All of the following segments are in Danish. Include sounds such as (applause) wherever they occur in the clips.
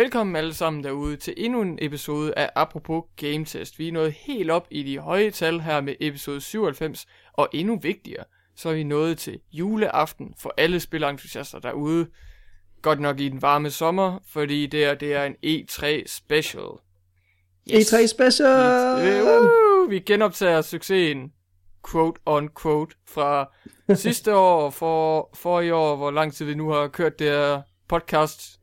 Velkommen alle sammen derude til endnu en episode af Apropos Game Test. Vi er nået helt op i de høje tal her med episode 97, og endnu vigtigere, så er vi nået til juleaften for alle spilentusiaster derude. Godt nok i den varme sommer, fordi det er, det er en E3 special. E3 special! Vi, uh, vi genoptager succesen, quote on quote, fra (laughs) sidste år for, for i år, hvor lang tid vi nu har kørt det her podcast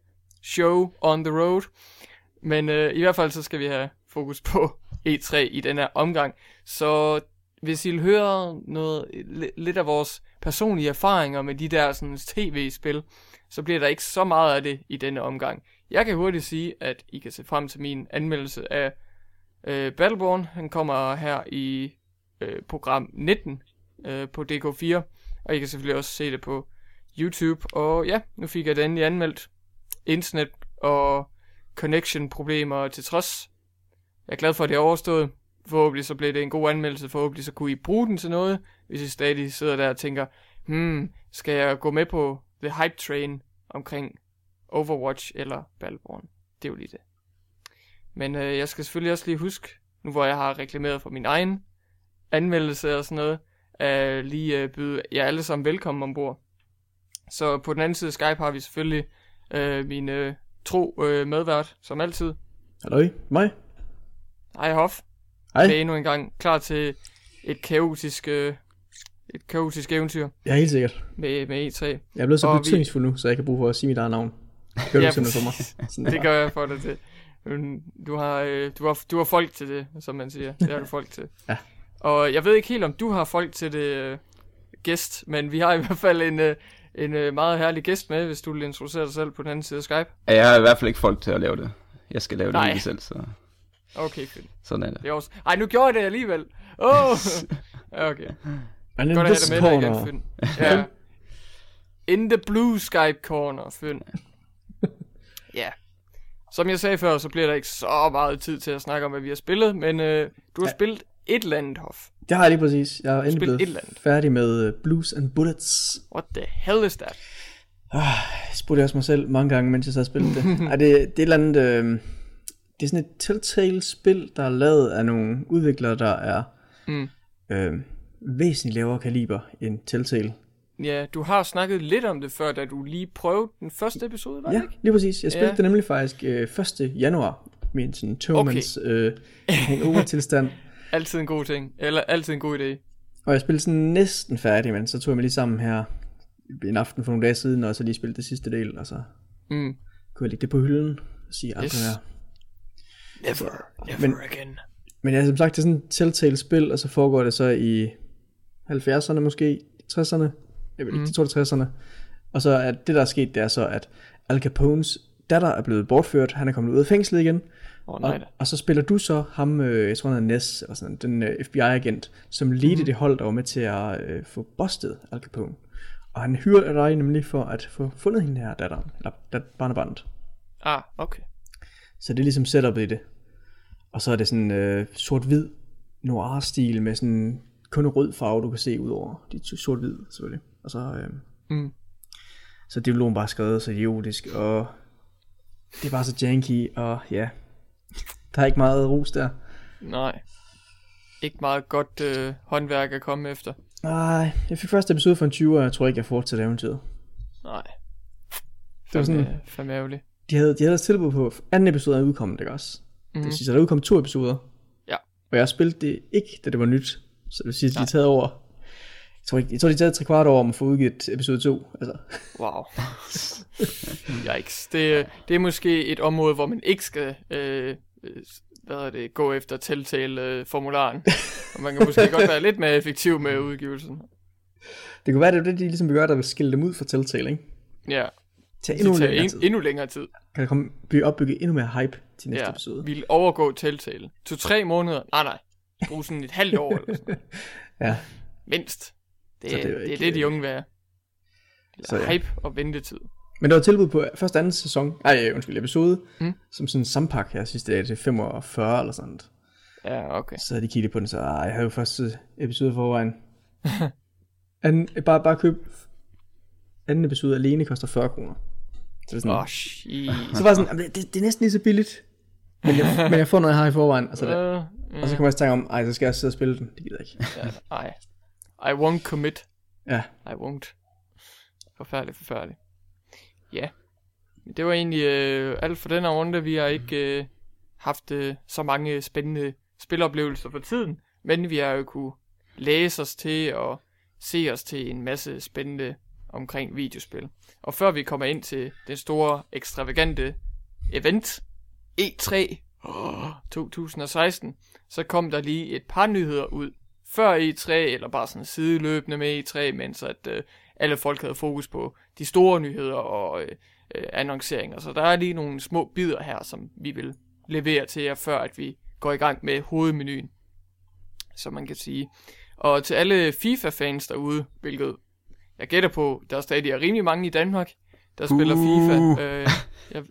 show on the road. Men øh, i hvert fald så skal vi have fokus på E3 i den her omgang. Så hvis I vil høre noget, lidt af vores personlige erfaringer med de der sådan, tv-spil, så bliver der ikke så meget af det i denne omgang. Jeg kan hurtigt sige, at I kan se frem til min anmeldelse af øh, Battleborn. Han kommer her i øh, program 19 øh, på DK4, og I kan selvfølgelig også se det på YouTube. Og ja, nu fik jeg den endelig anmeldt. Internet og connection problemer til trods. Jeg er glad for, at det er overstået. Forhåbentlig så blev det en god anmeldelse. Forhåbentlig så kunne I bruge den til noget, hvis I stadig sidder der og tænker, hmm, skal jeg gå med på The Hype Train omkring Overwatch eller Battleborn? Det er jo lige det. Men øh, jeg skal selvfølgelig også lige huske, nu hvor jeg har reklameret for min egen anmeldelse og sådan noget, at lige øh, byde jer alle sammen velkommen ombord. Så på den anden side af Skype har vi selvfølgelig øh, min øh, tro øh, medvært, som altid. Hallo, mig. Hej Hoff. Hej. Jeg er endnu en gang klar til et kaotisk, øh, et kaotisk eventyr Ja, helt sikkert. med, med E3. Jeg er blevet så Og vi- betydningsfuld nu, så jeg kan bruge for at sige mit eget navn. Gør Ja, du simpelthen for mig. Sådan Det gør jeg for dig til. Du har, øh, du, har, du har folk til det, som man siger. Det har du folk til. (laughs) Ja. Og jeg ved ikke helt, om du har folk til det øh, gæst, men vi har i hvert fald en, øh, en øh, meget herlig gæst med, hvis du vil introducere dig selv på den anden side af Skype. Ja, Jeg har i hvert fald ikke folk til at lave det. Jeg skal lave det Nej. hele selv, så Okay, fedt. sådan er det. Det er også... Ej, nu gjorde jeg det alligevel. Åh! Oh! (laughs) Okay. And Godt at have dig med dig corner. igen, Finn. Ja. In the blue Skype corner, Finn. Ja. Som jeg sagde før, så bliver der ikke så meget tid til at snakke om, hvad vi har spillet, men øh, du har Ja. spillet et eller andet, Hoff. Det har jeg lige præcis. Jeg er endelig Spil et eller blevet andet. færdig med øh, Blues and Bullets. What the hell is that? Jeg spurgte også mig selv mange gange, mens jeg sad og spillede det. (laughs) Ej, det, det er et eller andet... Øh, det er sådan et Telltale-spil, der er lavet af nogle udviklere, der er Mm. øh, væsentligt lavere kaliber end Telltale. Ja, du har snakket lidt om det før, da du lige prøvede den første episode, var det Ja, ikke? lige præcis. Jeg spillede Ja. det nemlig faktisk øh, 1. januar med en sådan togmands okay. øh, (laughs) hangover-tilstand. Altid en god ting. Eller altid en god idé. Og jeg spillede sådan næsten færdig, men så tog jeg mig lige sammen her en aften for nogle dage siden, og så lige spillede det sidste del, og så Mm. kunne jeg lægge det på hylden og sige aldrig Yes. mere. Never, never Men- again. Men ja, som sagt, det er sådan et Telltale-spil, og så foregår det så i 70'erne måske, 60'erne, jeg ved ikke, Mm. jeg tror det er 60'erne. Og så er det, der er sket, det er så, at Al Capones datter er blevet bortført, han er kommet ud af fængslet igen, oh, og, nej da. og så spiller du så ham, øh, jeg tror han hedder Ness, eller sådan, den øh, FBI-agent, som ledte mm. det hold, der var med til at øh, få bustet Al Capone. Og han hyrede dig nemlig for at få fundet hende her datteren, eller dat, barnebarnet. Ah, okay. Så det er ligesom setupet i det. Og så er det sådan øh, sort-hvid noir-stil med sådan kun rød farve, du kan se ud over. Det er sort-hvid, selvfølgelig. Og så, øh, Mm. så er dialogen bare skrevet så idiotisk, og det er bare så janky, og ja, der er ikke meget ros der. Nej. Ikke meget godt øh, håndværk at komme efter. Nej, jeg fik første episode for en 20, og jeg tror ikke, jeg fortsætter eventyret. Nej. Det var sådan, Fandme, ærgerligt. de havde, de havde deres tilbud på, anden episode er udkommet, ikke også? Mm. Mhm. Det vil sige, at der er udkommet to episoder. Ja. Og jeg spillede det ikke, da det var nyt. Så det vil sige, at de taget over. Jeg tror, ikke, jeg tror, de taget tre kvart over om at få udgivet episode 2. Altså, Wow. (laughs) Yikes. Det, det er måske et område, hvor man ikke skal øh, hvad er det, gå efter Telltale-formularen. og man kan måske godt være lidt mere effektiv med (laughs) udgivelsen. det kunne være, det er det, de ligesom vil gøre, der vil skille dem ud fra Telltale, ikke? Ja, Tag endnu længere en, tid. endnu længere tid. Kan der komme, blive opbygget endnu mere hype til næste Ja, episode. vi vil overgå Telltale. To-tre måneder. Nej, nej. Brug sådan et halvt år eller sådan. (laughs) Ja, Mindst. Det, Så det, er det er ikke- det, de unge vil have. Så Så ja. hype og ventetid. Men der var tilbud på første anden sæson. Ej, undskyld, episode. Mm. Som sådan en sampak her sidste dag til 45 eller sådan noget. Ja, okay. Så havde de kigget på den, så ej, jeg havde jo første episode forvejen. (laughs) anden, bare, bare køb anden episode alene koster 40 kroner. Så, det er sådan, oh, shit. så var sådan, "Jamen, det, det, er næsten lige så billigt. Men jeg, (laughs) men jeg får noget, jeg har i forvejen. Og så, det, Øh, og så kommer jeg til at tænke om, ej, så skal jeg sidde og spille den. Det gider jeg ikke. ja, ej. I won't commit. Ja, I won't. Forfærdeligt, forfærdeligt. Ja. Det var egentlig øh, alt for den her runde. Vi har ikke øh, haft øh, så mange spændende spiloplevelser for tiden, men vi har jo kunne læse os til og se os til en masse spændende omkring videospil. Og før vi kommer ind til den store, ekstravagante event, E3 2016, så kom der lige et par nyheder ud før E3, eller bare sådan sideløbende med E3, mens at øh, alle folk havde fokus på de store nyheder og øh, øh, annonceringer. Så der er lige nogle små bidder her, som vi vil levere til jer, før at vi går i gang med hovedmenuen, som man kan sige. Og til alle FIFA-fans derude, hvilket jeg gætter på, der stadig er rimelig mange i Danmark, der spiller Uh. FIFA. Øh, (laughs) jeg...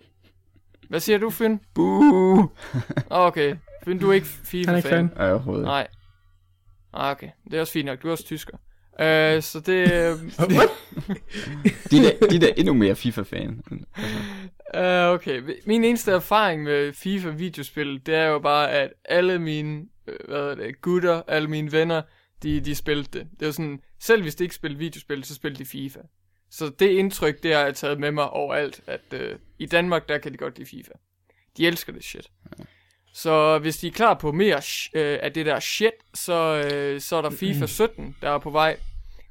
Hvad siger du, Finn? Buh! (laughs) Okay, Finn, du er ikke han er ikke FIFA-fan. fan. Ej, overhovedet. Nej. Ah, okay. Det er også fint nok. Du er også tysker. Øh, så det... What? (laughs) De der, de der endnu mere FIFA-fan. (laughs) øh, okay. Min eneste erfaring med FIFA-videospil, det er jo bare, at alle mine øh, hvad det, gutter, alle mine venner, de, de spillede det. Det var sådan, selv hvis de ikke spillede videospil, så spillede de FIFA. Så det indtryk, det har jeg taget med mig overalt, at øh, i Danmark, der kan de godt lide FIFA. De elsker det shit. Så hvis de er klar på mere øh, af det der shit, så, øh, så er der FIFA 17, der er på vej.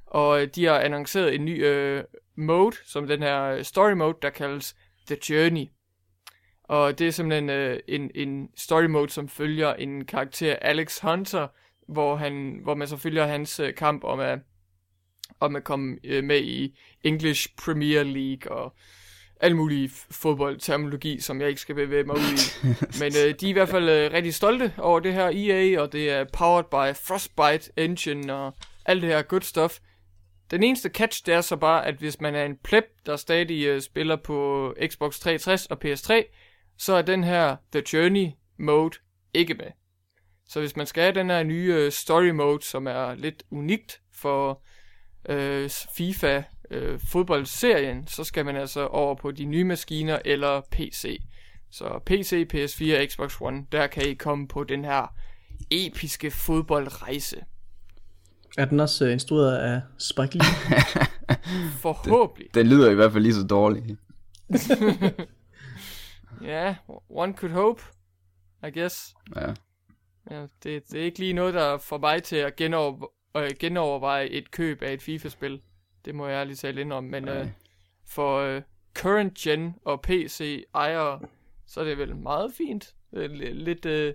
Og øh, de har annonceret en ny øh, mode, som den her øh, story mode, der kaldes The Journey. Og det er simpelthen øh, en, en story mode, som følger en karakter, Alex Hunter, hvor, han, hvor man så følger hans øh, kamp om at, om at komme øh, med i English Premier League og al mulig fodboldterminologi, som jeg ikke skal bevæge mig ud i. (laughs) Men øh, de er i hvert fald øh, rigtig stolte over det her EA, og det er powered by Frostbite Engine og alt det her good stuff. Den eneste catch, det er så bare, at hvis man er en pleb, der stadig øh, spiller på Xbox 360 og PS3, så er den her The Journey mode ikke med. Så hvis man skal have den her nye øh, story mode, som er lidt unikt for øh, FIFA øh, fodboldserien, så skal man altså over på de nye maskiner eller PC. Så PC, PS4 og Xbox One, der kan I komme på den her episke fodboldrejse. Er den også uh, instrueret af Spike Lee? (laughs) Forhåbentlig. Den lyder i hvert fald lige så dårlig. (laughs) Ja, one could hope, I guess. Ja. Ja, det, det er ikke lige noget, der får mig til at genover, øh, genoverveje et køb af et FIFA-spil. Det må jeg ærligt tale ind om. Men øh, for øh, current gen og PC ejere, så er det vel meget fint. Øh, li- Lidt, øh,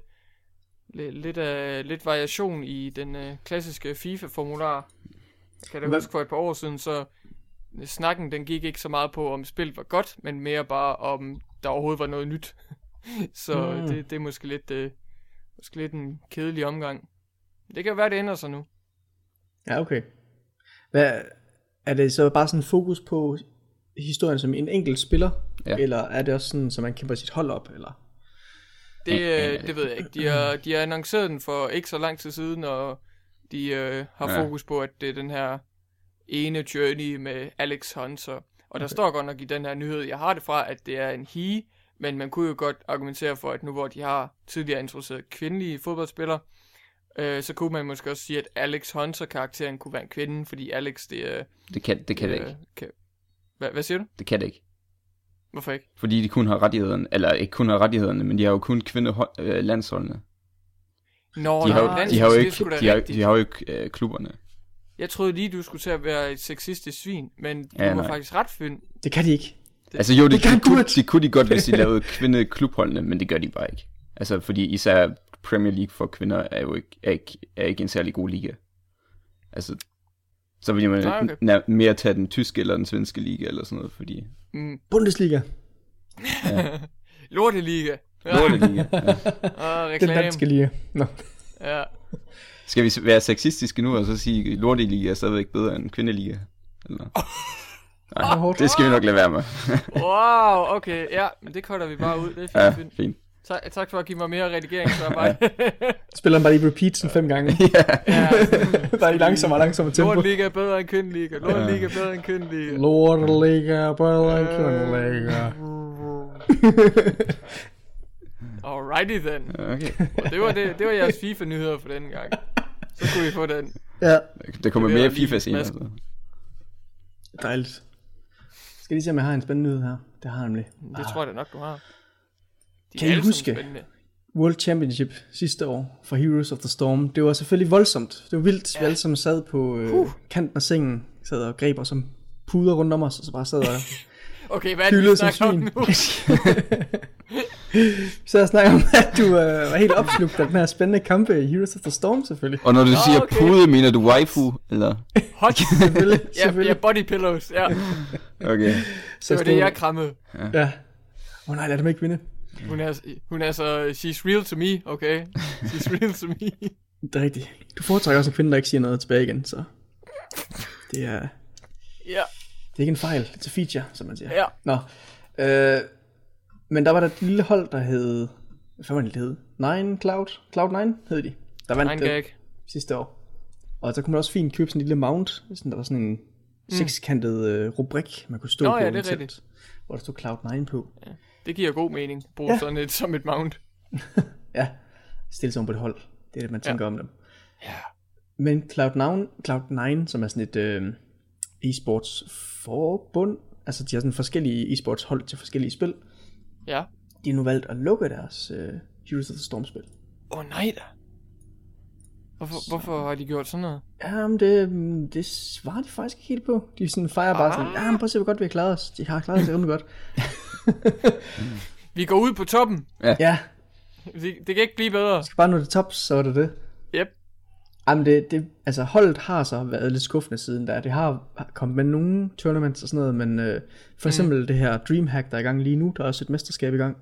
lidt, lidt, øh, lidt variation i den øh, klassiske FIFA-formular. Jeg kan da Hvad- huske for et par år siden, så snakken den gik ikke så meget på, om spillet var godt, men mere bare om der overhovedet var noget nyt. (laughs) så mm. det, det er måske lidt, øh, måske lidt en kedelig omgang. Det kan være, det ændrer sig nu. Ja, okay. Hvad, er det så bare sådan fokus på historien som en enkelt spiller? Ja. Eller er det også sådan, så man kæmper sit hold op? Eller? Det, øh, det ved jeg ikke. De har, de har annonceret den for ikke så lang tid siden, og de øh, har Ja. ja. fokus på, at det er den her ene journey med Alex Hunter. Og der Okay. står godt nok i den her nyhed, jeg har det fra, at det er en he, men man kunne jo godt argumentere for, at nu hvor de har tidligere introduceret kvindelige fodboldspillere, øh, så kunne man måske også sige, at Alex Hunter-karakteren kunne være en kvinde, fordi Alex, det er... Det kan det, kan det øh, ikke. Kan... Hvad, hvad siger du? Det kan det ikke. Hvorfor ikke? Fordi de kun har rettighederne, eller ikke kun har rettighederne, men de har jo kun kvinde øh, landsholdene. Nå, De har, landshold, de har jo det ikke, de har, de har jo ikke øh, klubberne. Jeg troede lige, du skulle til at være et sexistisk svin, men du Ja, var nej. faktisk ret fynd. Det kan de ikke. Det- Altså jo, det, det kan det, kunne, godt. det kunne de godt, hvis de lavede kvindeklubholdene, men det gør de bare ikke. Altså fordi især Premier League for kvinder er jo ikke, er ikke, er ikke en særlig god liga. Altså, så vil man Nej, okay. mere tage den tyske eller den svenske liga eller sådan noget, fordi Mm. Bundesliga. Lorteliga. Ja. (laughs) Lorteliga. (laughs) Ja. Og (laughs) Den reklame. danske liga. Nå. Ja. Skal vi være sexistiske nu og så sige, at lorteliga er stadigvæk bedre end kvindeliga? Eller? Nej, hårdt. det skal vi nok lade være med. Wow, okay. Ja, men det cutter vi bare ud. Det er fint. ja, Ja. fint. fint. Tak, tak for at give mig mere redigeringsarbejde. Spiller han bare lige repeat sådan fem gange. (laughs) ja. ja, bare i langsommere og langsommere tempo. Lortliga er bedre end Kønliga. Lortliga er bedre end Kønliga. Lortliga, bedre end Kønliga. (laughs) Alrighty then. Okay. Og det var, det, det var jeres FIFA-nyheder for denne gang. Så kunne I få den. Ja, Der kommer mere FIFA senere. Så. dejligt. Skal lige se, om jeg har en spændende nyhed her. Det har jeg nemlig. Det tror jeg da nok, du har. De Kan I huske? spændende. World Championship sidste år for Heroes of the Storm. Det var selvfølgelig voldsomt. Det var vildt. Ja. Vi alle sammen sad på øh, kanten af sengen, sad og greb os som puder rundt om os, og så bare sad og (laughs) Okay, hvad er det, vi snakker om nu? (laughs) Så jeg snakker om, at du øh, var helt opslugt af den her spændende kampe i Heroes of the Storm, selvfølgelig. Og når du Nå, siger okay. pude, mener du waifu? Eller? Hot. (laughs) Selvfølgelig, ja, ja, selvfølgelig. body pillows. Ja, Okay. Så det var det, jeg krammede. Ja. Åh oh, nej, lad dem ikke vinde. Hun er, hun er så, she's real to me, okay? She's real to me. Det er rigtigt. Du foretrækker også en kvinde, der ikke siger noget tilbage igen, så... Det er, Ja, det er ikke en fejl, det er feature, som man siger. ja. Nå, øh, men der var der et lille hold, der hed... Hvad var det, hed? Nine Cloud? Cloud9 hed de. Der vandt det gag. sidste år. Og så kunne man også fint købe sådan en lille mount. Sådan, der var sådan en sekskantet øh, rubrik, man kunne stå Nå på. ja, i det er rigtigt. Hvor der stod Cloud9 på. Det giver god mening. Brug Ja. sådan et som et mount. (laughs) Ja, stille sig på et hold. Det er det, man tænker om dem. Ja. Men Cloud9, Cloud9 som er sådan et øh, e-sports forbund, altså de har sådan forskellige e-sports hold til forskellige spil, Ja. de har nu valgt at lukke deres øh, Heroes of the Storm spil. Åh oh, nej da. Hvorfor, hvorfor har de gjort sådan noget? Jamen, det, mm, det svarer de faktisk ikke helt på. De sådan fejrer bare sådan, ja, men prøv at se, hvor godt vi har klaret os. De har klaret sig rimelig godt. (laughs) Vi går ud på toppen. Ja, Det, det kan ikke blive bedre. skal bare nå det top, så er det det. Yep. Jamen, det, det, altså holdet har så været lidt skuffende siden der. Det har kommet med nogle tournaments og sådan noget, men øh, for eksempel det her Dreamhack, der er i gang lige nu, der er også et mesterskab i gang,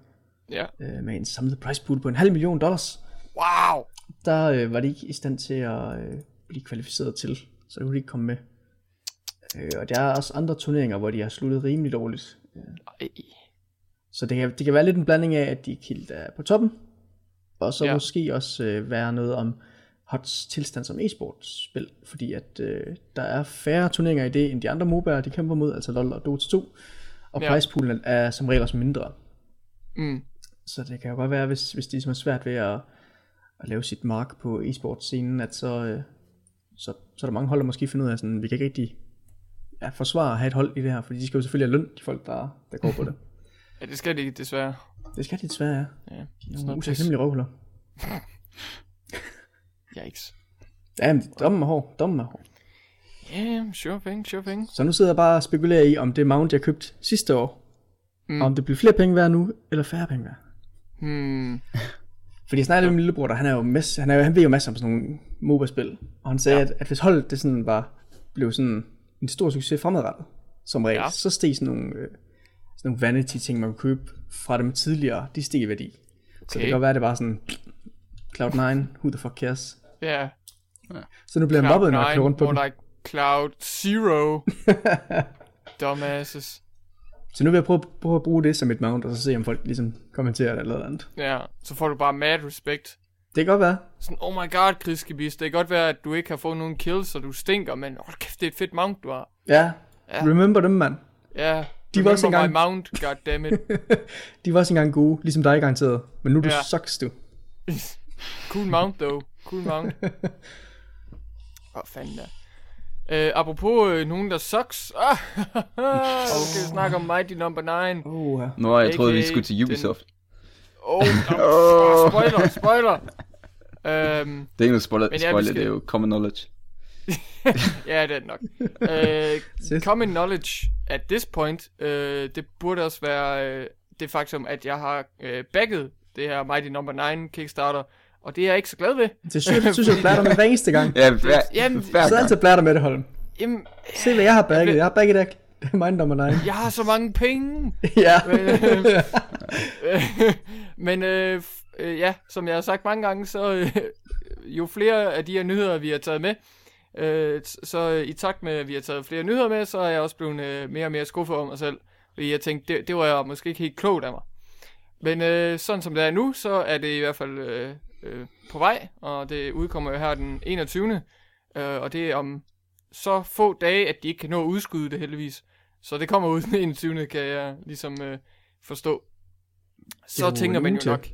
Ja. øh, med en samlet price pool på en halv million dollars. Wow. Der øh, var de ikke i stand til at øh, blive kvalificeret til, så kunne de ikke komme med. Øh, og der er også andre turneringer, hvor de har sluttet rimelig dårligt. Ej. Så det kan, det kan være lidt en blanding af, at de helt er på toppen, og så Ja. måske også øh, være noget om HOTS tilstand som e-sportspil, fordi at øh, der er færre turneringer i det, end de andre MOBA'er, de kæmper mod, altså LoL og Dota 2, og Ja. ja. pricepoolen er som regel også mindre. Mm. Så det kan jo godt være, hvis, hvis de ligesom er svært ved at, at lave sit mark på e-sportscenen, at så, øh, så, så er der mange hold, der måske finder ud af, sådan, vi kan ikke rigtig ja, forsvare at have et hold i det her, fordi de skal jo selvfølgelig have løn, de folk, der, der går på det. (laughs) Ja, det skal de desværre. Det skal de desværre, ja. Ja, De er nogle utaknemmelige røvhuller. (laughs) Yikes. Ja, men dommen er hård. Dommen er hård. Ja, yeah, sure thing, sure thing. Så nu sidder jeg bare og spekulerer i, om det mount, jeg købte sidste år, mm. om det bliver flere penge værd nu, eller færre penge værd. Hmm. (laughs) Fordi jeg snakkede med min lillebror, der, han, er jo mess, han, er jo, han ved jo masser om sådan nogle MOBA-spil, og han sagde, ja. at, at hvis holdet det sådan var, blev sådan en stor succes fremadrettet, som regel, Ja. ja. så steg sådan nogle, øh, sådan nogle vanity-ting, man kunne købe fra dem tidligere, de steg i værdi. Okay. Så det kan godt være, at det var sådan, Cloud9, who the fuck cares? Ja. Så nu bliver jeg mobbet, når jeg Cloud9, kører rundt på like Cloud Zero. (laughs) Dumbasses. Så nu vil jeg prøve, prøve at bruge det som et mount, og så se, om folk ligesom kommenterer det eller noget andet. Ja, så får du bare mad respect. Det kan godt være. Sådan, oh my god, Kriskebis, det kan godt være, at du ikke har fået nogen kills, og du stinker, men hold kæft, det er et fedt mount, du har. Ja, Ja. remember dem, mand. Ja, De var også engang- my mount, goddammit. (laughs) De var også engang gode, ligesom dig garanteret. Men nu er du Ja. sucks, du. (laughs) cool mount, though. Cool mount. (laughs) Åh, oh, fanden da. Uh, apropos uh, nogen, der sucks. (laughs) Ah, okay, snakke om Mighty Number 9. Oh, ja. Nå, jeg troede, vi skulle til Ubisoft. Oh, oh, (laughs) spoiler, spoiler. Um, Det er ikke noget spoiler, Men ja, vi spoiler skal- det er jo common knowledge. (laughs) ja, det er det nok. Uh, Shit. common knowledge at this point, uh, det burde også være uh, det faktum, at jeg har uh, backet det her Mighty Number 9 Kickstarter, og det er jeg ikke så glad ved. Det synes jeg, synes jeg, dig med hver eneste gang. (laughs) Ja, hver, Jamen, hver Så gang. altid dig med det, Holm. Jamen, Se, hvad jeg har bagget. Jeg har bagget det. Det er mig, nummer 9. jeg har så mange penge. (laughs) ja. (laughs) Men øh, f- øh, ja, som jeg har sagt mange gange, så øh, jo flere af de her nyheder, vi har taget med, øh, så øh, i takt med, at vi har taget flere nyheder med, så er jeg også blevet øh, mere og mere skuffet om mig selv. Fordi jeg tænkte, det, det var jeg måske ikke helt klogt af mig. Men øh, sådan som det er nu, så er det i hvert fald øh, øh, på vej, og det udkommer jo her den 21. Øh, og det er om så få dage, at de ikke kan nå at udskyde det heldigvis. Så det kommer ud den 21. kan jeg ligesom øh, forstå. Så jo tænker man jo til. nok,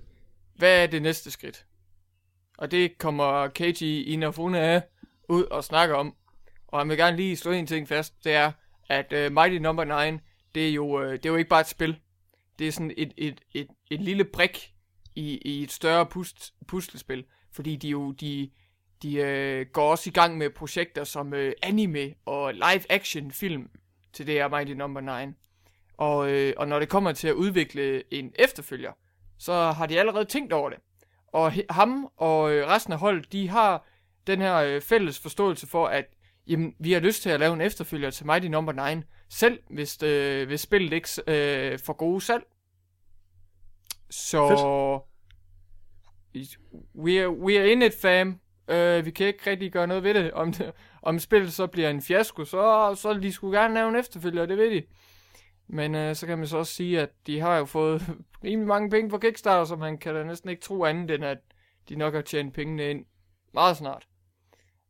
hvad er det næste skridt? Og det kommer Keiji Inafune ud og snakker om. Og han vil gerne lige slå en ting fast, det er, at uh, Mighty Number 9, det er, jo, uh, det er jo ikke bare et spil. Det er sådan et, et, et, et lille brik i, i et større pust, puslespil. Fordi de jo, de, de øh, går også i gang med projekter som øh, anime og live action film til det her Mighty Number 9. Og, øh, og når det kommer til at udvikle en efterfølger, så har de allerede tænkt over det. Og he- ham og øh, resten af holdet, de har den her øh, fælles forståelse for, at jamen, vi har lyst til at lave en efterfølger til Mighty Number 9, selv hvis, øh, hvis spillet ikke øh, får gode salg. Så... We are, we are in it, fam. Uh, vi kan ikke rigtig gøre noget ved det. Om, det, (laughs) om spillet så bliver en fiasko, så, så de skulle gerne lave en efterfølger, det ved de. Men øh, så kan man så også sige, at de har jo fået (laughs) rimelig mange penge på Kickstarter, så man kan da næsten ikke tro andet, end at de nok har tjent pengene ind meget snart.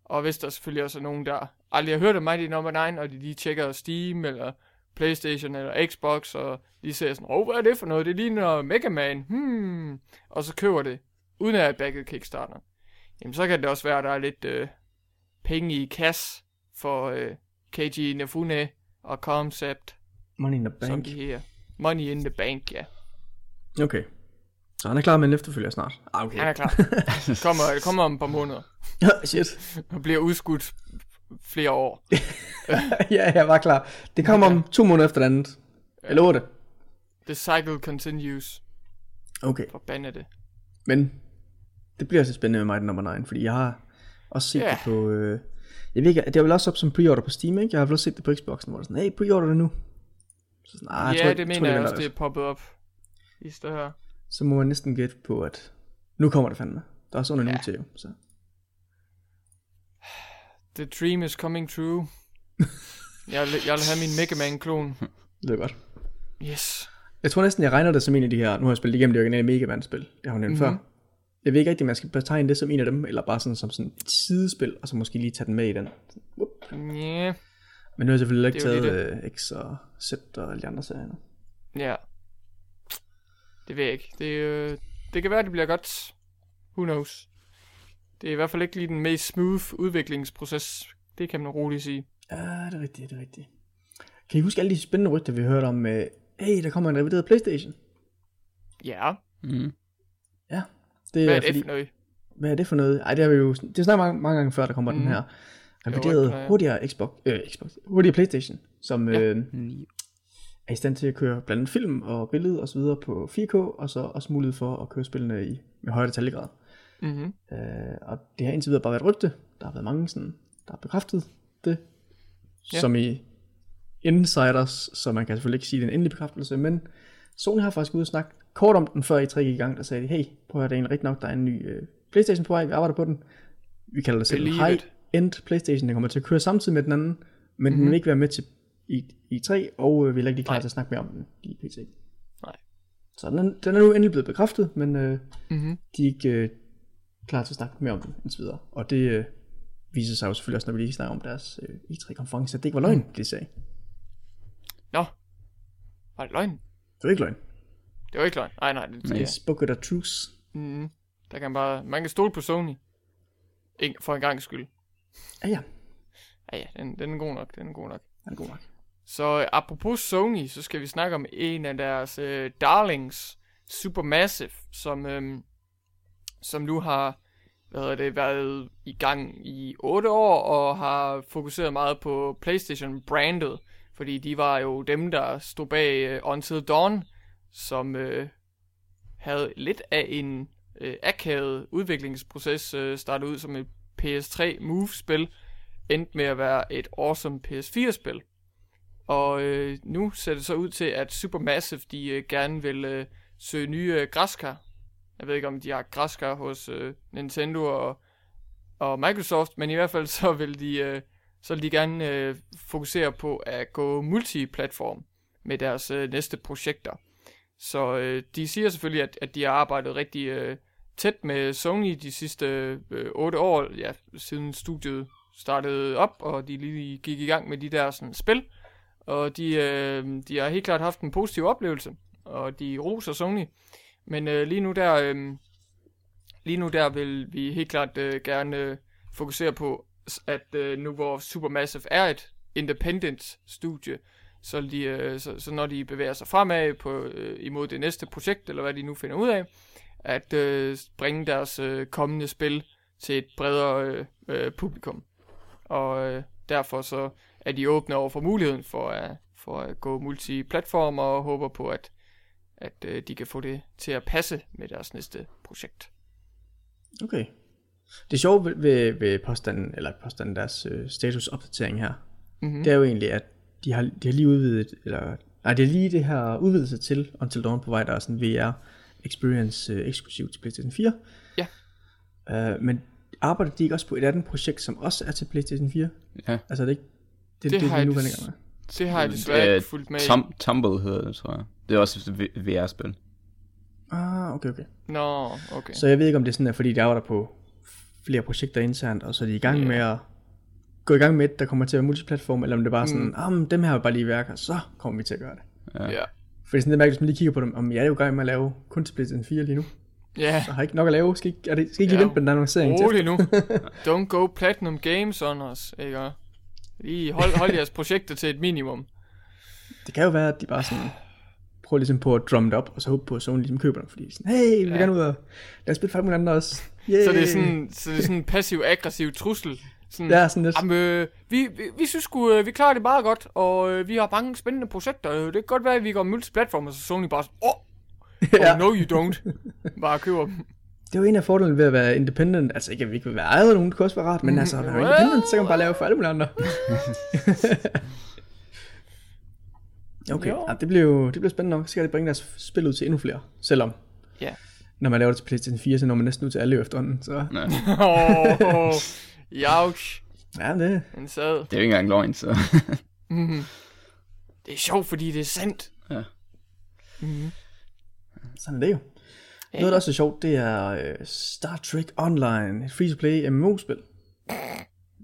Og hvis der selvfølgelig også er nogen, der aldrig har hørt om Mighty Number 9, og de lige tjekker Steam, eller Playstation, eller Xbox, og de ser sådan, åh, hvad er det for noget? Det ligner Mega Man. Hmm. Og så køber det, uden at have backet Kickstarter. Jamen, så kan det også være, at der er lidt øh, penge i kasse for øh, KG Nafune og Concept Money in the som bank. de her. Money in the bank, ja. Okay. Så han er klar med en efterfølger snart. Ah, okay. Han er klar. (laughs) kommer, kommer om et par måneder. Shit. Og bliver udskudt flere år. (laughs) ja, jeg var klar. Det kommer om to måneder efter det andet. Jeg lover det. The cycle continues. Okay. Forbande det. Men det bliver så spændende med Mighty Number 9, fordi jeg har også set Ja. det på... Øh, jeg ved ikke, det er vel også op som pre-order på Steam, ikke? Jeg har vel også set det på Xboxen, hvor det er sådan, hey, pre-order det nu. Så sådan, ah, jeg ja, tror, det jeg, mener tror, jeg venter også, det er poppet op. I stedet her. Så må man næsten gætte på, at nu kommer det fandme. Der er under en Ja. uge til, jo. Så. The dream is coming true. jeg, vil, jeg vil have min Mega Man-klon. (laughs) Det er godt. Yes. Jeg tror næsten, jeg regner det som en af de her, nu har jeg spillet igennem det originale Mega Man-spil, det har hun nævnt Mhm. mm-hmm. før. Jeg ved ikke rigtig, om man skal betegne det som en af dem, eller bare sådan som sådan et sidespil, og så måske lige tage den med i den. Whoop. Ja. Men nu har jeg selvfølgelig ikke taget uh, X og Z og alle de andre serier. Ja. Det ved jeg ikke. Det, øh, det kan være, det bliver godt. Who knows. Det er i hvert fald ikke lige den mest smooth udviklingsproces. Det kan man roligt sige. Ja, det er rigtigt, det er rigtigt. Kan I huske alle de spændende rygter, vi hørte om, uh, hey, der kommer en revideret Playstation? Ja. Mm. Ja, det Hvad er, er det fordi, for noget? hvad er det for noget? Ej, det har vi jo, det er snakket mange, mange gange før, der kommer mm. den her reviderede, ja. hurtigere Xbox, øh, Xbox, hurtigere Playstation, som Ja. øh, er i stand til at køre blandt andet film og billede og så videre på 4K, og så også mulighed for at køre spillene i, med højere detaljegrad. Mm-hmm. Øh, og det har indtil videre bare været et rygte. Der har været mange, sådan, der har bekræftet det. Ja. Som i insiders, så man kan selvfølgelig ikke sige, det er en endelig bekræftelse, men Sony har faktisk ude og snakke kort om den, før I 3 gik i gang, der sagde de, hey, prøv at høre, det er egentlig rigtigt nok, der er en ny øh, Playstation på vej, vi arbejder på den. Vi kalder det selv high-end Playstation, den kommer til at køre samtidig med den anden, men mm-hmm. den Mhm. vil ikke være med til i, i 3, og øh, vi er ikke lige klar til at snakke mere om den i PT. Nej. Så den den er nu endelig blevet bekræftet, men øh, Mm-hmm. de ikke øh, klar til at snakke mere om den indtil videre. Og det øh, viser sig jo selvfølgelig også, når vi lige snakker om deres øh, E3-konference, at det ikke var løgn, mm. de sagde. Nå. Var det løgn? Det var ikke løgn. Det var ikke løgn. Nej, nej. Det, er spoken of truth. Mm, der kan man bare... Man kan stole på Sony. Ikke for en gang skyld. Ja, ja. Ja, ja. Den, den er god nok. Den er god nok. Den er god nok. Så øh, apropos Sony, så skal vi snakke om en af deres øh, darlings, Supermassive, som, øh, som nu har hvad hedder det, været i gang i 8 år, og har fokuseret meget på PlayStation-brandet, fordi de var jo dem, der stod bag uh, Until Dawn, som uh, havde lidt af en uh, akavet udviklingsproces, uh, startede ud som et PS3 Move-spil, endte med at være et awesome PS4-spil. Og øh, nu ser det så ud til, at Supermassive, de øh, gerne vil øh, søge nye øh, græskar. Jeg ved ikke, om de har græskar hos øh, Nintendo og, og Microsoft, men i hvert fald så vil de, øh, så vil de gerne øh, fokusere på at gå multiplatform med deres øh, næste projekter. Så øh, de siger selvfølgelig, at, at de har arbejdet rigtig øh, tæt med Sony de sidste øh, 8 år, ja, siden studiet startede op, og de lige gik i gang med de der sådan, spil. Og de, øh, de har helt klart haft en positiv oplevelse, og de roser Sony. Men øh, lige nu der, øh, lige nu der vil vi helt klart øh, gerne øh, fokusere på, at øh, nu hvor Supermassive er et independent studie, så, de, øh, så, så når de bevæger sig fremad på, øh, imod det næste projekt, eller hvad de nu finder ud af, at øh, bringe deres øh, kommende spil til et bredere øh, øh, publikum. Og øh, derfor så er de åbne over for muligheden for at, for at gå multiplatform og håber på, at, at øh, de kan få det til at passe med deres næste projekt. Okay. Det sjove ved, ved, ved påstanden, eller påstanden deres øh, statusopdatering her, mm-hmm. det er jo egentlig, at de har, de har lige udvidet, eller nej, det er lige det her udvidelse til Until Dawn provider sådan VR experience øh, eksklusivt til PlayStation 4. Ja. Uh, men arbejder de ikke også på et andet projekt, som også er til PlayStation 4? Ja. Altså er det ikke det, Det det, har det, jeg nu des- gang med? Det har jeg desværre Øh, ikke fulgt med i. Tum- Tumble hedder det, tror jeg. Det er også et VR-spil. Ah, okay, okay. Nå, okay. Så jeg ved ikke, om det er sådan, at fordi de arbejder på flere projekter internt, og så er de i gang Ja. med at gå i gang med et, der kommer til at være multiplatform, eller om det er bare sådan, Mm. ah, men dem her er bare lige i værk, og så kommer vi til at gøre det. Ja. For det er sådan lidt mærkeligt, hvis man lige kigger på dem, om jeg er jo i gang med at lave kun til PlayStation 4 lige nu. Ja, Jeg har ikke nok at lave, skal ikke, er det, skal ikke lige Ja. vente med den annoncering til? rolig nu. (laughs) Don't go platinum games on us, ikke? Lige hold, hold jeres projekter til et minimum. Det kan jo være, at de bare sådan prøver ligesom på at drumme det op, og så håbe på, at Sony ligesom køber dem, fordi sådan, hey, vi vil Ja. gerne ud og lad os spille for alle andre også. Yay. Så det er sådan, så det er sådan en passiv-aggressiv trussel. Sådan, Ja, sådan lidt. Jamen, øh, vi, vi, vi synes sgu, øh, vi klarer det meget godt, og øh, vi har mange spændende projekter. Øh, Det kan godt være, at vi går multiplatform, og så Sony bare sådan, (laughs) oh, oh Ja. no you don't. Bare køber dem. Det er jo en af fordelene ved at være independent. Altså ikke, at vi ikke vil være ejet af nogen, det kunne også være rart, men altså, er well. independent, så kan man bare lave for alle mulige andre. (laughs) okay, Jo. ja, det bliver jo det bliver spændende nok. Så skal det bringe deres spil ud til endnu flere. Selvom, Ja. når man laver det til PlayStation 4, så når man næsten ud til alle efterhånden. Så Nej, Åh, oh, ja, det, Den sad. det er jo ikke engang løgn, så... Mhm. Det er sjovt, fordi det er sandt. ja. sådan er det jo. Noget, der også er sjovt, det er øh, Star Trek Online, et free-to-play MMO-spil.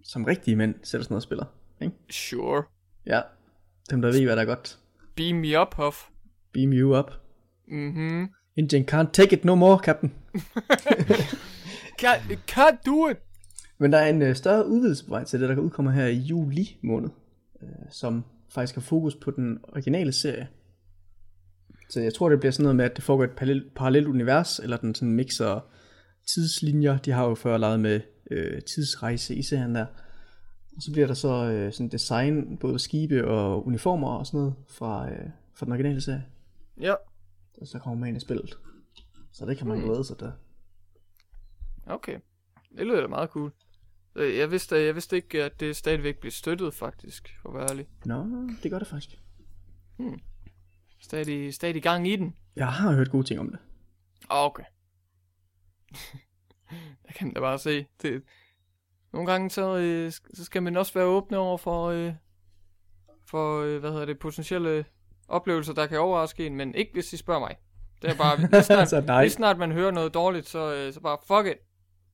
Som rigtige mænd sætter sådan noget og spiller. Ikke? Sure. Ja, dem der ved, hvad der er godt. Beam me up, Huff. Beam you up. Mhm. Indian can't take it no more, captain. Can't, can't do it. Men der er en øh, større udvidelse på vej til det, der kan udkomme her i juli måned, øh, som faktisk har fokus på den originale serie. Så jeg tror, det bliver sådan noget med, at det foregår et parallelt, parallelt univers, eller den sådan mixer tidslinjer. De har jo før lavet med øh, tidsrejse i serien der. Og så bliver der så øh, sådan design, både skibe og uniformer og sådan noget fra, øh, fra den originale serie. Ja, Og så kommer man ind i spillet. Så det kan man glæde sig til. okay. Det lyder da meget cool. Øh, Jeg vidste, jeg vidste ikke, at det stadigvæk blev støttet, faktisk, for at være ærlig. Nå, det gør det faktisk. Stadig, stadig gang i den. Jeg har hørt gode ting om det. Ah, Okay. (laughs) jeg kan da bare se. Det, nogle gange så, øh, så skal man også være åbne over for, øh, for øh, hvad hedder det, potentielle oplevelser, der kan overraske en, men ikke hvis de spørger mig. Det er bare, (laughs) lige snart, Så nej. lige snart man hører noget dårligt, så, øh, så bare, fuck it.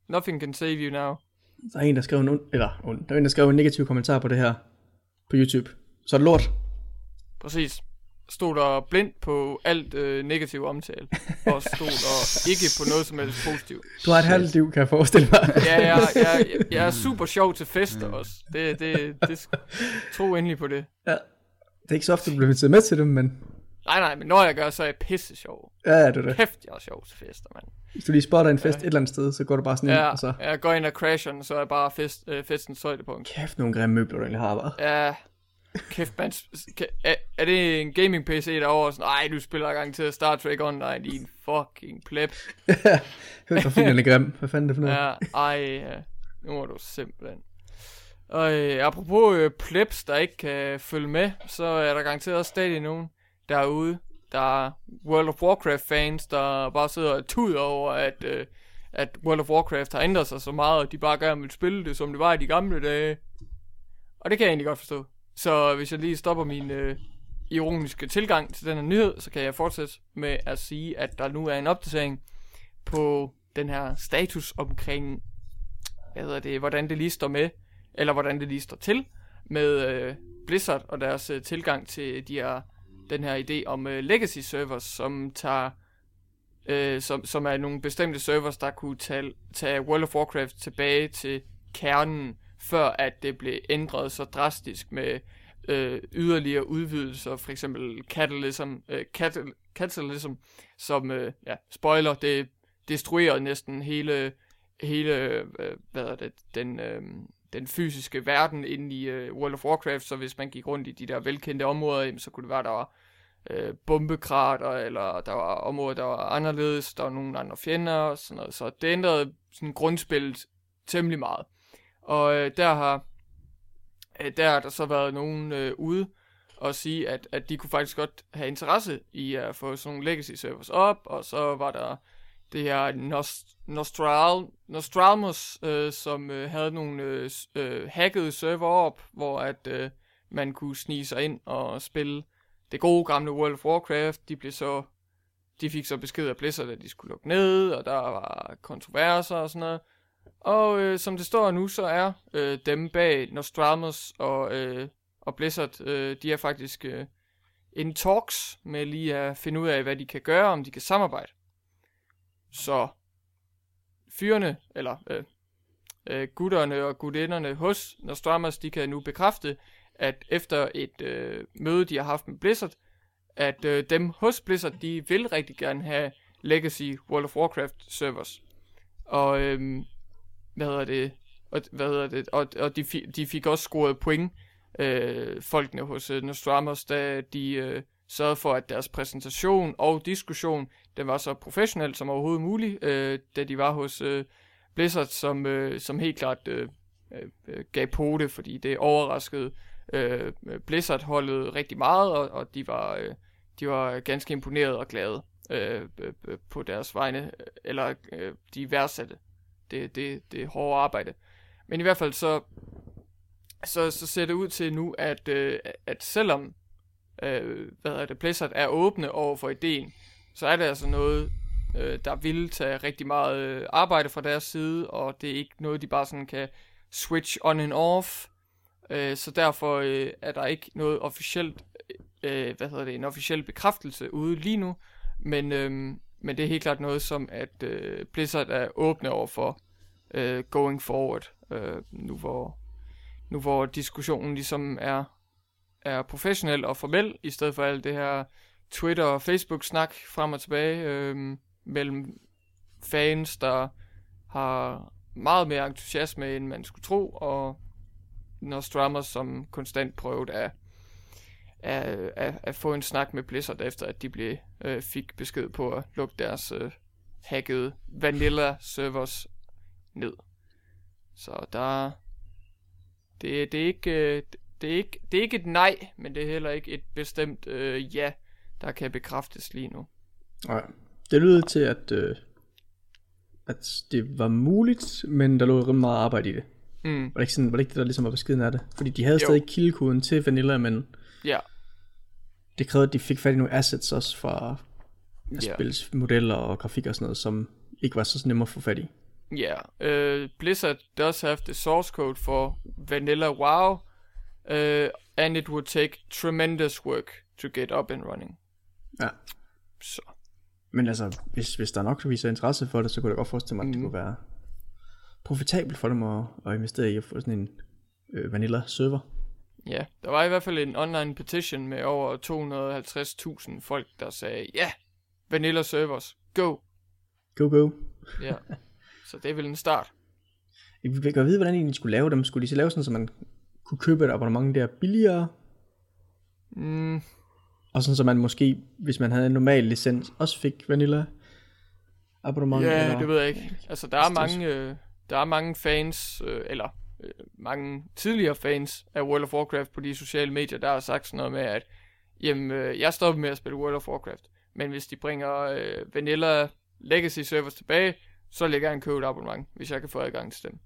Nothing can save you now. Der er en, der skrev en, ond- eller, ond, der er en, der skrev en negativ kommentar på det her på YouTube. Så er det lort. Præcis. Stod der blindt på alt øh, negativ omtale, og stod der ikke på noget som helst positivt. Du har et halvt liv, kan jeg forestille mig. Ja, jeg, jeg, jeg, jeg er super sjov til fester også. Det, det, det, tro endelig på det. ja. Det er ikke så ofte, du bliver inviteret med til dem, men Nej, nej, men når jeg gør, så er jeg pisse sjov. ja, ja, det er det. Kæft, jeg er sjov til fester, mand. Hvis du lige spotter en fest et eller andet sted, så går du bare sådan ind, Ja, og så... jeg går ind og crasher den, så er jeg bare fest, øh, festens højdepunkt. Kæft, nogle grimme møbler, du egentlig har, bare. Ja, kæft, man. Er, er det en gaming-PC derovre? Sådan, Ej, du spiller gang til Star Trek Online, din fucking pleb. (laughs) Fint, den er grim. Hvad fanden er det for noget? Ja, ej, ja. nu må du simpelthen. Og øh, apropos øh, plebs, der ikke kan følge med, så er der garanteret også stadig nogen derude, der er World of Warcraft fans, der bare sidder og tuder over, at, øh, at World of Warcraft har ændret sig så meget, at de bare gerne vil spille det, som det var i de gamle dage. Og det kan jeg egentlig godt forstå. Så hvis jeg lige stopper min, øh, ironiske tilgang til den her nyhed, så kan jeg fortsætte med at sige, at der nu er en opdatering på den her status omkring, hvad hedder det, hvordan det lige står med, eller hvordan det lige står til med øh, Blizzard og deres øh, tilgang til de her, den her idé om øh, legacy servers, som tager øh, som, som er nogle bestemte servers, der kunne tage, tage World of Warcraft tilbage til kernen, før at det blev ændret så drastisk med øh, yderligere udvidelser, for eksempel Catalysm, øh, Catal Catalysm som, øh, ja, spoiler, det destruerede næsten hele, hele øh, hvad er det, den, øh, den fysiske verden inde i øh, World of Warcraft, så hvis man gik rundt i de der velkendte områder, jamen, så kunne det være, der var øh, bombekrater, eller der var områder, der var anderledes, der var nogle andre fjender og sådan noget. Så det ændrede sådan grundspillet temmelig meget. Og øh, der har øh, der har der så været nogen øh, ude og sige, at, at de kunne faktisk godt have interesse i at få sådan nogle legacy servers op, og så var der det her Nost- Nostral Nostralmus, øh, som øh, havde nogle øh, øh, hackede server op, hvor at øh, man kunne snige sig ind og spille det gode gamle World of Warcraft. De blev så de fik så besked af Blizzard, at de skulle lukke ned, og der var kontroverser og sådan noget. Og øh, som det står nu, så er øh, dem bag Nostradamus og, øh, og Blizzard, øh, de er faktisk øh, in talks med lige at finde ud af, hvad de kan gøre, om de kan samarbejde. Så fyrene, eller øh, øh, gutterne og gutinderne hos Nostradamus, de kan nu bekræfte, at efter et øh, møde, de har haft med Blizzard, at øh, dem hos Blizzard, de vil rigtig gerne have Legacy World of Warcraft servers. Og øh, hvad hedder det, og, hvad hedder det, og, og de, fi, de fik også scoret point, øh, folkene hos øh, Nostramos, da de øh, sørgede for, at deres præsentation og diskussion, den var så professionel som overhovedet muligt, øh, da de var hos øh, Blizzard, som, øh, som helt klart øh, øh, gav på det, fordi det overraskede øh, Blizzard-holdet rigtig meget, og, og de, var, øh, de var ganske imponeret og glade øh, øh, på deres vegne, eller øh, de værdsatte det, det, det hårde arbejde. Men i hvert fald så, så, så ser det ud til nu, at, øh, at selvom øh, hvad hedder det, Blizzard er åbne over for ideen, så er det altså noget, øh, der vil tage rigtig meget øh, arbejde fra deres side, og det er ikke noget, de bare sådan kan switch on and off. Øh, så derfor øh, er der ikke noget officielt, øh, øh hvad hedder det, en officiel bekræftelse ude lige nu, men, øh, men det er helt klart noget, som at øh, Blizzard er åbne over for øh, going forward, øh, nu, hvor, nu hvor diskussionen ligesom er, er professionel og formel, i stedet for alt det her Twitter og Facebook-snak frem og tilbage øh, mellem fans, der har meget mere entusiasme, end man skulle tro, og Nostradamus, som konstant prøvede at, at, at, at få en snak med Blizzard, efter at de blev, øh, fik besked på at lukke deres øh, hackede vanilla servers ned. Så der det, det er ikke øh, det er ikke det er ikke et nej, men det er heller ikke et bestemt øh, ja, der kan bekræftes lige nu. Nej. Det lyder til at øh, at det var muligt, men der lå rimelig meget arbejde i det. Mm. Var det ikke, sådan, var det, ikke det, der ligesom var beskeden af det? Fordi de havde Jo. stadig kildekoden til Vanilla, men Ja. Det krævede, at de fik fat i nogle assets også fra Ja. ja. spilsmodeller og grafik og sådan noget, som ikke var så nemme at få fat i. Yeah, uh, Blizzard does have the source code for Vanilla WoW, uh, and it would take tremendous work to get up and running. Ja. Så Men altså, hvis, hvis der er nok, der viser interesse for det, så kunne jeg godt forestille mig, at det Mhm. kunne være profitabelt for dem at, at investere i at få sådan en øh, vanilla server. Ja, der var i hvert fald en online petition med over 250.000 folk, der sagde, ja, yeah, Vanilla servers, go. Go, go. Ja, (laughs) så det er vel en start. Vi vil godt vide, hvordan de skulle lave dem. Skulle de så lave sådan, så man kunne købe et abonnement der billigere? Mm, Og sådan, så man måske, hvis man havde en normal licens, også fik vanilla abonnement? ja, eller? det ved jeg ikke. Altså, der er er mange, øh, der er mange fans, øh, eller øh, mange tidligere fans af World of Warcraft på de sociale medier, der har sagt sådan noget med, at jamen, øh, jeg stopper med at spille World of Warcraft. Men hvis de bringer øh, Vanilla Legacy servers tilbage, så lægger jeg en købe et abonnement, hvis jeg kan få adgang til dem.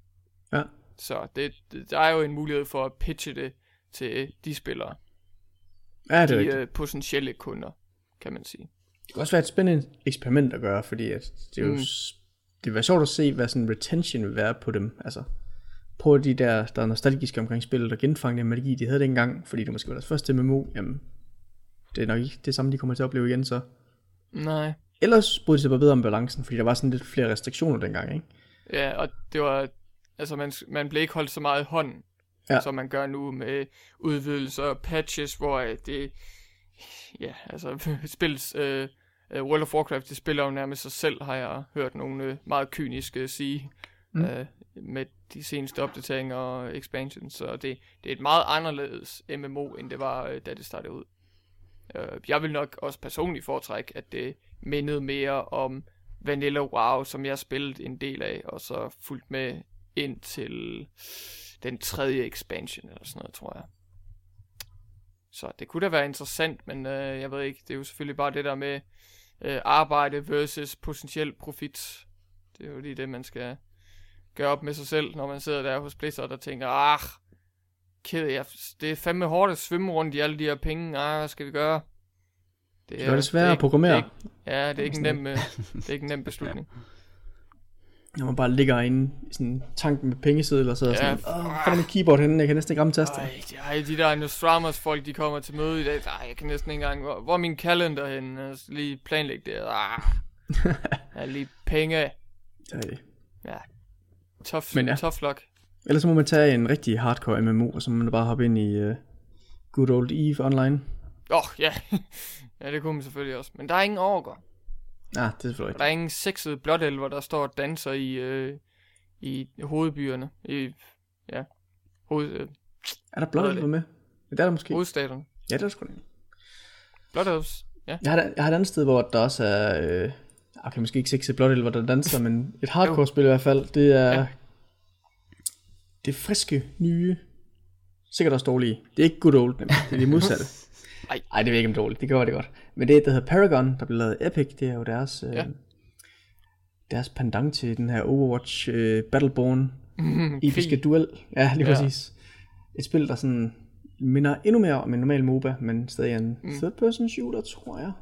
Ja. Så det, det, der er jo en mulighed for at pitche det til de spillere. Ja, det er de rigtigt. øh, potentielle kunder, kan man sige. Det kan også være et spændende eksperiment at gøre, fordi at det er jo, Mm. mm. det vil være sjovt at se, hvad sådan retention vil være på dem. Altså, på de der, der er nostalgiske omkring spillet, og genfange den magi, de havde dengang, fordi det måske var deres første MMO, jamen, det er nok ikke det samme, de kommer til at opleve igen, så. Nej. Ellers burde de sig bare bedre om balancen, fordi der var sådan lidt flere restriktioner dengang, ikke? Ja, og det var, altså man, man blev ikke holdt så meget i hånden, Ja. som man gør nu med udvidelser og patches, hvor øh, det, ja, altså (laughs) spillet, øh, øh, World of Warcraft, det spiller jo nærmest sig selv, har jeg hørt nogle øh, meget kyniske sige, mm. øh, med de seneste opdateringer og expansions, så det, det er et meget anderledes MMO, end det var, øh, da det startede ud. Øh, jeg vil nok også personligt foretrække, at det mindede mere om Vanilla WoW, som jeg spillede en del af, og så fulgt med ind til den tredje expansion, eller sådan noget, tror jeg. Så det kunne da være interessant, men øh, jeg ved ikke, det er jo selvfølgelig bare det der med øh, arbejde versus potentiel profit. Det er jo lige det, man skal gøre op med sig selv, når man sidder der hos Blizzard og tænker, ah, ked, jeg, det er fandme hårdt at svømme rundt i alle de her penge, ah, hvad skal vi gøre? Det er det svært at programmere. Det er ikke, ja, det er ikke en nem, øh, det er ikke en nem beslutning. (laughs) Når man bare ligger inde i sådan en tank med pengesedler og sidder Ja. sådan, åh, hvor er mit keyboard henne? Jeg kan næsten ikke ramme taster. Ej, de, ej, de der Nostradamus folk, de kommer til møde i dag. Ej, jeg kan næsten ikke engang... Hvor, hvor er min kalender henne? Jeg skal lige planlægge det. Ah, (laughs) jeg lige penge. Er det. Ja. Tough, Men ja. tough luck. Ellers så må man tage en rigtig hardcore MMO, og så må man bare hoppe ind i uh, Good Old Eve Online. Åh, oh, ja. (laughs) ja, det kunne man selvfølgelig også. Men der er ingen orker. Ah, det er selvfølgelig Der er ingen sexede blådelver, der står og danser i, øh, i hovedbyerne. I, ja, hoved, øh. Er der Hvad er blot det? med? Ja, det er der måske. hovedstaterne. Ja, det er der sgu da. Blådelvs, ja. Jeg har, et- jeg har et andet sted, hvor der også er... Øh, okay, måske ikke sexet blot eller hvor der danser, men et hardcore spil i hvert fald. Det er... Ja. Det er friske, nye, sikkert også dårlige. Det er ikke good old, nemlig. det er det modsatte. Ej. Ej, det jeg ikke om dårligt. Det gør det godt. Men det, der hedder Paragon, der blev lavet Epic, det er jo deres, øh, Ja. deres pendant til den her Overwatch øh, Battleborn episke Krig. duel. Ja, lige Ja. præcis. Et spil, der sådan minder endnu mere om en normal MOBA, men stadig er en Mm. third person shooter, tror jeg.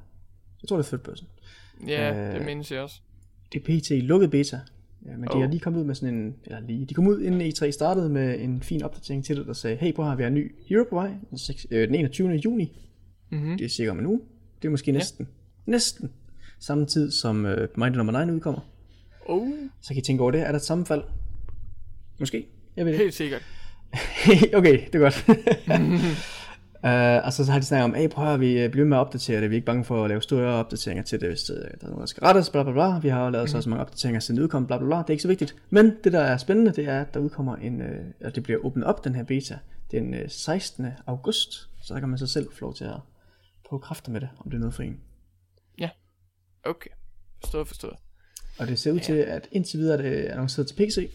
Jeg tror, det er third person. Ja, det Øh, mindes jeg også. Det er pt. lukket beta. Ja, men oh. de har lige kommet ud med sådan en, eller lige, de kom ud inden E3 startede med en fin opdatering til det, der sagde, hey, prøv at høre, vi har en ny hero på vej, den, seks- øh, den 21. juni. Mm-hmm. Det er cirka om en uge. Det er måske næsten, ja. næsten samme tid som øh, Mighty Number 9 udkommer. Oh, Så kan I tænke over det. Er der et sammenfald? Måske. Jeg ved det helt sikkert. (laughs) okay, det er godt. (laughs) uh, og så har de snakket om, hey, prøv at høre, vi øh, bliver ved med at opdatere det. Vi er ikke bange for at lave store opdateringer til det, hvis øh, der er noget, der skal rettes, bla bla bla. Vi har lavet så også mange opdateringer siden udkom, bla bla bla. Det er ikke så vigtigt. Men det, der er spændende, det er, at der udkommer en, øh, at det bliver åbnet op, den her beta, den øh, 16. august. Så der kan man så selv få lov til at prøve kræfter med det, om det er noget for en. Okay. Forstået, forstået. Og det ser ud til, at indtil videre er det annonceret til PC.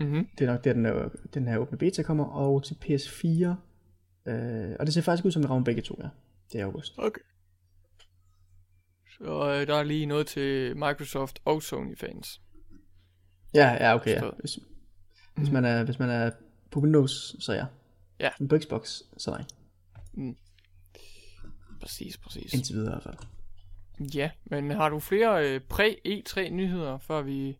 Mm-hmm. Det er nok der, den, er, den her åbne beta kommer, og til PS4. Øh, og det ser faktisk ud som, at rammer begge to, ja. Det er august. Okay. Så øh, der er lige noget til Microsoft og Sony fans. Ja, ja, okay, ja. Hvis, hvis, man er, hvis man er på Windows, så ja. Ja. Men på Xbox, så nej. Præcis, præcis. Indtil videre i hvert fald. Ja, men har du flere øh, præ-E3 nyheder, før vi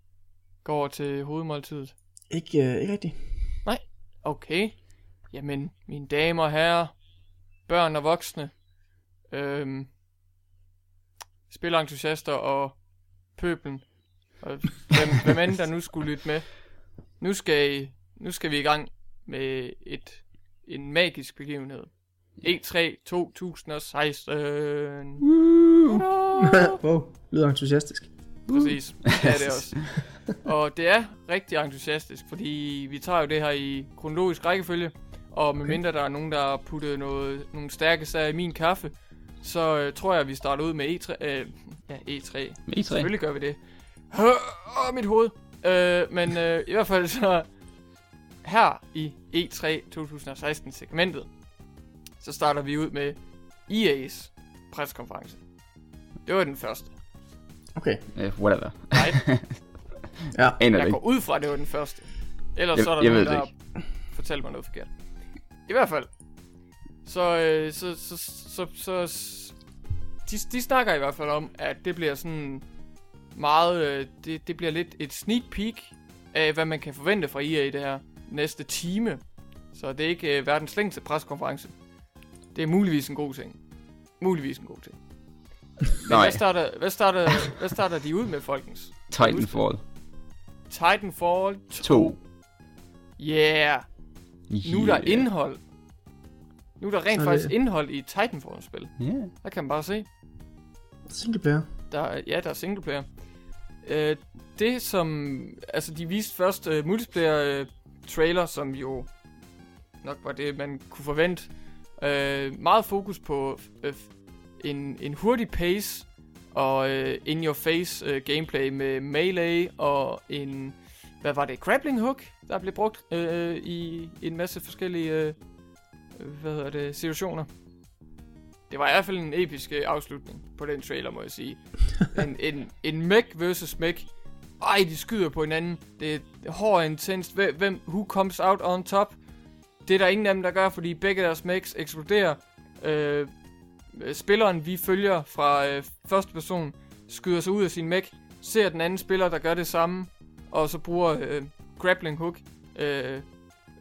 går over til hovedmåltidet? Ikke, øh, ikke rigtigt. Okay. Jamen, mine damer og herrer, børn og voksne, øhm, spilentusiaster og pøblen, og hvem, hvem end der nu skulle lytte med. Nu skal, I, nu skal vi i gang med et, en magisk begivenhed. E E3 2016. (laughs) wow, lyder entusiastisk. Præcis, det er det (laughs) også. Og det er rigtig entusiastisk, fordi vi tager jo det her i kronologisk rækkefølge, og medmindre okay. der er nogen, der har puttet noget, nogle stærke sager i min kaffe, så øh, tror jeg, at vi starter ud med E3. Øh, ja, E3. Med E3. Selvfølgelig gør vi det. Åh, mit hoved. Øh, men øh, i hvert fald så her i E E3 2016 segmentet, så starter vi ud med EA's preskonference. Det var den første. Okay, Uh, whatever. Nej, (laughs) ja. Jeg går ud fra, at det var den første. Ellers Jeg- så er der jeg nogen, ved der fortalt mig noget forkert. I hvert fald, Så, øh, så, så, så, så, så de, de snakker i hvert fald om, at det bliver sådan meget, øh, det, det bliver lidt et sneak peek af, hvad man kan forvente fra EA i det her næste time. Så det er ikke øh, verdens længste preskonference. Det er muligvis en god ting. Muligvis en god ting. Men Nej, hvad starter, hvad, starter, hvad starter de ud med, folkens? Titanfall Titanfall 2. 2. Yeah! Nu er der Yeah. indhold. Nu er der rent faktisk det- indhold i Titanfall-spil. Yeah. Der kan man bare se. Single player. Der, er- ja, der er singleplayer. Øh, det som... Altså, de viste først uh, multiplayer uh, trailer, som jo nok var det, man kunne forvente. Uh, meget fokus på uh, en, en hurtig pace og uh, in-your-face uh, gameplay med melee og en... Hvad var det? Grappling hook, der blev brugt uh, i en masse forskellige... Uh, hvad hedder det? Situationer. Det var i hvert fald en episk øh, afslutning på den trailer, må jeg sige. (laughs) en, en, en mech versus mech. Ej, de skyder på hinanden. Det er hård intenst. Hvem, hvem, who comes out on top? Det er der ingen af dem, der gør, fordi begge deres mechs eksploderer. Øh, spilleren, vi følger fra øh, første person, skyder sig ud af sin mech, ser den anden spiller, der gør det samme, og så bruger øh, grappling hook, øh,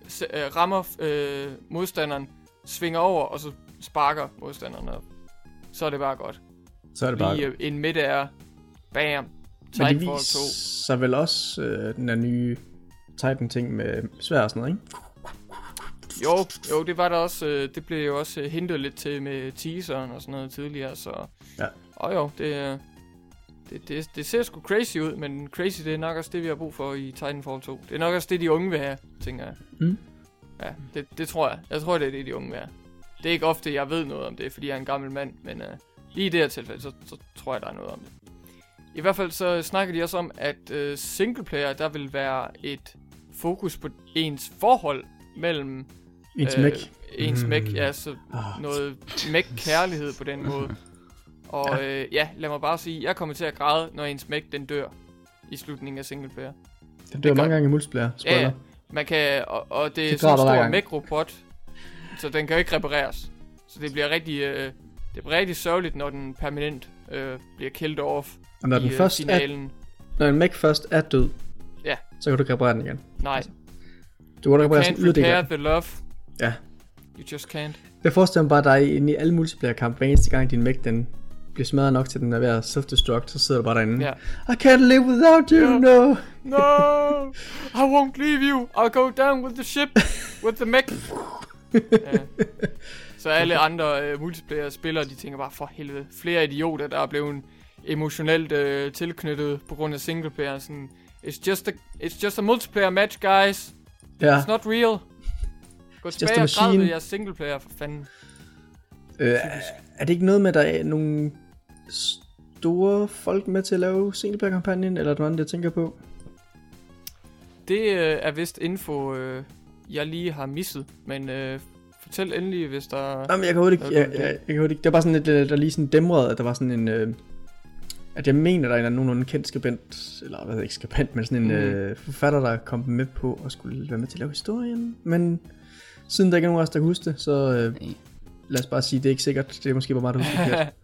se, øh, rammer øh, modstanderen, svinger over, og så sparker modstanderen op. Så er det bare godt. Så er det bare... Lige øh, en midt er, bam, Men de Titanfall 2. viser vel også øh, den der nye Titan-ting med svær og sådan noget, ikke? Jo, jo, det var der også, øh, det blev jo også øh, hintet lidt til med teaseren og sådan noget tidligere, så... Ja. Og jo, det, øh, det, det, det ser sgu crazy ud, men crazy det er nok også det, vi har brug for i Titanfall 2. Det er nok også det, de unge vil have, tænker jeg. Mm. Ja, det, det tror jeg. Jeg tror, det er det, de unge vil have. Det er ikke ofte, jeg ved noget om det, fordi jeg er en gammel mand, men øh, lige i det her tilfælde, så, så tror jeg, der er noget om det. I hvert fald så snakker de også om, at øh, singleplayer, der vil være et fokus på ens forhold mellem Ens øh, mech. ens Mm. mech, ja, så Ah, noget mech-kærlighed på den måde. (laughs) Og ja. Øh, ja, lad mig bare sige, jeg kommer til at græde, når ens mech den dør i slutningen af singleplayer. det dør gør- mange gange i multiplayer. Spoiler. Ja. Man kan, og, og det er Det sådan en stor mech-robot, så den kan jo ikke repareres. Så det bliver rigtig, øh, det bliver rigtig sørgeligt, når den permanent øh, bliver killed off Og når i den øh, først er, finalen. når en mech først er død, Ja. så kan du ikke reparere den igen. Nej, Du kan reparere sådan yderligere. the love. Ja. You just can't. Jeg forestiller mig bare dig inde i alle multiplayer kampe, hver eneste gang din mech den bliver smadret nok til den er ved at self-destruct, så sidder du bare derinde. Ja. I can't live without you, Ja. no. No, I won't leave you. I'll go down with the ship, with the mech. (laughs) ja. Så alle andre uh, multiplayer-spillere, de tænker bare, for helvede, flere idioter, der er blevet emotionelt uh, tilknyttet på grund af singleplayer. Sådan, it's just a, it's just a multiplayer match, guys. Ja, It's not real. Gå tilbage og græd ved jeres singleplayer, for fanden. øh, er det ikke noget med, at der er nogle store folk med til at lave singleplayer-kampagnen, eller er det noget, andet, jeg tænker på? Det uh, er vist info, uh, jeg lige har misset. Men uh, fortæl endelig, hvis der... Nå, men jeg kan overhovedet ikke, jeg, jeg, jeg kan ikke. Det var bare sådan lidt, øh, der lige sådan dæmrede, at der var sådan en, øh, at jeg mener, der er en eller nogenlunde kendt skribent, eller hvad hedder ikke skribent, men sådan en Mhm. øh, forfatter, der kom med på og skulle være med til at lave historien. Men siden der ikke er nogen af os, der kan huske det, så øh, Nej. lad os bare sige, det er ikke sikkert. Det er måske bare mig, der husker det. (laughs)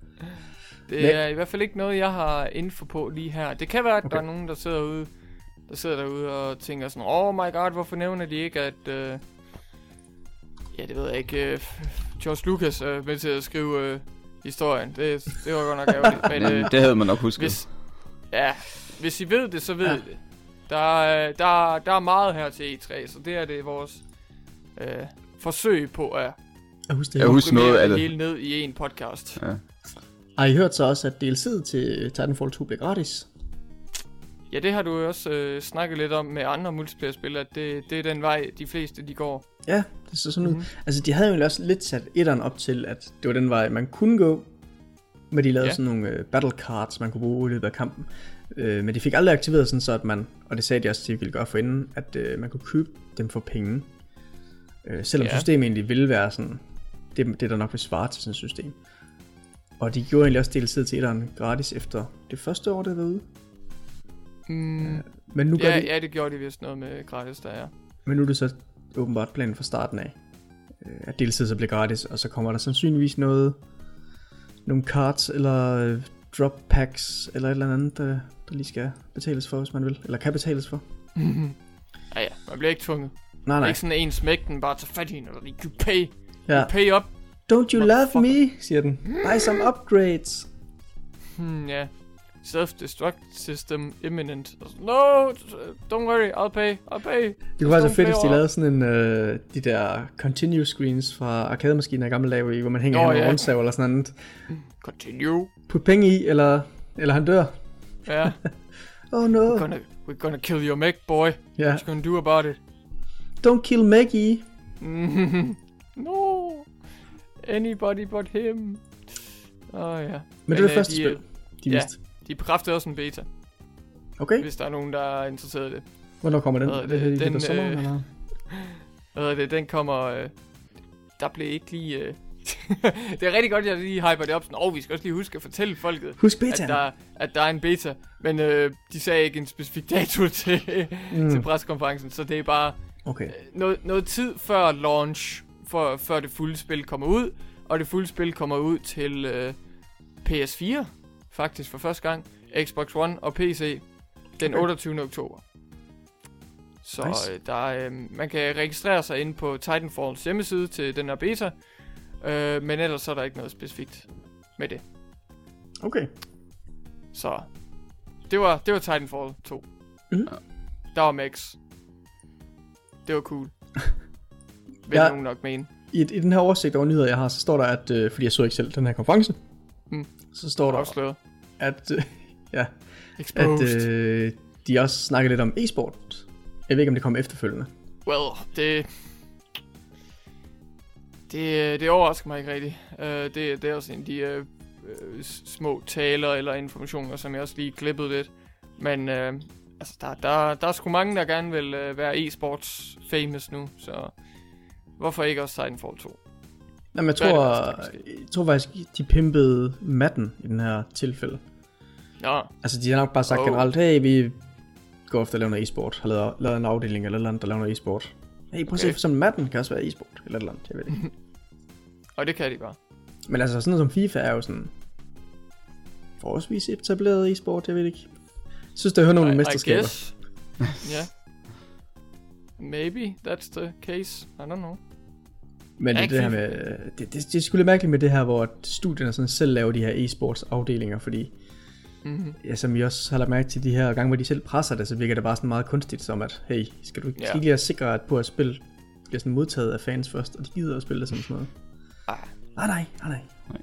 det Men- er i hvert fald ikke noget, jeg har info på lige her. Det kan være, at okay. der er nogen, der sidder ude, der sidder derude og tænker sådan, oh my god, hvorfor nævner de ikke, at... Øh, ja, det ved jeg ikke. Øh, George Lucas er med til at skrive øh, historien. Det, det var godt nok ærgerligt. (laughs) Men øh, det havde man nok husket. hvis, ja, hvis I ved det, så ved Ja. det. Der, er- der, der er meget her til E3, så det er det vores øh, forsøg på at Jeg husker det. Jeg husker noget af det det. hele ned i en podcast. Ja. Har I hørt så også, at DLC'et til Titanfall 2 bliver gratis? Ja, det har du jo også øh, snakket lidt om med andre multiplayer-spil, at det, det er den vej, de fleste de går. Ja, det så sådan ud. Mhm. Altså, de havde jo også lidt sat etteren op til, at det var den vej, man kunne gå. Men de lavede Ja. sådan nogle uh, battle cards, man kunne bruge i løbet af kampen. Uh, men de fik aldrig aktiveret sådan, så at man, og det sagde de også, de ville gøre for inden, at uh, man kunne købe dem for penge. Uh, selvom ja. systemet egentlig ville være sådan, det, det der nok vil svare til sådan et system. Og de gjorde egentlig også DLC til etteren gratis efter det første år, det var ude. Mm, Men nu, gør ja, de, ja, det gjorde de vist noget med gratis, der er. men nu er det så åbenbart planen fra starten af. øh, at deltid så bliver gratis, og så kommer der sandsynligvis noget, nogle cards eller øh, drop packs eller et eller andet, der, der lige skal betales for, hvis man vil, eller kan betales for. (laughs) Ja, ja, man bliver ikke tvunget. Nej, Det er nej. ikke sådan en smæk, den bare tager fat i en, eller you pay, Ja. you pay up. Don't you love me, siger den. Buy some upgrades. Hmm, ja. Self-destruct system imminent. No, don't worry, I'll pay, I'll pay. Det kunne være så fedt, hvis de lavede sådan en, øh, de der continue screens fra arkademaskiner i gamle dage, hvor man hænger oh, rundsav eller sådan noget. Continue. Put penge i, eller, eller han dør. Ja, (laughs) Oh no. we're gonna, we're gonna kill your mech, boy. Ja. What you gonna do about it? Don't kill Maggie. (laughs) no. Anybody but him. Åh oh, ja. Men, Men, det er det øh, første de, spil, øh, de ja. viste. De bekræftede også en beta, Okay, hvis der er nogen, der er interesseret i det. hvornår kommer den? Hvad Det, det? Den, det sommeren, øh, eller? (laughs) Hvad det? Den kommer... Øh, der blev ikke lige... Øh, (laughs) det er rigtig godt, at jeg lige hyper det op. Sådan, oh, vi skal også lige huske at fortælle folket, Husk at der, at der er en beta. Men øh, de sagde ikke en specifik dato til, mm. (laughs) til pressekonferencen, så det er bare Okay. øh, noget, noget tid før launch, for, før det fulde spil kommer ud. Og det fulde spil kommer ud til øh, PS4, faktisk for første gang. Xbox One og PC den Okay. 28. oktober. Så Nice. øh, der er, øh, man kan registrere sig inde på Titanfalls hjemmeside til den her beta. Øh, men ellers så er der ikke noget specifikt med det. Okay. Så det var, det var Titanfall 2. Mhm. Der var Max. Det var cool. (laughs) Vil Ja. nogen nok mene. I, I den her oversigt over nyheder, jeg har, så står der, at, øh, fordi jeg så ikke selv den her konference, Mm. så står der, Afsløret. at, øh, (laughs) ja, Exposed. at øh, de også snakker lidt om e-sport. Jeg ved ikke, om det kommer efterfølgende. Well, det... Det, det overrasker mig ikke rigtigt. Uh, det, det er også en af de uh, uh, små taler eller informationer, som jeg også lige klippede lidt. Men uh, altså, der, der, der er sgu mange, der gerne vil uh, være e-sports famous nu, så hvorfor ikke også Titanfall 2? Jamen, jeg tror, ske? jeg tror faktisk, de pimpede matten i den her tilfælde. Nå, Altså, de har nok bare sagt Oh. generelt, hey, vi går efter at lave noget e-sport. Har lavet, lavet en afdeling eller et eller andet, der laver noget e-sport. Hey, prøv at se, Okay. for sådan matten kan også være e-sport, eller et eller andet, jeg ved ikke. (laughs) (laughs) og det kan de bare. Men altså, sådan noget som FIFA er jo sådan forholdsvis etableret e-sport, jeg ved ikke. Jeg synes, der hører nogle I, mesterskaber. Yeah. (laughs) Maybe that's the case. I don't know. Men det, det her med, det, det, det er sgu lidt mærkeligt med det her, hvor studierne sådan selv laver de her e-sports afdelinger, fordi Mm-hmm. ja, som vi også har lagt mærke til de her gange, hvor de selv presser det, så virker det bare sådan meget kunstigt som at, hey, skal du ikke lige sikre, at på at spil bliver sådan modtaget af fans først, og de gider at spille det som sådan noget. Ah. Nej, nej, nej, nej. Nej.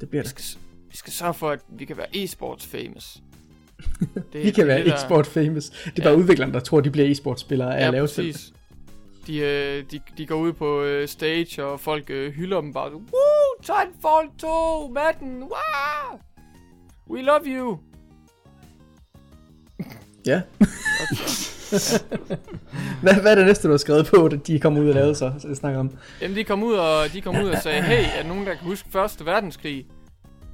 Det bliver Vi det. skal, vi skal sørge for, at vi kan være e-sports famous. Det, Vi kan være det, der- e-sport famous. Det er Ja. bare udviklerne, der tror, de bliver e-sport spillere af Ja, at lave præcis. De, øh, de, de går ud på øh, stage, og folk øh, hylder dem bare. Woo! Titanfall 2! Madden! Wow! We love you! Ja. (laughs) hvad, hvad er det næste, du har skrevet på, at de kommer ud og lavede så, så jeg snakker om? Jamen, de kom ud og, de kom ud og sagde, hey, er der nogen, der kan huske Første Verdenskrig?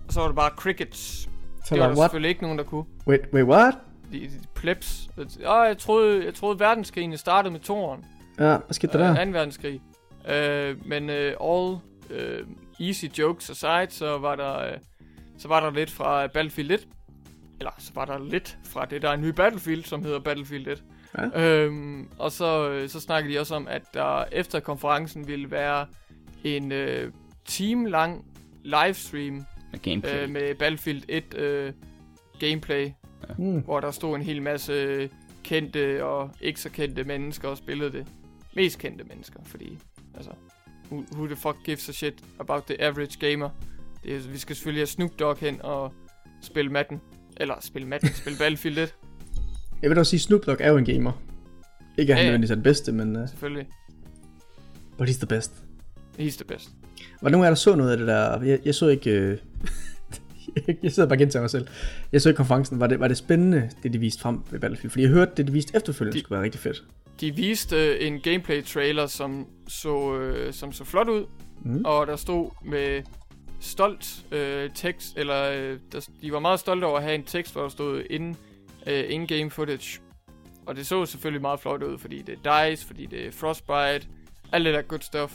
Og så var det bare crickets. Det var der what? selvfølgelig ikke nogen, der kunne. Wait, wait, what? De, de plebs. Åh, jeg troede, jeg troede verdenskrigen startede med toren. Ja, hvad skete der Øh, der? 2. verdenskrig. Øh, men øh, all øh, easy jokes aside, så var der øh, så var der lidt fra Battlefield 1. Eller så var der lidt fra det, der er en ny Battlefield, som hedder Battlefield 1. Ja. Øhm, og så, øh, så snakkede de også om, at der efter konferencen ville være en øh, time-lang livestream Med gameplay. øh, med Battlefield 1 øh, gameplay, Hmm. hvor der stod en hel masse kendte og ikke så kendte mennesker og spillede det. Mest kendte mennesker, fordi, altså, who, who the fuck gives a shit about the average gamer? Det er, vi skal selvfølgelig have Snoop Dogg hen og spille Madden. Eller spille Madden, (laughs) spille Battlefield 1, Jeg vil dog sige, Snoop Dogg er jo en gamer. Ikke at han Ja, ja. nødvendigvis er den bedste, men uh, selvfølgelig. but he's the best. He's the best. Var der nogen af jer, der så noget af det der? Jeg, jeg så ikke... Øh, (laughs) jeg sidder bare og gentager mig selv. Jeg så ikke konferencen. Var det, var det spændende, det de viste frem ved Battlefield? Fordi jeg hørte, det de viste efterfølgende, De- skulle være rigtig fedt. De viste øh, en gameplay trailer, som så, øh, som så flot ud, Mm. og der stod med stolt øh, tekst, eller øh, der, de var meget stolte over at have en tekst, hvor der stod in, øh, in-game footage. Og det så selvfølgelig meget flot ud, fordi det er DICE, fordi det er Frostbite, alt det der good stuff.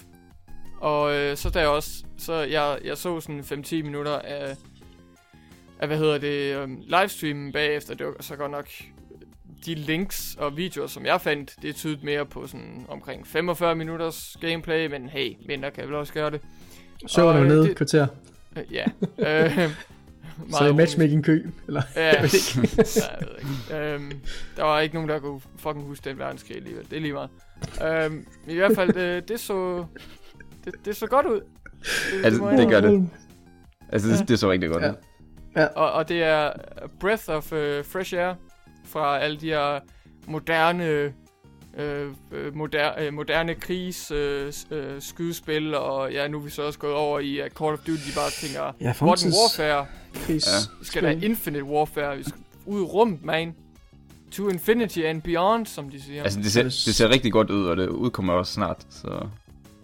Og øh, så der også, så jeg, jeg så sådan 5-10 minutter af, af, hvad hedder det, um, livestreamen bagefter. Det var så godt nok de links og videoer, som jeg fandt, det tydede mere på sådan omkring 45 minutters gameplay, men hey, mindre kan jeg vel også gøre det. Så var øh, nede det- et kvarter. Øh, ja. Øh, (laughs) Så i matchmaking kø, eller? Ja, ja, (laughs) jeg ved ikke. Øhm, der var ikke nogen, der kunne fucking huske den verdenskrig alligevel. Det er lige meget. Øhm, I hvert fald, det, det så... Det, det så godt ud. Det, Altså, det gør det. Altså, det, det så rigtig godt Ja. ud. Og, og det er Breath of uh, Fresh Air fra alle de her moderne øh, øh, moder, øh, moderne krigs øh, øh, skydespil, og ja, nu er vi så også gået over i at Call of Duty, de bare tænker, Ja, Modern. Warfare, Krigs... Ja. skal da Infinite Warfare, vi skal ud i rummet, man. To Infinity and Beyond, som de siger. Altså, det ser, det ser rigtig godt ud, og det udkommer også snart, så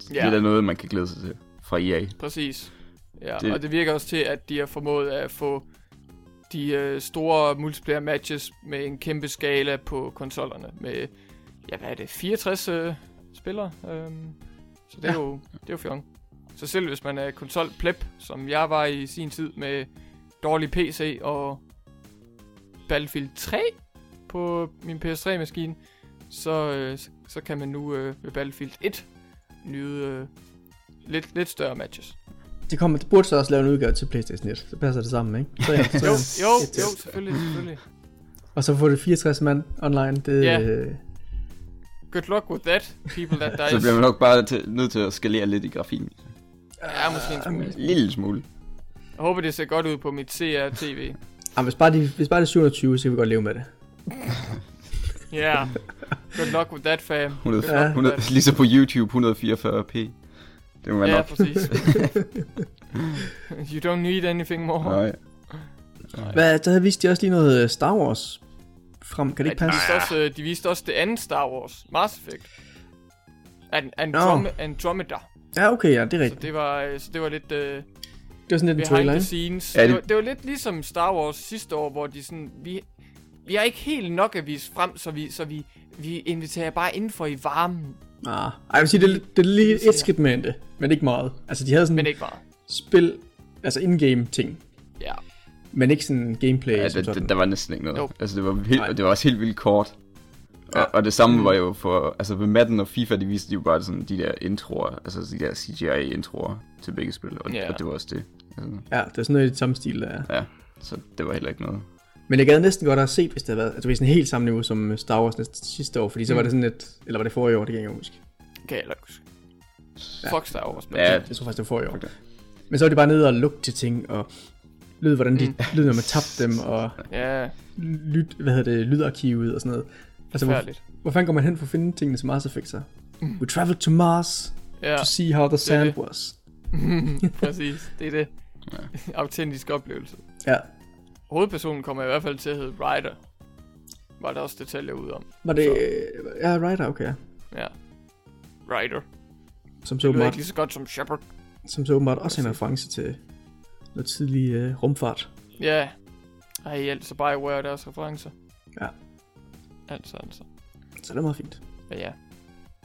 det Ja. er da noget, man kan glæde sig til fra EA. Præcis. Ja, Det- det... og det virker også til, at de har formået at få de øh, store multiplayer matches med en kæmpe skala på konsollerne. Med, ja, hvad er det, 64 øh, spillere? Øhm, så det er, Ja. jo, det er jo fjong. Så selv hvis man er konsol pleb, som jeg var i sin tid med dårlig PC og Battlefield 3 på min PS3-maskine, så, øh, så, så kan man nu øh, ved Battlefield 1 nyde øh, lidt, lidt større matches. Det, kommer, det burde så også lave en udgave til Playstation 1. Så passer det sammen, ikke? Så, ja, så, Jo, jo, jo, selvfølgelig, selvfølgelig. Og så får det 64 mand online. Det, Ja. øh, Good luck with that, people that Så dies. bliver man nok bare til, nødt til at skalere lidt i grafikken. Ja, måske en smule. En lille smule. Jeg håber, det ser godt ud på mit CR-TV. ah, hvis, bare de, hvis bare det er 720, så kan vi godt leve med det. (laughs) Ja. Yeah. Good luck with that, fam. 100, Good Ja. luck with 100, ligesom på YouTube, 144p. Det må man Ja, nok. præcis. (laughs) you don't need anything more. Nej. Hvad, der havde vist de også lige noget øh, Star Wars frem. Kan det ikke de, passe? viste også, øh, de viste også det andet Star Wars, Mass Effect. And, Androm- Andromeda. Ja, okay, ja, det er Så rigtigt. det var, øh, så det var lidt uh, Det var sådan lidt en trailer, the scenes. Ja, det... det- Det, var, det var lidt ligesom Star Wars sidste år, hvor de sådan... Vi, vi har ikke helt nok at vise frem, så vi, så vi, vi inviterer bare indenfor i varmen. Ah, ej, jeg vil sige, det, er det er lige et skridt med det, men ikke meget. Altså, de havde sådan Men ikke meget. spil, altså in-game ting, Ja. men ikke sådan gameplay. Ja, det, sådan. det, der var næsten ikke noget. Jo. Altså, det var, helt, Nej. og det var også helt vildt kort. Og, Ja. og det samme var jo for, altså ved Madden og FIFA, de viste jo bare sådan de der introer, altså de der CGI-introer til begge spil, og, Ja. og det var også det. Altså, Ja, det er sådan noget i det samme stil, der er. ja, så det var heller ikke noget. Men jeg gad næsten godt have set, hvis det havde været, altså hvis sådan helt samme niveau som Star Wars næste, sidste år, fordi så Mm. var det sådan et, eller var det forrige år, det kan jeg ikke huske. Kan jeg heller ikke huske. Ja. Fuck Star Wars. men- Ja, Jeg tror faktisk, det var forrige år. Det. Men så var det bare nede og lugte til ting, og lyd, hvordan de Mm. (laughs) lyd, når man tabte dem, og Ja, lyd, hvad hedder det, lydarkivet og sådan noget. Altså, hvor, hvor fanden går man hen for at finde tingene til Mars Effect så? Mm. We traveled to Mars Ja, to see how the sand det. was. (laughs) præcis. Det er det. (laughs) Autentisk oplevelse. Ja. Hovedpersonen kommer i hvert fald til at hedde Ryder. Var der også detaljer ud om. Var det, Så. ja, right, okay. Ja. Ryder. Som så åbenbart, ikke lige så godt som Shepard. som så åbenbart også en reference til noget tidlig uh, rumfart. Ja. Ej, altså Bioware deres referencer. Ja. Altså, altså. Så det er meget fint. Men ja.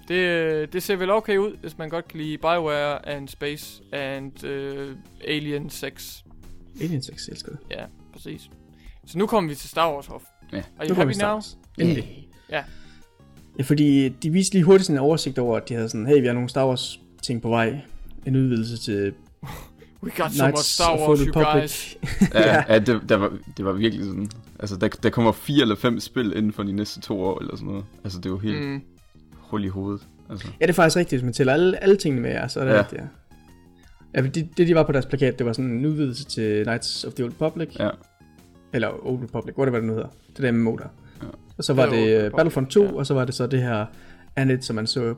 Det, det ser vel okay ud, hvis man godt kan lide Bioware and Space and uh, Alien 6. Alien 6, jeg elsker det. Ja, præcis. Så nu kommer vi til Star Wars, Hoff. Ja. Are Nu you kommer happy now? Wars. Endelig. Ja. Ja, fordi de viste lige hurtigt sådan en oversigt over, at de havde sådan, hey, vi har nogle Star Wars ting på vej. En udvidelse til (laughs) We got so much Star Wars, you Republic. guys. (laughs) Ja, ja det, der var, det var virkelig sådan, altså der, der kommer fire eller fem spil inden for de næste to år, eller sådan noget. Altså det er jo helt mm. Hul i hovedet. Altså. Ja, det er faktisk rigtigt, hvis man tæller alle, alle tingene med, ja, så er det Ja. ja. rigtigt, ja. Ja, det, det, de var på deres plakat, det var sådan en udvidelse til Knights of the Old Republic. Ja. Eller Old Republic, hvor det var det nu hedder. Det der MMO der. Ja. Og så var Det det, det Republic, Battlefront 2, ja. og så var det så det her andet, som man så...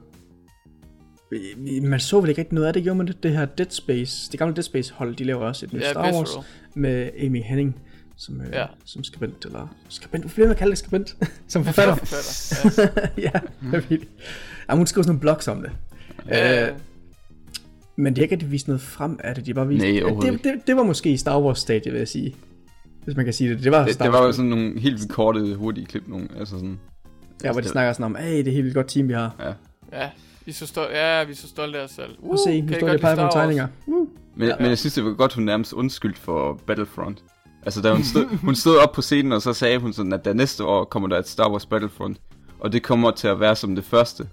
Man så vel ikke rigtig noget af det, gjorde man det? Det her Dead Space, det gamle Dead Space hold, de laver også et nyt Ja, Star Wars Visceral. med Amy Henning som, øh, Ja. som skribent, eller skribent, hvorfor bliver man kaldt det skribent? (laughs) som forfatter. Forfatter, (laughs) ja. ja, det er vildt. Ja, hun skriver sådan nogle blogs om det. Ja, Øh, men de har ikke rigtig vist noget frem af det. De har bare vist, Nej, overhovedet det, det, det, var måske Star Wars stadie, vil jeg sige. Hvis man kan sige det. Det var Det, det var jo sådan nogle helt vildt korte, hurtige klip, nogle, altså sådan. Ja, hvor de det- snakker sådan om, hey, det er helt vildt godt team, vi har. Ja, ja. Vi er så stolte, ja, vi er så stolte af os selv. Uh, Og se, nu står godt det peger på tegninger. Uh. Men, Ja. men jeg synes, det var godt, hun nærmest undskyldt for Battlefront. Altså, da hun stod, hun stod op på scenen, og så sagde hun sådan, at der næste år kommer der et Star Wars Battlefront. Og det kommer til at være som det første.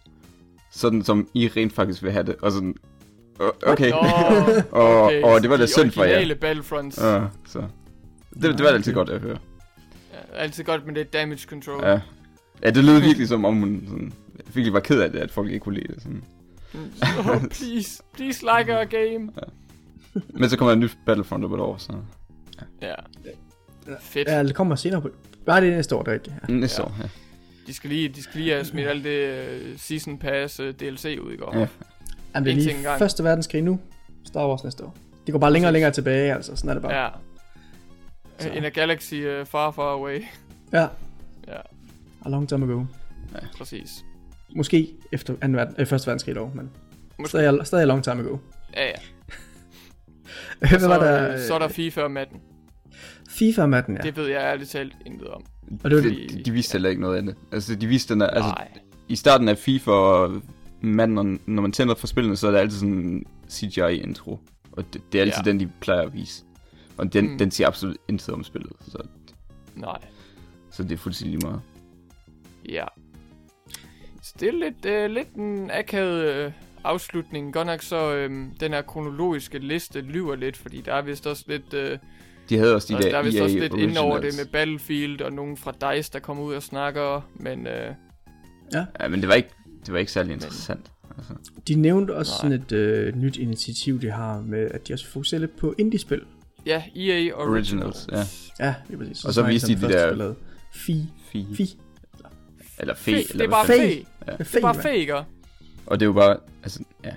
Sådan som I rent faktisk vil have det. Og sådan, "Åh, okay. Nå, og, okay, og det var da synd for jer. originale Battlefronts. Ja. Ja, så. Det, det var altid godt at høre. altid godt med det damage control. Ja. Ja, det lød virkelig som om hun sådan, virkelig var ked af det, at folk ikke kunne lide det. Sådan. oh, please, please like our game. Men så kommer der et nyt Battlefront op et år, så Ja. Fedt. Ja, det kommer senere på. Bare det næste år, det er rigtigt. Ja. næste Ja. år. Ja. De skal lige, de skal lige have smidt alt det uh, Season Pass uh, DLC ud i går. Ja. Jamen, det er En ting lige første verdenskrig nu. Star Wars næste år. Det går bare længere og længere tilbage, altså. Sådan er det bare. Ja. Så. In a galaxy uh, far, far away. ja. Ja, A long time ago. præcis. Måske efter anden verden, øh, første verdenskrig dog, men Måske. stadig, stadig a long time ago. Ja, ja. (laughs) Hvad Så, var der? øh, så er der FIFA om 18. FIFA om 18, ja. Ja. Det ved jeg ærligt talt intet om. Og det var De, det. de, de viste heller ikke noget af det. Altså, de viste den altså, i starten af FIFA og manden, når, når man tænder for spillene, så er der altid sådan en CGI-intro. Og det, det er altid Ja. ja. den, de plejer at vise. Og den, Mm. den siger absolut intet om spillet, så, Nej. så det er fuldstændig lige meget. Ja. Så det er lidt, øh, lidt en akavet øh, afslutning. Godt nok så øh, den her kronologiske liste lyver lidt, fordi der er vist også lidt... Øh, De havde også de der, der, der er vist EA også lidt ind over det Originals. med Battlefield og nogen fra DICE, der kommer ud og snakker, men øh, Ja, men det var ikke, det var ikke særlig interessant. Altså. De nævnte også Nej. sådan et øh, nyt initiativ, de har med, at de også fokuserer lidt på indie-spil. Ja, EA Originals. Originals, ja. Ja, lige præcis. Og så viste de det de der-. Fi. Fi. Fi. Eller fe, Fe, eller det er bare fe. Ja. Det er bare fe, ikke? Og det er jo bare, altså, ja.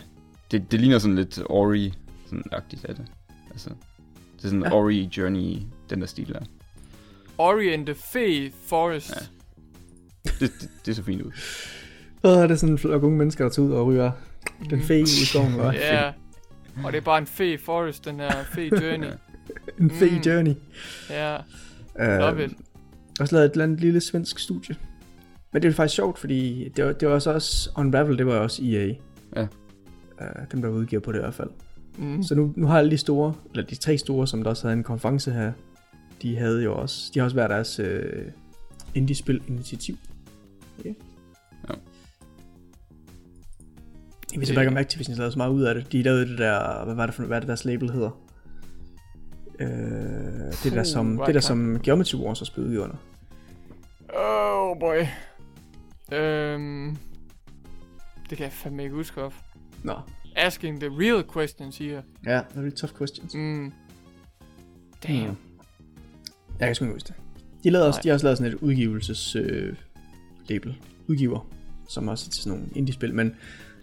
Det, det ligner sådan lidt Ori, sådan agtigt af det. Altså, det er sådan Ja. ja. Ori Journey, den der stil der. Ori and the Fey Forest. Ja. Det, det, det så fint ud. Åh, det er sådan en flok unge mennesker, der tager ud og ryger den Mhm. fe i skoven, hva'? Ja. Og det er bare en Fey Forest, den her Fey Journey. En fe Mm. journey. ja, Uh, love it. også lavet et eller andet lille svensk studie. Men det er faktisk sjovt, fordi det var, det var også, også Unravel, det var også EA. Ja. Uh, dem, der udgiver på det i hvert fald. Mm. Så nu, nu har alle de store, eller de tre store, som der også havde en konference her, de havde jo også, de har også været deres øh, indie-spil-initiativ. Okay. Ja. Jeg ved bare ikke, om Activision lavede så meget ud af det. De lavede det der, hvad var det for, hvad er det deres label hedder? Øh, det der Puh, som, det der som Geometry Wars også blev udgivet under. Oh boy. Øhm, det kan jeg fandme ikke huske of. Nå. Asking the real questions here. Ja, er really tough questions. Mm. Damn. Mm. Jeg kan sgu ikke huske det. De, lavede også, de har også lavet sådan et udgivelses øh, label. Udgiver. Som også er til sådan nogle indie-spil. Men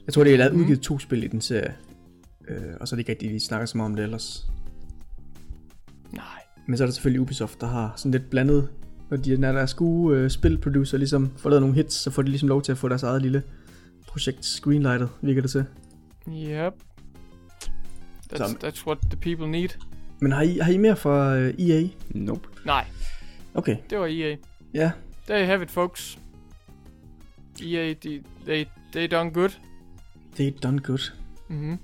jeg tror, de har lavet Mhm. udgivet to spil i den serie. Øh, og så er det ikke rigtigt, de snakker så meget om det ellers. Nej. Men så er der selvfølgelig Ubisoft, der har sådan lidt blandet. Når de når deres gode øh, spilproducer ligesom får lavet nogle hits, så får de ligesom lov til at få deres eget lille projekt screenlightet, virker det til. Yep. That's, Så- that's what the people need. Men har I, har I mere fra øh, EA? Nope. Nej, Okay, det var EA. ja. There you have it, folks. EA, de, they, they done good. Det er done good. Mhm.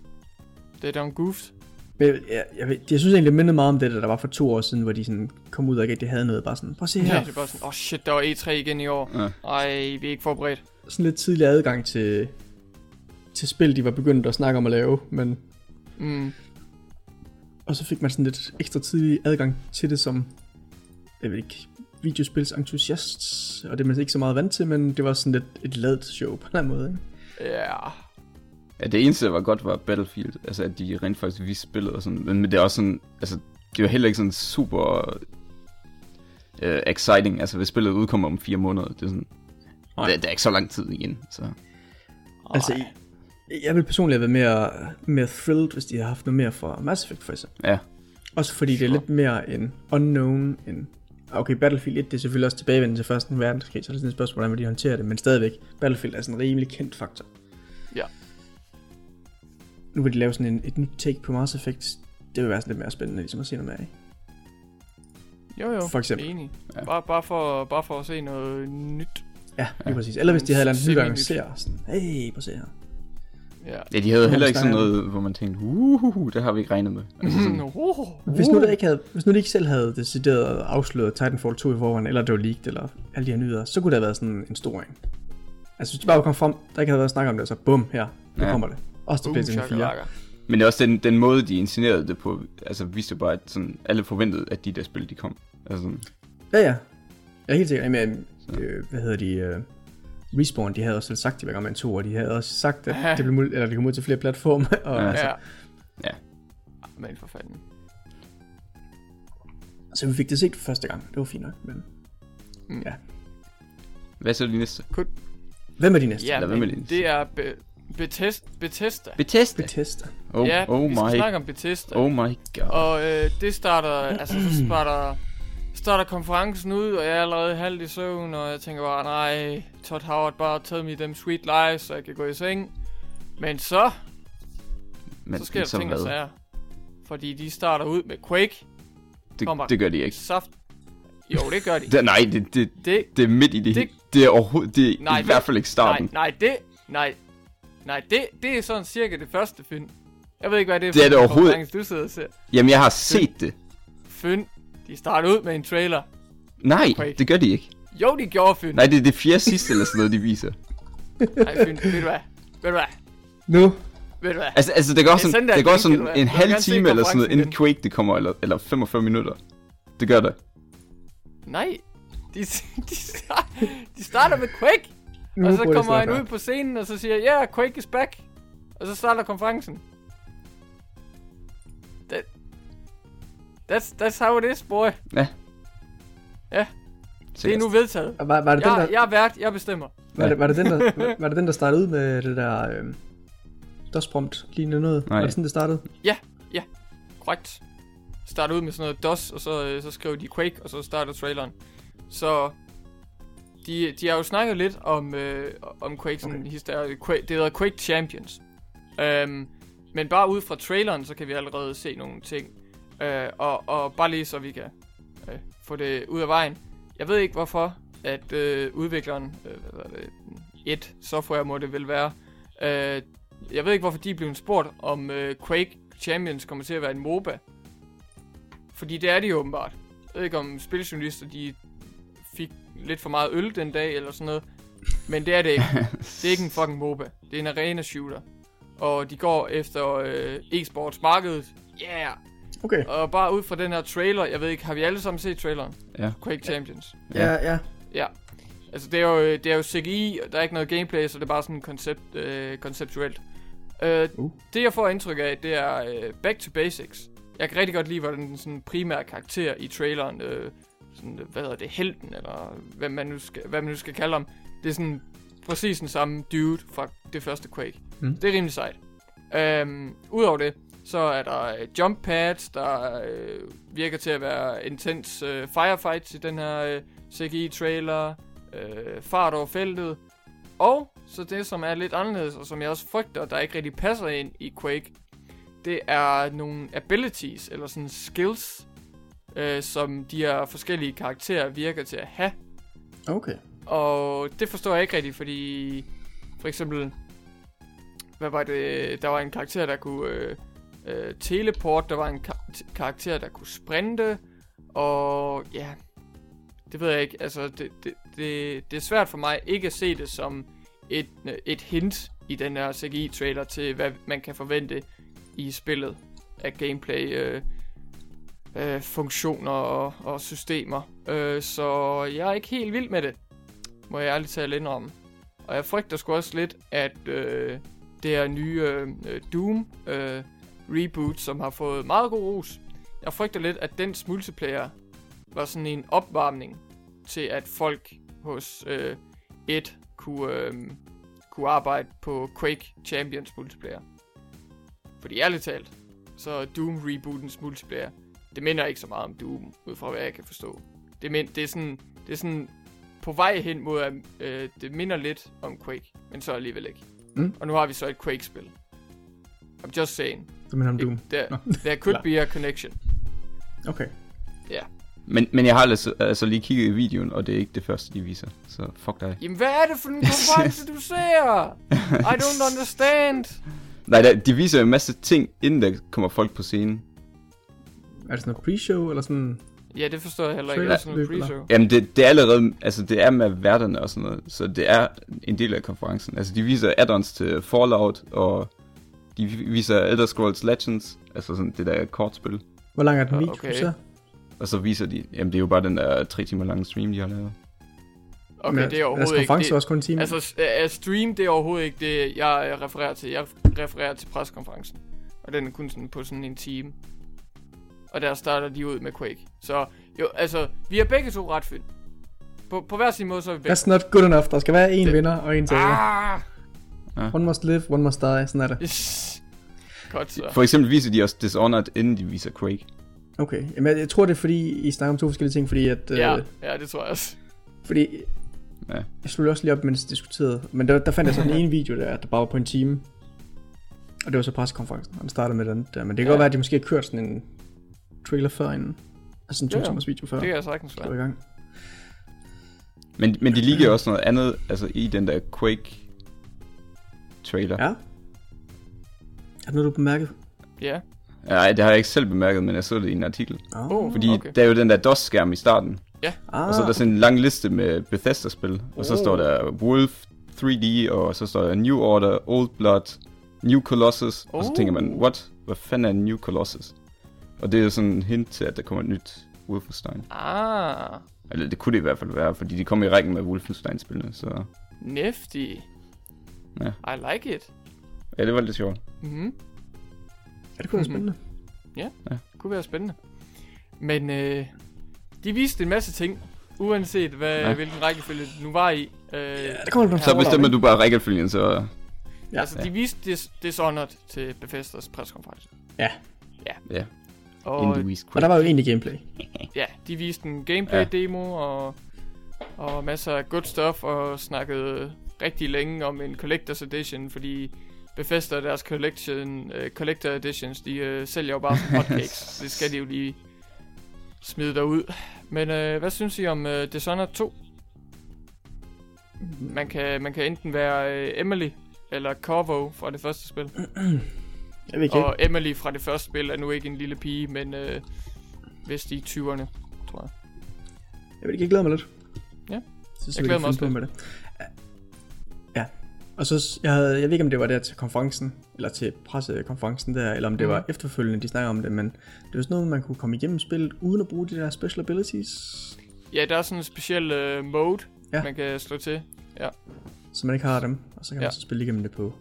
They done goofed. Men jeg, jeg, jeg, jeg synes egentlig, det minder meget om det, der, der var for to år siden, hvor de sådan kom ud og ikke rigtig havde noget. Bare sådan, prøv at se Ja, her. det er bare sådan, åh oh shit, der var E3 igen i år. Ja. Ej, vi er ikke forberedt. Sådan lidt tidlig adgang til, til spil, de var begyndt at snakke om at lave. Men, Mm. og så fik man sådan lidt ekstra tidlig adgang til det som, jeg ved ikke, videospils entusiast. Og det er man ikke så meget vant til, men det var sådan lidt et ladet show på en eller anden måde. Ikke? Ja. Ja, det eneste, der var godt, var Battlefield. Altså, at de rent faktisk viste spillet og sådan. Men, men det er også sådan, altså, det var heller ikke sådan super uh, exciting. Altså, hvis spillet udkommer om fire måneder, det er sådan, Nej. det, det, er ikke så lang tid igen, så... Altså, Ej. jeg vil personligt have været mere, mere thrilled, hvis de havde haft noget mere fra Mass Effect for eksempel. Ja, Også fordi det er Sure. lidt mere en unknown end... Okay, Battlefield 1, det er selvfølgelig også tilbagevendende til første verdenskrig, så det er sådan et spørgsmål, hvordan vil de håndtere det, men stadigvæk, Battlefield er sådan en rimelig kendt faktor. Ja. Nu vil de lave sådan en, et nyt take på Mass Effect, det vil være sådan lidt mere spændende, ligesom at se noget mere af. Jo, jo. For eksempel. Enig. Ja. Bare, bare, for, bare for at se noget nyt. Ja, lige præcis. Eller hvis de havde lavet en Semi-nyt. annoncere, sådan, hey, prøv at se her. Ja. Ja, de havde heller ikke sådan noget, hvor man tænkte, uh, det har vi ikke regnet med. Altså sådan, (laughs) Uh, Hvis nu, der ikke havde, hvis nu de ikke selv havde decideret afsløret Titanfall 2 i forvejen, eller det var leaked, eller alle de her nyheder, så kunne det have været sådan en stor en. Altså hvis de bare kom frem, der ikke havde været snak om det, så bum, her, nu Ja. kommer det. Også til uh, PlayStation 4. shakalaka. Men det er også den, den måde, de insinuerede det på, altså viste jo bare, at sådan, alle forventede, at de der spil, de kom. Altså sådan, Ja, ja. Jeg er helt sikker. Jamen, øh, hvad hedder de? Øh, Respawn, de havde også selv sagt, at de var i gang med en to, og de havde også sagt, at Ja. det, blev mul- eller det kom ud til flere platforme. (laughs) Og, Ja. altså, Ja. Ja. Men for fanden. Så vi fik det set for første gang. Det var fint nok. Men... Mm. Ja. hvad er så de næste? Hvem er de næste? Ja, Eller hvad med men det? det er Be- Bethesda. Bethesda. Bethesda. Bethesda. Oh, ja, oh vi skal my, snakke om Bethesda. oh my god. Og øh, det starter, altså så starter, starter konferencen ud, og jeg er allerede halvt i søvn, og jeg tænker bare, nej, Todd Howard bare taget mig dem sweet lies, så jeg kan gå i seng. Men så, Men så sker der så ting og sager. Fordi de starter ud med Quake, kommer. Det, det gør de ikke. saft. Jo, det gør de. (laughs) Det, nej, det, det, Det, det er midt i det. Det- Det, det er overhovedet, det er Nej, i hvert fald ikke starten. nej, nej, det, nej, nej, det, det er sådan cirka det første Fyn. Jeg ved ikke, hvad det er Det er for det en overhovedet- du sidder og ser. Jamen, jeg har set det. Fyn, de starter ud med en trailer. Nej, Quake. det gør de ikke. Jo, de gjorde Fyn. Nej, det er det fjerde sidste eller sådan noget, de viser. Nej, Fyn, ved du hvad? Ved du hvad? Nu. Ved du hvad? Altså, altså det går Det er sådan, sådan, der det går sådan en halv time eller sådan noget, inden Quake det kommer, eller, eller 45 minutter. Det gør det. Nej. De, (laughs) de, start, de starter med Quake. Nu og så kommer han ud på scenen, og så siger, ja, yeah, Quake is back. Og så starter konferencen. That, that's, that's how it is, boy. Ja. Ja. Det er nu vedtaget. Var, var, det den, Jeg, der, jeg er vært, jeg bestemmer. var, det, var, det den, der, var, (laughs) var det den, der startede ud med det der... Øh, DOS-prompt lignende noget? Nej. Var det sådan, det startede? Korrekt. Starter ud med sådan noget DOS, og så, øh, så skriver de Quake, og så starter traileren. Så de, de har jo snakket lidt om, øh, om Quake, sådan Okay. historie. Quake, det hedder Quake Champions. Um, men bare ud fra traileren, så kan vi allerede se nogle ting. Uh, og, og bare lige så vi kan uh, få det ud af vejen. Jeg ved ikke hvorfor, at uh, udvikleren, uh, hvad hedder det, et software må det vel være, uh, jeg ved ikke hvorfor de er blevet spurgt om uh, Quake Champions kommer til at være en MOBA. Fordi det er de åbenbart. Jeg ved ikke om spiljournalister, de fik lidt for meget øl den dag, eller sådan noget. Men det er det ikke. (laughs) Det er ikke en fucking MOBA. Det er en arena shooter. Og de går efter øh, e-sports markedet. Yeah! Okay. Og bare ud fra den her trailer, jeg ved ikke, har vi alle sammen set traileren? Ja. Quake Champions. Ja, ja. Ja. Altså, det er jo, det er jo CGI, og der er ikke noget gameplay, så det er bare sådan koncept, øh, konceptuelt. Øh, Uh. Det, jeg får indtryk af, det er øh, back to basics. Jeg kan rigtig godt lide, hvordan den sådan primære karakter i traileren, øh, sådan, hvad hedder det, helten, eller hvad man, nu skal, hvad man nu skal kalde ham, det er sådan præcis den samme dude fra det første Quake. Mm. Det er rimelig sejt. Øhm, Udover det, så er der øh, jump pads, der øh, virker til at være intens øh, firefights i den her øh, CGI-trailer, øh, fart over feltet, og så det, som er lidt anderledes, og som jeg også frygter, der ikke rigtig passer ind i Quake, det er nogle abilities, eller sådan skills, øh, som de her forskellige karakterer virker til at have. Okay. Og det forstår jeg ikke rigtigt, fordi for eksempel, hvad var det, der var en karakter, der kunne øh, øh, teleport, der var en kar- karakter, der kunne sprinte, og ja, det ved jeg ikke, altså det, det, det, det er svært for mig ikke at se det som et, øh, et hint i den her CGI-trailer til, hvad man kan forvente i spillet af gameplay, øh, øh, funktioner og, og systemer. Øh, så jeg er ikke helt vild med det, må jeg ærligt tale indrømme. Og jeg frygter sgu også lidt, at øh, det her nye øh, øh, Doom øh, reboot, som har fået meget god ros, jeg frygter lidt, at dens multiplayer var sådan en opvarmning til, at folk hos øh, et kunne, øh, kunne arbejde på Quake Champions multiplayer. Fordi ærligt talt, så Doom rebootens multiplayer, det minder ikke så meget om Doom, ud fra hvad jeg kan forstå. Det, men, det, er, sådan, det er sådan på vej hen mod, at øh, det minder lidt om Quake, men så alligevel ikke. Mm. Og nu har vi så et Quake-spil. I'm just saying. Du mener om It, Doom? there, Nå. there could be a connection. Okay. Men, men jeg har altså, altså lige kigget i videoen, og det er ikke det første, de viser. Så fuck dig. Jamen, hvad er det for en (laughs) konference, du ser? I don't understand. Nej, der, de viser en masse ting, inden der kommer folk på scenen. Er det sådan noget pre-show, eller sådan... Ja, det forstår jeg heller ikke. Det er sådan noget pre-show. Jamen, det, det er allerede, altså det er med værterne og sådan noget, så det er en del af konferencen. Altså, de viser add-ons til Fallout, og de viser Elder Scrolls Legends, altså sådan det der kortspil. Hvor lang er den Ah, video, okay. så? Og så viser de, jamen det er jo bare den der tre timer lange stream, de har lavet. Okay, det er Deres overhovedet ikke konference er det. også kun en time. Altså, stream, det er overhovedet ikke det, jeg refererer til. Jeg refererer til preskonferencen. Og den er kun sådan på sådan en time. Og der starter de ud med Quake. Så jo, altså, vi er begge to ret fedt. På, på hver sin måde, så er vi begge. That's not good enough. Der skal være en Det- vinder og en taber. Ah! One must live, one must die. Sådan er det. Yes. Godt så. For eksempel viser de også Dishonored, inden de viser Quake. Okay, Jamen, jeg, jeg tror det er fordi, I snakker om to forskellige ting, fordi at... Ja, Øh, ja, det tror jeg også. fordi... Ja. Jeg slog også lige op, mens vi diskuterede. Men der, der fandt jeg sådan en video der, der bare var på en time. Og det var så pressekonferencen, og den startede med den der. Men det kan Ja. godt være, at de måske har kørt sådan en trailer før inden. Altså en to Ja, ja. timers video før. Det jeg sagtens være. i gang. Men, men de ligger også noget andet, altså i den der Quake trailer. Ja. Er det noget, du har bemærket? Ja. Nej, det har jeg ikke selv bemærket, men jeg så det i en artikel. Oh. Oh. Fordi Okay. der er jo den der DOS-skærm i starten, Ah, og så er der sådan en lang liste med Bethesda-spil. Og så Oh. står der Wolf 3D, og så står der New Order, Old Blood, New Colossus. Og så tænker man, Oh. what? Hvad fanden er New Colossus? Og det er jo sådan en hint til, at der kommer et nyt Wolfenstein. Ah, Eller det kunne det i hvert fald være, fordi de kom i rækken med Wolfenstein-spillene, så nifty. Ja. I like it. ja, det var lidt sjovt. Mhm. ja, det kunne være spændende. kunne være spændende. Men øh, de viste en masse ting, uanset hvad, ja. Ja. hvilken rækkefølge det nu var i. Øh, Ja, der kommer Så Ja, bestemmer du bare rækkefølgen, så Ja. ja. Altså, de viste Dis- Dishonored til Bethesdas preskonference. Ja. ja, Og West Og der var jo egentlig gameplay. (laughs) ja, de viste en gameplay-demo og, og masser af good stuff, og snakkede rigtig længe om en Collector's Edition, fordi Bethesda og deres collection, uh, Collector Editions, de uh, sælger jo bare som (laughs) hotcakes. det skal de jo lige smide derud. Men uh, hvad synes I om uh, Dishonored 2? Man kan, man kan enten være uh, Emily eller Corvo fra det første spil. (clears throat) Jeg ved ikke. Og Emily fra det første spil er nu ikke en lille pige, men uh, vist i 20'erne, tror jeg. Jeg ved ikke, jeg glæder mig lidt. Ja. Så, så Jeg vi glæder mig også på med det. Ja. Og så, jeg, havde, jeg ved ikke, om det var der til konferencen, eller til pressekonferencen der, eller om det Mhm. var efterfølgende, de snakker om det, men det var sådan noget, man kunne komme igennem spillet, uden at bruge de der special abilities. Ja, der er sådan en speciel uh, mode, Ja. ja. man kan slå til. Så man ikke har dem, og så kan man Ja. så spille igennem det på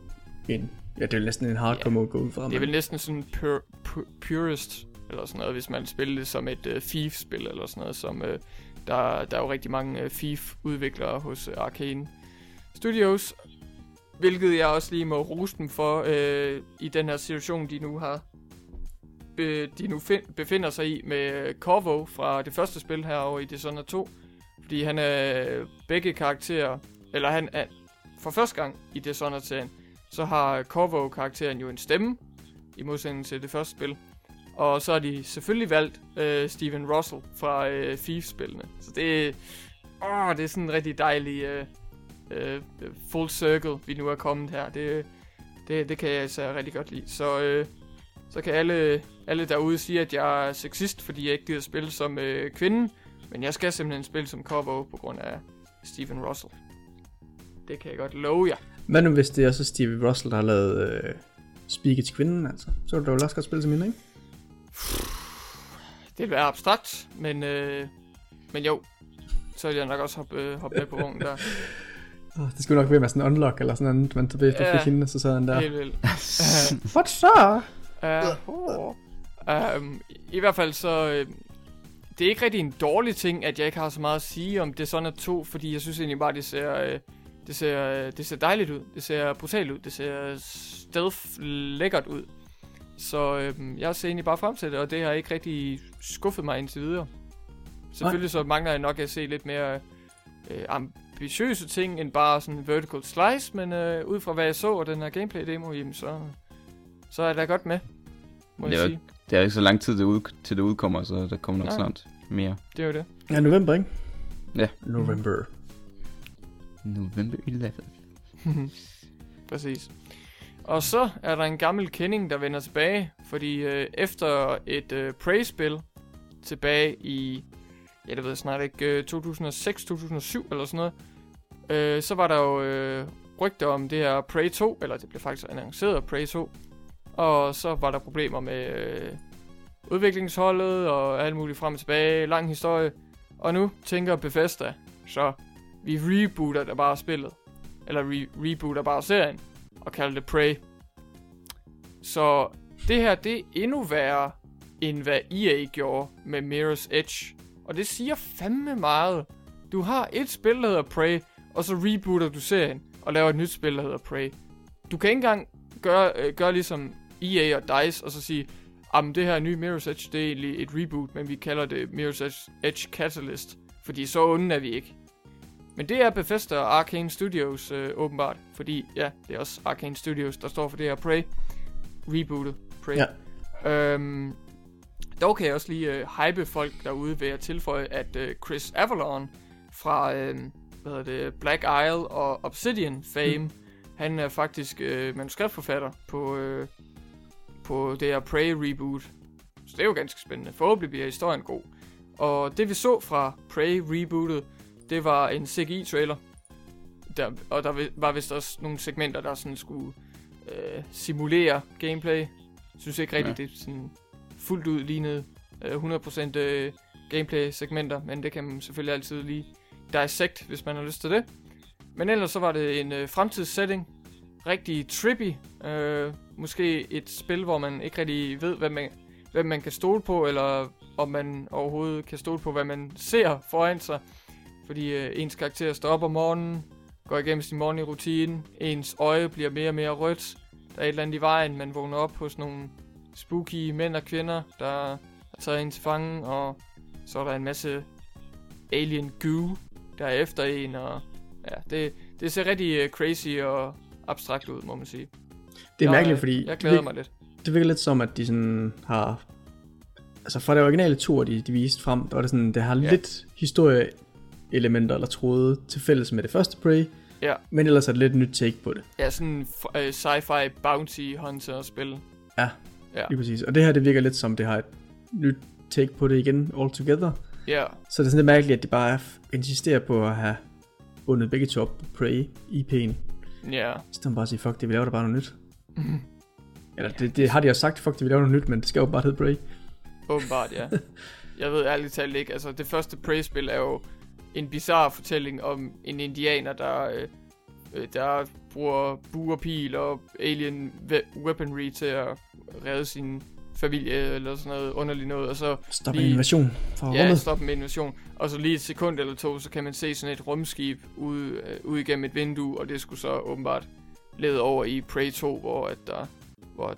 en, ja, det er næsten en hardcore Ja. mode gå ud fra. Det er vel næsten sådan pur, pur, purist, eller sådan noget, hvis man spiller det som et uh, Thief-spil, eller sådan noget, som uh, der, der er jo rigtig mange uh, Thief-udviklere hos uh, Arcane Studios, hvilket jeg også lige må rose dem for uh, i den her situation, de nu har be, de nu find, befinder sig i med Corvo fra det første spil herovre i Dishonored 2, fordi han er øh, begge karakterer, eller han er for første gang i Dishonored-serien, så har Corvo-karakteren jo en stemme, i modsætning til det første spil. Og så har de selvfølgelig valgt øh, Steven Russell fra øh, Thief-spillene. Så det, åh, det er sådan en rigtig dejlig øh, øh, full circle, vi nu er kommet her. Det, det, det kan jeg altså rigtig godt lide. Så, øh, så kan alle, alle derude sige, at jeg er sexist, fordi jeg ikke gider spille som øh, kvinde. Men jeg skal simpelthen spille som Corvo på grund af Steven Russell. Det kan jeg godt love jer. Hvad nu hvis det er så Steve Russell, der har lavet øh, Speak til kvinden, altså? Så vil du også godt spille som hende, ikke? Det vil være abstrakt, men, øh, men jo, så vil jeg nok også hoppe, øh, hoppe med på vognen der. (laughs) Oh, det skulle nok være med sådan en unlock eller sådan noget, man tager ved Ja. fik hende, så sad han der. Helt vildt. (laughs) What så? Uh, um, I hvert fald så... Øh, det er ikke rigtig en dårlig ting, at jeg ikke har så meget at sige om Dishonored 2, fordi jeg synes egentlig bare, det ser, øh, det ser, det ser dejligt ud. Det ser brutalt ud. Det ser stealth lækkert ud. Så øh, jeg ser egentlig bare frem til det, og det har ikke rigtig skuffet mig indtil videre. Selvfølgelig så mangler jeg nok at se lidt mere øh, ambitiøse ting, end bare sådan vertical slice, men øh, ud fra hvad jeg så og den her gameplay-demo, jamen så, så er jeg da godt med, må Det jeg er jo sige. Det er ikke så lang tid det ud, til det udkommer, så der kommer nok Nej. snart mere. Det er jo det. Ja, november, ikke? Ja. November. November 11. (laughs) Præcis. Og så er der en gammel kending, der vender tilbage, fordi øh, efter et øh, Prey-spil tilbage i, ja det ved jeg snart ikke, øh, 2006-2007 eller sådan noget, øh, så var der jo øh, rygter om det her Prey 2, eller det blev faktisk annonceret Prey 2, og så var der problemer med øh, udviklingsholdet og alt muligt frem og tilbage, lang historie, og nu tænker Bethesda, så vi rebooter det bare spillet, eller re- rebooter bare serien, og kalder det Prey. Så det her, det er endnu værre, end hvad EA gjorde med Mirror's Edge. Og det siger fandme meget. Du har et spil, der hedder Prey, og så rebooter du serien, og laver et nyt spil, der hedder Prey. Du kan ikke engang gøre, øh, gøre ligesom EA og DICE, og så sige, jamen det her nye Mirror's Edge, det er egentlig et reboot, men vi kalder det Mirror's Edge, Edge Catalyst, fordi så onde er vi ikke. Men det er Bethesda og Arcane Studios øh, åbenbart, fordi ja, det er også Arcane Studios, der står for det her Prey. Rebootet Prey. Ja. Øhm, dog kan jeg også lige øh, hype folk derude ved at tilføje, at øh, Chris Avalon fra øh, hvad hedder det, Black Isle og Obsidian fame, mm. han er faktisk øh, manuskriptforfatter på, øh, på det her Prey reboot. Så det er jo ganske spændende. Forhåbentlig bliver historien god. Og det vi så fra Prey rebootet, det var en CGI-trailer. Der, og der var vist også nogle segmenter, der sådan skulle øh, simulere gameplay. Jeg synes ikke rigtigt, Ja. ja. det sådan fuldt ud lignede øh, 100% øh, gameplay-segmenter, men det kan man selvfølgelig altid lige dissect, hvis man har lyst til det. Men ellers så var det en øh, fremtidssetting. Rigtig trippy. Øh, måske et spil, hvor man ikke rigtig ved, hvad man, hvem man kan stole på, eller om man overhovedet kan stole på, hvad man ser foran sig. Fordi øh, ens karakter står op om morgenen, går igennem sin morgenlige rutine, ens øje bliver mere og mere rødt, der er et eller andet i vejen, man vågner op hos nogle spooky mænd og kvinder, der har taget en til fange, og så er der en masse alien goo, der er efter en, og ja, det, det ser rigtig uh, crazy og abstrakt ud, må man sige. Det er Nå, mærkeligt, øh, fordi Jeg glæder det, mig lidt. det virker lidt som, at de sådan har... Altså fra det originale tur, de, de viste frem, der var det sådan, det har Ja. lidt historieelementer eller tråde til fælles med det første Prey, Ja, men ellers er det lidt et nyt take på det. ja sådan uh, sci-fi bounty hunter spil. Ja, Ja. lige præcis. Og det her, det virker lidt som, det har et nyt take på det igen, all together. Ja, Så det er sådan lidt mærkeligt, at de bare insisterer på at have bundet begge to op på Prey, IP'en. ja. Så de bare sige, fuck det, vi laver da bare noget nyt. (laughs) Eller det, det har de også sagt, fuck det, vi laver noget nyt, men det skal jo bare hedde Prey. Åbenbart, ja. (laughs) Jeg ved ærligt talt ikke. Altså, det første Prey-spil er jo en bizarre fortælling om en indianer, der, øh, øh, der bruger bue og alien we- weaponry til at redde sin familie eller sådan noget underligt noget. Og så Stop Lige- en invasion fra ja, rummet. stoppe med invasion. Og så lige et sekund eller to, så kan man se sådan et rumskib ude, øh, ude igennem et vindue, og det skulle så åbenbart lede over i Prey 2, hvor, at der, hvor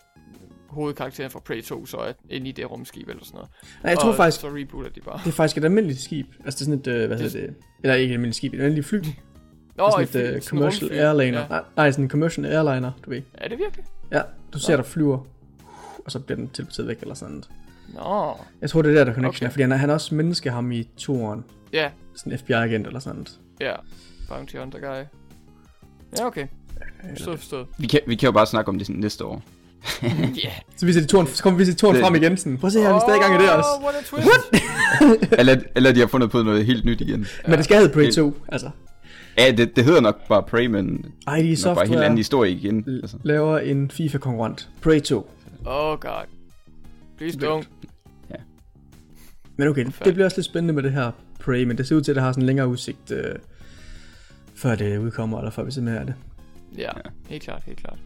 hovedkarakteren fra Prey 2 så er inde i det rumskib eller sådan noget. Nej, jeg tror og faktisk, Så rebooter de bare. det er faktisk et almindeligt skib. Altså det er sådan et, øh, hvad Det- hedder det? Eller ikke et almindeligt skib, et almindeligt fly. (laughs) Nå, sådan et et uh, sådan commercial rumfly. airliner. Ja. Nej, nej, sådan en commercial airliner, du ved. Er det virkelig? Ja, du ser Nå. der flyver, og så bliver den teleporteret væk eller sådan noget. Nå, Jeg tror, det er der, der connection Okay. er, fordi han er, han er også menneske ham i toren. ja, Sådan en FBI-agent eller sådan noget. ja. Bounty Hunter guy. Ja, okay. Så forstået. Vi kan, vi kan jo bare snakke om det sådan næste år. (laughs) Ja. Så viser de toren, så kommer vi til toren Det- frem igen, sådan, prøv at se, han er stadig i gang i det også. What a twist. (laughs) eller, eller de har fundet på noget helt nyt igen. Men det skal hedde Prey Det- 2, altså. Ja, det, det hedder nok bare Prey, men ID det er nok bare en helt anden Software historie igen. Altså. laver en FIFA-konkurrent. Prey 2. Oh god. Please don't. Men okay, det, det bliver også lidt spændende med det her Prey, men det ser ud til, at det har sådan en længere udsigt, øh, før det udkommer, eller før vi simpelthen er det. Ja, helt klart, helt klart.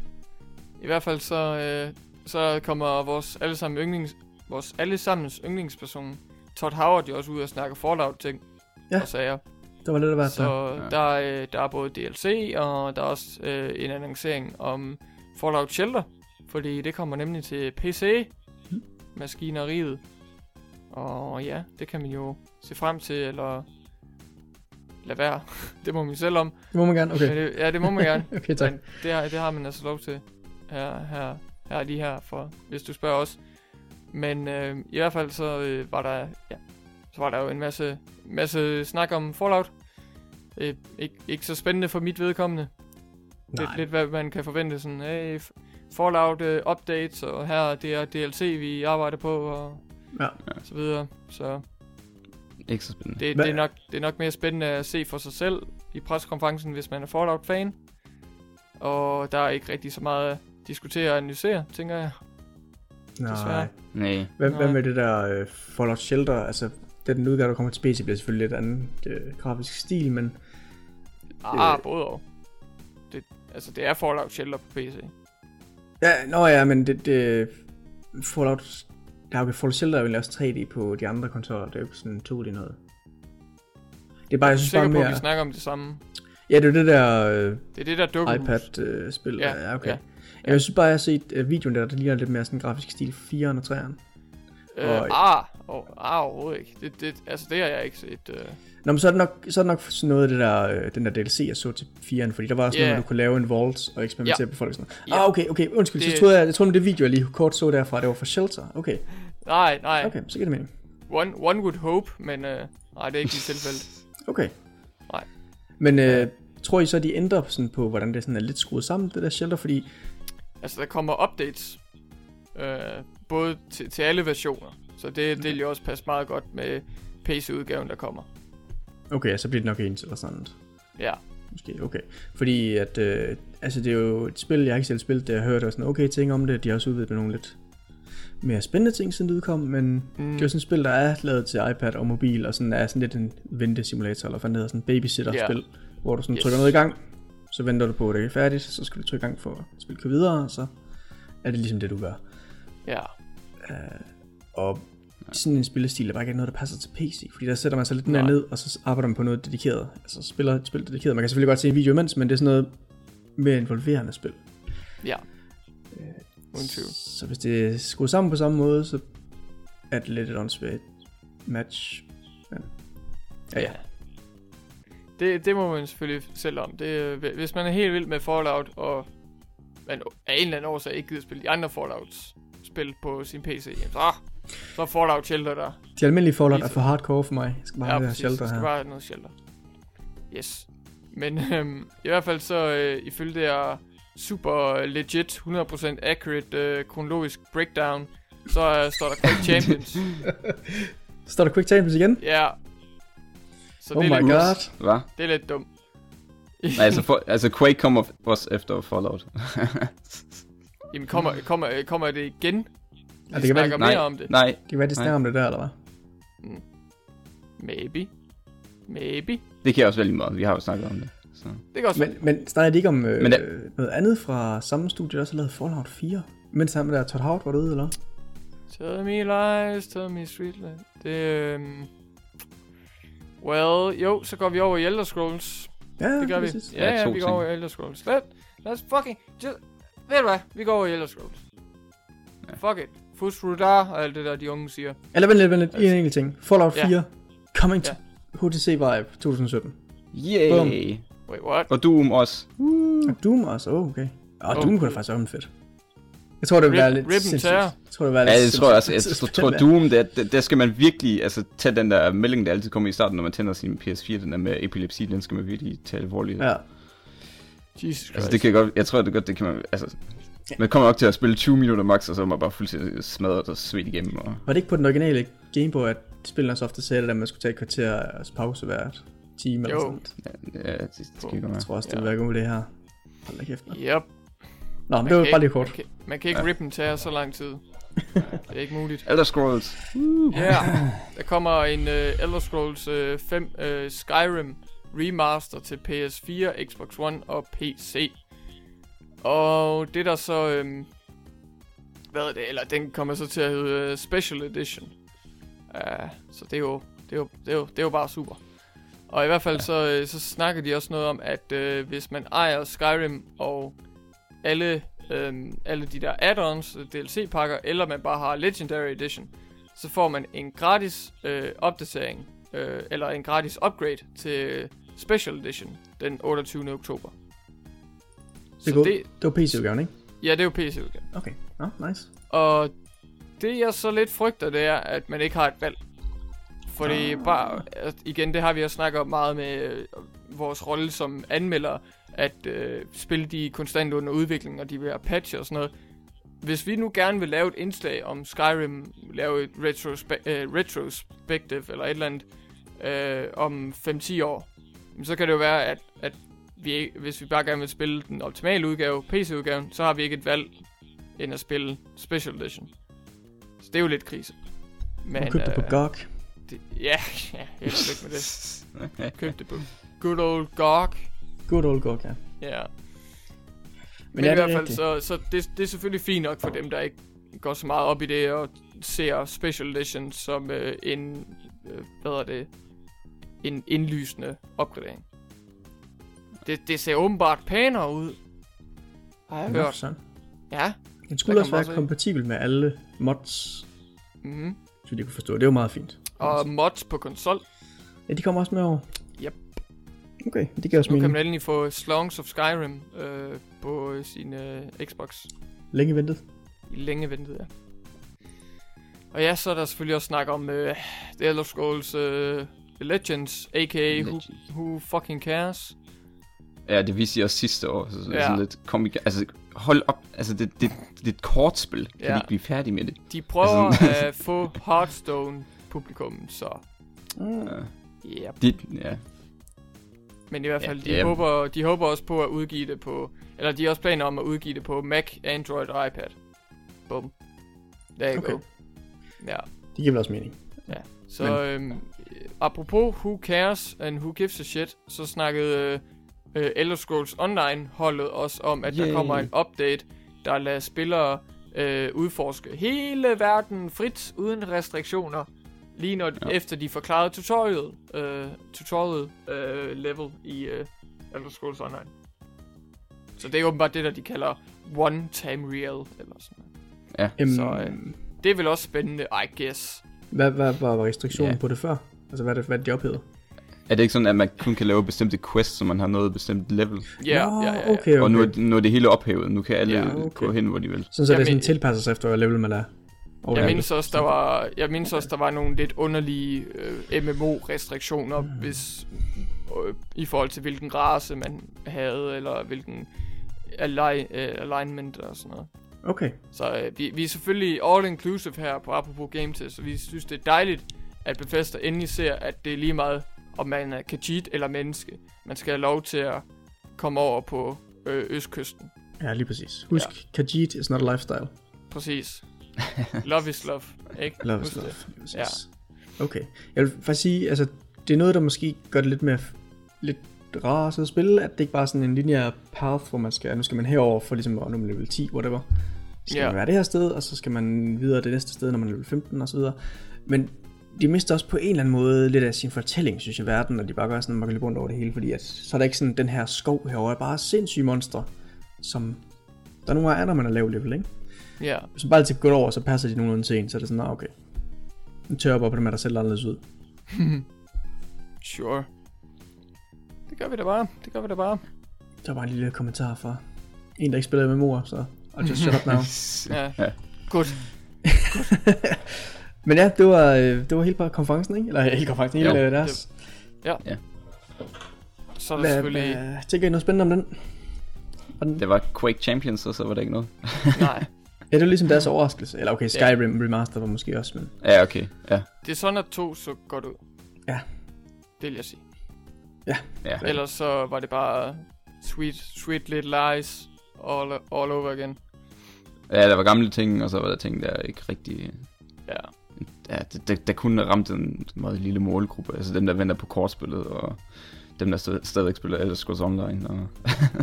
I hvert fald så, øh, så kommer vores allesammen yndlings, vores allesammens yndlingsperson, Todd Howard, jo også ud og snakker Fallout-ting Ja. og sager. Der var lidt at være Så der. der, øh, der er både DLC, og der er også øh, en annoncering om Fallout Shelter, fordi det kommer nemlig til PC, maskineriet. Og ja, det kan man jo se frem til, eller lade være. (laughs) det må man selv om. Det må man gerne, okay. det, ja, det må man gerne. (laughs) Okay, tak. Men det har, det har man altså lov til her, her, her lige her, for, hvis du spørger os. Men øh, i hvert fald så øh, var der ja, så var der jo en masse, masse snak om Fallout. Øh, ikke, ikke så spændende for mit vedkommende. Lidt, Nej. lidt hvad man kan forvente, sådan, hey, Fallout uh, updates, og her det er DLC, vi arbejder på, og Ja. så videre. Så Ikke så spændende. det, det, er nok, det er nok mere spændende at se for sig selv i pressekonferencen, hvis man er Fallout-fan. Og der er ikke rigtig så meget diskutere og analysere, tænker jeg. Nej. desværre. Nej. Hvad, hvad Nej. med det der uh, Fallout Shelter? Altså, den udgave, der kommer til PC, bliver selvfølgelig lidt anden uh, grafisk stil, men Ah, Øh. både og. Det, altså, det er Fallout Shelter på PC. Ja, nå ja, men det, det Fallout, der er jo Fallout Shelter er jo også 3D på de andre konsoller, det er jo ikke sådan 2D noget. Det er bare, Jeg jeg er synes sikker bare på, at mere... vi snakker om det samme. Ja, det er det der øh, Det er det der dukkehus. iPad-spil. Ja, Ja, ja, okay. ja. Ja. Jeg synes bare, jeg har set øh, videoen der, der ligner lidt mere sådan grafisk stil 4'eren og 3'eren. Øh, Og- ah, oh, ah, overhovedet ikke. Det, det, altså, det har jeg ikke set. Øh. Nå, men så er det nok, så er det nok sådan noget af det der, øh, den der DLC, jeg så til 4'eren, fordi der var også yeah. Noget, hvor du kunne lave en vault og eksperimentere Ja. på folk sådan Ja. Ah, okay, okay, undskyld, det... Så troede jeg, jeg troede, det video, jeg lige kort så derfra, det var for Shelter. Okay, Nej, nej. okay, så giver det mening. One, one would hope, men øh, nej, det er ikke i tilfældet. Okay. Nej. Men øh, tror I så, de ændrer sådan på, hvordan det sådan er lidt skruet sammen, det der Shelter, fordi Altså, der kommer updates. Øh, både til, til alle versioner. Så det, det vil jo også passe meget godt med PC-udgaven, der kommer. Okay, så bliver det nok ens eller sådan noget. Ja. Måske, okay. Fordi at, øh, altså det er jo et spil, jeg ikke selv spillet det, jeg har hørt og sådan okay ting om det, de har også udvidet med nogle lidt mere spændende ting, siden det udkom, men mm. det er jo sådan et spil, der er lavet til iPad og mobil, og sådan er sådan lidt en ventesimulator, eller det hedder, sådan en babysitter-spil, yeah. hvor du sådan Yes. trykker noget i gang, så venter du på, at det er færdigt, så skal du trykke gang for at spille køre videre, og så er det ligesom det, du gør. Ja. Og sådan en spillestil er bare ikke noget, der passer til PC, fordi der sætter man sig lidt mere ned, og så arbejder man på noget dedikeret. Altså spiller et spil dedikeret. Man kan selvfølgelig godt se en video imens, men det er sådan noget mere involverende spil. Ja. Uden tvivl. Så hvis det er skruet sammen på samme måde, så er det lidt et åndssvagt match. Men, ja, ja. Det, det må man selvfølgelig selv om. Det, hvis man er helt vild med Fallout, og man af en eller anden årsag ikke gider spille de andre Fallout-spil på sin PC, jamen så, så Fallout Shelter der. De almindelige Fallout er for hardcore for mig. Jeg skal bare Ja, have her shelter Det skal her. bare have noget shelter. Yes. Men øhm, i hvert fald så, øh, ifølge det her super legit, 100% accurate øh, kronologisk breakdown, så øh, står der Quake (laughs) Champions. Står der Quick Champions igen? Ja. Så Oh det, my er lidt, god. Hvad? det er lidt dumt. Nej, altså, for, altså Quake kommer også efter Fallout. (laughs) Jamen kommer, kommer, kommer det igen? Ja, det det kan være, snakker nej, mere om det. nej. Det kan være, de snakker Nej. om det der, eller hvad? Maybe. Maybe. Det kan jeg også vælge meget. Vi har jo snakket om det. Så. Det kan også Men, men snakker de ikke om øh, Men det... noget andet fra samme studie, der også har lavet Fallout 4? Mens sammen der Todd Howard var derude, eller? Tell me lies, tell me sweet lies. Det, øhm... Well, jo, så går vi over i Elder Scrolls. Ja, Det gør vi. præcis. Ja, Ja, ja, vi går over i Elder Scrolls. Let, let's fucking... Just, ved du hvad? Vi går over i Elder Scrolls. Fuck it. Fus Rudar og alt det der, de unge siger. Eller vent lidt, vent lidt. En enkelt ting. Fallout Ja. 4. Coming Ja. to HTC Vive 2017. Yay! Bum. Wait, what? Og Doom også. Og Doom også. Oh, okay. Og Oh, Doom kunne da faktisk være fedt. Jeg tror, det vil være lidt sindssygt. Jeg tror, det vil være Ja, lidt det tror jeg også. Jeg sindssygt tror. (laughs) Doom, der, der, skal man virkelig altså, tage den der melding, der altid kommer i starten, når man tænder sin PS4, den der med epilepsi, den skal man virkelig tage alvorligt. Ja. Jesus Christ. Altså, det kan godt, jeg tror, det godt, det kan man, altså, man kommer nok til at spille 20 minutter max, og så er man bare fuldstændig smadret og svedt igennem. Og... Var det ikke på den originale Game Boy, at spillene så ofte sagde det, at man skulle tage et kvarter pause hvert time eller Jo. sådan noget? Ja, det, det skal ikke Jeg tror også, det Ja. vil være god det her. Hold da kæft. mand. Yep. Nå, men Man det var bare lige ikke- kort. Man kan, man kan ikke ja. rip en tære så lang tid. det er ikke muligt. Elder Scrolls. Ja, yeah. der kommer en uh, Elder Scrolls uh, 5 uh, Skyrim remaster til PS4, Xbox One og PC. Og det der så, um, hvad er det, eller den kommer så til at hedde uh, Special Edition. Uh, så det er, jo, det, er jo, det, er jo, det er jo bare super. Og i hvert fald så, øh, så snakker de også noget om, at øh, hvis man ejer Skyrim og alle, øh, alle de der add-ons, DLC-pakker, eller man bare har Legendary Edition, så får man en gratis øh, opdatering, øh, eller en gratis upgrade til Special Edition den 28. oktober. Det, Så er det, det var PC-udgaven, ikke? ja, det er jo PC-udgaven. Okay. Nå, nice. Og det jeg så lidt frygter, det er, at man ikke har et valg. Fordi bare, altså, igen, det har vi også snakket om meget med øh, vores rolle som anmelder, at øh, spil de er konstant under udvikling, og de vil have patch og sådan noget. Hvis vi nu gerne vil lave et indslag om Skyrim, lave et retrospe- øh, retrospective eller et eller andet øh, om 5-10 år, så kan det jo være, at, at vi, ikke- hvis vi bare gerne vil spille den optimale udgave, PC-udgaven, så har vi ikke et valg end at spille Special Edition. Så det er jo lidt krise. Men, du købte det på øh, GOG. det, ja, (laughs) ja, helt slik med det. (laughs) Køb det på good old GOG. Good old GOG, ja. Ja. Men, Men ja, i er hvert fald, rigtigt. så, så det, det er selvfølgelig fint nok for dem, der ikke går så meget op i det, og ser Special Edition som øh, en, øh, hvad er det, en indlysende opgradering. Det, det ser åbenbart pænere ud, har jeg hørt. sådan. Ja. Den skulle også være også kompatibel med alle mods, Mm-hmm. så de kunne forstå. Det er jo meget fint. Og mods på konsol. Ja, de kommer også med over. Yep. Okay, det giver også Nu kan mening. man endelig få Slongs of Skyrim øh, på øh, sin øh, Xbox. Længe ventet. I længe ventet, ja. Og ja, så er der selvfølgelig også snak om øh, The Elder Scrolls øh, Legends, a.k.a. Who, Legends. who Fucking Cares. Ja, det viste jeg også sidste år. Så, så Ja. sådan lidt, kom igen. Altså, hold op. Altså, det, det, det er et kortspil. Kan Ja. vi ikke blive færdige med det? De prøver Altså- at få Hearthstone-publikum, så. Ja. ja. Det, ja. Men i hvert Ja, fald, de, ja. håber, de håber også på at udgive det på... Eller de har også planer om at udgive det på Mac, Android og iPad. Bum. You Okay. go. Ja. Det giver vel også mening. Så Men... øhm, apropos Who Cares and Who Gives a Shit, så snakkede øh, Elder Scrolls Online holdet også om, at Yay. der kommer en update, der lader spillere øh, udforske hele verden frit, uden restriktioner, lige når, ja. Ja. efter de forklarede tutorial, øh, tutorial øh, level i øh, Elder Scrolls Online. Så det er åbenbart det, der de kalder one time real, eller sådan noget. Øhm, Så, øh, Det er vel også spændende, I guess. hvad, hvad var restriktionen Ja. på det før? Altså, hvad er det, hvad er det de ophævede? Er det ikke sådan, at man kun kan lave bestemte quests, så man har noget bestemt level? Ja, Nå, ja, ja, ja. okay, okay. Og nu er, nu er det hele ophævet. Nu kan alle Ja, ja, okay. gå hen, hvor de vil. Sådan så Jeg det sådan men- tilpasser sig efter, hvad level man er. Og Jeg hvad- mindes også, der var, jeg mindes også, der var nogle lidt underlige øh, MMO-restriktioner, Mm. hvis, øh, i forhold til hvilken race man havde, eller hvilken align, øh, alignment og sådan noget. Okay, Så øh, vi, vi er selvfølgelig all-inclusive her på Apropos Game Test, så vi synes, det er dejligt, at Bethesda endelig ser, at det er lige meget, om man er cheat eller menneske. Man skal have lov til at komme over på øh, østkysten. ja, lige præcis. Husk, ja. Khajiit is not a lifestyle. Præcis. Love is love, ikke? Love is love. Ja. Okay. Jeg vil faktisk sige, altså, det er noget, der måske gør det lidt mere lidt rarere at spille, at det ikke bare er sådan en lineær path, hvor man skal, nu skal man herover for ligesom nå level 10, whatever. Så skal Ja. man være det her sted, og så skal man videre det næste sted, når man er level 15 og så videre. Men de mister også på en eller anden måde lidt af sin fortælling, synes jeg, verden, når de bare gør sådan, at man kan løbe rundt over det hele, fordi at, så er der ikke sådan den her skov herovre, er bare sindssyge monster, som der nogle gange er, når man er lav level, ikke? Ja. Hvis man bare altid går over, så passer de nogenlunde til en, så er det sådan, ah, okay. Nu tør jeg bare på dem, der selv anderledes ud. (laughs) Sure. Det gør vi da bare. Det gør vi da bare. Der var en lille kommentar fra en, der ikke spiller MMO'er, så I'll just shut up now. Ja. (laughs) ja. Godt. (laughs) Men ja, det var, øh, det var helt bare konferencen, ikke? Eller ikke konferencen, hele Jo, øh, deres. Så er der Hvad, selvfølgelig... hvad, tænker I noget spændende om den? Den? Det var Quake Champions, og så var der ikke noget. Nej. Ja, det var ligesom deres overraskelse. Eller okay, Skyrim Remaster var måske også, men... Ja, okay. Ja. Det er sådan, at to så godt ud. Ja. Det vil jeg sige. ja. Ellers så var det bare sweet, sweet little lies all, all over again. Ja, der var gamle ting, og så var der ting, der ikke rigtig... Ja. Ja, der, der, der kunne have ramt en meget lille målgruppe. Altså dem, der venter på kortspillet, og dem, der stadig, stadigvæk spiller Elder Scrolls Online. Og...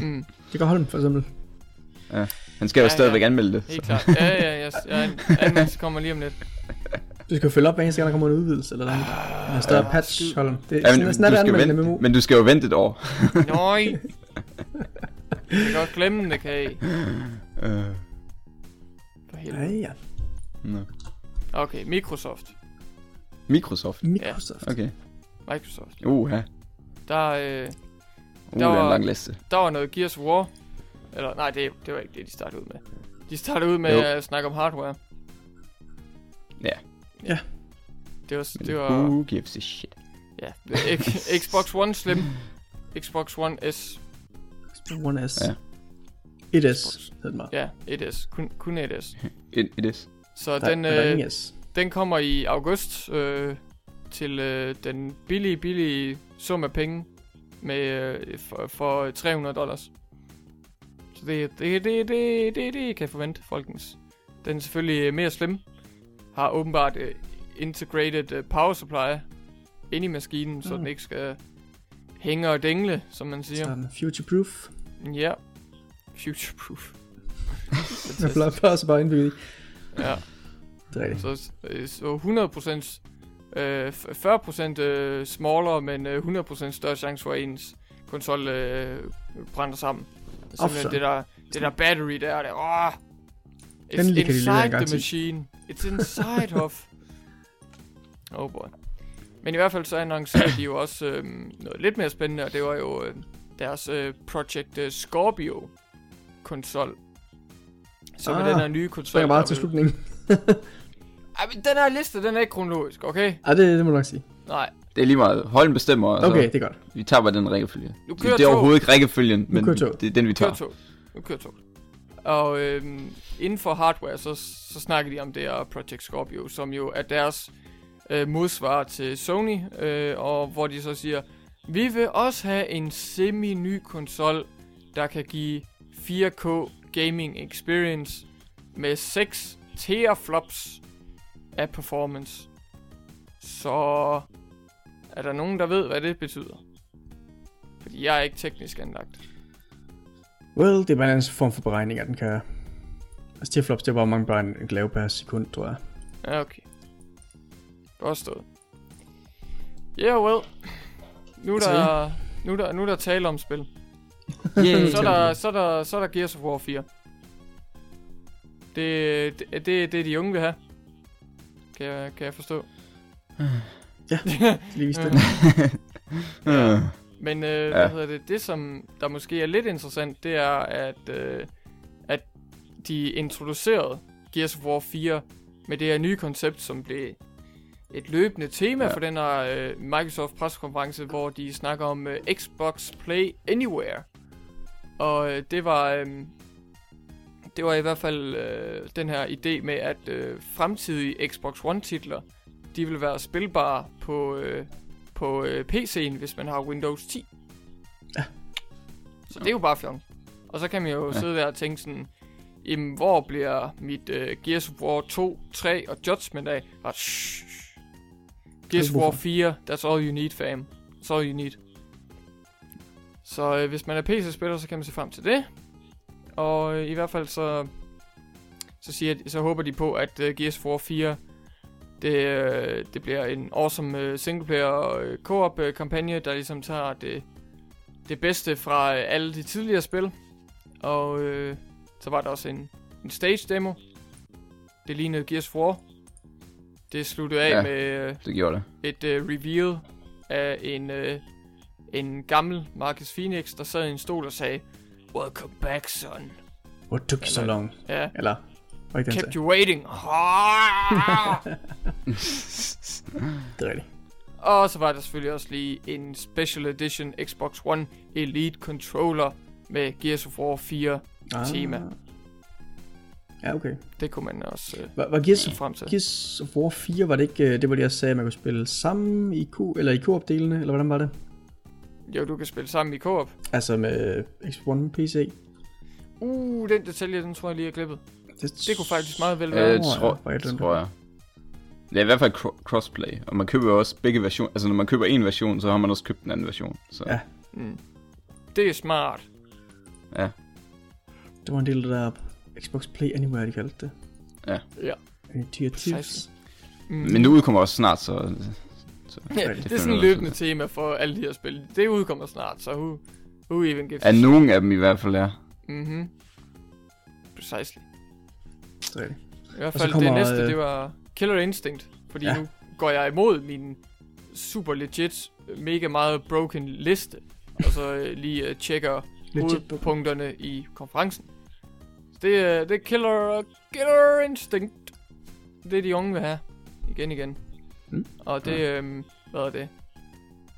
Mm, Det kan Holm, for eksempel. Han skal jo Ja, stadigvæk ja. anmelde det. helt klart. Ja, ja, ja. ja anmeldelse kommer lige om lidt. Du skal jo følge op, hver eneste gang, der kommer en udvidelse, eller noget. Ah, En større ja. patch. Holm. Det er Ja, men, sådan du skal vente, MMO. men du skal jo vente et år. (laughs) Nøj. (laughs) Jeg kan godt glemme det, kan I. Øh, For Ja, helvede. ja. nå. Okay, Microsoft. Microsoft. Microsoft. Okay. Microsoft. Uh, ja. Der, øh, Uh, Der det er en var- lang liste. der var noget Gears of War. Eller nej, det, det var ikke det, de startede ud med. De startede ud med Jo. at snakke om hardware. Ja. Ja. Det var, Men det var who gives a shit? ja, (laughs) Xbox One Slim, Xbox One S, One S. Ja. Ja. 1S hed den ja, 1S, kun, kun 1S. It, it is. Så Der, den, øh, den kommer i august øh, til øh, den billige, billige sum af penge med, øh, for, for 300 dollars. Så det, det, det, det, det, det kan jeg forvente, folkens. Den er selvfølgelig mere slim. Har åbenbart øh, integrated øh, power supply ind i maskinen, så Mm. den ikke skal hænge og dingle, som man siger. Så er den future proof. Ja. Future proof. Med (laughs) flot så bare indbygget ja. Det er. Så, øh, så 100% øh, f- 40% øh, smaller, men øh, 100% større chance for at ens konsol øh, brænder sammen. Simpelthen så. det der, det der battery der, det, åh, it's Endelig kan de levere en inside the machine. It's inside of. (laughs) Oh boy. Men i hvert fald så annoncerede de jo også øh, noget lidt mere spændende, og det var jo øh, deres øh, Project øh, Scorpio konsol. Er Ah, den her nye Så konsol. er jeg bare der til slutningen. (laughs) ej, men den her liste, den er ikke kronologisk, okay? Ej, det, det må du nok sige. Nej, Det er lige meget. Holden bestemmer, Okay, så det er godt. vi tager bare den rækkefølge. Nu Det, kører det er tog. overhovedet ikke rækkefølgen, men det er den, vi nu kører tager. tog. Nu kører tog. Og øhm, inden for hardware, så, så snakker de om det her Project Scorpio, som jo er deres øh, modsvar til Sony, øh, og hvor de så siger, vi vil også have en semi-ny konsol, der kan give 4K gaming experience med 6 teraflops af performance. Så er der nogen, der ved, hvad det betyder? Fordi jeg er ikke teknisk anlagt. Well, det er bare en form for beregning, at den kan... Altså, teraflops, det er bare mange bare en en lave per sekund, tror jeg. Ja, okay. Godt stået. Yeah, well. Nu er Så der, nu er der, nu er der tale om spil. (laughs) Yeah. Så er der, så er der, så er der Gears of War 4. Det, det, det, det er de unge vil have. Kan jeg, kan jeg forstå. (laughs) Lige vist det. Øh. (laughs) Men øh, ja. hvad hedder det? Det, som der måske er lidt interessant, det er, at, øh, at de introducerede Gears of War 4 med det her nye koncept, som blev et løbende tema ja. Ja. for den her øh, Microsoft pressekonference, hvor de snakker om øh, Xbox Play Anywhere. Og øh, det var øh, det var i hvert fald øh, den her idé med, at øh, fremtidige Xbox One-titler, de vil være spilbare på, øh, på øh, PC'en, hvis man har Windows 10. Ja. Så det er jo bare fjong. Og så kan man jo ja. Sidde der og tænke sådan, jamen, hvor bliver mit øh, Gears of War 2, 3 og Judgment af? Og shh. Gears of War Hvorfor? 4, that's all you need, fam. That's all you need. Så øh, hvis man er PC-spiller, så kan man se frem til det. Og øh, i hvert fald så, så, siger, så håber de på, at øh, Gears of War 4 det, øh, det bliver en awesome øh, singleplayer og øh, co-op kampagne, der ligesom tager det, det bedste fra alle de tidligere spil. Og øh, så var der også en, en stage demo. Det lignede Gears of War. Det sluttede af ja. Med øh, Det gjorde det. et øh, reveal af en, øh, en gammel Marcus Phoenix, der sad i en stol og sagde, Welcome back, son. What took you so long? Ja, Eller, ikke den kept you waiting. (laughs) Det er rigtigt. og så var der selvfølgelig også lige en special edition Xbox One Elite Controller med Gears of War 4 tema. Ja, okay. Det kunne man også øh, Var, var Gears, frem til. Gears of War 4, var det ikke øh, det, hvor de også sagde, at man kunne spille sammen i Q, eller i co-op-delene, eller hvordan var det? Jo, du kan spille sammen i co-op. Altså med X1 PC. Uh, den detalje, den tror jeg lige er klippet. Det, Det kunne faktisk meget vel Ja, være. det tror jeg, tror, jeg det tror jeg. Det er i hvert fald cro- crossplay, og man køber også begge versioner. Altså når man køber en version, så har man også købt den anden version. Så Ja. Mm. Det er smart. ja. det var en del af det der Xbox Play Anywhere, de kaldte det. Ja. Initiatives. Precisely. Mm. Men det udkommer også snart, så... så Ja, det det er sådan et løbende af. tema for alle de her spil. Det udkommer snart, så who, who even gives Ja, nogen af dem i hvert fald er. Mhm. Precisely. Det er rigtigt. I hvert fald kommer, det næste, øh, det var Killer Instinct. Fordi Ja. ja. nu går jeg imod min super legit, mega meget broken liste. Og så øh, lige øh, tjekker hovedpunkterne i konferencen. Så det, er- det er Killer, Killer Instinct. Det er de unge vil have. Igen igen. Mm. Og det, øhm, hvad er det?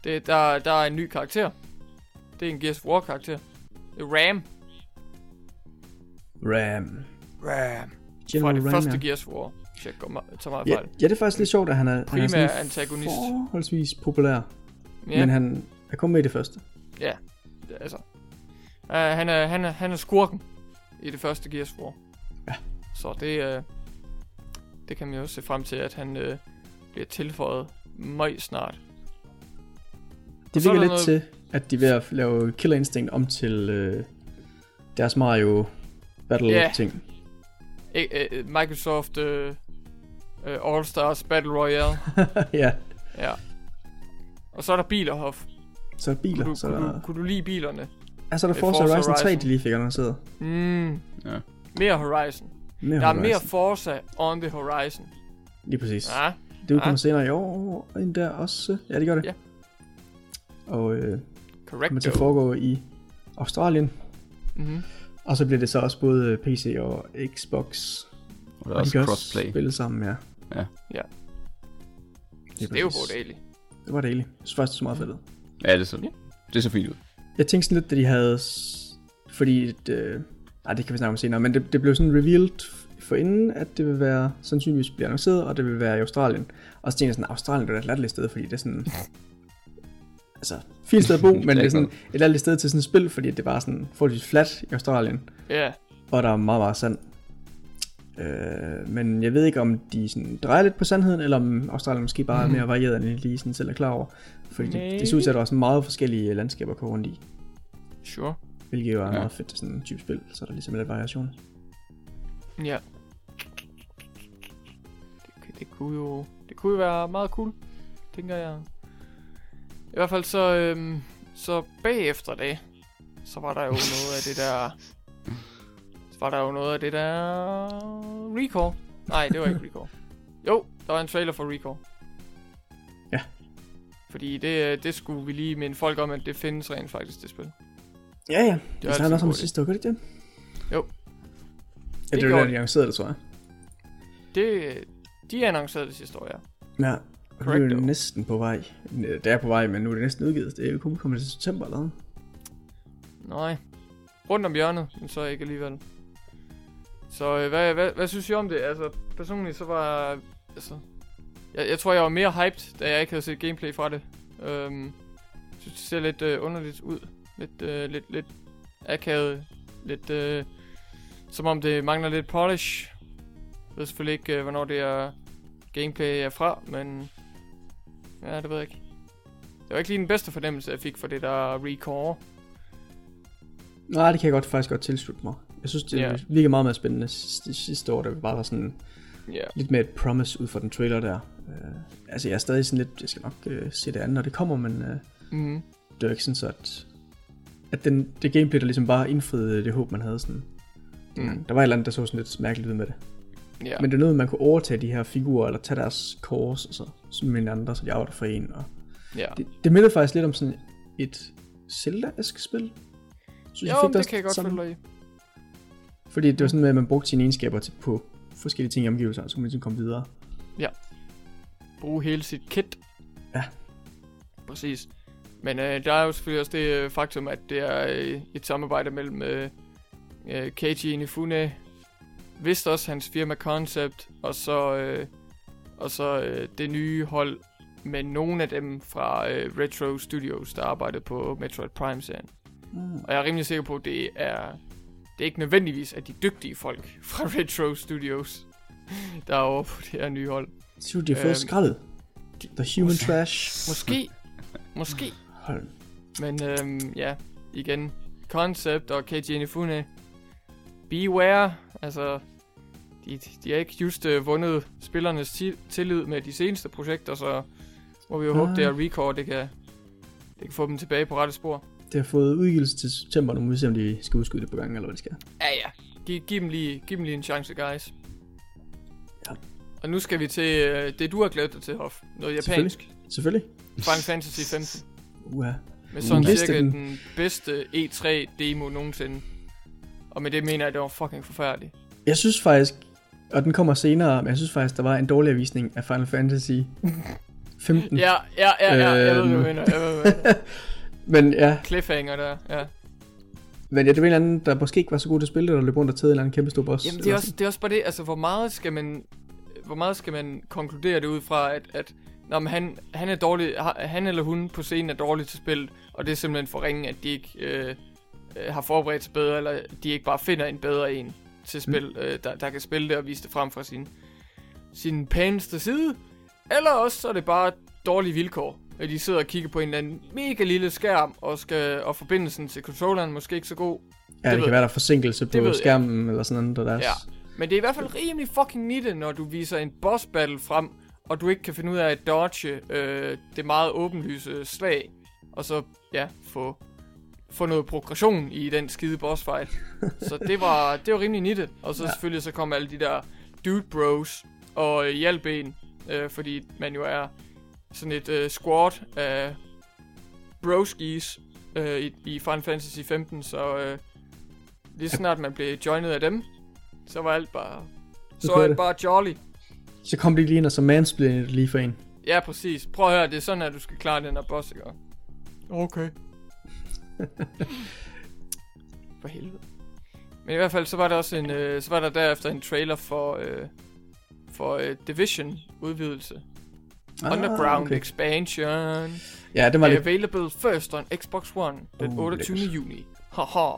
det der, der er en ny karakter. Det er en Gears of War karakter. Det er Ram. Ram. Ram. Fra General det Ram, første. Gears of War. Hvis jeg går ma- tager meget Ja, fejl. ja, det er faktisk lidt sjovt, at han er, han er Primær antagonist. forholdsvis populær. Ja, Men han er kun med i det første. ja. Det, altså. Uh, han, er, han, er, han er skurken i det første Gears of War. Ja. Så det, uh, det kan man jo se frem til, at han uh, bliver tilføjet meget snart. Det er der lidt noget- til, at de er ved at lave Killer Instinct om til øh, deres Mario Battle ting. Uh, Microsoft uh, uh, All Stars Battle Royale. (laughs) ja, ja. Og så er der biler, Hoff. så er der biler, Kunne du, så er kunne, der, du, kunne du lide bilerne? ja, så er der Øh, Forza Forza Horizon 3, Horizon. de lige fik annonceret. Mm, Ja. mere Horizon. Mere Der er mere Forza on the Horizon. Lige præcis. Ja, Det udkommer Ja. senere i år, og en der også. Ja, det gør det. Ja. Og øh, correct. kommer til at foregå i Australien. Mm-hmm. Og så bliver det så også både PC og Xbox. Og der er og de også kan crossplay. spille sammen, ja. Ja. Ja. Det er jo præcis. godt dejligt. Det var dejligt. Jeg synes faktisk, det så meget fedt ud. Ja, det er så, Ja. det så fint ud. Jeg tænkte sådan lidt, da de havde... Fordi... Et, øh, ej, det kan vi snakke om senere. Men det, det blev sådan revealed for inden, at det vil være sandsynligvis blive annonceret, og det vil være i Australien. Og så tænkte jeg sådan, Australien det er et latterligt sted, fordi det er sådan... altså, fint sted at bo, (laughs) men det er sådan et latterligt sted til sådan et spil, fordi det er bare sådan forholdsvis fladt i Australien. Ja, Og der er meget, meget sand. Øh, men jeg ved ikke, om de sådan drejer lidt på sandheden, eller om Australien måske bare er mere varieret, end de lige sådan selv er klar over. Fordi det, det ser ud til, at der er sådan meget forskellige landskaber at gå rundt i. sure. Hvilket jo er Ja. ja. meget fedt til sådan en type spil, så er der ligesom lidt variation. Ja. Det, det kunne jo det kunne jo være meget cool, tænker jeg. I hvert fald så, øhm, så bagefter det, så var der jo (laughs) noget af det der... Så var der jo noget af det der... Recall. Nej, det var ikke Recall. (laughs) Jo, der var en trailer for Recall. Ja. Fordi det, det skulle vi lige minde folk om, at det findes rent faktisk, det spil. Ja, ja. Det Det er er altid han en også om god idé. sidste år, gør det ikke det? Jo. Ja, det, Det det var der, de annoncerede det, tror jeg. Det, de annoncerede det sidste år, ja. Ja. Og det er Correcto. jo næsten på vej. Det er på vej, men nu er det næsten udgivet. Det er jo kun kommet til september eller noget. Nej. Rundt om hjørnet, men så ikke alligevel. Så øh, hvad, hvad, hvad synes I om det? Altså, personligt så var... Altså, jeg, jeg tror, jeg var mere hyped, da jeg ikke havde set gameplay fra det. Øhm, synes, det ser lidt øh, underligt ud. Lidt, øh, lidt, lidt akavet. Lidt, øh, som om det mangler lidt polish. Jeg ved selvfølgelig ikke, øh, hvornår det er gameplay er fra, men... Ja, det ved jeg ikke. Det var ikke lige den bedste fornemmelse, jeg fik for det der recore. Nej, det kan jeg godt, faktisk godt tilslutte mig. Jeg synes, det yeah. virker meget mere spændende sidste, sidste år, da vi bare var sådan Ja. lidt mere et promise ud fra den trailer der. Uh, altså, jeg er stadig sådan lidt, jeg skal nok uh, se det andet, når det kommer, men uh, Mm-hmm. det er ikke sådan så, at, at den, det gameplay, der ligesom bare indfriede det håb, man havde sådan. Mm. Der var et eller andet, der så sådan lidt mærkeligt ud med det. Ja. Ja. Men det er noget, man kunne overtage de her figurer, eller tage deres cores, og så som en andre, så de arbejder for en. Og ja. det, det minder faktisk lidt om sådan et Zelda-esk spil. Synes, Jo, jeg fik det kan jeg godt sådan- følge dig i. Fordi det var sådan med, at man brugte sine egenskaber til, på forskellige ting i omgivelserne, så kunne man ligesom komme videre. Bruge hele sit kit. Ja. Præcis. Men øh, der er jo selvfølgelig også det øh, faktum, at det er øh, et samarbejde mellem øh, øh, Keiji Inafune, vist også hans firma Concept, og så, øh, og så øh, det nye hold med nogle af dem fra øh, Retro Studios, der arbejdede på Metroid Prime-serien. Mm. Og jeg er rimelig sikker på, at det er, det er ikke nødvendigvis at de dygtige folk (laughs) fra Retro Studios, der er over på det her nye hold. Så de har fået Øhm, skraldet. The human måske- trash. Måske. Måske. Hold. Men øhm, ja, igen. Concept og Keiji Inafune. Beware. Altså, de, de har ikke just øh, vundet spillernes ti- tillid med de seneste projekter, så må vi jo håbe, Nej. det er record, det kan, det kan få dem tilbage på rette spor. Det har fået udgivelse til september, nu må vi se, om de skal udskyde det på gang, eller hvad de skal. Ja, ja. Giv, giv, dem lige, giv dem lige en chance, guys. Ja. Og nu skal vi til øh, det, du har glædet dig til, Hoff. Noget japansk. Selvfølgelig. Final Fantasy 15. Uha. Med sådan cirka den. den bedste E3-demo nogensinde. Og med det mener jeg, at det var fucking forfærdeligt. Jeg synes faktisk, Og den kommer senere, men jeg synes faktisk, der var en dårligere visning af Final Fantasy (laughs) 15. Ja, ja, ja, ja, jeg ved, hvad du Øhm. mener. Jeg ved, hvad. (laughs) Men ja, Cliffhanger der, ja. men ja, det var en eller anden, der måske ikke var så god til at spille det, og løb rundt og taget en eller anden kæmpe stor boss. Jamen det er, også, det er også bare det, altså hvor meget skal man, hvor meget skal man konkludere det ud fra, at, at når han, han er dårlig, ha- han eller hun på scenen er dårlig til spillet, og det er simpelthen for ringe, at de ikke øh, øh, har forberedt sig bedre, eller de ikke bare finder en bedre en til spil, mm. øh, der, der kan spille det og vise det frem fra sin, sin pæneste side. Eller også så er det bare dårlige vilkår. At de sidder og kigger på en eller anden mega lille skærm, og, skal, og forbindelsen til controlleren måske ikke så god. Ja, det det, kan være, der er forsinkelse på ved skærmen, eller sådan noget, der deres. Ja. Men det er i hvert fald rimelig fucking nitte, når du viser en boss battle frem, og du ikke kan finde ud af at dodge øh, det meget åbenlyse slag, og så, ja, få, få noget progression i den skide boss fight. så det var, det var rimelig nitte. Og så Ja. selvfølgelig så kom alle de der dude bros og øh, hjælp en, øh, fordi man jo er sådan et øh, squad af broskis øh, i, i Final Fantasy 15, så øh, lige snart man blev joinet af dem, så var alt bare... Så det. det bare jolly. Så kom de lige ind og så mansplainede det lige for en. Ja, præcis. Prøv at høre, det er sådan, at du skal klare den her boss, ikke? Okay. (laughs) for helvede. Men i hvert fald, så var der også en, øh, så var der derefter en trailer for, øh, for øh, Division udvidelse. Ah, Underground okay. Expansion. Ja, det var lidt... Available first on Xbox One den Uh, 28. lækkert. juni. Haha.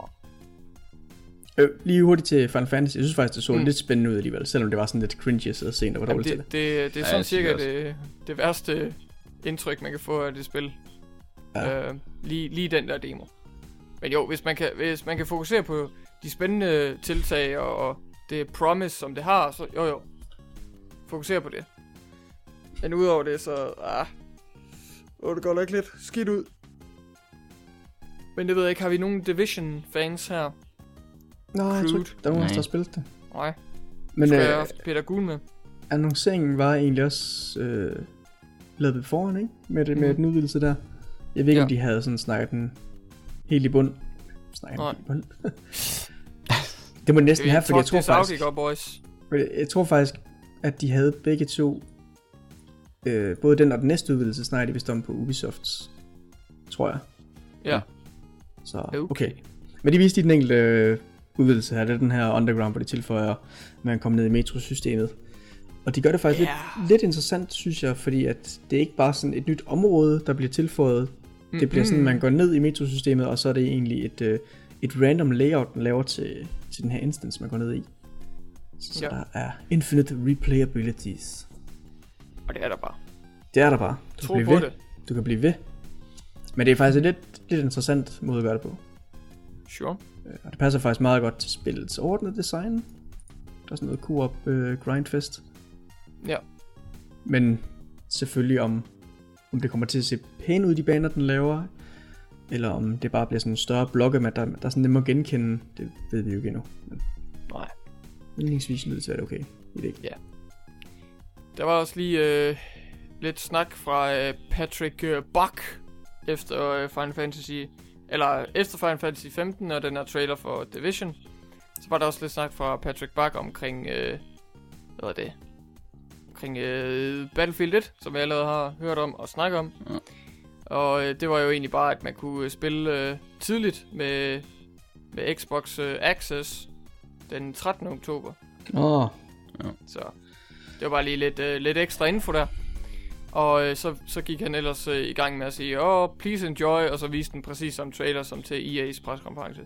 Øh, lige hurtigt til Final Fantasy. Jeg synes faktisk, det så Mm. lidt spændende ud alligevel, selvom det var sådan lidt cringy at sidde og se, der var dårligt til det, det. det, det er Ja, sådan cirka det, det værste indtryk, man kan få af det spil. Ja. Øh, lige, lige den der demo. Men jo, hvis man kan, hvis man kan fokusere på de spændende tiltag og, og det promise, som det har, så jo jo, fokusere på det. Men udover det, så... Ah, åh, det går da ikke lidt skidt ud. Men det ved jeg ikke, har vi nogen Division-fans her? Nå, jeg tror ikke, der var nogen, der Nej. har spillet det. Nej, Men skal øh, jeg have haft Peter Gul med. annonceringen var egentlig også øh, lavet på forhånd, ikke? Med, det, med Mhm. den udvidelse der. Jeg ved ikke, Ja. om de havde sådan snakket den helt i bund. Snakket Nej. i bund. (laughs) det må de næsten have, fordi jeg tror faktisk... Saudi, boys. Jeg, jeg tror faktisk, at de havde begge to, øh, både den og den næste udvidelse, snakker de vist om på Ubisofts, tror jeg. Ja. Så Okay. okay. Men de viste i den enkelte øh, udvidelse her, det er den her underground, hvor de tilføjer, at man kommer ned i metrosystemet. Og de gør det faktisk Ja. lidt, lidt interessant, synes jeg, fordi at det er ikke bare sådan et nyt område, der bliver tilføjet. Det bliver sådan, man går ned i metrosystemet, og så er det egentlig et, øh, et random layout, den laver til, til den her instance, man går ned i. Så Ja. der er infinite replayabilities. Og det er der bare. Det er der bare. Du Tro kan blive ved. det. Du kan blive ved. Men det er faktisk et lidt, lidt interessant måde at gøre det på. Sure. Øh, Og det passer faktisk meget godt til spillets ordnede design. Der er sådan noget co-op uh, grindfest. Ja. Men selvfølgelig om, om det kommer til at se pænt ud, de baner, den laver. Eller om det bare bliver sådan en større blokke, med, der, der er sådan nemmere at genkende. Det ved vi jo ikke endnu. Men Nej. indlægsvis lyder det til, at det er okay. I det ikke. Der var også lige øh, lidt snak fra øh, Patrick øh, Buck efter øh, Final Fantasy eller efter Final Fantasy 15 og den her trailer for Division. Så var der også lidt snak fra Patrick Buck omkring øh, hvad er det? Omkring øh, Battlefield 1, som jeg allerede har hørt om og snakket om. Ja. Og øh, det var jo egentlig bare, at man kunne øh, spille øh, tidligt med, med Xbox øh, Access den 13. oktober. Åh, Så det var bare lige lidt, øh, lidt ekstra info der. Og øh, så, så gik han ellers øh, i gang med at sige, åh, oh, please enjoy, og så viste den præcis som trailer som til EA's preskonference.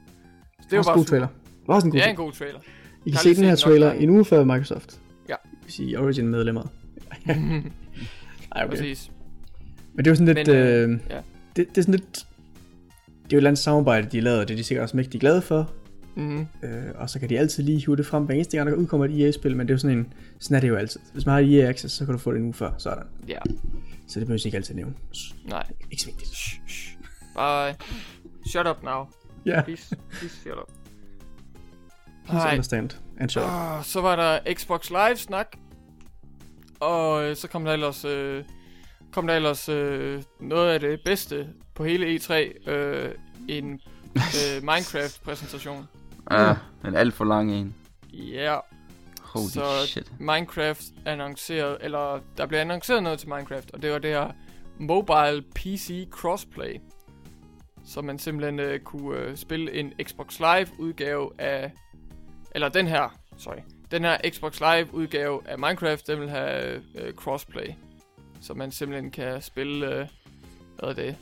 Så det var også en god trailer. Det var også en god Det er trailer. en god trailer. I kan har se den her trailer en uge før Microsoft. Sige Origin medlemmer. (laughs) Ej, okay. Præcis. Men det er jo sådan lidt... Men, øh, øh, ja. det, det er sådan lidt... Det er jo et eller andet samarbejde, de har lavet, og det er de sikkert også mægtig glade for. Mm-hmm. Øh, og så kan de altid lige hive det frem hver eneste gang, der udkommer et EA-spil, men det er jo sådan en... Sådan er det jo altid. Hvis man har EA Access, så kan du få det en uge før, sådan. Ja, Så det behøver jeg ikke altid nævne. nej. Ikke så vigtigt. Shh, shh. Bye. Shut up now. Ja, Please, please shut up. Please Nej. understand. And shut up. Ah, så var der Xbox Live snak. Og øh, så kom der ellers, øh, kom der ellers øh, noget af det bedste på hele E3. Øh, en øh, Minecraft præsentation. Ja, en alt for lang en. Ja. Holy så shit. Minecraft annonceret, eller der blev annonceret noget til Minecraft, og det var det her Mobile PC Crossplay. Så man simpelthen øh, kunne øh, spille en Xbox Live udgave af, eller den her, sorry, den her Xbox Live udgave af Minecraft, den vil have øh, crossplay. Så man simpelthen kan spille, øh, hvad er det,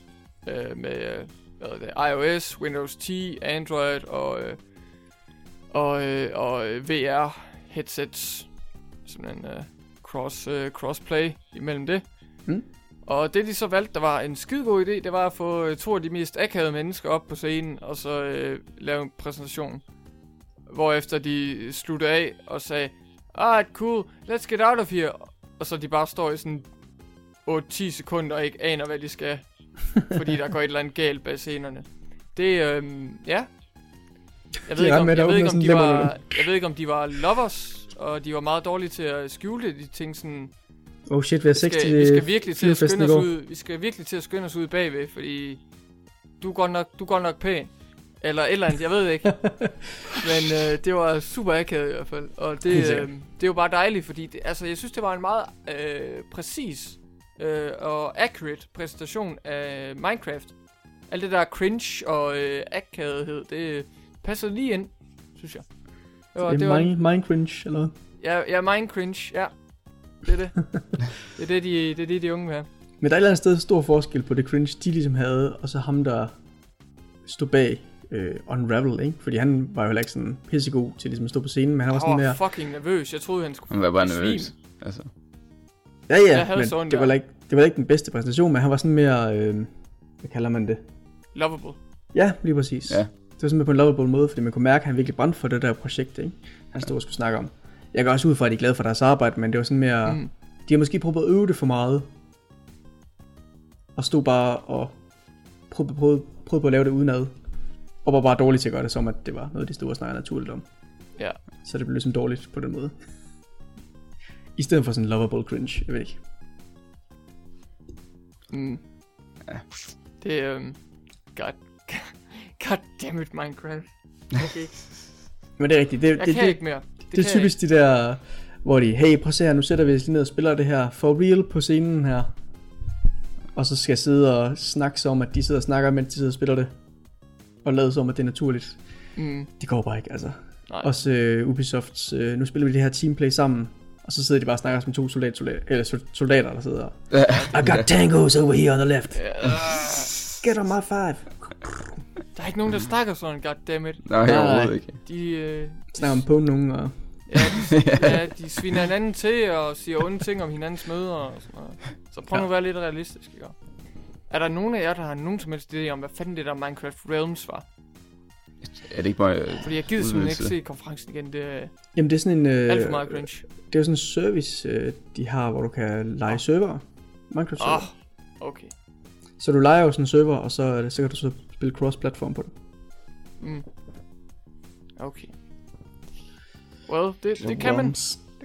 øh, med, øh, hvad er det, iOS, Windows 10, Android og, øh, og, øh, og øh, VR headsets. Simpelthen øh, cross, øh, crossplay imellem det. Mm. Og det de så valgte, der var en skidegod idé, det var at få øh, to af de mest akavede mennesker op på scenen, og så øh, lave en præsentation. Hvorefter de sluttede af og sagde, Alright, cool, let's get out of here. Og så de bare står i sådan 8-10 sekunder og ikke aner, hvad de skal. (laughs) fordi der går et eller andet galt bag scenerne. Det, øhm, ja. Jeg ved, ikke, om, jeg, ved ikke, om de var, jeg ved ikke, om de var lovers, og de var meget dårlige til at skjule det. De tænkte sådan, Oh shit, vi har vi 60 skal, vi skal virkelig til at skynde os går. ud. Vi skal virkelig til at skynde os ud bagved, fordi du er godt nok, du er godt nok pæn. Eller et eller andet, jeg ved ikke. (laughs) Men øh, det var super akavet i hvert fald. Og det, øh, det jo bare dejligt, fordi det, altså, jeg synes, det var en meget øh, præcis øh, og accurate præsentation af Minecraft. Alt det der cringe og øh, akavighed, det passer lige ind, synes jeg. Det var, Det det er var, mind, mind cringe, eller ja, ja, mind cringe, ja. Det er det. (laughs) det, er det, de, det er det, de unge vil have. Men der er et eller andet sted stor forskel på det cringe, de ligesom havde, og så ham, der stod bag øh, Unravel, ikke? Fordi han var jo heller ikke sådan pissegod til ligesom at stå på scenen, men han var sådan mere... var fucking nervøs. Jeg troede, han skulle Han var bare nervøs. Altså. Ja, ja, men sådan det var, der. ikke, det var ikke den bedste præsentation, men han var sådan mere... Øh, hvad kalder man det? Lovable. Ja, lige præcis. Ja. Det var sådan på en lovable måde, fordi man kunne mærke, at han virkelig brændte for det der projekt, ikke? Han stod og skulle snakke om. Jeg går også ud fra, at de er glade for deres arbejde, men det var sådan mere... Mm. De har måske prøvet at øve det for meget. Og stod bare og prøvede, prøvede, prøvede på at lave det udenad. Og var bare dårlige til at gøre det, som at det var noget, de stod og snakkede naturligt om. Ja. Så det blev ligesom dårligt på den måde. I stedet for sådan lovable cringe, jeg ved ikke. Mm. Ja. Det er... Um, God, (laughs) God damn it, Minecraft. Okay. (laughs) Men det er rigtigt. Det, Jeg det, kan det, ikke mere. Det, det er typisk de der, hvor de, hey, prøv at se her, nu sætter vi os lige ned og spiller det her for real på scenen her. Og så skal jeg sidde og snakke så om, at de sidder og snakker, mens de sidder og spiller det. Og lade som, at det er naturligt. Mm. Det går bare ikke, altså. Nej. Også uh, Ubisofts, uh, nu spiller vi det her teamplay sammen. Og så sidder de bare og snakker som to soldat, soldat, eller sol- soldater, der sidder. I got tangos over here on the left. Get on my five. Der er ikke nogen, der snakker sådan, God damn it. Nej, Nej. overhovedet ikke. De, øh, Snakker om på nogen, og ja, de, ja, de sviner hinanden til og siger onde ting om hinandens møder og sådan noget. Så prøv nu Ja. at være lidt realistisk, ikke? Er der nogen af jer, der har nogen som helst idé om, hvad fanden det der Minecraft Realms var? Er det ikke bare... øh, Fordi jeg gider simpelthen ikke se konferencen igen. Det er Jamen det er sådan en... Øh, alt for meget cringe. Det er jo sådan en service, øh, de har, hvor du kan lege server. Minecraft server. Oh, okay. Så du leger jo sådan en server, og så, er det, så kan du så spille cross-platform på det. Mm. Okay. Well, det, det, kan man,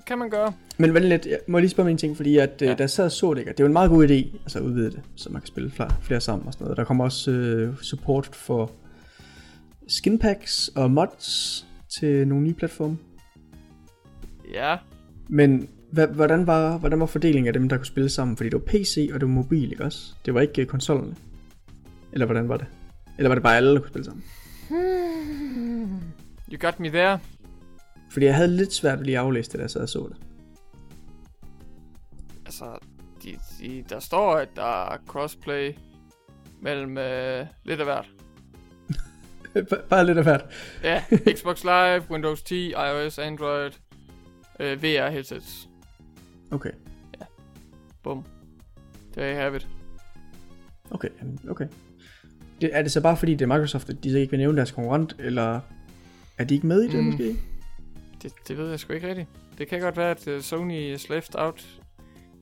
kan man gøre. Men vent lidt, jeg må lige spørge mig en ting, fordi at, ja. Ja. jeg sad så det, og det er jo en meget god idé, altså udvide det, så man kan spille flere, flere sammen og sådan noget. Der kommer også øh, support for skin packs og mods til nogle nye platforme. Ja. Men hvordan, var, hvordan var fordelingen af dem, der kunne spille sammen? Fordi det var PC, og det var mobil, ikke også? Det var ikke øh, konsollerne. Eller hvordan var det? Eller var det bare alle, der kunne spille sammen? You got me there. Fordi jeg havde lidt svært ved lige at aflæse det, da jeg sad og så det. Altså, de, de, der står, at der er crossplay mellem øh, lidt af hvert. (laughs) bare lidt af hvert. Ja, (laughs) Xbox Live, Windows 10, iOS, Android, øh, VR headsets. Okay, Bum. There you have it. okay, okay. Det, er det så bare fordi, det er Microsoft, at de så ikke vil nævne deres konkurrent, eller er de ikke med i det mm. måske? Det, det ved jeg sgu ikke rigtigt. Det kan godt være, at uh, Sony is left out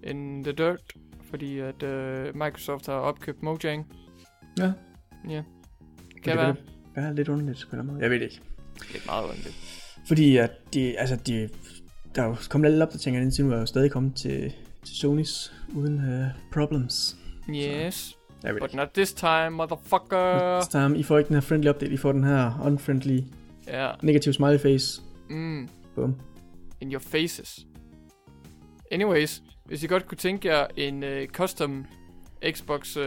in the dirt, fordi at uh, Microsoft har opkøbt Mojang. Ja. Ja. det Kan være. Det er lidt underligt på en måde. Jeg ved det ikke. Det er meget underligt. Fordi at de, altså de, der er jo kommet alle opdateringer indtil nu, er jo stadig kommet til, til Sonys uden uh, problems. Yes, Jeg ved but ikke. not this time, motherfucker. This time, I får ikke den her friendly update, I får den her unfriendly Ja, negative smiley face. Mm. Bum. in your faces. Anyways, hvis I godt kunne tænke jer en uh, custom Xbox uh,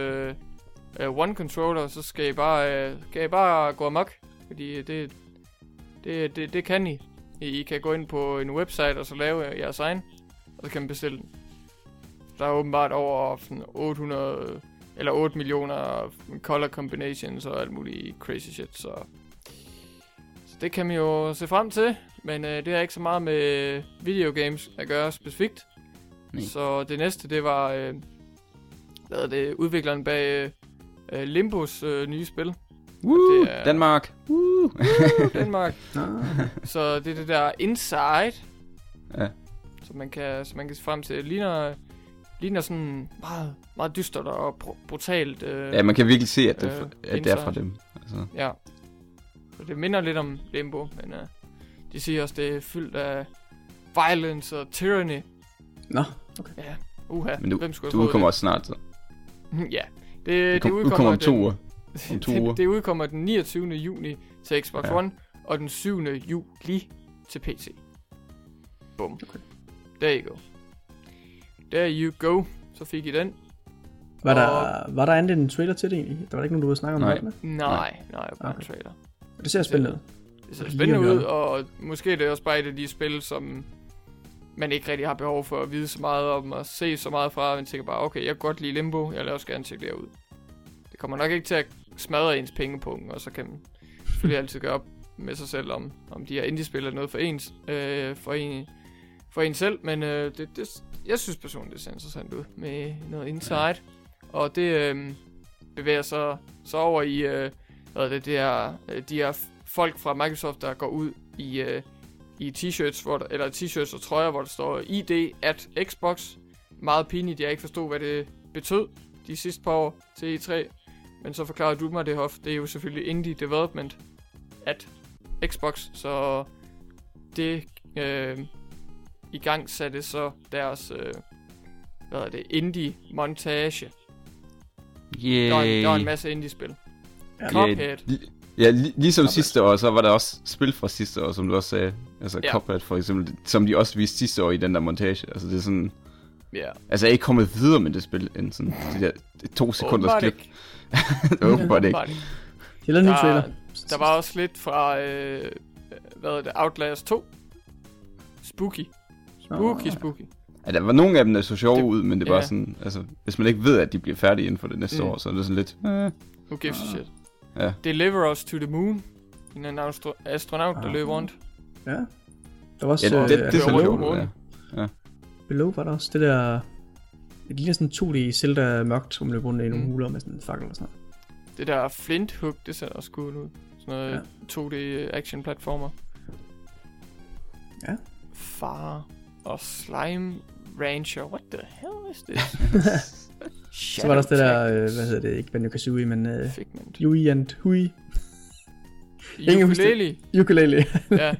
uh, One controller, så skal I bare, uh, skal I bare gå amok. Fordi det, det, det, det kan I. I kan gå ind på en website og så lave jeres egen, og så kan man bestille den. Der er åbenbart over sådan 800 eller 8 millioner color combinations og alt muligt crazy shit, så, så det kan man jo se frem til, men øh, det har ikke så meget med videogames at gøre specifikt. Nej. Så det næste, det var, øh, hvad er det, udvikleren bag øh, Limbos øh, nye spil. Woo, det er- Danmark. Woo. Danmark. (laughs) Ah, Så det er det der Inside, ja. som man kan, som man kan se frem til. Det ligner, ligner sådan meget, meget dystert og br- brutalt. Øh, ja, man kan virkelig se, at det, Øh, at det er fra dem. Altså, Ja. Så det minder lidt om Limbo, men uh, de siger også, det er fyldt af violence og tyranny. Nå, Ja, uha, men du, hvem skulle du udkommer fået også snart, så. det? (laughs) ja, det, Det, det kom, udkommer, udkommer om to uger. om (laughs) to uger. det, det udkommer den 29. juni til Xbox Ja. One, og den 7. juli til PC. Bum. Okay. There you go. There you go. Så fik I den. var der, Og- var der andet end en trailer til det egentlig? Der var ikke nogen, du ville snakke om Nej. det, med? Nej, nej, bare en Okay. trailer. Det ser spændende ud. Det ser spændende ud, og måske er det også bare et af de spil, som man ikke rigtig har behov for at vide så meget om, og se så meget fra, men tænker bare, okay, jeg kan godt lide Limbo, jeg vil også gerne tjekke det her ud. Det kommer nok ikke til at smadre ens pengepunkt, og så kan man selvfølgelig altid gøre op med sig selv, om, om de her indie-spil er noget for ens, øh, for en, for en selv, men øh, det, det, jeg synes personligt, det ser interessant ud med noget Inside, ja. og det øh, bevæger sig så over i, øh, hvad er det, det er, øh, de her folk fra Microsoft, der går ud i, øh, i t-shirts, hvor der, eller t-shirts og trøjer, hvor der står ID at Xbox. Meget pinligt, jeg ikke forstod, hvad det betød de sidste par år til E3. Men så forklarer du mig det, Hoff. Det er jo selvfølgelig Indie Development at Xbox, så det øh, i gang satte så deres, øh, hvad er det, indie-montage. Der var, en, der var en masse indie-spil. Ja, Ja, Cuphead. li- Ja, li- ligesom Cuphead. sidste år, så var der også spil fra sidste år, som du også sagde. Altså Ja. ja. Cuphead for eksempel, som de også viste sidste år i den der montage. Altså det er sådan... Ja. Altså jeg er ikke kommet videre med det spil, end sådan de der to sekunders klip. det var (laughs) åbenbart ikke. Åbenbart ikke. De har lavet en ny Der- trailer. Der var også lidt fra, øh, hvad er det, Outlast 2. Spooky. Spooky, Nå. spooky. Ja, der var nogle af dem, der så sjove Det- ud, men det ja. var sådan... Altså, hvis man ikke ved, at de bliver færdige inden for det næste Mm. år, så er det sådan lidt... Øh, Who gives a shit? Ja. Deliver us to the moon. En astro- astronaut, der Ah. løber rundt. Ja. Der var også... ja, øh, det, det, det er månen. ja. Below var der også det der... Det ligner sådan 2D Zelda mørkt, man løber rundt i nogle Mm. huler med sådan en fakkel og sådan Det der flint hook, det ser også cool ud. Sådan noget Ja. 2D action platformer. Ja. Far og Slime Rancher. What the hell is this? (laughs) Så var der også det der, øh, hvad hedder det, ikke Banjo Kazooie, men uh, Figment. Yui and Hui. (laughs) det. Ukulele. Ukulele. (laughs) Ja, Og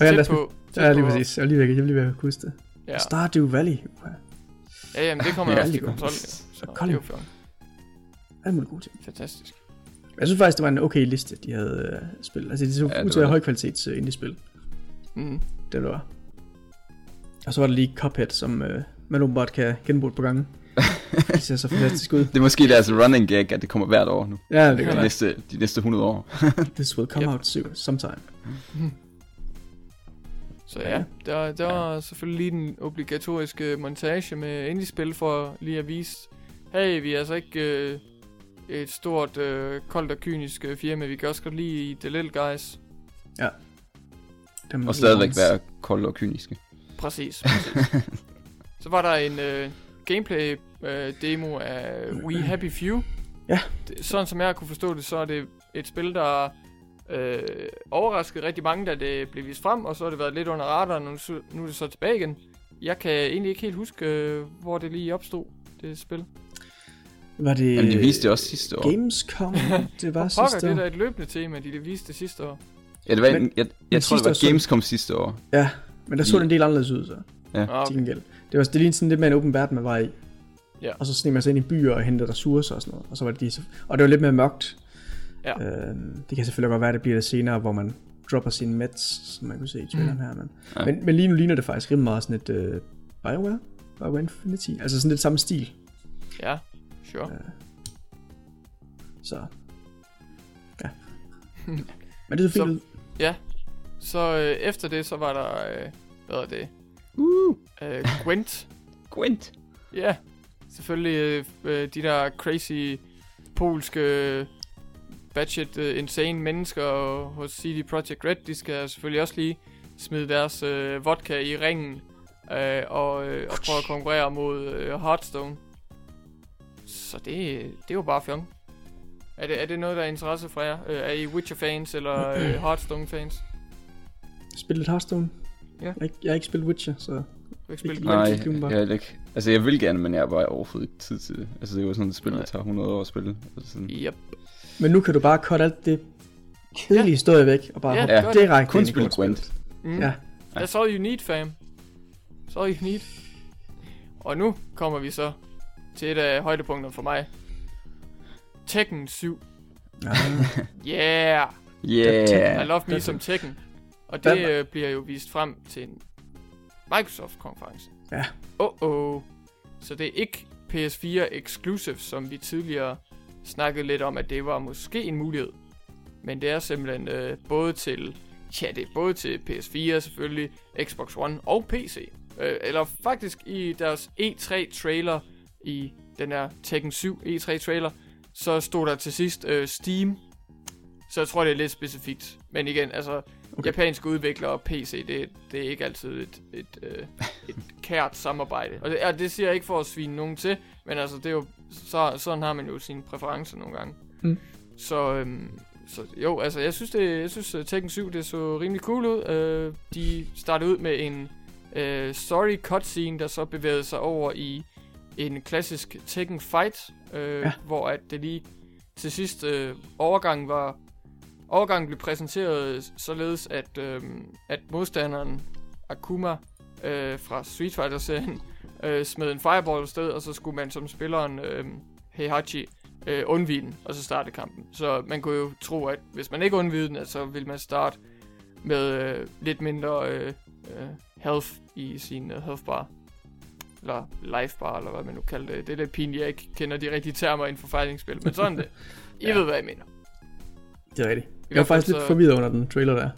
jeg tæt lader- på. tæt ja, lige præcis. Jeg lige ved, jeg lige ved at huske det. Ja. Stardew Valley. Uh, ja, jamen det kommer Ja, også til godt. Så det er Colin. jo for- alle mulige gode ting. fantastisk. Jeg synes faktisk, det var en okay liste, de havde uh, spillet. Altså, de så Ja, ud det til at det. højkvalitets uh, indie-spil. Mm. Det var. Og så var der lige Cuphead, som uh, man åbenbart kan genbruge på gange. Det ser så fantastisk ud. Det er måske deres running gag, at det kommer hvert år nu. Ja, det De gør Ja. det. næste, de næste 100 år. (laughs) This will come Yep. out soon, sometime. (laughs) Så ja, der, der var selvfølgelig lige den obligatoriske montage med indie-spil for lige at vise, hey, vi er altså ikke øh, et stort, øh, koldt og kynisk øh, firma, vi kan også godt lide The Little Guys. Dem Og stadigvæk være kolde og kyniske. Præcis, præcis. (laughs) Så var der en øh, gameplay øh, demo af We Happy Few. Ja. Det, sådan som jeg kunne forstå det, så er det et spil, der øh, overraskede rigtig mange, da det blev vist frem, og så har det været lidt under radaren, og nu, så- nu er det så tilbage igen. Jeg kan egentlig ikke helt huske, øh, hvor det lige opstod, det spil. Var det... Jamen, de viste det også sidste år. Gamescom, (laughs) det var Pokker, sidste det er år. da et løbende tema, de det viste det sidste år. Ja, det var, Men- jeg, men jeg tror, det sidste år var så- Gamescom sidste år. Ja, men der så det en del anderledes ud, så. Ja. Ah, Til okay. gengæld. Det var det lignede sådan lidt mere en åben verden, man var i. Ja. Og så sneg man sig ind i byer og hentede ressourcer og sådan noget. Og, så var det de, så- og det var lidt mere mørkt. Ja. Øh, det kan selvfølgelig godt være, at det bliver det senere, hvor man dropper sine meds, som man kunne se i traileren her. Men, Ja. men, men lige nu ligner det faktisk rimelig meget sådan et uh, Bioware, Bioware Infinity. Altså sådan lidt samme stil. Ja, sure. Så ja. (laughs) Men det er så fint Så- ud. Ja. Så øh, efter det, så var der, øh, hvad er det? Uh, Øh, Gwent. (laughs) Gwent. Ja. Selvfølgelig øh, øh, de der crazy polske batshit uh, insane mennesker hos CD Projekt Red, de skal selvfølgelig også lige smide deres øh, vodka i ringen øh, og, øh, og prøve at konkurrere mod øh, Hearthstone. Så det, det er jo bare fjong. Er det, er det noget, der er interesse for jer? Øh, er I Witcher-fans eller øh, (clears throat) Hearthstone-fans? Spil lidt Hearthstone. Ja. Jeg, har ikke- jeg har ikke spillet Witcher, så har ikke spillet Ikke-? Nej, Doom jeg, jeg, ikke. Altså, jeg vil gerne, men jeg har bare overhovedet ikke tid til det. Altså, det er jo sådan et spil, der tager 100 år at spille. Altså, sådan. Yep. Men nu kan du bare cutte alt det kedelige Ja. historie væk, og bare Ja, hoppe direkte Kun ind i spille. Gwent. Mm. Ja. That's all you need, fam. That's all you need. Og nu kommer vi så til et af højdepunkterne for mig. Tekken 7. Ja. (laughs) Yeah! I Yeah. love me som Tekken. Og det Hvad- øh, bliver jo vist frem til en Microsoft-konference. Ja. Oh oh. Så det er ikke PS4 exclusive, som vi tidligere snakkede lidt om, at det var måske en mulighed. Men det er simpelthen øh, både til, ja det er både til PS4 selvfølgelig, Xbox One og PC. Øh, eller faktisk i deres E3 trailer, i den her Tekken 7 E3 trailer, så stod der til sidst øh, Steam. Så jeg tror det er lidt specifikt. Men igen, altså Okay. japanske udviklere og PC, det, det er ikke altid et, et, øh, (laughs) et kært samarbejde. Og det, ja, det siger jeg ikke for at svine nogen til, men altså det er jo, så, sådan har man jo sine præferencer nogle gange. Mm. Så, øhm, så jo, altså jeg synes, det, jeg synes uh, Tekken 7 det så rimelig cool ud. Uh, de startede ud med en uh, story cutscene, der så bevægede sig over i en klassisk Tekken fight, uh, Ja. hvor at det lige til sidst uh, overgangen var overgangen blev præsenteret således at øhm, at modstanderen Akuma øh, fra Street Fighter serien øh, smed en fireball af sted og så skulle man som spilleren øh, Heihachi øh, undvige den og så starte kampen. Så man kunne jo tro at hvis man ikke undvide den, så ville man starte med øh, lidt mindre øh, øh, health i sin øh, health bar eller life bar, eller hvad man nu kalder det. Det er lidt pinligt, jeg ikke kender de rigtige termer inden for fighting-spil, men sådan det. I (laughs) Ja. ved, hvad jeg mener. Det er rigtigt. Jeg var faktisk lidt så- forvirret under den trailer der.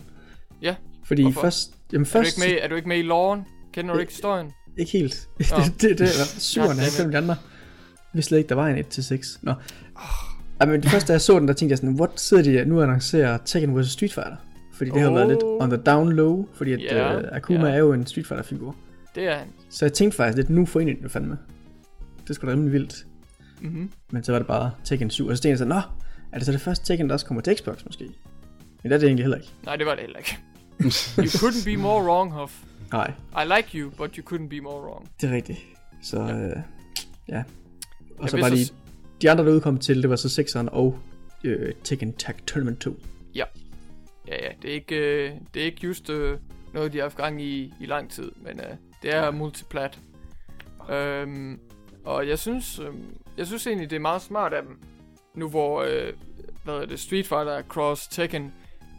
Ja, Fordi hvorfor? først... Jamen Er du, først... ikke med, er du ikke med i loven? Kender du Øh, ikke historien? Ikke helt. (laughs) Nå. det, det, det var syveren, Goddammit. han glemt de andre. Vidste slet ikke, der var en 1-6. Nå. Ej, men det første, da jeg så den, der tænkte jeg sådan, what sidder de nu og annoncerer Tekken vs. Street Fighter? Fordi det har været lidt Oh. on the down low, fordi at Ja, uh, Akuma ja. er jo en Street Fighter figur. Det er han. Så jeg tænkte faktisk lidt, nu forener de det fandme. Det skulle da rimelig vildt. Mm-hmm. Men så var det bare Tekken 7, og så tænkte jeg sådan, nå, er det så det første Tekken, der også kommer til Xbox måske? Men det er det egentlig heller ikke. Nej, det var det heller ikke. (laughs) You couldn't be more wrong, Hoff. Nej, I like you, but you couldn't be more wrong. det er rigtigt. Så Ja. øh, ja. Og Jeg så var så de, andre, der udkom til, det var så 6'eren og øh, Tekken Tag Tournament 2. Ja, ja, det er ikke, øh, det er ikke just øh, noget, de har haft gang i i lang tid, men øh, det er multiplat. Øhm, og jeg synes, øh, jeg synes egentlig, det er meget smart af dem, nu hvor, øh, hvad er det, Street Fighter Cross Tekken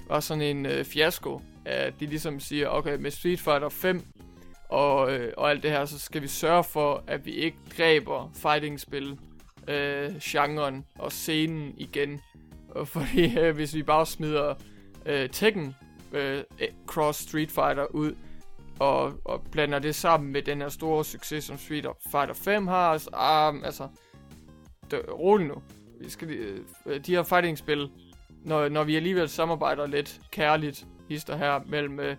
var sådan en øh, fiasko, at de ligesom siger, okay, med Street Fighter 5 og, øh, og alt det her, så skal vi sørge for, at vi ikke dræber fighting-spil, øh, genren og scenen igen. Fordi (laughs) øh, hvis vi bare smider øh, Tekken øh, e, Cross Street Fighter ud, og, og blander det sammen med den her store succes, som Street Fighter 5 har, så, ah, altså, det, rolig nu. Skal, lige- øh, de her fighting-spil, når, når vi alligevel samarbejder lidt kærligt, hister her, mellem øh,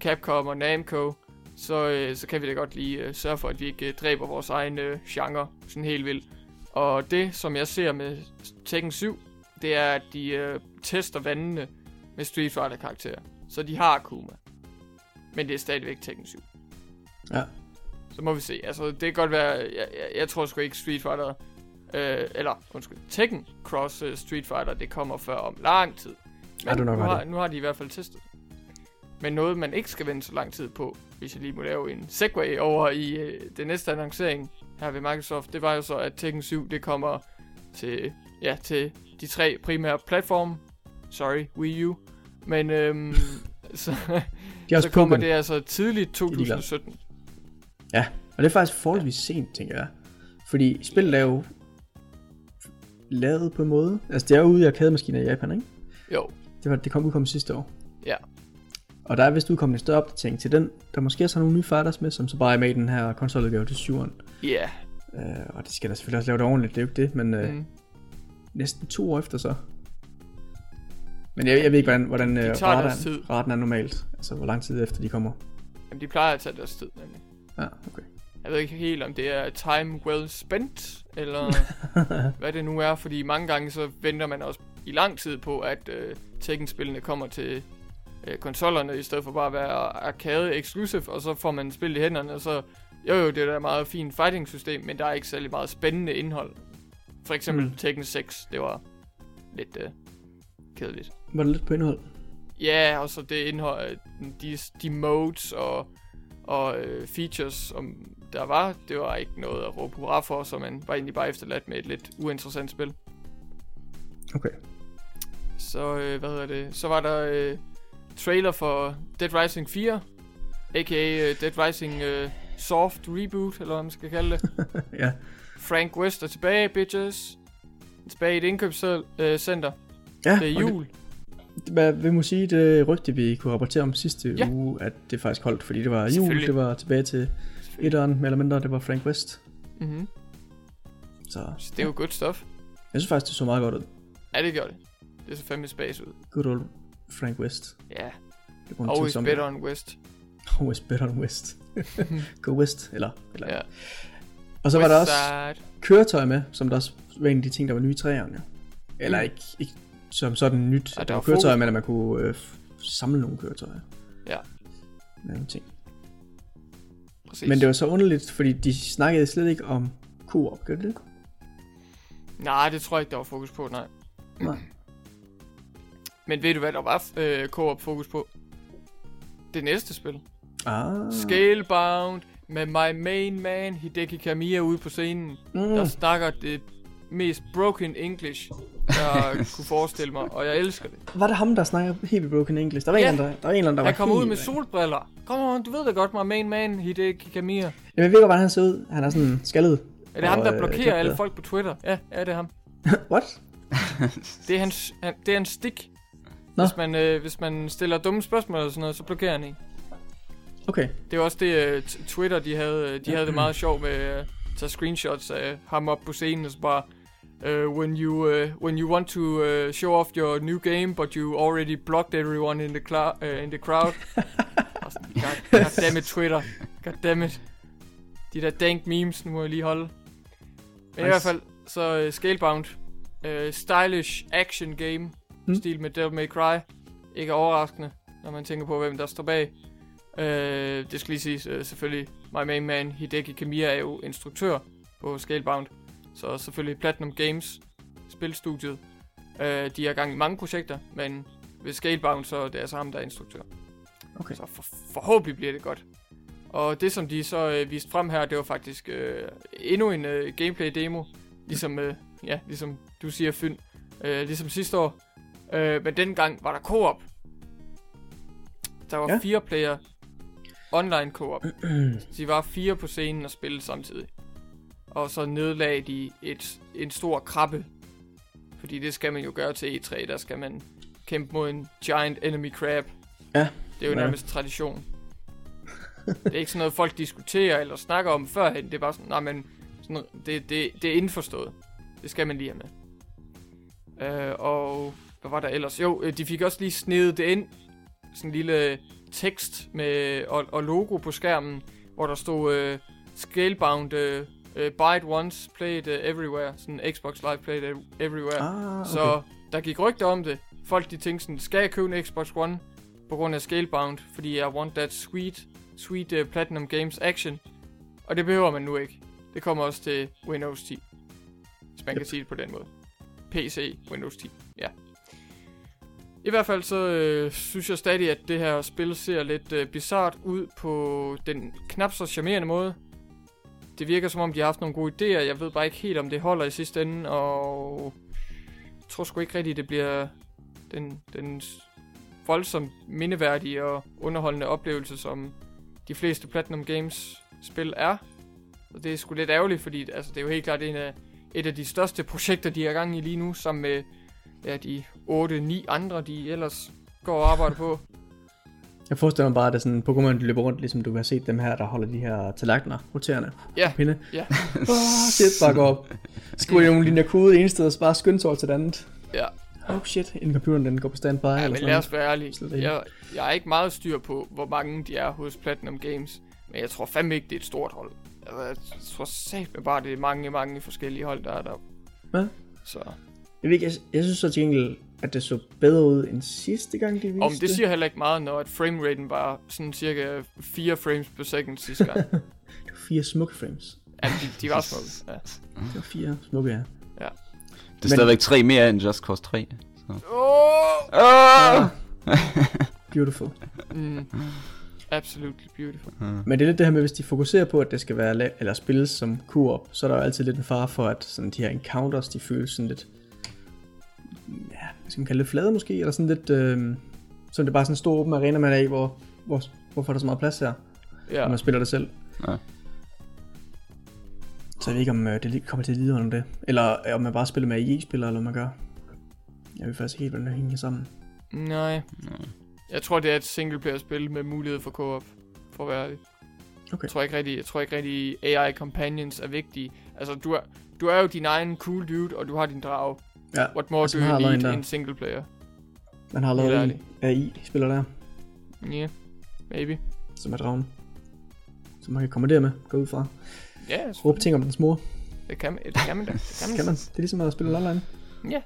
Capcom og Namco, så, øh, så kan vi da godt lige øh, sørge for, at vi ikke øh, dræber vores egen øh, genre sådan helt vildt. Og det, som jeg ser med Tekken 7, det er, at de øh, tester vandene med Street Fighter karakterer. Så de har Akuma. Men det er stadigvæk Tekken 7. Ja. Så må vi se. Altså, det kan godt være... Jeg, jeg, jeg tror sgu ikke Street Fighter... Øh, eller, undskyld, Tekken Cross uh, Street Fighter, det kommer før om lang tid. Ja, du nok nu, har, nu har de i hvert fald testet. Men noget, man ikke skal vente så lang tid på, hvis jeg lige må lave en segway over i øh, det næste annoncering her ved Microsoft, det var jo så, at Tekken 7, det kommer til, ja, til de tre primære platforme. Sorry, Wii U, Men øhm, (laughs) så, så kommer det altså tidligt er de glade. 2017. Og det er faktisk forholdsvis sent, tænker jeg. Fordi spillet er jo lavet på en måde. Altså, det er jo ude i arkademaskiner i Japan, ikke? Jo, Det, var, det kom udkommet sidste år. Ja. Og der er vist udkommet en større opdatering til den. Der måske også har nogle nye fighters med, som så bare er med i den her konsoludgave til 7'eren. ja. Øh, og de skal da selvfølgelig også lave det ordentligt, det er jo ikke det, men øh, Mm. næsten to år efter så. Men jeg, jeg ved ikke, hvordan, hvordan øh, tager deres raten, raten er normalt. Altså, hvor lang tid efter de kommer. Jamen, de plejer at tage deres tid, nemlig. Ja, okay. Jeg ved ikke helt, om det er time well spent, eller (laughs) hvad det nu er, fordi mange gange så venter man også i lang tid på, at øh, Tekken-spillene kommer til øh, konsollerne, i stedet for bare at være arcade exclusive, og så får man spillet i hænderne, og så, jo jo, det er da et meget fint fighting system, men der er ikke særlig meget spændende indhold. For eksempel Mm. Tekken 6, det var lidt øh, kedeligt. Var det lidt på indhold? Ja, og så det indhold, øh, de, de modes og, og øh, features, som der var, det var ikke noget at råbe hurra for, så man var egentlig bare efterladt med et lidt uinteressant spil. Okay. Så, øh, hvad hedder det, så var der øh, trailer for Dead Rising 4, a.k.a. øh, Dead Rising øh, Soft Reboot, eller hvad man skal kalde det. (laughs) ja. Frank West er tilbage, bitches. Tilbage i et indkøbscenter. ja Det er jul. Det, hvad vil man sige, det rygte, vi kunne rapportere om sidste Ja. uge, at det faktisk holdt, fordi det var jul, det var tilbage til etteren, mere eller mindre, det var Frank West. Mm-hmm. Så Så det er jo good stuff. jeg synes faktisk, det så meget godt ud. Ja, det gør det. Det ser fandme space ud. Good old Frank West. Ja, Det var en (laughs) always better on West. Always better on West. Go West, eller, eller Ja. Og så var der også Westside. køretøj med, som der også var en af de ting, der var nye i træerne. Ja. Eller Mm. ikke, ikke som sådan nyt, Ja, at der var fokus men at man kunne øh, samle nogle køretøjer. Ja. Nogle ting. Præcis. Men det var så underligt, fordi de snakkede slet ikke om co-op, gør det det? Nej, det tror jeg ikke, der var fokus på, nej. Nej. (clears throat) Men ved du, hvad der var øh, co-op fokus på? Det næste spil. Ah. Scalebound med my main man, Hideki Kamiya, ude på scenen. Mm. Der snakker det mest broken English, jeg (laughs) kunne forestille mig, og jeg elsker det. Var det ham, der snakker helt broken engelsk? Der var Ja. en, eller anden, der, der var en eller anden, der Han var kommer ud med væk. solbriller. Kom on, du ved da godt, my main man, Hideki Kamiya. Jamen, jeg ved ikke, hvordan han ser ud. Han er sådan skaldet. Er det ham, Og, der øh, blokerer klipklæder. alle folk på Twitter? Ja, ja, det er ham. (laughs) What? (laughs) Det er hans, han, det er hans stik. Nå. Hvis man, øh, hvis man stiller dumme spørgsmål eller sådan noget, så blokerer han en. Okay. Det var også det, øh, t- Twitter, de havde, øh, de havde det (clears throat) meget sjovt med at øh, tage screenshots af ham op på scenen, og så bare, uh, when, you, uh, when you want to uh, show off your new game, but you already blocked everyone in the, uh, in the crowd. (laughs) Sådan, God, God damn it, Twitter. God damn it. De der dank memes, nu må jeg lige holde. Men nice. i hvert fald, så uh, Scalebound, uh, stylish action game, Hmm. mm. stil med Devil May Cry. Ikke overraskende, når man tænker på, hvem der står bag. Øh, det skal lige siges, øh, selvfølgelig, my main man, Hideki Kamiya, er jo instruktør på Scalebound. Så selvfølgelig Platinum Games, spilstudiet. Øh, de er i gang i mange projekter, men ved Scalebound, så er det altså ham, der er instruktør. Okay. Så for, forhåbentlig bliver det godt. Og det, som de så øh, viste frem her, det var faktisk øh, endnu en øh, gameplay-demo. Ligesom, øh, ja, ligesom du siger, Fyn. Øh, ligesom sidste år. Øh, men dengang var der co-op. Der var Ja. ja. fire player online co-op. (clears throat) de var fire på scenen og spillede samtidig. Og så nedlagde de et, en stor krabbe. Fordi det skal man jo gøre til E3. Der skal man kæmpe mod en giant enemy crab. Ja. Det er jo Ja. nærmest tradition. det er ikke sådan noget, folk diskuterer eller snakker om førhen. Det er bare sådan, nej, men sådan, det, det, det er indforstået. Det skal man lige have med. Øh, og hvad var der ellers? Jo, øh, de fik også lige snedet det ind. Sådan en lille tekst med og, og logo på skærmen, hvor der stod øh, Scalebound øh, øh, Buy it once, play it uh, everywhere. Sådan Xbox Live Play it everywhere. Ah, okay. Så der gik rygter om det. Folk de tænkte sådan, skal jeg købe en Xbox One på grund af Scalebound, fordi jeg want that sweet, sweet uh, Platinum Games action. Og det behøver man nu ikke. Det kommer også til Windows 10. Hvis man Yep. kan sige det på den måde. PC, Windows 10. Ja. I hvert fald så øh, synes jeg stadig, at det her spil ser lidt øh, bizart ud på den knap så charmerende måde. Det virker som om, de har haft nogle gode idéer. Jeg ved bare ikke helt, om det holder i sidste ende, og jeg tror sgu ikke rigtigt, det bliver den, den voldsomt mindeværdige og underholdende oplevelse, som de fleste Platinum Games spil er. Og det er sgu lidt ærgerligt, fordi altså, det er jo helt klart en af, et af de største projekter, de er gang i lige nu, sammen med ja, de 8-9 andre, de ellers går og arbejder på. Jeg forestiller mig bare, at det er sådan Pokémon de løber rundt, ligesom du har set dem her, der holder de her tallerkener roterende Ja, pinde. ja, (laughs) Åh, oh, shit, bare gå op. Skriver nogle linjer kode ene sted, og bare skynde sig over til det andet. ja. Oh shit, inden computeren den går på standby. Ja, eller men sådan lad os være ærlige. Jeg, jeg er ikke meget styr på, hvor mange de er hos Platinum Games. Men jeg tror fandme ikke, det er et stort hold. Altså, Jeg tror satme bare, det er mange, mange forskellige hold, der er der. Hvad? Så Jeg, ved ikke, jeg, jeg synes så til gengæld, at det så bedre ud end sidste gang, de viste om det siger heller ikke meget, når at frameraten var sådan cirka 4 frames per second sidste gang. (laughs) Det var fire smukke frames. ja, de, de var (laughs) smukke. Ja. Det var fire smukke, ja. Det er Men- stadigvæk tre mere end Just Cause 3. Så. Oh! Ah! (laughs) Beautiful. Mm. Absolutely beautiful. Men det er lidt det her med, hvis de fokuserer på, at det skal være la- eller spilles som co-op, så er der jo altid lidt en fare for, at sådan, de her encounters, de føles sådan lidt, ja, hvad skal man kalde det, flade måske, eller sådan lidt, øh, så det er bare sådan en stor åben arena, man er i, hvor, hvor, hvorfor er der så meget plads her, Ja. når man spiller det selv. Ja. Så jeg ved ikke, om øh, det lige kommer til at lide under det, eller øh, om man bare spiller med AI-spillere, eller hvad man gør. Jeg ved faktisk helt, hvordan det hænger sammen. Nej. Jeg tror, det er et singleplayer-spil med mulighed for co-op, for at være ærlig. Okay. Jeg tror ikke rigtig, jeg tror ikke rigtig AI companions er vigtige. Altså, du er, du er jo din egen cool dude, og du har din drag. Ja, What more Altså, do man you need en single player? man har lavet ærligt. AI-spiller der, Yeah, maybe. som er dragen. Så man kan kommandere med, gå ud fra. Ja, yes, Råbe ting om dens mor. det kan, det kan man da. (laughs) Det kan man, Kan man? Det er ligesom at spille online. Ja,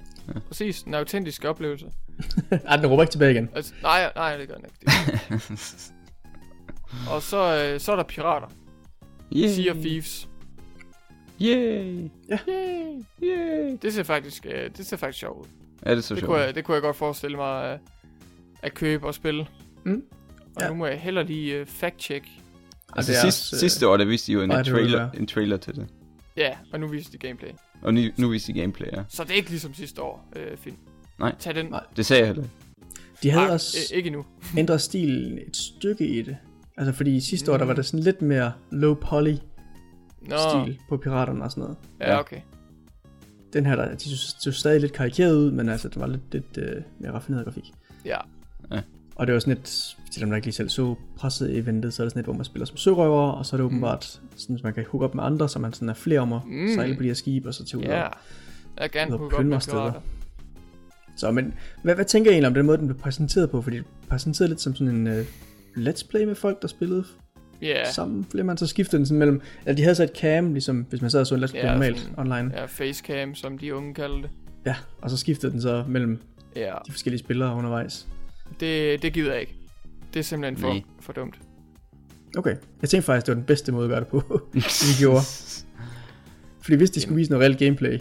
præcis. En autentisk oplevelse. (laughs) Ej, den råber ikke tilbage igen. Altså, nej, nej, det gør den ikke. Det. (laughs) og så, øh, så er der pirater. Yeah. Sea of Thieves. Yay. Yay! Yay. Det ser faktisk, øh, det ser faktisk sjovt ud. Er det så Det sjovt? kunne, jeg, det kunne jeg godt forestille mig øh, at købe og spille. Mm. Og Ja. nu må jeg heller lige øh, fact-check. Altså sidst, også, øh, sidste år, der viste de jo en, nej, vil trailer, en trailer til det. Ja, og nu viser de gameplay. Og nu, nu viste de gameplay, ja. Så det er ikke ligesom sidste år, øh, Finn. Nej. Tag den. Nej. Det sagde jeg heller. De havde Ah, også øh, ikke endnu. ændret stilen et stykke i det. Altså fordi sidste år, der Mm. var der sådan lidt mere low poly Nå, stil på piraterne og sådan noget. ja, okay. Den her, der, de så, så stadig lidt karikeret ud, men altså, det var lidt, lidt uh, mere raffineret grafik. Ja, Og det var sådan et, til dem der ikke lige selv så presset eventet, så er det sådan et, hvor man spiller som sørøver, og så er det åbenbart, sådan, at man kan hook op med andre, så man sådan er flere om at Mm. sejle på de her skibe, og så til ud ja. og Jeg gerne Ud og hooke med steder. Så, men hvad, hvad tænker I egentlig om den måde, den blev præsenteret på? Fordi det præsenteret lidt som sådan en uh, let's play med folk, der spillede Ja, yeah. sammen. Flere man så skiftede den sådan mellem... Altså, de havde så et cam, ligesom hvis man sad og så en Ja, normalt sådan- online. ja, facecam, som de unge kalder det. Ja, og så skiftede den så mellem Ja, de forskellige spillere undervejs. det, det gider jeg ikke. Det er simpelthen for, Nej. for dumt. Okay, jeg tænkte faktisk, det var den bedste måde at gøre det på, (laughs) de gjorde. Fordi hvis de skulle vise noget reelt gameplay,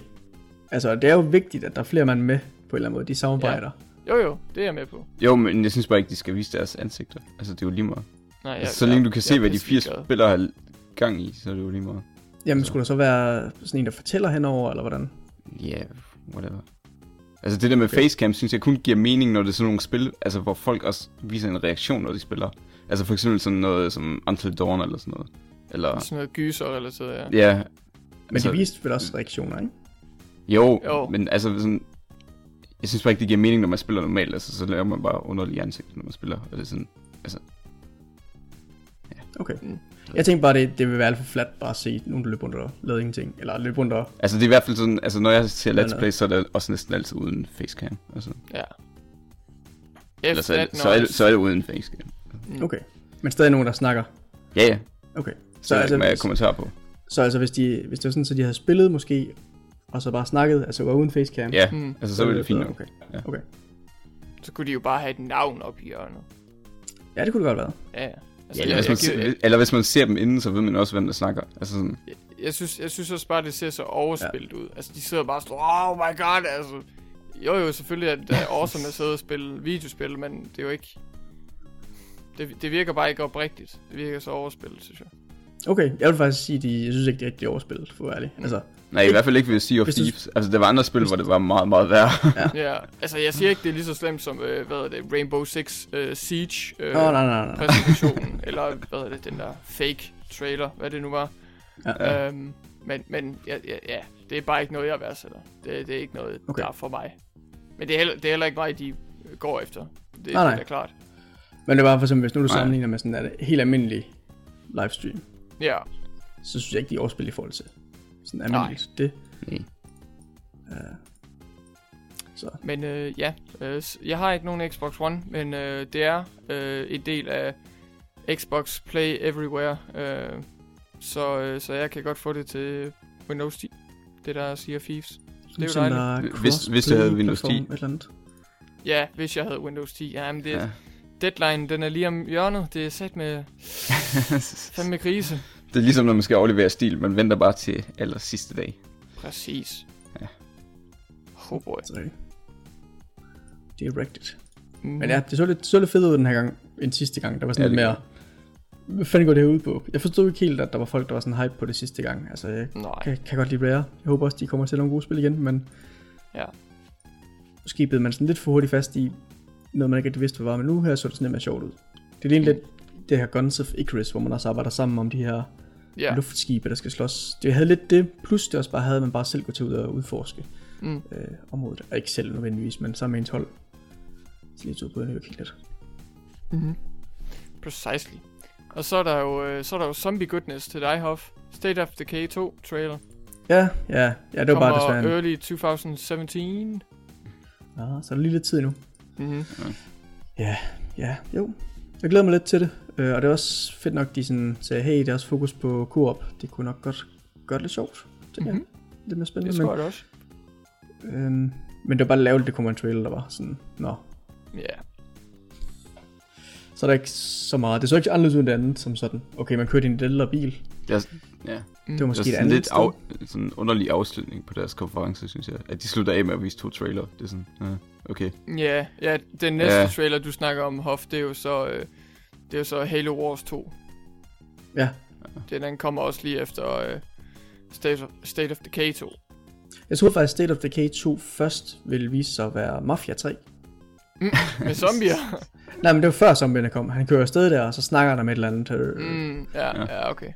altså det er jo vigtigt, at der er flere mand med på en eller anden måde, de samarbejder. Jo jo, det er jeg med på. Jo, men jeg synes bare ikke, de skal vise deres ansigter. Altså, det er jo lige meget. Nej, Ja, altså, så længe du kan se, jeg hvad de fire spillere har gang i, så er det jo lige meget. Jamen skulle der så være sådan en, der fortæller henover, eller hvordan? Ja, yeah, whatever. Altså det der med Okay. facecam, synes jeg kun giver mening, når det er sådan nogle spil, altså hvor folk også viser en reaktion, når de spiller. Altså for eksempel sådan noget som Until Dawn eller sådan noget. Eller, Sådan noget gyser relateret, ja. ja. Men altså, de viste vel også reaktioner, ikke? Jo, Jo. men altså sådan, jeg synes bare ikke, det giver mening, når man spiller normalt. Altså så laver man bare underlige ansigter, når man spiller. Og det er sådan, Okay. Mm. Jeg tænkte bare, det, det vil være alt for fladt bare at se nogen, der løber rundt og lavede ingenting. Eller løb rundt og... altså det er i hvert fald sådan, altså når jeg ser Let's. Play, så er det også næsten altid uden facecam. Altså, Ja. eller så er, det, F18 så, er det, så er det uden facecam. Mm. Okay. Men stadig nogen, der snakker. Ja, ja. Okay. Så, Så så er altså, altså, hvis- kommentar på. Så altså, hvis, de, hvis det var sådan, så de havde spillet måske, og så bare snakket, altså var uden facecam. Ja, Mm. altså så er det fint nok. Okay. Ja. okay. Så kunne de jo bare have et navn op i hjørnet. Ja, det kunne det godt være. Ja, ja. Altså, Ja, eller, hvis man, ser, eller hvis man ser dem inden, så ved man også, hvem der snakker. Altså sådan, jeg, jeg, synes, jeg synes også bare, det ser så overspillet ud. Altså, de sidder bare og står, oh my god, altså. Jo, jo, selvfølgelig er det er (laughs) awesome at sidde og spille videospil, men det er jo ikke... Det, det virker bare ikke oprigtigt. Det virker så overspillet, synes jeg. Okay, jeg vil faktisk sige, at de, jeg synes ikke, det er rigtig overspillet, for at være ærlig. Altså, Nej, i hvert fald ikke ved Sea of Hvis du- Thieves. Altså, der var andre spil, hvor det var meget, meget værre. (laughs) Ja, altså jeg siger ikke, det er lige så slemt som, øh, hvad er det, Rainbow Six øh, Siege øh, oh, nej, nej, nej. præsentationen, (laughs) eller hvad er det, den der fake trailer, hvad det nu var. Ja. Øhm, men men ja, ja, ja, det er bare ikke noget, jeg værdsætter. Det, det er ikke noget, Okay. der er for mig. Men det er, heller, det er heller ikke mig, de går efter. Det, Nej, det er klart. Men det er bare for eksempel, hvis nu du Nej. sammenligner med sådan en helt almindelig livestream, Ja, så synes jeg ikke, de er overspillet i forhold til sådan Nej. almindeligt. Det, Nej. så. men øh, ja, øh, jeg har ikke nogen Xbox One, men øh, det er øh, en del af Xbox Play Everywhere. Øh, så, øh, så jeg kan godt få det til Windows 10. Det der siger Thieves. Det er jo dejligt. Hvis- hvis jeg havde Windows 10. crossplay-platform, Et eller andet. Ja, hvis jeg havde Windows 10. Jamen, det, ja. Ja. deadline, den er lige om hjørnet. Det er sat med (laughs) fandme krise. Det er ligesom, når man skal aflevere stil. Man venter bare til aller sidste dag. Præcis. Ja. Oh boy. Det er rigtigt. Mm. Men ja, det så lidt, så lidt fedt ud den her gang, end sidste gang. Der var sådan Ja, lidt mere... Hvad fanden går det her ud på? Jeg forstod ikke helt, at der var folk, der var sådan hype på det sidste gang. Altså, jeg Nej. kan, kan godt lide Rare. Jeg håber også, de kommer til nogle gode spil igen, men... Ja. Måske bed man sådan lidt for hurtigt fast i noget, man ikke rigtig vidste, hvad var. Men nu her så det sådan lidt mere sjovt ud. Det er egentlig lidt det her Guns of Icarus, hvor man også arbejder sammen om de her ja. luftskibe, der skal slås. Det havde lidt det, plus det også bare havde, at man bare selv gå til ud og udforske Mm. øh, området. Og ikke selv nødvendigvis, men sammen med ens hold. Så lige ud på en kigge lidt. Mm-hmm. Precisely. Og så er der jo, øh, så er der jo Zombie Goodness til dig, Hoff. State of Decay 2 trailer. Ja, ja, ja, det var bare desværre en... early 2017. Ja, så er der lige lidt tid nu. Mm-hmm. Ja, ja, jo. Jeg glæder mig lidt til det. Øh, og det er også fedt nok, de sådan sagde, hey, deres fokus på co-op, det kunne nok godt gøre det lidt sjovt. Det er Mhm. lidt mere Det spændende. tror Men, jeg også. øhm, men det var bare lavt, det kommer en trailer, der var sådan, nå. Ja. Så er der ikke så meget. Det så ikke anderledes ud end det andet, som sådan. Okay, man kørte i en ældre bil. Det er, ja, Det var det er måske et sådan andet lidt af, sådan en underlig afslutning på deres konference, synes jeg. At de slutter af med at vise to trailer. Det er sådan, ja, okay. Ja, ja, den næste Ja. trailer, du snakker om, Hoff, det er jo så, øh, det er jo så Halo Wars 2. Ja. Den, den kommer også lige efter øh, State, of, State of Decay 2. Jeg troede faktisk, State of Decay 2 først ville vise sig at være Mafia 3. Med zombier. (laughs) Nej, men det var før zombierne kom. Han kører afsted der, og så snakker han om et eller andet. Øh, mm, ja, Ja. ja, okay.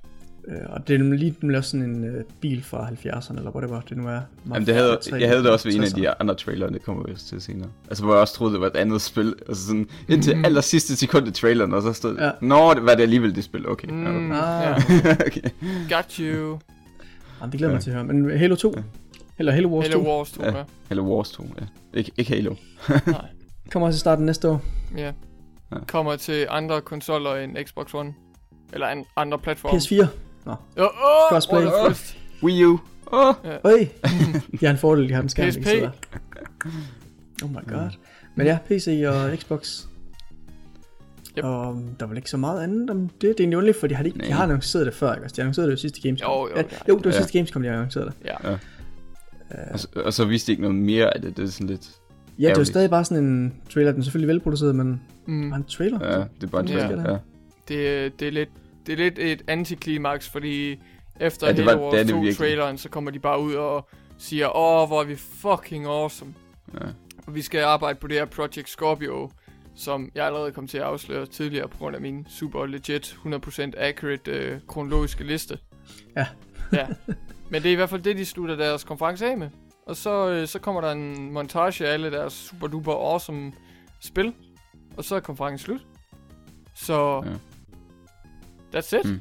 Øh, og det er nemlig lige også sådan en øh, bil fra 70'erne, eller whatever det nu er. Jamen, det havde, 3, jeg havde det også ved en af 60'erne. de andre trailer, det kommer vi også til senere. Altså, hvor jeg også troede, det var et andet spil. Altså sådan, indtil Mhm. aller sidste sekund i traileren, og så stod Ja. Nå, det var det alligevel det spil. Okay. Mm, Mm. Ah. (laughs) okay. Got you. Jamen, det glæder mig Ja. til at høre. Men Halo 2, Ja. eller Halo Wars Halo 2, Wars 2, Ja. ja. Halo Wars 2, ja. Ikke, ikke Halo. Nej, (laughs) kommer også i starten næste år. ja. Ja. Kommer til andre konsoller end Xbox One. Eller an, andre platforme. PS4. Oh, oh, Crossplay. a twist. Wii U. Åh. (laughs) Har en fordel, de har en skærm, de PSP. kan sidde der. Oh my god. Men ja, PC og Xbox. Yep. Og der er vel ikke så meget andet om det. Det er egentlig underligt, for de har, ikke, de har annonceret det før, ikke? Altså, de har annonceret det jo sidste Gamescom. Jo, jo, ja, jo, de. det var Ja. sidste Gamescom, de har annonceret det. Ja. Ja. Og, så, og så viste de ikke noget mere af det. Det er sådan lidt... Ja, det var Ærgerligt. stadig bare sådan en trailer. Den er selvfølgelig velproduceret, men Mm. bare en trailer. Ja, det er bare en Ja. trailer. Ja. Det, det, er lidt, det er lidt et antiklimaks, fordi efter Ja, det Halo var- Wars det er det 2 virkelig. traileren, så kommer de bare ud og siger, åh, hvor er vi fucking awesome. ja. Og vi skal arbejde på det her Project Scorpio, som jeg allerede kom til at afsløre tidligere på grund af min super legit, 100% accurate øh, kronologiske liste. Ja. (laughs) ja. Men det er i hvert fald det, de slutter deres konference af med. Og så, øh, så kommer der en montage af alle deres super duper awesome spil. Og så er konferencen slut. Så... Ja. That's it. Mm.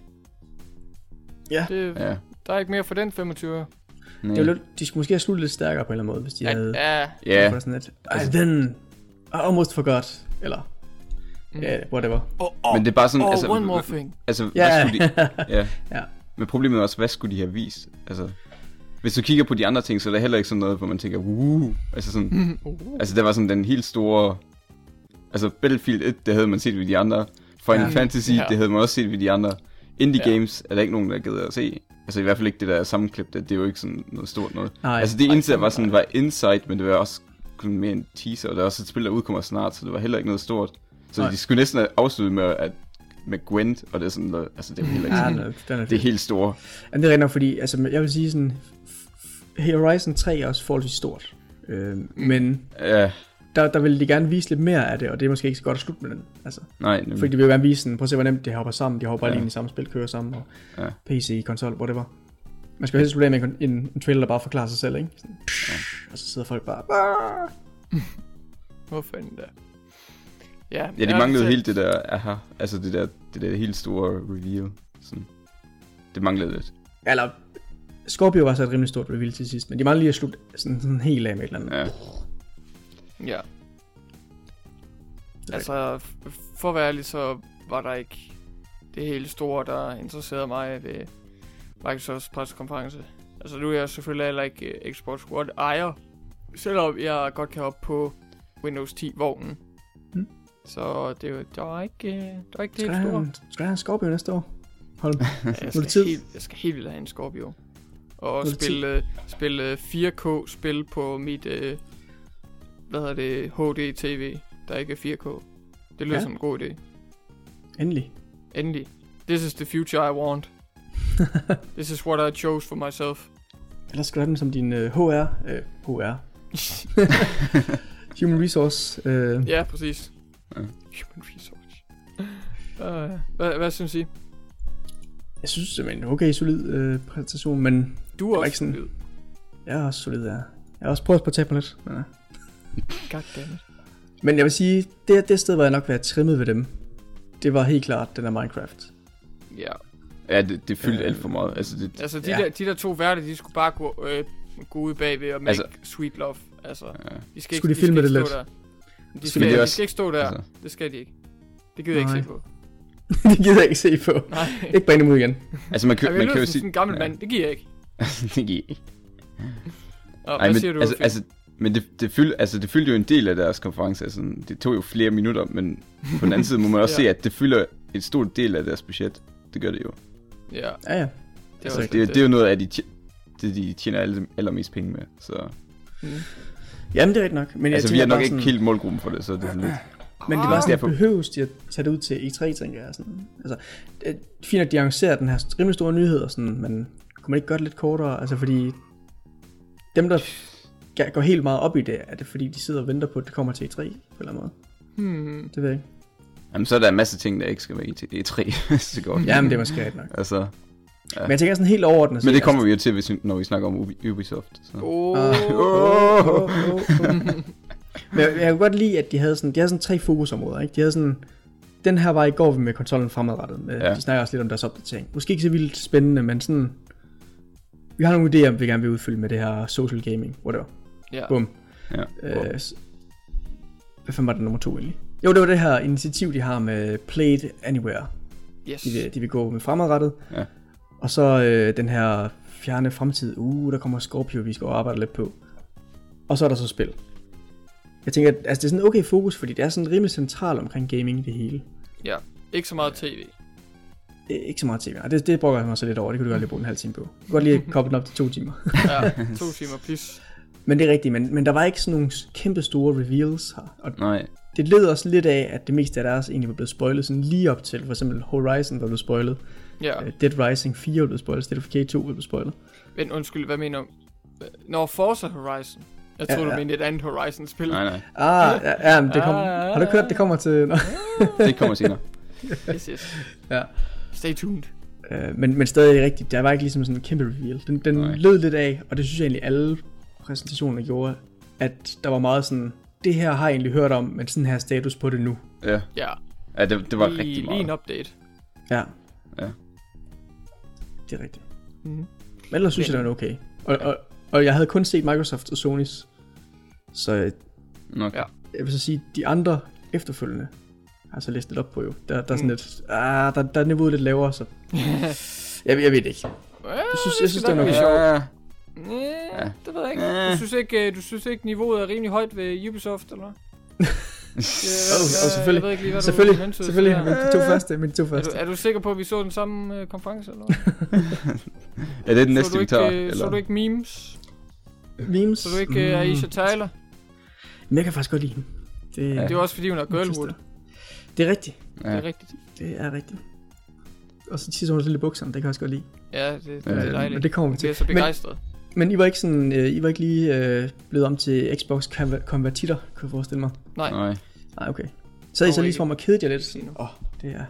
Ja. Det, ja. Der er ikke mere for den 25 Nej. Det var lidt, de skulle måske have sluttet lidt stærkere på en eller anden måde, hvis de Ja, havde... ja, Ja, sådan lidt, Ej, den... I almost forgot. Eller, Mm. ja, whatever. Oh, oh, men det er bare sådan... oh, altså, one more thing. Altså, Ja, hvad skulle de... (laughs) Ja. Ja. Men problemet er også, hvad skulle de have vist? Altså, hvis du kigger på de andre ting, så er der heller ikke sådan noget, hvor man tænker, uh, altså sådan, uh. (laughs) altså der var sådan den helt store, altså Battlefield 1, det havde man set ved de andre, Final Ja. Fantasy, Ja. det havde man også set ved de andre, Indie Ja. Games er der ikke nogen, der gider at se, altså i hvert fald ikke det der sammenklip, det, det er jo ikke sådan noget stort noget. Nej, altså det eneste, der var sådan, var Insight, men det var også kun mere en teaser, og der er også et spil, der udkommer snart, så det var heller ikke noget stort. Så Nej. de skulle næsten have afsluttet med at med Gwent, og det er sådan noget, altså det er heller ikke Ja, sådan, den er, den er det er helt store. Jamen, det er nok, fordi altså, jeg vil sige sådan, Horizon 3 er også forholdsvis stort. Øh, men Ja, der, der vil de gerne vise lidt mere af det, og det er måske ikke så godt at slutte med den. Altså, nej, nemlig. fordi de vil jo gerne vise sådan, prøv at se, hvor nemt det hopper sammen. De hopper Ja. ja. lige i samme spil, kører sammen, og Ja. PC, konsol, whatever. Man skal jo helst slutte med en, en, en trailer, der bare forklarer sig selv, ikke? Sådan, Og så sidder folk bare... "Ah." Hvor fanden da? Ja, Ja, de jeg- manglede helt det der, aha, altså det der, det der helt store reveal. Sådan. Det manglede lidt. Eller, Scorpio var så et rimelig stort reveal til sidst, men de mangler lige at slutte sådan, sådan helt af med et eller andet. Ja. Ja. Altså, for at være ærlig, så var der ikke det helt store, der interesserede mig ved Microsofts pressekonference. Altså, nu er jeg selvfølgelig heller ikke uh, Xbox One ejer, selvom jeg godt kan hoppe på Windows 10-vognen. Mm. Så det, er jo- der var ikke, uh, der var ikke det helt store. skal jeg have en Scorpio næste år? Hold (laughs) Ja, jeg, skal tid. helt, jeg skal helt vildt have en Scorpio. Og spille, spille 4K-spil på mit, uh, hvad hedder det, HD-TV, der ikke er 4K. Det lyder Ja. som en god idé. Endelig. Endelig. This is the future I want. (laughs) This is what I chose for myself. Ellers skal du have den som din uh, HR. Uh, HR. Human Resource. Uh, ja, præcis. Ja. Human resource. Uh, hvad, hvad synes I? Jeg synes det er en okay solid uh, præsentation, men Du er også ikke sådan- solid. jeg er også solid, ja. Jeg har også prøvet på at mig lidt. Men, ja. Goddammit. men jeg vil sige, det, det sted, hvor jeg nok vil have trimmet ved dem, det var helt klart den der Minecraft. Ja. Ja, det, det fyldte Øh, alt for meget. Altså, det, Altså, de, Ja. ja. der, de der to værter, de skulle bare gå, øh, gå ud bagved og make Altså- altså, sweet love. Altså, ja. de skal Skulle ikke, de filme skal det lidt? der. De Skulle skal, de de også- skal ikke stå der. altså. Det skal de ikke. Det gider jeg ikke se på. (laughs) det gider jeg ikke se på. Nej. Ikke bringe dem ud igen. altså man, kan, Jeg man kan jo sige... sådan en gammel ja. mand. Det giver jeg ikke. (laughs) det giver ikke. Og, Ej, hvad men, siger du, altså, altså, men det, det, fyldte, altså, det fyldte jo en del af deres konference. Altså, det tog jo flere minutter, men på den anden side må man også (laughs) Ja. se, at det fylder et stort del af deres budget. Det gør det jo. Ja, Ja, ja. det er Altså, Det, lidt, det er jo noget af de, det, de tjener aller, allermest penge med. Så, Mm. Jamen, det er rigtigt nok. Men jeg altså, vi er nok bare ikke sådan, helt målgruppen for det, så det er sådan lidt... Men det var sådan, Derfor- behøves de at tage det ud til E3, tænker jeg. Sådan. Altså, det er fint, at de annoncerer den her rimelig store nyhed, og sådan, men kunne man ikke gøre det lidt kortere? Altså, fordi dem, der går helt meget op i det, er det fordi, de sidder og venter på, at det kommer til E3 på en eller anden måde. Hmm. Det ved jeg ikke. Jamen, så er der en masse ting, der ikke skal være i til (laughs) E3, hvis det går. Jamen, det er måske rigtigt nok. Altså, Men jeg tænker sådan helt overordnet. men det kommer vi jo til, hvis, vi- når vi snakker om Ubi- Ubisoft. Så. Oh. Åh. Åh, åh, åh. Men jeg, jeg kunne godt lide, at de havde sådan, de havde sådan tre fokusområder, ikke? De havde sådan, den her var i går med kontrollen fremadrettet. Med, Ja. ja. De snakker også lidt om deres opdatering. Måske ikke så vildt spændende, men sådan, vi har nogle idéer, vi gerne vil udfylde med det her social gaming, whatever. Ja. Bum. Ja. Øh, hvad fanden var det nummer to egentlig? Jo, det var det her initiativ, de har med Play It Anywhere. Yes. De vil, de vil gå med fremadrettet. Ja. Og så øh, den her fjerne fremtid. Uh, der kommer Scorpio, vi skal arbejde lidt på. Og så er der så spil. Jeg tænker, at altså, det er sådan okay fokus, fordi det er sådan rimelig centralt omkring gaming det hele. Ja. Ikke så meget tv. Det er ikke så meget tv. Og det, det bruger jeg mig så lidt over. Det kunne du godt lige bruge en halv time på. Du kunne godt lige (laughs) koble den op til to timer. Ja, (laughs) to timer plus. Men det er rigtigt, men, men der var ikke sådan nogle kæmpe store reveals her. Og Nej, det led også lidt af, at det meste af deres egentlig var blevet spoilet sådan lige op til. For eksempel Horizon var blevet spoilet. Ja. Ja. Dead Rising 4 var blevet spoilet. State of Decay 2 var blevet spoilet. Men undskyld, hvad mener du? Når Forza Horizon. Jeg Ja, tror, du ja. mente et andet Horizon-spil. nej, nej. Ah, ja, ja men det kom, Ah. har du kørt, det kommer til... Nå. (laughs) Det kommer senere. (laughs) Yes, yes. Ja. Stay tuned. Øh, men, men stadig rigtigt, der var ikke ligesom sådan en kæmpe reveal. Den, den Nej. led lidt af, og det synes jeg egentlig alle præsentationer gjorde, at der var meget sådan, det her har jeg egentlig hørt om, men sådan her status på det nu. Ja, Ja, ja det, det var lige, rigtig lige en meget. update. Ja. Ja. Det er rigtigt. Mm-hmm. Men ellers synes jeg, det var okay. Og, og, og jeg havde kun set Microsoft og Sonys, så jeg Nok. Ja. vil så sige, de andre efterfølgende, har jeg så læst lidt op på jo. Der, der er sådan Mm. lidt, ah, der, der er niveauet lidt lavere, så (laughs) jeg, jeg ved det ikke. Jeg synes- jeg synes, det er noget- Ja, Ja, det ved jeg ikke. Du synes ikke, øh, du synes ikke niveauet er rimelig højt ved Ubisoft, eller hvad? (laughs) Ja, selvfølgelig- Jeg ved ikke lige, hvad Selvfølgelig, du hentyder selvfølgelig, de to første, men de to Er du, første. er du sikker på, at vi så den samme øh, konference, eller ja, (laughs) det er den næste, du vi ikke, tager. øh, så du ikke memes? Memes. Så du ikke øh, Aisha Tyler? Men jeg kan faktisk godt lide hende. Det, Ja. Det er også, fordi hun er Jeg girlwood. det. Det er rigtigt. Ja. Det er rigtigt. Det er rigtigt. Og så tisser hun lidt i bukserne, det kan jeg også godt lide. Ja, det, det, Ja, det er dejligt. Men det kommer vi Jeg til. bliver så begejstret. Men I var ikke sådan, øh, I var ikke lige øh, blevet om til Xbox konver- konvertitter, kunne jeg forestille mig. Nej, Nej. Nej, okay. Så er I så lige ikke. som om at kede jer lidt. Åh, oh, det er...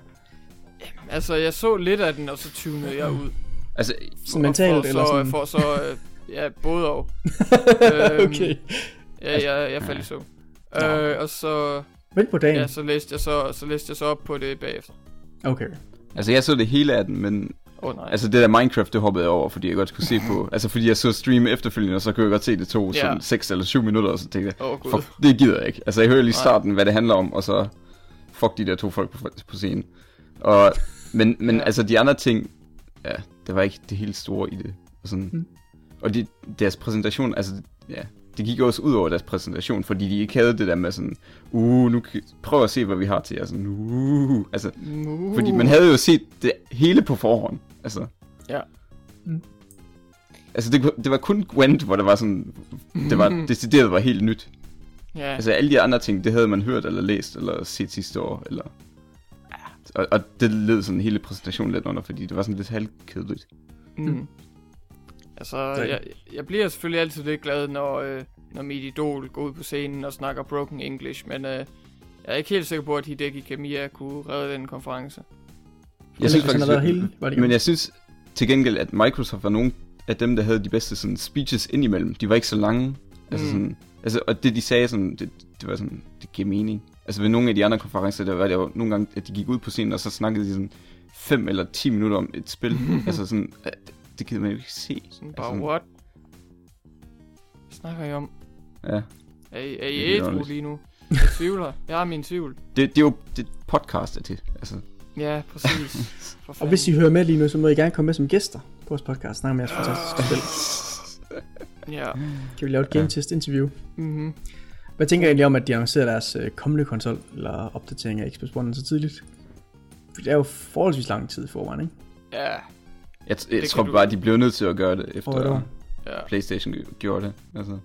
altså jeg så lidt af den, og så tunede jeg ud. Altså, Sådan mentalt, for, eller så, sådan... For så, øh, ja, både og. (laughs) øhm, okay. Ja, jeg, jeg faldt i søvn. Øh, og så, Vent på dagen. ja, så læste jeg så, så læste jeg så op på det bagefter. Okay. altså jeg så det hele af den, men oh, nej. altså det der Minecraft, det hoppede jeg over, fordi jeg godt kunne se på, (laughs) altså fordi jeg så stream efterfølgende, og så kunne jeg godt se, det tog Ja. sådan 6 eller 7 minutter, og så tænkte jeg, oh, fuck, det gider jeg ikke. Altså jeg hører lige Nej. starten, hvad det handler om, og så fuck de der to folk på, på scenen. Og, men men (laughs) Ja. altså de andre ting, ja, det var ikke det helt store i det. Og, sådan. Mm. og de, deres præsentation, altså ja, det gik også ud over deres præsentation, fordi de ikke havde det der med sådan, uh, nu kan- prøv at se, hvad vi har til jer. Sådan, uh, altså, Uh. fordi man havde jo set det hele på forhånd. Altså, Ja. Mm. altså det, det var kun Gwent, hvor det var sådan, det var (laughs) decideret var helt nyt. Ja, Altså alle de andre ting, det havde man hørt eller læst eller set sidste år, eller... Ja, og, og det led sådan hele præsentationen lidt under, fordi det var sådan lidt halvkedeligt. mm. Altså, jeg, jeg bliver selvfølgelig altid lidt glad, når, øh, når mit idol går ud på scenen og snakker broken English, men øh, jeg er ikke helt sikker på, at Hideki Kamiya kunne redde den konference. Jeg synes faktisk, han hele... Var det Men jeg synes til gengæld, at Microsoft var nogle af dem, der havde de bedste sådan, speeches indimellem. De var ikke så lange. Altså, Mm. sådan, altså, og det de sagde, sådan, det, det var sådan, det giver mening. Altså ved nogle af de andre konferencer, der var det jo nogle gange, at de gik ud på scenen, og så snakkede de sådan 5 eller 10 minutter om et spil. (laughs) altså sådan, at det, gider man jo ikke se. Sådan bare, Altså, what? Hvad snakker I om? Ja. Er I, er Det I er ædru lige nu? Jeg tvivler. Jeg har min tvivl. Det, det er jo det podcast er til. Altså, Ja, præcis. (laughs) For Og hvis I hører med lige nu, så må I gerne komme med som gæster på vores podcast. Snakke om jeres fantastiske spil. Ja. Kan vi lave et game test interview? Mm-hmm. Hvad tænker I egentlig om, at de annoncerer deres øh, kommende konsol, eller opdatering af Xbox One så tidligt? For det er jo forholdsvis lang tid i forvejen, ikke? Ja. Jeg, jeg kan tror du- bare, de blev nødt til at gøre det, efter år. Ja. Playstation gjorde det. Altså.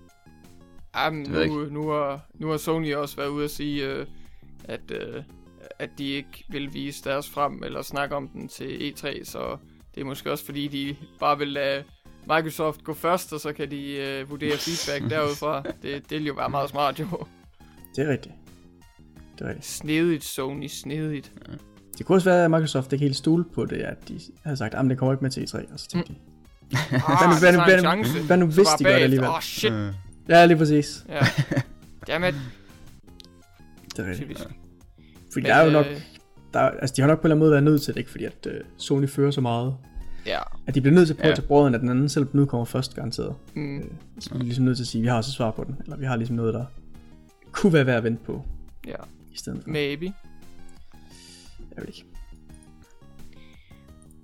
Jamen, Det nu, nu, har, nu har Sony også været ude at sige, øh, at, øh, at de ikke vil vise deres frem eller snakke om den til E3, så det er måske også fordi, de bare vil lade Microsoft gå først, og så kan de øh, vurdere (laughs) feedback derudfra. Det, det vil jo være meget smart, jo. Det er rigtigt. Det er rigtigt. Snedigt, Sony, snedigt. Det kunne også være, at Microsoft ikke helt stole på det, at de havde sagt, at det kommer ikke med til E3, og så tænkte de, Ah, nu- så hvad nu- hvad nu- hvad nu Så hvis de gør det alligevel? Åh, oh, shit. Øh. Ja, lige præcis. Ja. Dammit. Det er rigtigt. Typisk. Fordi der er jo nok, øh, der, er- altså de har nok på en eller anden måde været nødt til det, ikke? Fordi at øh, Sony fører så meget, Ja. at de bliver nødt til at prøve Ja. at tage brødren af den anden, selvom den nu kommer først garanteret. Mm. Så bliver de ligesom nødt til at sige, at vi har også svar på den, eller vi har ligesom noget, der kunne være værd at vente på, Ja. i stedet for. Maybe. Jeg ved ikke.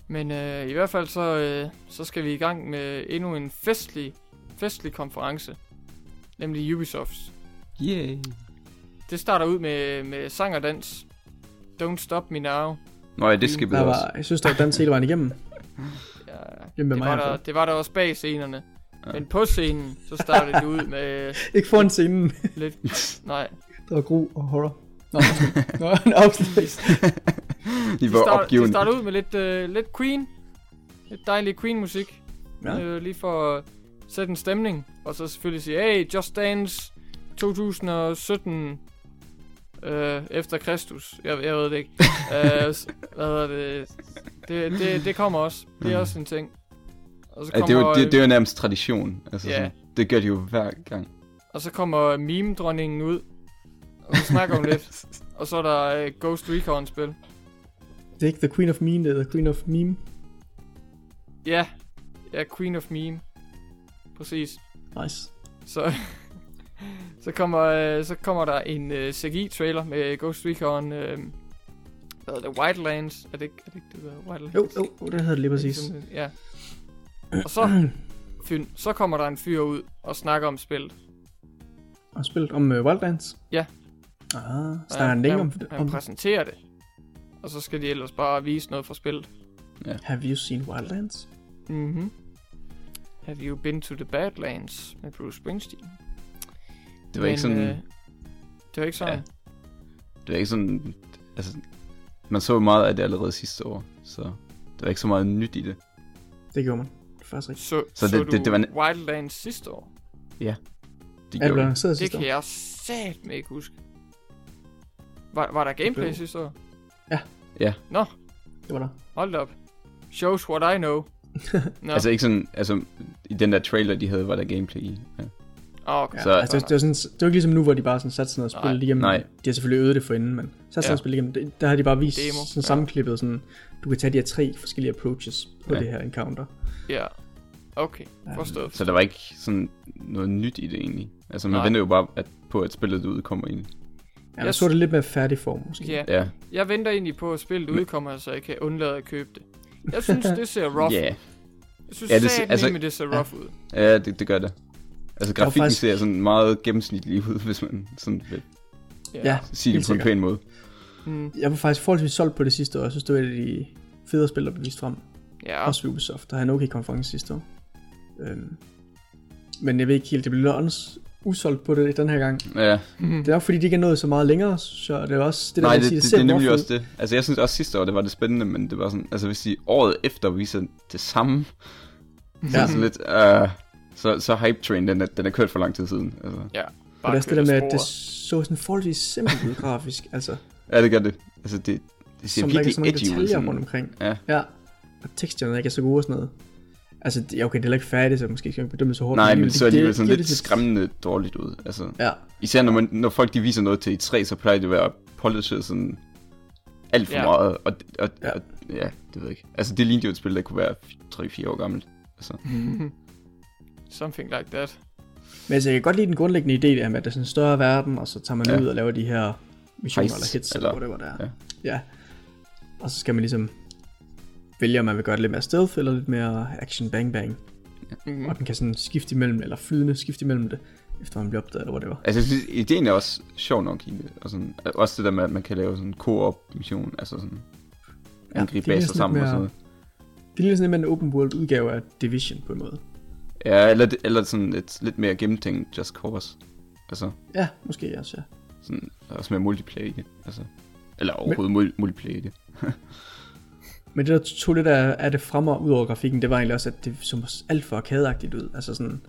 Men øh, i hvert fald så, øh, så skal vi i gang med endnu en festlig, festlig konference. Nemlig Ubisofts. Yay. Det starter ud med, med sang og dans. Don't Stop Me Now. Nå ja, det skal Der også. jeg synes, der var dans hele vejen igennem. (laughs) Ja, det, mig. var der, det var der også bag scenerne. Ja. Men på scenen, så startede det ud med (laughs) Ikke foran scenen. lidt... Nej, (laughs) Der var gro og horror. Nå. Nå, (laughs) en. (laughs) De de, var start, de opgivende. startede ud med lidt, øh, lidt Queen. Lidt dejlig Queen-musik. Ja. Øh, lige for at sætte en stemning. Og så selvfølgelig sige, hey, Just Dance 2017 øh, efter Kristus. Jeg, jeg ved det ikke. (laughs) øh, hvad hedder det? Det, det? det kommer også. Det er Mm. også en ting. Og så Ja, det, er jo, kommer, det, det er jo nærmest tradition. Altså, Ja. sådan, det gør de jo hver gang. og så kommer meme-dronningen ud. Og snakker hun lidt. Og så er der øh, Ghost Recon-spil. Det er ikke The Queen of Meme, det er The Queen of Meme. Ja, ja, Queen of Meme. Præcis. Nice. Så, (laughs) så, kommer, øh, så kommer der en øh, CGI-trailer med Ghost Recon, øh, hvad hedder det, Wildlands, er det ikke er det, ikke det der Wildlands? Jo, jo, jo, det hedder det lige præcis. Ja. Og så, (clears throat) fyr, så kommer der en fyr ud og snakker om spillet. Og spillet om uh, Wildlands? Ja. Ah, snakker han længe om, om han præsenterer det. Og så skal de ellers bare vise noget fra spillet. Have you seen Wildlands? Mhm. Have you been to the Badlands med Bruce Springsteen? Det var ikke sådan... Øh, det var ikke sådan. Ja. Det var ikke sådan... altså, man så jo meget af det allerede sidste år, så der var ikke så meget nyt i det. Det gjorde man. Det er faktisk rigtigt. Så, Så så, det- du det- det var en- Wildlands sidste år? Er det gjorde det. Det kan jeg sat med ikke huske. Var, var der gameplay blev- sidste år? Ja. Ja. Nå, Det var der. hold da op. Shows what I know. (laughs) Nå, Altså ikke sådan, altså i den der trailer, de havde, var der gameplay i. Ja. oh, okay. Ja, Så- altså, det, det, var sådan, det var ikke ligesom nu, hvor de bare sådan satte sig ned og spillede Nej. lige igennem. Nej. De har selvfølgelig øvet det for inden, men satte sig Ja. ned og spillede igennem. Der har de bare vist Demo, sådan ja. sammenklippet sådan, du kan tage de her tre forskellige approaches på Ja. det her encounter. Ja. Okay, forstået. Så der var ikke sådan noget nyt i det egentlig. Altså man Nej. venter jo bare at, på, at spillet udkommer egentlig. Ja, jeg Jeg så det lidt mere færdig form, måske. Ja. Ja, Jeg venter egentlig på, at spillet udkommer, så jeg kan undlade at købe det. Jeg synes, (laughs) det ser rough. ja, Jeg synes, Ja, ja, det ser- altså, med det ser rough ud. ja det, det gør det. Altså grafikken faktisk- ser sådan meget gennemsnitlig (laughs) ud, hvis man sådan vil Ja, sige det på en pæn måde. Mm, jeg var faktisk forholdsvis solgt på det sidste år. Jeg synes, det var et af de federe spil, der blev vist frem. ja. Også ved Ubisoft. Der havde en okay konference sidste år. Øhm, men jeg ved ikke helt, det blev også usolgt på det den her gang. Ja, Mm. Det er nok fordi, de ikke er nået så meget længere, så det er også det der nej, det, sige, det, det, det er nemlig også det. Altså jeg synes også sidste år, det var det spændende, men det var sådan, altså hvis de året efter viser det samme, så Ja. er det sådan lidt, uh, så, så hype train, den er, den er kørt for lang tid siden. Altså. Ja, Og det er også det der med, at det så sådan forholdsvis simpelt ud grafisk. Altså, Ja, det gør det. Altså det, det ser som der ikke er virkelig så mange edgy ud. detaljer Sådan. rundt omkring. Ja. ja. Og teksterne ikke er så gode og sådan noget. Altså, ja, okay, det er heller ikke færdigt, så måske skal jeg ikke bedømme så hårdt. Nej, men det- så er det- alligevel sådan det- lidt det- skræmmende dårligt ud. Altså, Ja, især når, man, når folk de viser noget til E3, så plejer det at være polished sådan alt for Ja. meget. Og, og, Ja. og, ja, det ved jeg ikke. Altså, det lignede jo et spil, der kunne være 3-4 år gammelt. Altså, (laughs) Something like that. men altså, jeg kan godt lide den grundlæggende idé der med, at det er sådan en større verden, og så tager man Ja. ud og laver de her missioner Heists, eller hits, eller, eller- whatever det er. ja. ja. Og så skal man ligesom vælge, om man vil gøre det lidt mere stealth, eller lidt mere action bang bang. Mm. Og den kan sådan skifte imellem, eller flydende skifte imellem det, efter man bliver opdaget, eller whatever. altså jeg synes, ideen er også sjov nok i det. Og sådan, også det der med, at man kan lave sådan en co-op mission. Altså sådan Ja, angribe det er baser sammen lidt og sådan mere- noget. Det er lidt sådan en open world udgave af Division på en måde. Ja, eller, eller sådan et lidt mere gennemtænkt Just Cause. Altså, Ja, måske også, ja. sådan, også med multiplayer i det. Altså, eller overhovedet mul- multiplayer i det. (laughs) Men det, der tog lidt af, af det fremmer ud over grafikken, det var egentlig også, at det så alt for arkadeagtigt ud. Altså sådan,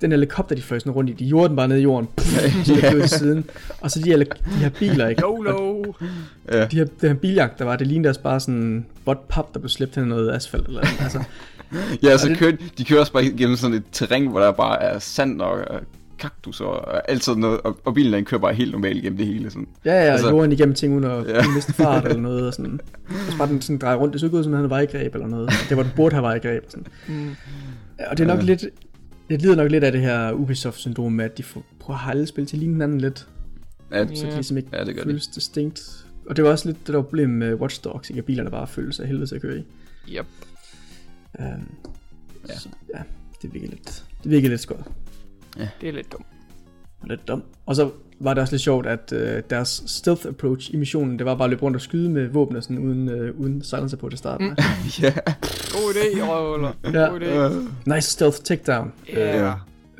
den helikopter, de fløj sådan rundt i, de gjorde den bare ned i jorden, (laughs) blev til siden. Og så de, her, de her biler, ikke? YOLO! Ja. De her, den her biljagt, der var, det lignede også bare sådan vådt pap, der blev slæbt hen noget asfalt eller noget. Altså, Ja, så det- kører, de kører også bare igennem sådan et terræn, hvor der bare er sand og kaktus og, alt sådan noget, og, og bilen den kører bare helt normalt igennem det hele. Sådan. ja, ja, altså, Altså- jorden igennem ting uden at Ja. miste fart eller noget. Og sådan. Og så bare den sådan drejer rundt. Det så ud som, han havde vejgreb eller noget. Det var den burde have vejgreb. Og, sådan. Mm. Og det er nok Ja. lidt... Det lider nok lidt af det her Ubisoft-syndrom med, at de får, prøver at holde spil til at ligne hinanden lidt. Ja, Så det ligesom ikke Ja, det gør føles distinkt. Og det var også lidt det der problem med Watch Dogs, ikke? At bilerne bare føles af helvede til at køre i. Yep. Um, Ja. ja. Så, ja, det virker lidt, det virker lidt skørt Det er lidt dumt. og lidt dumt. Og så var det også lidt sjovt, at øh, deres stealth approach i missionen, det var bare at løbe rundt og skyde med våben sådan, uden, øh, uden silencer på til starten. Mm. (laughs) ja. God idé, røvler. Ja. God idé. Uh, nice stealth takedown. Ja.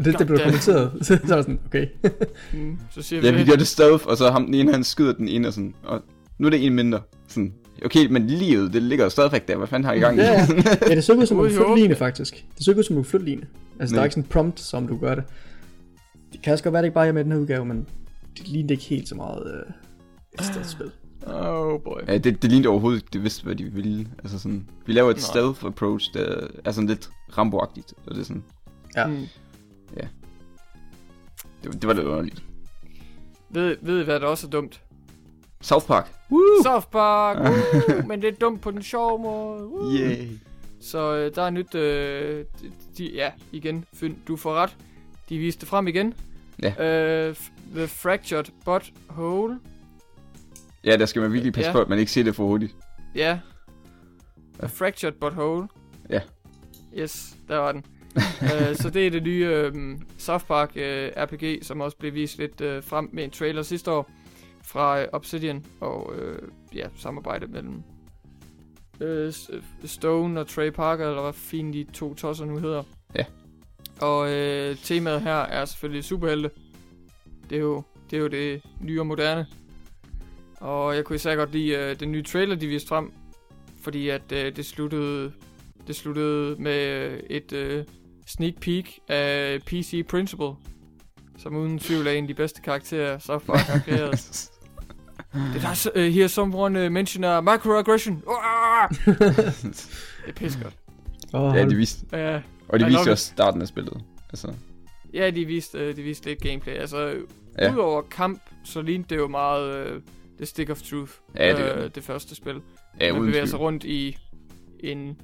Det, det blev kommenteret. (laughs) så var sådan, okay. Mm. Så siger ja, vi, vi gør det stealth, og så ham den ene, han skyder den ene, og sådan, og nu er det en mindre. Sådan, okay, men livet, det ligger stadigvæk der. Hvad fanden har I gang i? Ja, ja. ja, det så ud som en flytline faktisk. Det så ud som en flytline. Altså, der er Nej. ikke sådan en prompt, som du gør det. Det kan også godt være, det ikke bare er med den her udgave, men det lignede ikke helt så meget øh, et stealth-spil. Oh boy. Ja, det, det lignede overhovedet ikke, det vidste, hvad de ville. Altså sådan, vi laver et Nej. stealth approach, der er sådan lidt ramboagtigt, og det er sådan, Ja. Mm. det, det var lidt underligt. Ved, ved I, hvad der også er dumt? South Park. Woo! South Park, (laughs) woo, men det er dumt på den sjove måde. Woo. Yay. Så øh, der er nyt, øh, de, de, ja, igen, Fyn, du får ret. De viste det frem igen. Ja. Øh, The Fractured Butthole. Ja, der skal man virkelig passe Ja. på, at man ikke siger det for hurtigt. Ja. The Fractured Butthole. Ja. Yes, der var den. (laughs) øh, så det er det nye øh, South Park øh, RPG, som også blev vist lidt øh, frem med en trailer sidste år fra øh, Obsidian og øh, ja, samarbejde mellem øh, Stone og Trey Parker, eller hvad fint de to tosser nu hedder. Ja. Og øh, temaet her er selvfølgelig superhelte. Det er jo det, er jo det nye og moderne. Og jeg kunne især godt lide øh, den nye trailer, de viste frem. Fordi at øh, det sluttede det sluttede med øh, et øh, sneak peek af PC Principal. Som uden tvivl er en af de bedste karakterer, har (laughs) kreeret. Did I s- uh, hear someone uh, mention microaggression? Uh! (laughs) det er pisse godt. Oh, Ja, de viste, Ja, og de I viste også starten af spillet. Altså, ja de, viste, uh, de viste lidt gameplay. Altså, Ja. udover kamp, så lignede det jo meget uh, The Stick of Truth. Ja, det øh, det. det første spil. ja, Man bevæger sig rundt i en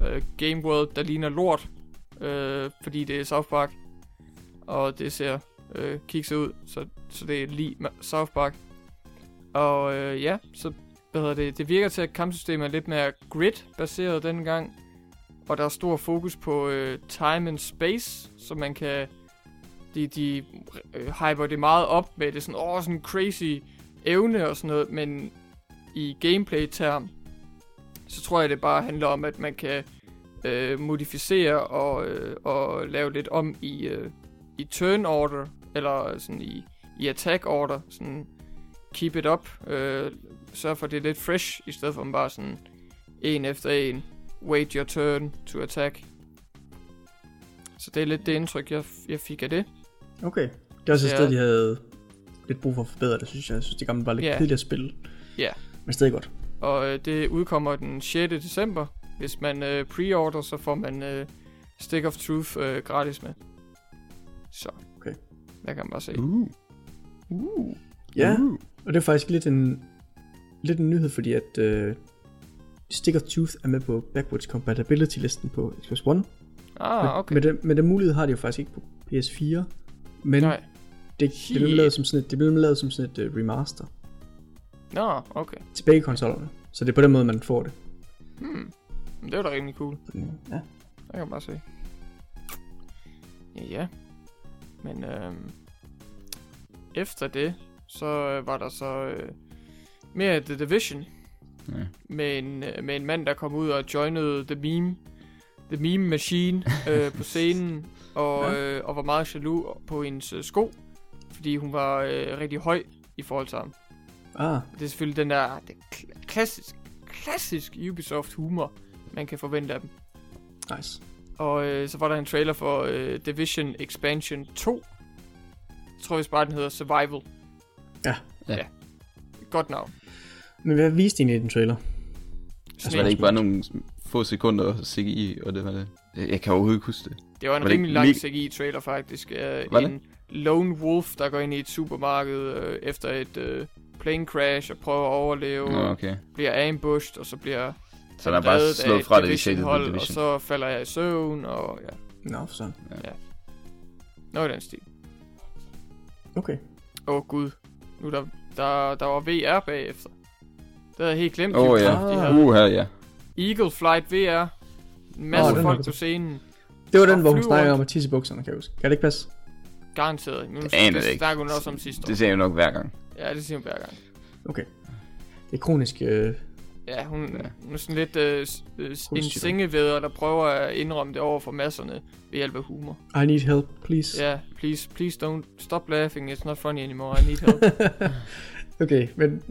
uh, game world, der ligner lort. Uh, fordi det er South Park. Og det ser uh, kikset ud, så, så det er lige South Park. Og øh, ja, så hvad hedder det, det virker til, at kampsystemet er lidt mere grid-baseret dengang. gang. Og der er stor fokus på øh, time and space, så man kan... De, de øh, hyper det meget op med det sådan, åh, sådan crazy evne og sådan noget, men i gameplay-term, så tror jeg, det bare handler om, at man kan øh, modificere og, øh, og lave lidt om i, øh, i turn order, eller sådan i, i attack order, sådan keep it up, øh, sørg for, at det er lidt fresh, i stedet for bare sådan en efter en, wait your turn to attack. Så det er lidt det indtryk, jeg, jeg fik af det. Okay. Det er også et Ja. sted, de havde lidt brug for at forbedre det, synes jeg. Jeg synes, det gamle var lidt yeah. kedeligt at spille. Ja. Men stadig godt. Og øh, det udkommer den 6. december. Hvis man øh, pre-order, så får man øh, Stick of Truth øh, gratis med. Så. Okay. Der kan man bare se. Uh, Uh. Ja, uh. Og det er faktisk lidt en, lidt en nyhed, fordi at uh, Stick of Tooth er med på Backwards Compatibility-listen på Xbox One. Ah, okay. Men, men, den, men den mulighed har de jo faktisk ikke på PS4. Men Nej. det, det blev lavet som sådan et, det blev lavet som sådan et uh, remaster Nå, okay. til begge konsollerne. Så det er på den måde, man får det. Hmm. Det var da rimelig cool. Ja. Der kan man bare se. Ja, ja. Men øhm, efter det, så øh, var der så øh, mere The Division. Ja. med en, øh, med en mand, der kom ud og joinede The Meme, The Meme Machine øh, på (laughs) scenen, og, øh, og var meget jaloux på hendes øh, sko, fordi hun var øh, rigtig høj i forhold til ham. Ah, Det er selvfølgelig den der det kl- klassisk, klassisk Ubisoft humor, man kan forvente af dem. nice. Og øh, så var der en trailer for øh, Division Expansion 2. Jeg tror vist bare, den hedder Survival. Ja. Ja. ja. Godt navn. Men hvad viste egentlig i den trailer? Altså, var det ikke bare nogle få sekunder CGI, og det var det? Jeg kan overhovedet ikke huske det. Det var en Var det rimelig lang CGI-trailer faktisk. Uh, Var det? en lone wolf, der går ind i et supermarked uh, efter et uh, plane crash og prøver at overleve. Nå, okay. Bliver ambushed, og så bliver Så der er bare slået et fra det i Division 6. hold, Division. Og så falder jeg i søvn, og ja, Nå, for sådan. noget i den stil. Okay. Åh oh, gud, nu der, der, der var VR bagefter. Det havde jeg helt glemt. Åh, Ubisoft, ja. De havde Uh, her, ja. Eagle Flight VR. En masse er folk på scenen. Det var den, hvor hun rundt. om at tisse i bukserne, kan jeg huske. Kan det ikke passe? Garanteret. Men Det aner det ikke. snakker hun også om sidste år. Det ser jeg jo nok hver gang. Ja, det siger hun hver gang. Okay. Det er kronisk... Øh, Ja, hun, Ja. hun er sådan lidt øh, øh, en sengeveder, der prøver at indrømme det over for masserne ved hjælp af humor. I need help, please. Ja, yeah, please, please don't stop laughing, it's not funny anymore, I need help. (laughs) Okay, men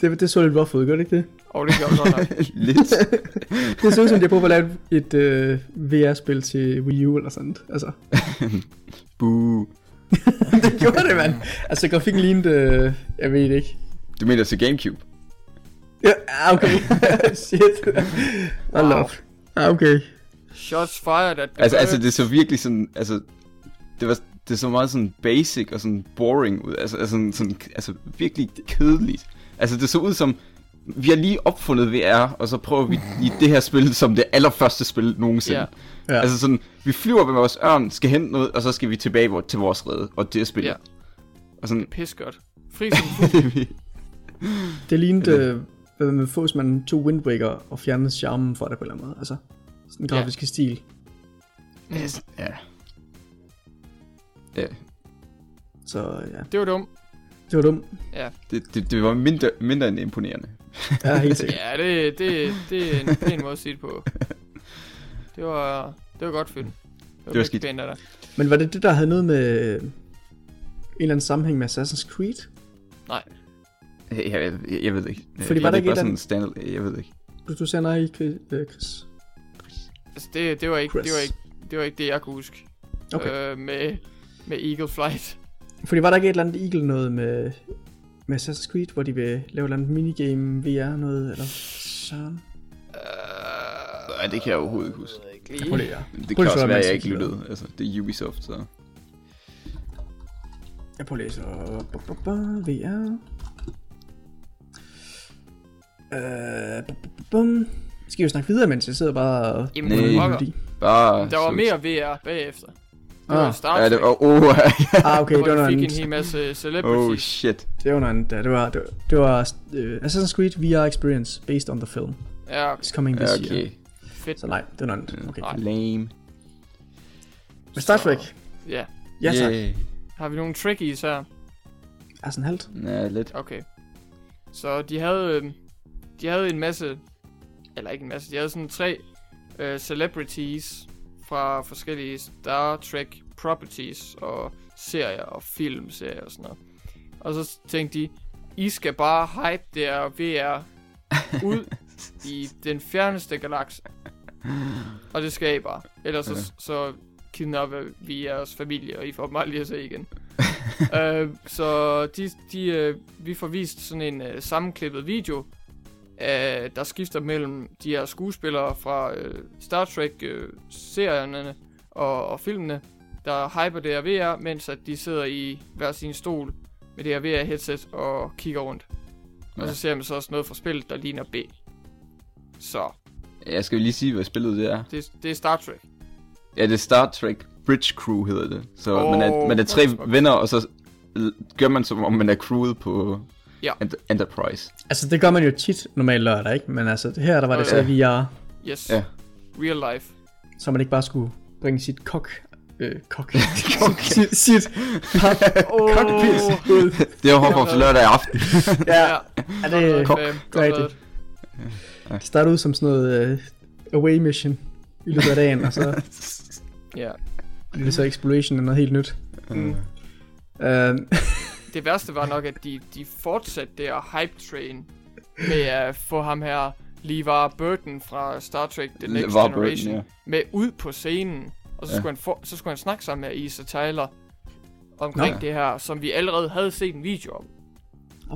det, det så lidt rough ud, gør det ikke det? Og det gjorde godt nok. (laughs) Lidt. (laughs) Det så ud som, de har prøvet at lave et øh, VR-spil til Wii U eller sådan. Altså, Boo. det gjorde det, mand. Altså, grafikken lignede... Øh, jeg ved det ikke. Du mener til Gamecube? Ja, ah, okay. (laughs) Shit. Hold Wow. op. Ah, okay. Shots fired at the Altså, altså det så virkelig sådan, altså, det var, det så meget sådan basic og sådan boring ud, altså, altså, sådan, sådan, altså virkelig kedeligt. Altså, det så ud som, vi har lige opfundet VR, og så prøver vi i det her spil som det allerførste spil nogensinde. Ja. Ja. Altså sådan, vi flyver med vores ørn, skal hente noget, og så skal vi tilbage til vores rede, og det er spillet. Ja. Og sådan, Pis godt. Fri som fugl. (laughs) Det lignede, hvad man få, hvis man tog Wind Waker og fjernede charmen fra det på en eller anden måde. Altså, sådan en Ja. grafiske stil. Mm. ja. Ja, Så ja, Det var dumt. det var dumt. det, det, det var mindre, mindre end imponerende. (laughs) Ja, helt sikkert. Ja, det, det, det er en pæn måde at sige det på. (laughs) Det var, det var godt fedt. Det var, Det var skidt. pænt af dig. Men var det det, der havde noget med en eller anden sammenhæng med Assassin's Creed? Nej. Jeg, jeg, jeg, jeg ved ikke. Fordi jeg, var der det ikke er sådan en stand, jeg ved ikke. Du, du siger nej, Chris. øh, Chris. Altså, det, det, var ikke, det, Chris. var ikke, det var ikke det, jeg kunne huske. Okay. Øh, med, med Eagle Flight. Fordi var der ikke et eller andet Eagle noget med, med Assassin's Creed, hvor de vil lave et eller andet minigame VR noget, eller sådan? Øh, Nej, det kan jeg overhovedet ikke huske. ikke Prøv lige. Men Det Prøv kan lige også så, være, at jeg jeg ikke lyttede. Altså, det er Ubisoft, så... Jeg prøver at læse. VR. Øh, bu- bu- bu- bum. Skal vi jo snakke videre, mens jeg sidder bare og... Jamen. Fordi- Bare... Der var mere VR bagefter. Det Ah. var Star Ja, det var... Oh, Ah, okay, hvor det var noget fik en hel masse celebrities. oh shit. Det var noget andet. ja. Det var, det var, det var uh, Assassin's Creed VR experience based on the film. Ja, It's coming Ja, this year. okay. fedt. Så nej, det var noget andet. Okay. Nej. Lame. Men Star Trek. Ja. Ja, tak. Yay. Har vi nogle trickies her? Er sådan halvt. Ja, lidt. Okay. Så de havde, øh, de havde en masse, eller ikke en masse, de havde sådan tre øh, celebrities fra forskellige Star Trek properties og serier og filmserier og sådan noget. Og så tænkte de, I skal bare hype der VR ud i (laughs) den fjerneste galakse. Og det skal I bare. Ellers så, Ja. så kidnapper vi jeres familie, og I får dem aldrig at se igen. (laughs) øh, så de, de, øh, vi får vist sådan en øh, sammenklippet video, øh, der skifter mellem de her skuespillere fra øh, Star Trek-serierne og, og filmene, der hyper det her VR, mens at de sidder i hver sin stol med det her VR-headset og kigger rundt. Og Ja. så ser man så også noget fra spillet, der ligner B. Så, Jeg skal jo lige sige, hvad spillet det er. det, det er Star Trek. Ja, det er Star Trek Bridge Crew hedder det. Så Åh, man, er, man er tre venner, og så gør man som om man er crewet på Ja. Ent- Enterprise. Altså, det gør man jo tit normalt lørdag, ikke? Men altså, det her, der var det så Ja. VR, Yes. Ja. Real life. så man ikke bare skulle bringe sit kok... Øh, kok. (laughs) (laughs) sit, sit Oh, (laughs) cockpit ud. Det er håber for lørdag aften. Ja, ja. er det kok? rigtigt. været. Det starter ud som sådan noget uh, away mission i løbet af dagen, og så Ja. bliver det så exploration af noget helt nyt. Mm. Uh, Det værste var nok, at de, de fortsatte det her hype train med at få ham her LeVar Burton fra Star Trek The Next LeVar Burton, Generation ja. med ud på scenen. Og så, Ja. skulle han for, så skulle han snakke sammen med Isa Tyler omkring Nå. det her, som vi allerede havde set en video om.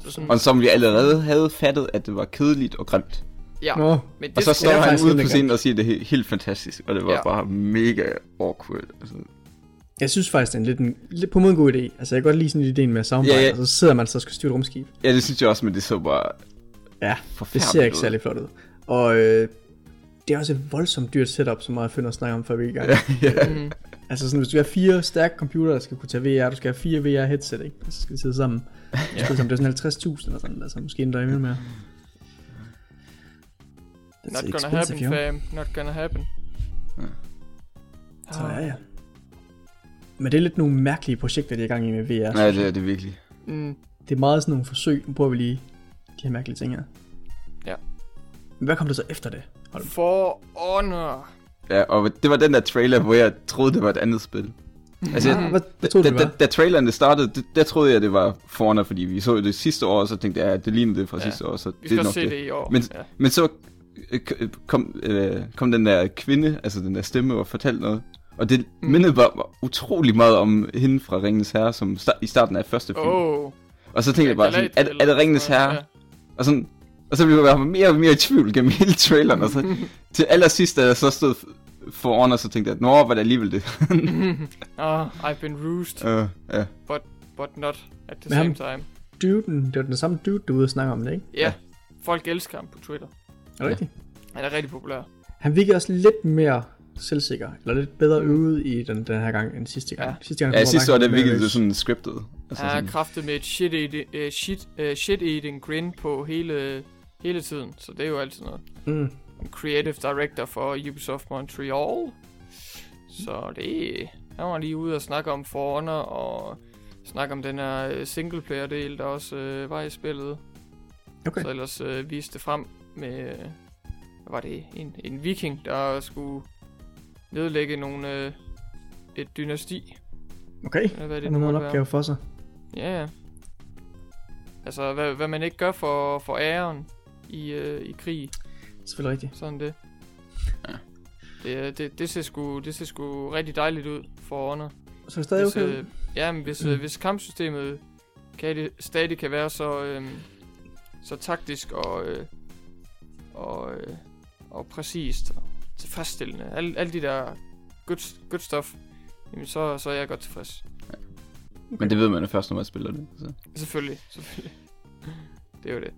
Så sådan, Og som vi allerede havde fattet, at det var kedeligt og grimt. ja, Nå, men det Og så står han ude på scenen og siger det er he- helt fantastisk, og det var Ja. bare mega awkward. Altså, jeg synes faktisk, det er en lidt, en, lidt på en måde en god idé. Altså, jeg kan godt lide sådan en idé med soundbite, Ja, ja. og så sidder man så og skal styre et rumskib. ja, det synes jeg også, men det så bare Ja, forfærdeligt det ser ikke ud. særlig flot ud. Og øh, det er også et voldsomt dyrt setup, som jeg finder at snakke om før vi er i gang. Ja, ja. mm, Altså sådan, hvis du har fire stærke computer, der skal kunne tage VR, du skal have fire VR headset, ikke? Og så skal de sidde sammen. Ja. Sammen. Det er sådan 50.000 eller sådan, altså måske endda endnu mere. That's not gonna happen, fam. Not gonna happen. Ja. Så ja, ja. Men det er lidt nogle mærkelige projekter, de er i gang i med VR. Jeg. det er det virkelig. Mm, det er meget sådan nogle forsøg. Nu prøver vi lige de her mærkelige ting her. Ja. Men hvad kom der så efter det? Hold For Honor. Ja, og det var den der trailer, hvor jeg troede, det var et andet spil. Altså, jeg, Ah, hvad, hvad troede da, du, da, da traileren det startede, det, der troede jeg, det var Forner, fordi vi så det sidste år, og så tænkte jeg, at det lignede det fra Ja. sidste år, så Vi det skal er nok se det. det i år. Men- ja. Men så øh, k- kom, øh, kom den der kvinde, altså den der stemme, og fortalte noget. Og det Mm. mindede bare utrolig meget om hende fra Ringens Herre, som sta- i starten af første film. Oh. og så tænkte jeg bare sådan, er, er det Ringens Herre? Og, sådan, og så blev jeg mere og mere i tvivl gennem (laughs) hele traileren, og så (laughs) til allersidst, da jeg så stod for Honor, så tænkte jeg, nå, var det alligevel det. (laughs) Ah, I've been rused, uh, ja. but not at the Men same time. Duden, det var den samme dude, du er ude og snakke om det, ikke? Ja, folk elsker ham på Twitter. Er det Ja. rigtigt? Han er rigtig populær. Han virkede også lidt mere selvsikker, eller lidt bedre øvet i den, den her gang end sidste gang. Ja. Sidste gang ja, sidste år, var mere virkede det sådan scriptet. Altså Han er sådan, kraftet med et shit eating, uh, shit, uh, shit eating grin på hele, hele tiden, så det er jo altid noget. Mm. En creative director for Ubisoft Montreal. Så det han var lige ude og snakke om For Honor og snakke om den her øh, singleplayer del, der også øh, var i spillet. Okay. Så ellers øh, viste det frem med, øh, hvad var det, en, en viking, der skulle nedlægge nogle, øh, et dynasti. Okay. Eller hvad det Det nu en være. opgave for sig. Ja, ja. Altså, hvad, hvad man ikke gør for, for æren i, øh, i krig. Selvfølgelig rigtigt. Sådan det. Ja. Det, det, det, ser sgu, det ser sgu rigtig dejligt ud for Honor. Så er det stadig Hvis, okay. øh, ja, men hvis, øh, hvis kampsystemet kan det, stadig kan være så, øh, så taktisk og, øh, og, øh, og præcist og tilfredsstillende. Alle, alle de der good, good stuff, jamen så, så er jeg godt tilfreds. Men det ved man jo først, når man spiller det. Så. Selvfølgelig, selvfølgelig. (laughs) Det er jo det.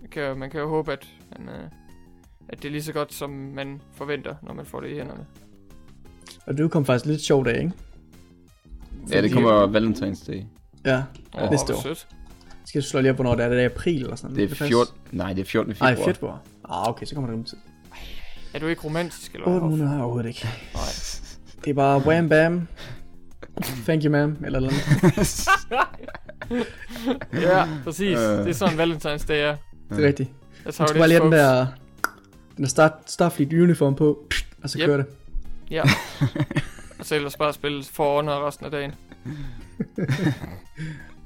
Man kan, jo- man kan jo håbe, at, man, øh, at det er lige så godt, som man forventer, når man får det i hænderne. Og det kom faktisk lidt sjovt af, ikke? Ja, det kommer Valentine's Day. Ja, Ja. Åh, næste år. sødt. skal jeg slå lige op, hvornår det er. Det er i april eller sådan Det er faktisk- 14... Nej, det er 14. Nej, februar. februar. Ah, okay, så kommer det om tid. Er du ikke romantisk, eller 8 hvad? måneder har jeg overhovedet ikke. Nej. Det er bare wham bam. Thank you, ma'am. Eller noget. (laughs) Ja, præcis. Det er sådan Valentine's Day er. Det er rigtigt. Du how skal bare lige have den der, den der Star, Starfleet uniform på, og så Yep. kører det. Ja. (laughs) Og så ellers bare spille for under resten af dagen. (laughs)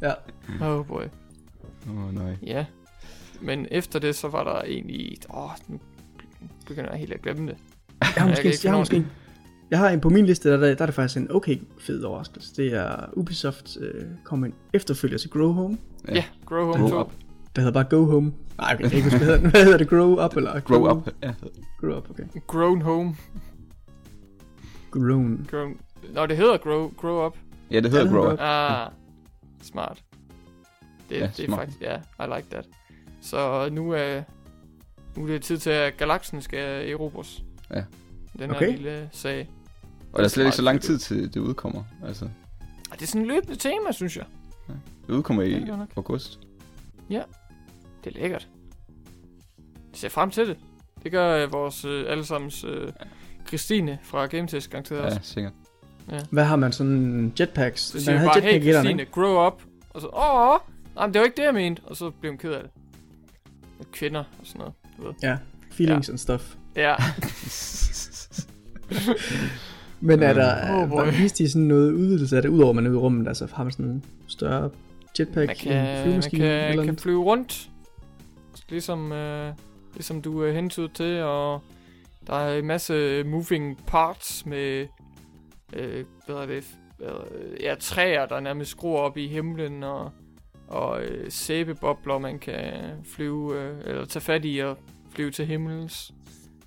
Ja. Oh boy. Åh, oh, nej. Ja. Men efter det, så var der egentlig... Åh, oh, nu begynder jeg helt at glemme det. Jeg har Jeg måske, kan ikke jeg, har måske, jeg har en på min liste, der, der, der er det faktisk en okay fed overraskelse. Det er Ubisoft øh, kom en efterfølger til Grow Home. Ja. Ja, Grow Home Grow 2. Up. Der hedder bare Go Home. Nej, okay, jeg kan ikke huske, hvad hedder, den. hvad hedder det? Grow Up eller? Grow Up. Ja. Grow Up, okay. Grown Home. Grown. Grown... Nå, det hedder Grow, grow Up. ja, det Ja, hedder det Grow Up. Ah, smart. Det, Ja, ja, det er smart. faktisk... Ja, I like that. Så nu er, nu er det tid til, at galaksen skal erobres. Ja. Den Okay. her lille sag. Og der er slet ikke så lang tid til det udkommer. Altså, Og det er sådan en løbende tema, synes jeg. det udkommer Ja, i nok. august. Det er lækkert. Jeg ser frem til det. Det gør øh, vores øh, allesammens øh, Christine fra GameTest garanteret Ja, også. sikkert. Hvad har man sådan jetpacks? Så siger jeg bare, hey Christine, grow up. Og så, åh, nej, men det var ikke det, jeg mente. Og så blev hun ked af det. Med kvinder og sådan noget, Ja, feelings and stuff. Ja, (laughs) Men er der, Oh boy. viste de sådan noget udvidelse af det, udover man er ude i rummet, altså har man sådan en større jetpack, man en kan, man flyvemaskine kan, eller kan flyve rundt. Ligesom, øh, ligesom du er hentydet til, og der er en masse moving parts med, øh, hvad er det, er- ja, træer, der nærmest skruer op i himlen, og, og øh, sæbebobler, man kan flyve, øh, eller tage fat i og flyve til himmels.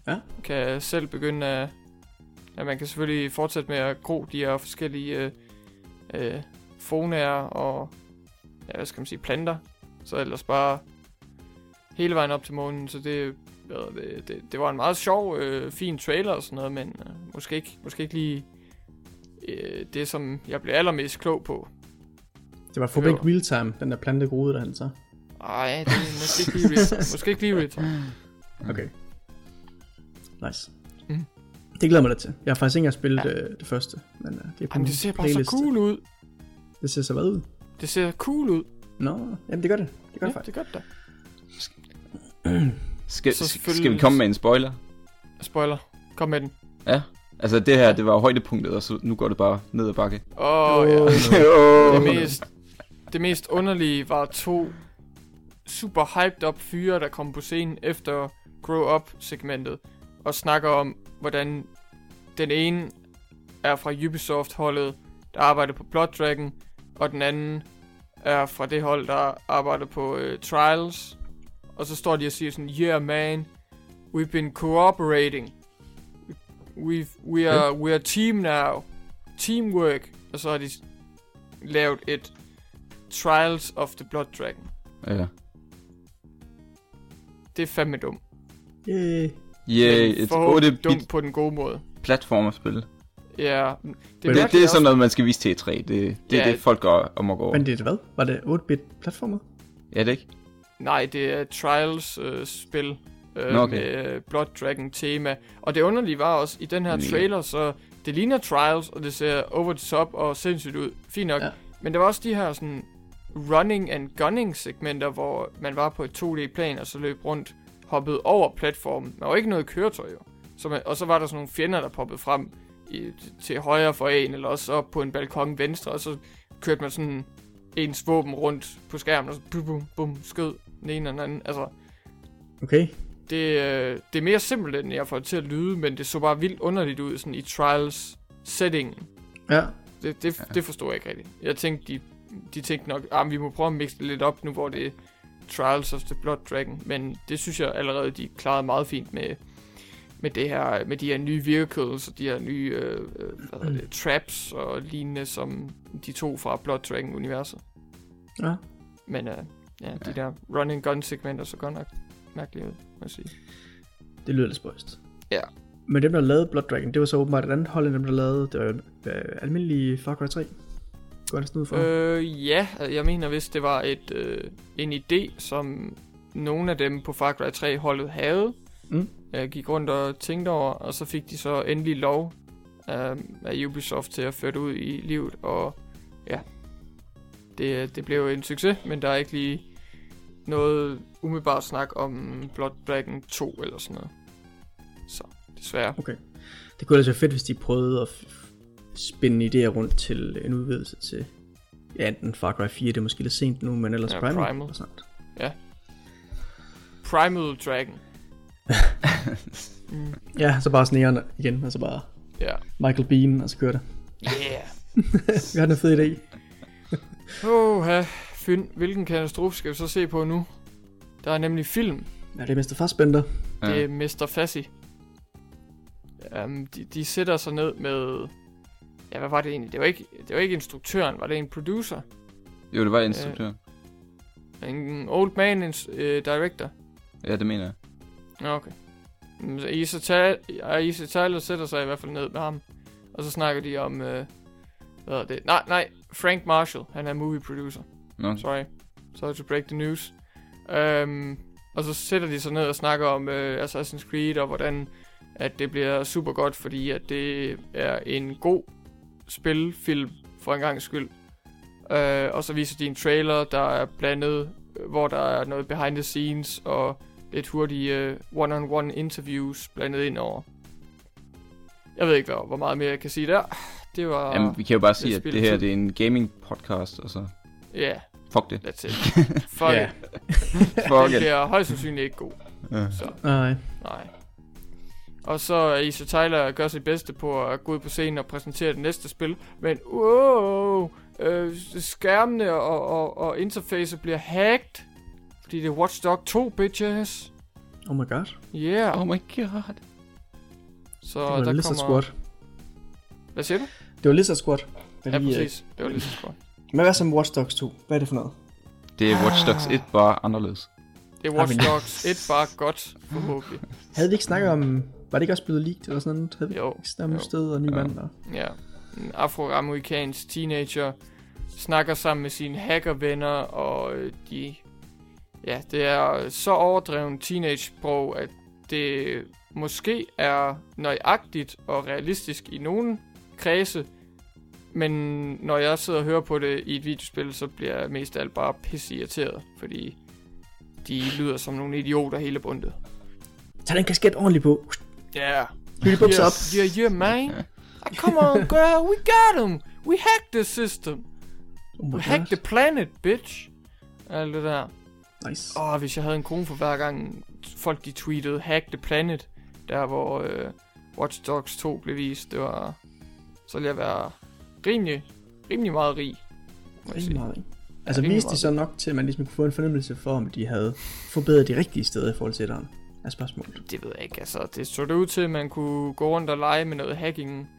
Ja. Kan selv begynde at, ja, man kan selvfølgelig fortsætte med at gro de her forskellige øh, øh, fonaer og, ja, hvad skal man sige, planter. Så ellers bare hele vejen op til månen, så det, det, det, det var en meget sjov, øh, fin trailer og sådan noget, men øh, måske, ikke, måske ikke lige øh, det, som jeg blev allermest klog på. Det var for ikke real time, den der plante groede derhen så. Ej, det er måske ikke lige real (laughs) Måske ikke lige real Okay. Nice. Mm. Det glæder mig lidt til. Jeg har faktisk ikke engang spillet Ja. ja. det første, men uh, det er på Jamen, det ser bare playliste. så cool ud. Det ser så hvad ud? Det ser cool ud. Nå, jamen det gør det. Det gør Ja, det faktisk. det gør det da. Skal, Så skal selvfølgelig- vi komme med en spoiler? Spoiler. Kom med den. Ja. Altså det her, det var højdepunktet, og så nu går det bare ned ad bakke. Åh, oh, ja. oh. (laughs) Det mest, det mest underlige var to super hyped up fyre, der kom på scenen efter Grow Up segmentet og snakker om, hvordan den ene er fra Ubisoft holdet, der arbejder på Blood Dragon, og den anden er fra det hold, der arbejder på uh, Trials. Og så står de og siger sådan, yeah man, we've been cooperating. We've, we are, we are team now. Teamwork. Og så har de lavet et Trials of the Blood Dragon. Ja. Det er fandme dumt. Yeah, Men et forhåbentlig 8-bit dumt på den gode måde. platformerspil. Ja, det, Det, det, det er sådan noget, man skal vise til E3. Det, det Ja. er det, folk går om at gå over. Men det er hvad? Var det 8-bit platformer? Ja, det er ikke? Nej, det er et Trials-spil øh, Nå, okay. med øh, Blood Dragon tema. Og det underlige var også, i den her trailer, så det ligner Trials, og det ser over the top og sindssygt ud. Fint nok. Ja. Men der var også de her sådan running and gunning segmenter, hvor man var på et 2D-plan, og så løb rundt, hoppede over platformen. Der var ikke noget køretøj, jo. Så man, og så var der sådan nogle fjender, der poppede frem i, til højre for en, eller også op på en balkon venstre, og så kørte man sådan ens våben rundt på skærmen, og så bum, bum, bum, skød den ene eller den anden. Altså, Okay. det, øh, det er mere simpelt, end jeg får det til at lyde, men det så bare vildt underligt ud sådan i trials settingen. Ja. Det, det, ja. det forstår jeg ikke rigtigt. Jeg tænkte, de, de tænkte nok, at vi må prøve at mixe det lidt op nu, hvor det er Trials of the Blood Dragon. Men det synes jeg allerede, de klarede meget fint med, med, det her, med de her nye vehicles og de her nye øh, øh, hvad det, traps og lignende, som de to fra Blood Dragon-universet. Ja. Men øh, ja, de ja. der running gun segmenter så godt nok mærkelige ud, må jeg sige. Det lyder lidt spøjst. Ja. Men dem, der lavede Blood Dragon, det var så åbenbart et andet hold, end dem, der lavede det var, øh, almindelige Far Cry 3. Går det sådan ud for? Øh, ja, jeg mener hvis det var et øh, en idé, som nogle af dem på Far Cry 3 holdet havde. Mm. Jeg gik rundt og tænkte over, og så fik de så endelig lov øh, af Ubisoft til at føre det ud i livet, og ja, det, det blev en succes, men der er ikke lige noget umiddelbart snak om Blood Dragon 2 eller sådan noget. Så, desværre. Okay. Det kunne ellers være fedt, hvis de prøvede at f- spænde idéer rundt til en udvidelse til ja, enten Far Cry 4, det er måske lidt sent nu, men ellers Ja, Primal. Primal. og snart. Primal Dragon. (laughs) mm, Ja, så bare snegerne igen, og så bare ja. Michael Bean, og så kører det. Yeah. (laughs) Vi har den fed idé. Åh, oh, Fyn, hvilken katastrofe skal vi så se på nu? Der er nemlig film. Ja, det er Mr. Fassbender. Ja. Det er Mr. Fassi. Um, de, de sætter sig ned med... Ja, hvad var det egentlig? Det var ikke, det var ikke instruktøren, var det en producer? Jo, det var instruktør. En old man en, uh, director? Ja, det mener jeg. Okay. Isa, Ta- Isa Tyler sætter sig i hvert fald ned med ham. Og så snakker de om... Uh, hvad er det? Nej, nej. Frank Marshall. Han er movie producer. Nå, Sorry. Sorry to break the news. Um, og så sætter de sig ned og snakker om uh, Assassin's Creed, og hvordan at det bliver super godt, fordi at det er en god spilfilm for en gang skyld. Uh, og så viser de en trailer, der er blandet, øh, hvor der er noget behind the scenes, og lidt hurtige uh, one-on-one interviews blandet ind over. Jeg ved ikke, hvor, hvor meget mere jeg kan sige der. Det var... Jamen, vi kan jo bare sige, at det her det er en gaming podcast, og så Ja, yeah, fuck det. that's it. Fuck Ja. it. Fuck it. bliver højst sandsynligt ikke god. Ja. Så, Nej. nej. Og så er Isa Tyler gør sit bedste på at gå ud på scenen og præsentere det næste spil. Men wow, øh, skærmene og, og, og interface bliver hacked. Fordi det er Watch Dogs 2, bitches. Oh my god. Yeah. Oh my god. Så Det var der Lizard kommer... Squad. Hvad siger du? Det var Lizard Squad. Ja, lige, øh, præcis. Det var lidt squad. Men hvad så med Watch Dogs 2? Hvad er det for noget? Det er Watch Dogs 1 bare anderledes. Det er Watch Dogs 1 bare godt, forhåbentlig. Havde vi ikke snakket om... Var det ikke også blevet leaked eller sådan noget? Havde Jo, jo. sted og ny Ja. mand? Og... Ja, en afroamerikansk teenager snakker sammen med sine hackervenner, og øh, de... Ja, det er så overdreven teenage-sprog, at det måske er nøjagtigt og realistisk i nogle kredse, men når jeg sidder og hører på det i et videospil, så bliver jeg mest af alt bare pisse irriteret, fordi de lyder som nogle idioter hele bundet. Tag den kasket ordentligt på. Ja, yeah. Hyld bukser op. Yeah, yeah, man. (laughs) Ah, come on, girl, we got him. We hacked the system. Oh We hacked the planet, bitch. Alt det der. Nice. Åh, oh, hvis jeg havde en krone for hver gang folk de tweetede Hack the Planet, der hvor øh, Watch Dogs 2 blev vist, det var... Så ville jeg være rimelig, rimelig meget rig. Rimelig meget, ikke? Altså viste de så nok til, at man ligesom kunne få en fornemmelse for, om de havde forbedret de rigtige steder i forhold til etteren? Er spørgsmålet. Det ved jeg ikke, altså. Det så det ud til, at man kunne gå rundt og lege med noget hacking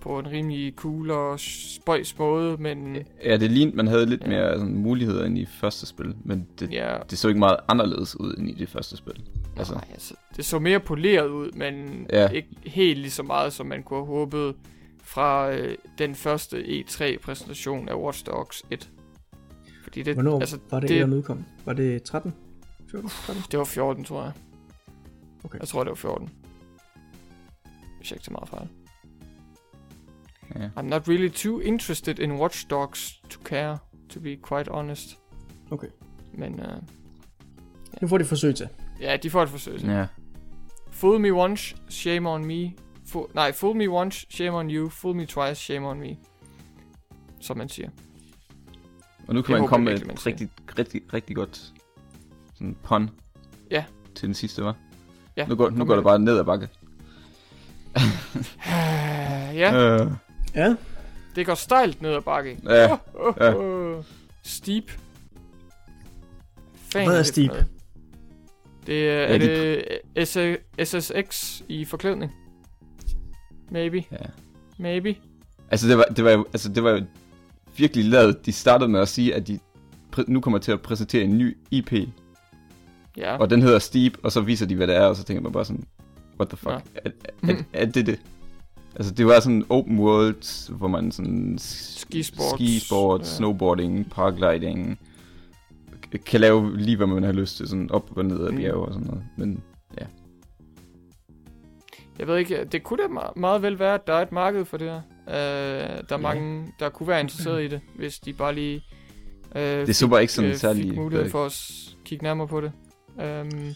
på en rimelig cool og spøjs måde, men Ja, det lignede, man havde lidt Ja. mere sådan, muligheder end i første spil, men det, ja, det så ikke meget anderledes ud end i det første spil. altså. Nej, altså, det så mere poleret ud, men Ja. ikke helt lige så meget, som man kunne have håbet fra øh, den første E3-præsentation af Watch Dogs 1. Fordi det, Hvornår altså, var det, det- det udkom? Var det 13? 14? 13? det var 14, tror jeg. Okay. Jeg tror, det var 14. Hvis jeg ikke tager meget fejl. Ja. I'm not really too interested in Watch Dogs to care, to be quite honest. Okay. Men øh, Nu får de forsøg til. ja, de får et forsøg. Ja. ja. Fool me once, shame on me. Fool, nej, fool me once, shame on you. Fool me twice, shame on me. Som man siger. Og nu kan Det man komme med et rigtig, rigtig, rigtig godt sådan pun Ja. til den sidste, var. Ja, nu går, nu går det bare ned ad bakke. ja, Øh, Ja, det går stejlt ned ad bakke. ja. Oh, oh, Ja. oh. Steep. Fan Hvad er steep? noget? Det er, Ja, er de- det SSX i forklædning? Maybe, ja. maybe. Altså, det var, det var jo, altså, det var jo virkelig lavet. De startede med at sige, at de nu kommer til at præsentere en ny IP, Ja. og den hedder Steep, og så viser de, hvad det er, og så tænker man bare sådan, what the fuck, Ja. er, er, er, er det det? Altså, det var sådan open world, hvor man sådan... Skisport. Skisport, Ja. snowboarding, paragliding, kan lave lige, hvad man har lyst til, sådan op og ned ad Mm. bjerge og sådan noget. Men Jeg ved ikke, det kunne da me- meget vel være, at der er et marked for det her. Uh, der er mange, der kunne være interesseret i det, hvis de bare lige uh, det så bare ikke sådan øh, særlig... mulighed for at kigge nærmere på det. Um,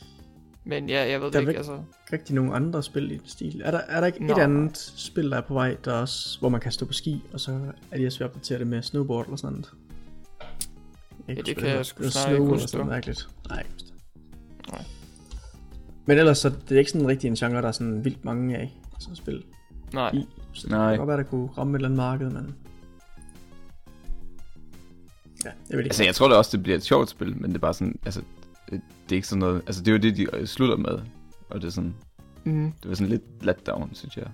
men ja, jeg ved det Der er ikke, altså. rigtig nogle andre spil i den stil. Er der, er der ikke Nå. et andet spil, der er på vej, der også, hvor man kan stå på ski, og så er de også ved at opdatere det med snowboard eller sådan noget? Ja, det kan jeg sgu snart ikke huske, sådan mærkeligt. Nej, det. Nej. Men ellers så det er ikke sådan rigtig en genre, der er sådan vildt mange af sådan spil Nej, i. Så det Nej. kan godt være, der kunne ramme et eller andet marked, men... Ja, jeg ved ikke. Altså, jeg tror da også, det bliver et sjovt spil, men det er bare sådan, altså, det, er ikke sådan noget, altså, det er jo det, de øh, slutter med, og det er sådan, mm, det var sådan lidt letdown, synes jeg.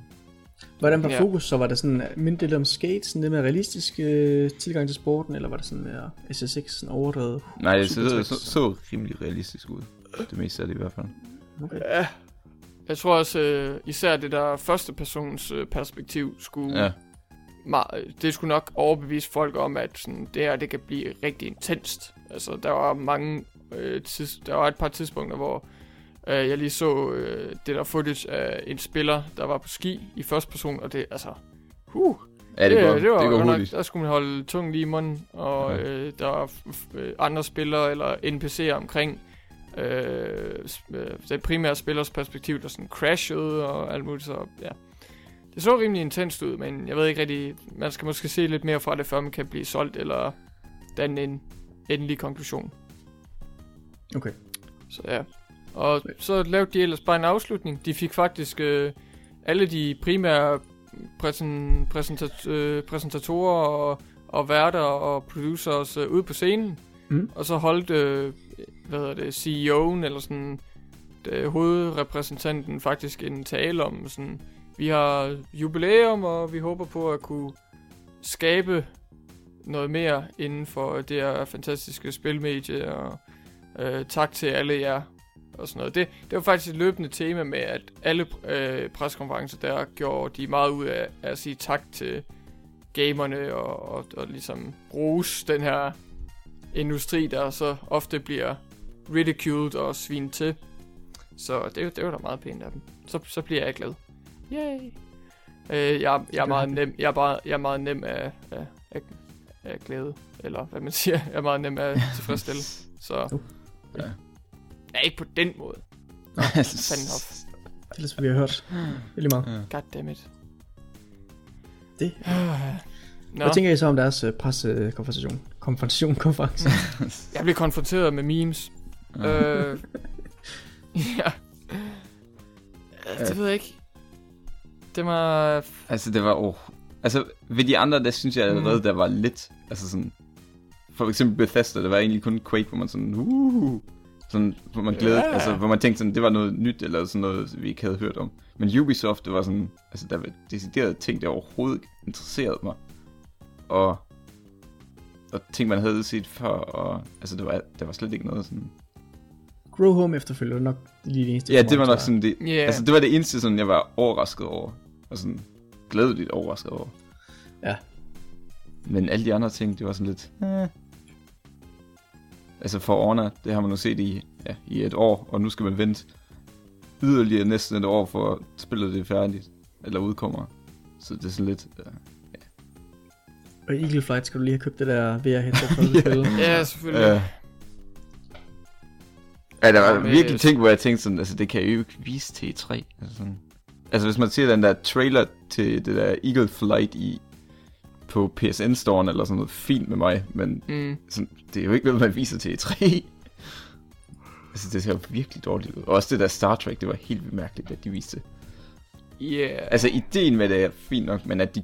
Hvordan var Ja. fokus så? Var det sådan mindre lidt om skate, sådan lidt mere realistisk øh, tilgang til sporten, eller var det sådan mere SSX, sådan overdrevet? Nej, det så, så, så rimelig realistisk ud. Det meste af det i hvert fald. Okay. ja. Jeg tror også, øh, især det der første persons øh, perspektiv skulle Ja, meget, det skulle nok overbevise folk om, at sådan, det her det kan blive rigtig intenst. Altså, der var mange øh, tids, der var et par tidspunkter, hvor øh, jeg lige så øh, det der footage af en spiller, der var på ski i første person, og det, altså, huh, ja det, går, det, var det går nok-. Der skulle man holde tungen lige i munden, og Ja. øh, der var øh, andre spillere eller NPC'er omkring øh, øh, den primære spillers perspektiv, der sådan crashede og alt muligt, så ja. Det så rimelig intenst ud, men jeg ved ikke rigtig, man skal måske se lidt mere fra det, før man kan blive solgt, eller danne en endelig konklusion. Okay. Så ja. Og så lavede de ellers bare en afslutning. De fik faktisk øh, alle de primære præsen, præsentat, øh, præsentatorer og, og værter og producers øh, ude på scenen. Mm. Og så holdt, øh, hvad hedder det, CEO'en eller sådan, det, hovedrepræsentanten faktisk en tale om sådan, vi har jubilæum, og vi håber på at kunne skabe noget mere inden for det her fantastiske spilmedie, og øh, tak til alle jer, og sådan noget. Det, det var faktisk et løbende tema med, at alle øh, preskonferencer der gjorde de meget ud af at sige tak til gamerne, og, og, og ligesom rose den her industri, der så ofte bliver ridiculed og svinet til. Så det, det var da meget pænt af dem. Så, så bliver jeg glad. Yay! Øh, jeg, jeg, er meget nem, jeg, er bare, jeg er meget nem af, af, af, af glæde, eller hvad man siger. Jeg er meget nem af (laughs) tilfredsstille. Så Uh, ja. ja, ikke på den måde. Fanden op. (laughs) Ellers vi har hørt virkelig meget. Goddammit. Det. Nå, Hvad tænker I så om deres uh, pressekonferencen? Konferencen, konference. (laughs) jeg blev konfronteret med memes. øh, ja. Øh, Det ved jeg ikke. Det var... Altså, det var... Oh. Altså, ved de andre, der synes jeg allerede, Mm. der var lidt... Altså sådan... For eksempel Bethesda, det var egentlig kun Quake, hvor man sådan... Uh, sådan, hvor man glædede, Ja. altså, hvor man tænkte sådan, det var noget nyt, eller sådan noget, vi ikke havde hørt om. Men Ubisoft, det var sådan, altså, der var deciderede ting, der overhovedet ikke interesserede mig. Og, og ting, man havde set før, og altså, det var, der var slet ikke noget sådan... Grow Home efterfølger var nok lige det eneste. Ja, det var nok sådan det, Ja. altså, det var det eneste, sådan, jeg var overrasket over. Og sådan glædeligt overrasket over. Ja. Men alle de andre ting, det var sådan lidt... Eh. Altså for Honor, det har man nu set i, ja, i et år, og nu skal man vente yderligere næsten et år for at spillet det er færdigt, eller udkommer. Så det er sådan lidt... Uh, Og i Eagle Flight skal du lige have købt det der VR-headset for at (laughs) spille. Ja, selvfølgelig. uh, ja, der var Ja, virkelig ting, hvor jeg tænkte sådan, altså det kan jeg jo ikke vise til E3. Altså, sådan. altså hvis man ser den der trailer til det der Eagle Flight i på PSN-storen eller sådan noget fint med mig, men Mm. sådan, det er jo ikke noget, man viser til E3. altså, det ser jo virkelig dårligt ud. Og også det der Star Trek, det var helt vildt mærkeligt, at de viste. Yeah. Altså, ideen med det er fint nok, men at de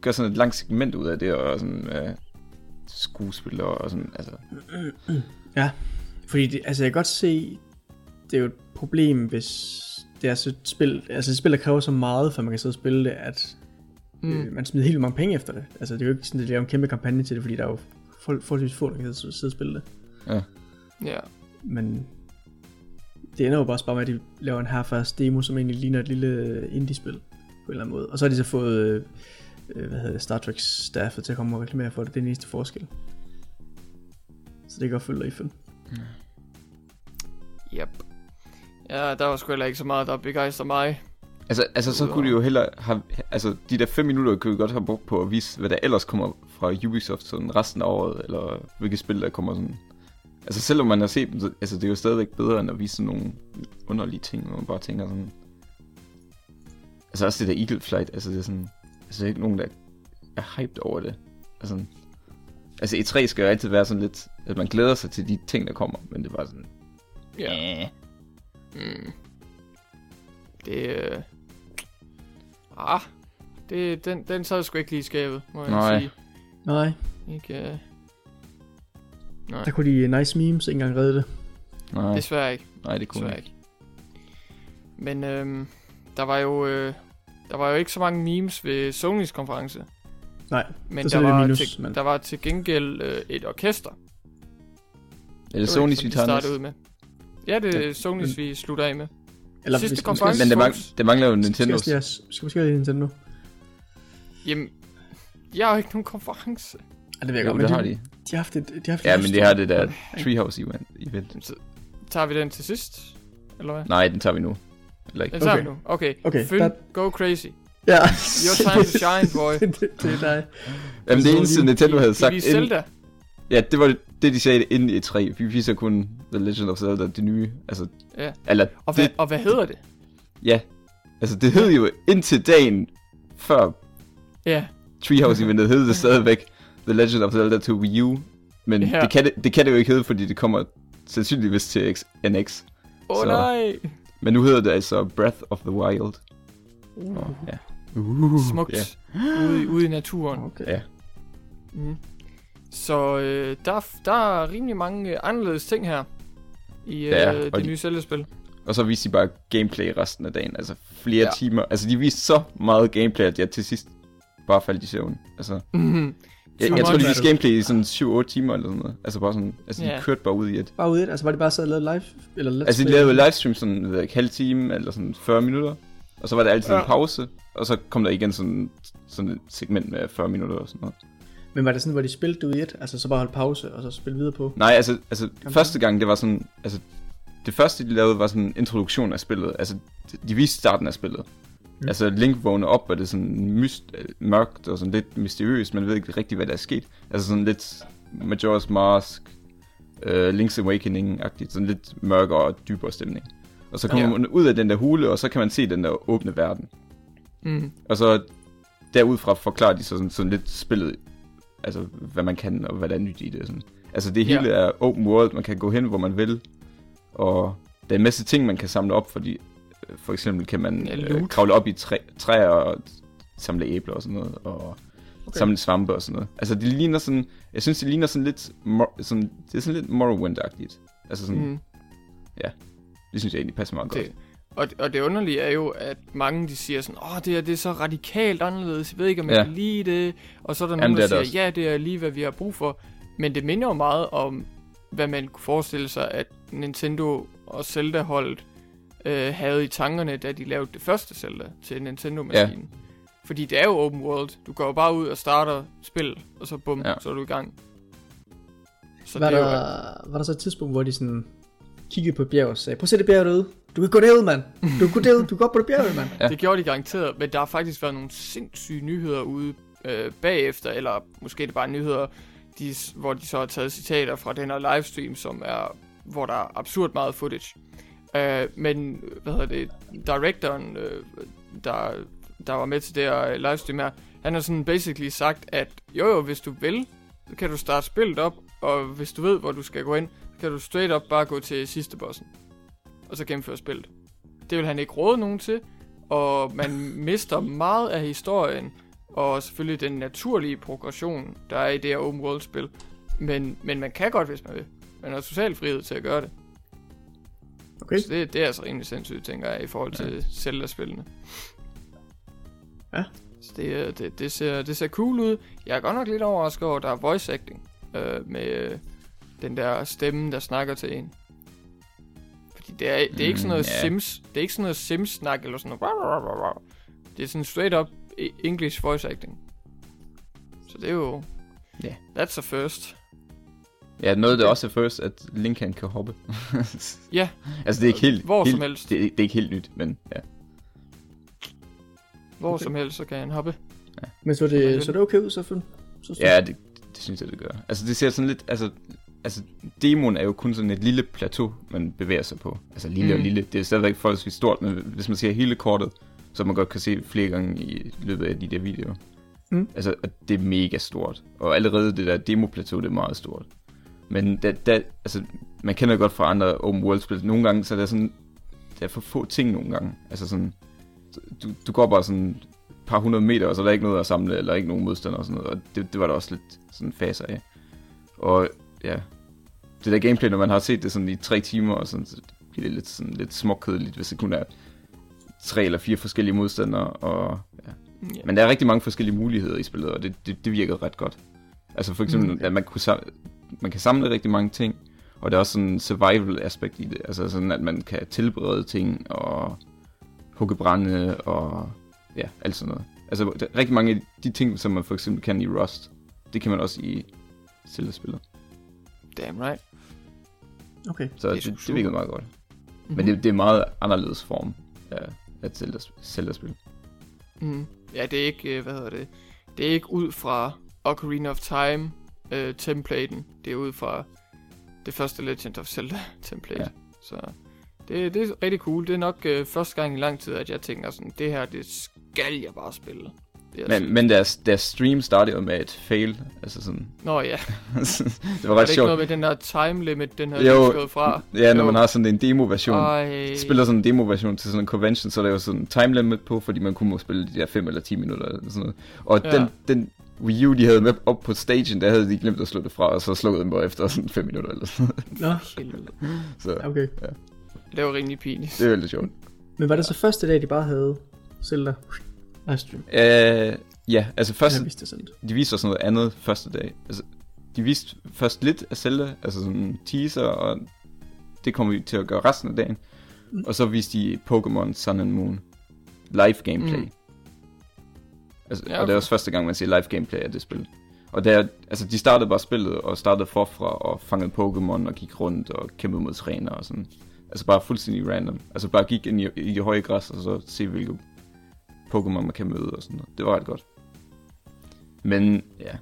gør sådan et langt segment ud af det, og sådan øh, skuespillere og sådan, altså... Ja, fordi det, altså jeg kan godt se, det er jo et problem, hvis det er så et spil, altså et spil, der kræver så meget, for man kan sidde og spille det, at mm. Mm. øh, man smider helt mange penge efter det. Altså det er jo ikke sådan, at det er en kæmpe kampagne til det, fordi der er jo for, forholdsvis få, der kan sidde og spille det. Ja. Ja. Men det ender jo bare også bare med, at de laver en herfast demo, som egentlig ligner et lille indie-spil på en eller anden måde. Og så har de så fået øh, øh, hvad hedder det, Star Trek staffet til at komme og reklamere for det. Det er den eneste forskel. Så det kan godt følge dig i følge. Yep. Ja, der var sgu heller ikke så meget, der begejstrer mig. Altså, altså så kunne de jo heller have... Altså, de der fem minutter kunne vi godt have brugt på at vise, hvad der ellers kommer fra Ubisoft sådan resten af året, eller hvilke spil, der kommer sådan... Altså, selvom man har set dem, så, altså, det er jo stadigvæk bedre, end at vise sådan nogle underlige ting, hvor man bare tænker sådan... Altså, også det der Eagle Flight, altså, det er sådan... Altså, der er ikke nogen, der er hyped over det. Altså, altså E3 skal jo altid være sådan lidt... At man glæder sig til de ting, der kommer, men det var sådan... Ja. Yeah. Mm. Det øh... Ah, det, den, den sad sgu ikke lige skabet, må jeg Nej. sige. Nej, Ikke, øh... Nej, der kunne de nice memes ikke engang redde det. Nej, desværre ikke. nej, det kunne Desværre ikke. ikke. Men øhm, der var jo øh, der var jo ikke så mange memes ved Sonys konference. Nej, Men Så der er det var, minus, til, men- der var til gengæld øh, et orkester. Er det Sony's, vi tager startede ud med. Ja, det er Ja, Sonys, men- vi slutter af med. Eller Sidste vi skal, konference. Men det, mang- det mangler jo Nintendo. Skal, skal, skal, måske have Nintendo? Jamen, jeg har jo ikke nogen konference. Ja, det ved jeg Jo, godt, det men har de, de. de har haft et, de har haft Ja, men det har det der. Treehouse event. event. Så tager vi den til sidst? Eller hvad? Nej, den tager vi nu. Eller ikke. Den tager Okay. vi nu. Okay, Okay, Fyn, der- go crazy. Ja. Your time to shine, boy. det, (laughs) det, det er dig. Jamen det eneste Nintendo havde sagt Vi inden, Zelda. Ja, det var det, de sagde inden i 3. Vi viser kun The Legend of Zelda, det nye. Altså, Ja. eller Og hvad, det, og hvad hedder det? ja. Altså, det hed jo indtil dagen før Ja, Treehouse eventet hed det stadigvæk The Legend of Zelda to Wii U. Men Ja. det, kan det, det kan det jo ikke hedde, fordi det kommer sandsynligvis til X, NX. åh oh, Så- nej. Men nu hedder det altså Breath of the Wild. Uh, Og, ja. Uh, smukt. Ja. Ude, i- ude i naturen. Okay. ja. Mm. Så øh, der, der er rimelig mange øh, anderledes ting her i øh, Ja, det de- nye Zelda-spil. Og så viste de bare gameplay resten af dagen. Altså flere Ja. timer. Altså de viste så meget gameplay, at jeg til sidst bare faldt i søvn. Altså, Mhm. (laughs) jeg, Så jeg tror, de viste gameplay i sådan 7-8 timer eller sådan noget. Altså bare sådan, altså Ja. de kørte bare ud i et. Bare ude i det. Altså var det bare og lavede live? Eller let's Altså de lavede livestream sådan, ved ikke, halv time eller sådan 40 minutter. Og så var der altid Ja. en pause. Og så kom der igen sådan, sådan et segment med 40 minutter og sådan noget. Men var det sådan, hvor de spillede det ude i et? Altså så bare holdt pause, og så spille videre på? Nej, altså, altså Jamen. første gang, det var sådan, altså, det første, de lavede, var sådan en introduktion af spillet. Altså, de- viste starten af spillet. Mm. Mm. Altså, Link vågner op, og det er sådan myst, øh, mørkt og sådan lidt mysteriøst. Man ved ikke rigtig, hvad der er sket. Altså sådan lidt Majora's Mask, uh, Link's Awakening-agtigt. Sådan lidt mørkere og dybere stemning. Og så kommer Ja. man ud af den der hule, og så kan man se den der åbne verden. Mm. Og så derudfra forklarer de så sådan, sådan lidt spillet, altså hvad man kan, og hvad der er nyt i det. Sådan. Altså det hele Ja. er open world, man kan gå hen, hvor man vil, og der er en masse ting, man kan samle op, fordi øh, for eksempel kan man Ja, øh, kravle op i træ, træer og samle æbler og sådan noget, og Okay. samle svampe og sådan noget. Altså det ligner sådan, jeg synes det ligner sådan lidt, sådan, det er sådan lidt Morrowind-agtigt. Altså sådan, mm. Mm. det synes jeg egentlig passer meget godt. Og, og det underlige er jo, at mange de siger sådan, åh, det, er, det er så radikalt anderledes, jeg ved ikke, om jeg Ja. kan lide det. Og så er der nogen, Jamen, der er siger, ja, det er lige, hvad vi har brug for. Men det minder jo meget om, hvad man kunne forestille sig, at Nintendo og Zelda-holdet øh, havde i tankerne, da de lavede det første Zelda til Nintendo-maskinen. Ja. Fordi det er jo open world. Du går jo bare ud og starter spil, og så bum, ja. Så er du i gang. Så var, det er der, jo, var der så et tidspunkt, hvor de sådan kiggede på et bjerg og sagde, prøv at se det bjerg derude. Du kan gå derud, mand. Du kan gå derud. Du kan gå op på det bjerg, mand. Ja. Det gjorde de garanteret, men der har faktisk været nogle sindssyge nyheder ude øh, bagefter, eller måske det er bare nyheder, de, hvor de så har taget citater fra den her livestream, som er, hvor der er absurd meget footage. Øh, men, hvad hedder det, directoren, øh, der, der var med til det her øh, livestream her, han har sådan basically sagt, at jo jo, hvis du vil, så kan du starte spillet op, og hvis du ved, hvor du skal gå ind, så kan du straight up bare gå til sidste bossen, og så gennemføre spillet. Det vil han ikke råde nogen til, og man (laughs) mister meget af historien, og selvfølgelig den naturlige progression, der er i det her open world spil. Men, men man kan godt, hvis man vil. Man har total frihed til at gøre det. Okay. Så det, det er altså rimelig sindssygt, tænker jeg, i forhold til ja. Zelda-spillene. Ja. Så det, det, det, ser, det ser cool ud. Jeg er godt nok lidt overrasket over, at der er voice acting øh, med øh, den der stemme, der snakker til en. Det er, det er ikke sådan noget Mm, ja. Sims, det er ikke sådan noget Sims-snak eller sådan noget. Det er sådan straight up e- English voice acting. Så det er jo... Ja. That's a first. Ja, noget det også er først, at Link han kan hoppe. (laughs) Ja, altså det er ikke helt... Hvor helt, som helst. Det, er- det er ikke helt nyt, men ja. hvor Okay. som helst, så kan han hoppe. Men så er det, så er det okay ud, så for, så Ja, det, det synes jeg, det gør. Altså det ser sådan lidt... Altså, altså demoen er jo kun sådan et lille plateau, man bevæger sig på. Altså lille mm. og lille. Det er stadigvæk forholdsvis stort, men hvis man ser hele kortet, så man godt kan se flere gange i løbet af de der videoer. Mm. Altså, at det er mega stort. Og allerede det der demo-plateau, det er meget stort. Men da, da, altså, man kender det godt fra andre open world-spil. Nogle gange, så er der sådan, der er for få ting nogle gange. Altså sådan, du, du går bare sådan et par hundrede meter, og så er der ikke noget at samle, eller ikke nogen modstander og sådan noget. Og det, det var der også lidt sådan faser af. Og ja, det der gameplay, når man har set det sådan i tre timer, og sådan, så bliver det lidt, sådan, lidt småkedeligt, hvis det kun er tre eller fire forskellige modstandere. Og, ja. Ja. Men der er rigtig mange forskellige muligheder i spillet, og det, det, det virkede ret godt. Altså for eksempel, Mm. at man, kunne man kan samle rigtig mange ting, og der er også sådan en survival aspekt i det. Altså sådan, at man kan tilberede ting, og hugge brænde, og ja, alt sådan noget. Altså der er rigtig mange af de ting, som man for eksempel kan i Rust, det kan man også i Zelda-spillet. Damn right. Okay. Så Det er det, det, virker meget godt. Mm-hmm. Men det, det er meget anderledes form af, af Zelda-spil. Mm. Ja, det er ikke, øh, hvad hedder det, det er ikke ud fra Ocarina of Time øh, templaten, det er ud fra det første Legend of Zelda (laughs) template. Ja. Så det, det er rigtig cool. Det er nok øh, første gang i lang tid, at jeg tænker sådan, det her, det skal jeg bare spille. Det Men, sygt. men deres, deres stream startede jo med et fail. Altså sådan, Nå ja, (laughs) det var var ret det ikke sjovt. noget med den der time limit, den her Jo, fra? Ja, når Jo. man har sådan en demo-version. Ej. Spiller sådan en demo-version til sådan en convention, så er der jo sådan en time limit på, fordi man kun må spille de der 5 eller 10 minutter eller sådan noget. Og Ja. den, den Wii U, de havde med op på stagen, der havde de glemt at slå det fra, og så slukkede den bare efter sådan 5 minutter eller sådan noget. Nå, (laughs) Helvede. Så okay. Det var rimelig pinligt. det er veldig sjovt. Men var det så første dag, de bare havde Zelda livestream? Uh, ja, altså først, Jeg vidste sådan. de viste os noget andet første dag. Altså, de viste først lidt af Zelda, altså sådan teaser, og det kommer vi til at gøre resten af dagen. Mm. Og så viste de Pokémon Sun and Moon live gameplay. Mm. Altså, Ja, ja, Og det okay. er også første gang, man ser live gameplay af det spil. Og der, altså, de startede bare spillet, og startede forfra, og fangede Pokémon, og gik rundt, og kæmpede mod træner, og sådan. Altså bare fuldstændig random. Altså bare gik ind i, i det høje græs, og så se, hvilke Pokémon man kan møde, og sådan noget. Det var ret godt. Men, ja.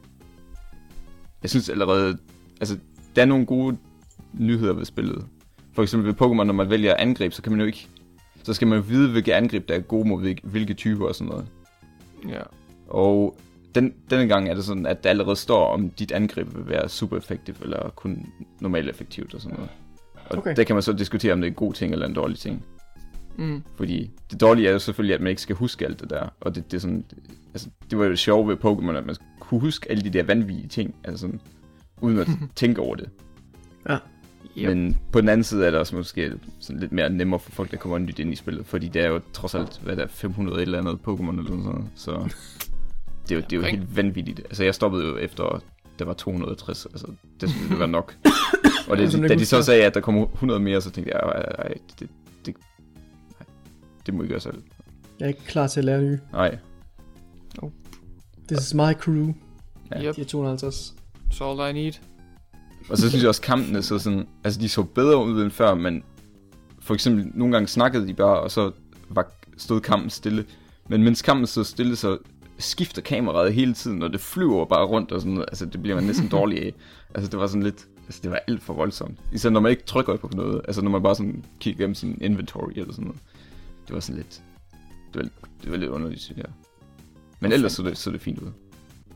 Jeg synes allerede, altså, der er nogle gode nyheder ved spillet. For eksempel ved Pokémon, når man vælger angreb, så kan man jo ikke... Så skal man jo vide, hvilke angreb, der er gode mod hvilke, typer og sådan noget. Ja. Og den, denne gang er det sådan, at der allerede står, om dit angreb vil være super effektivt, eller kun normalt effektivt og sådan noget. Og okay. der kan man så diskutere, om det er en god ting eller en dårlig ting. Mm. Fordi det dårlige er jo selvfølgelig, at man ikke skal huske alt det der. Og det, det er sådan, altså, det var jo det sjove ved Pokémon, at man kunne huske alle de der vanvittige ting, altså sådan, uden at (laughs) tænke over det. Ja. Yep. Men på den anden side er det også måske sådan lidt mere nemmere for folk, der kommer nyt ind i spillet, fordi det er jo trods alt, hvad der er, 500 et eller andet Pokémon eller sådan noget, så det er jo, det er jo helt vanvittigt. Altså jeg stoppede jo efter, der var 260, altså det skulle være nok. (coughs) Og det, det da de så sagde, at der kommer 100 mere, så tænkte jeg, ej, det, det må I gøre selv. Jeg er ikke klar til at lære nye. Nej, This is my crew. Ja. Yep. De er 250. That's all I need. Og så synes jeg også, kampene så sådan, altså de så bedre ud end før, men for eksempel nogle gange snakkede de bare, og så var, stod kampen stille. Men mens kampen stod stille, så skifter kameraet hele tiden, og det flyver bare rundt og sådan noget. Altså det bliver man næsten dårlig af. Altså det var sådan lidt, altså det var alt for voldsomt. Især når man ikke trykker på noget, altså når man bare sådan kigger gennem sin inventory eller sådan noget. Det var sådan lidt, det var, det var lidt underligt, synes jeg. Men ellers så det, så det fint ud.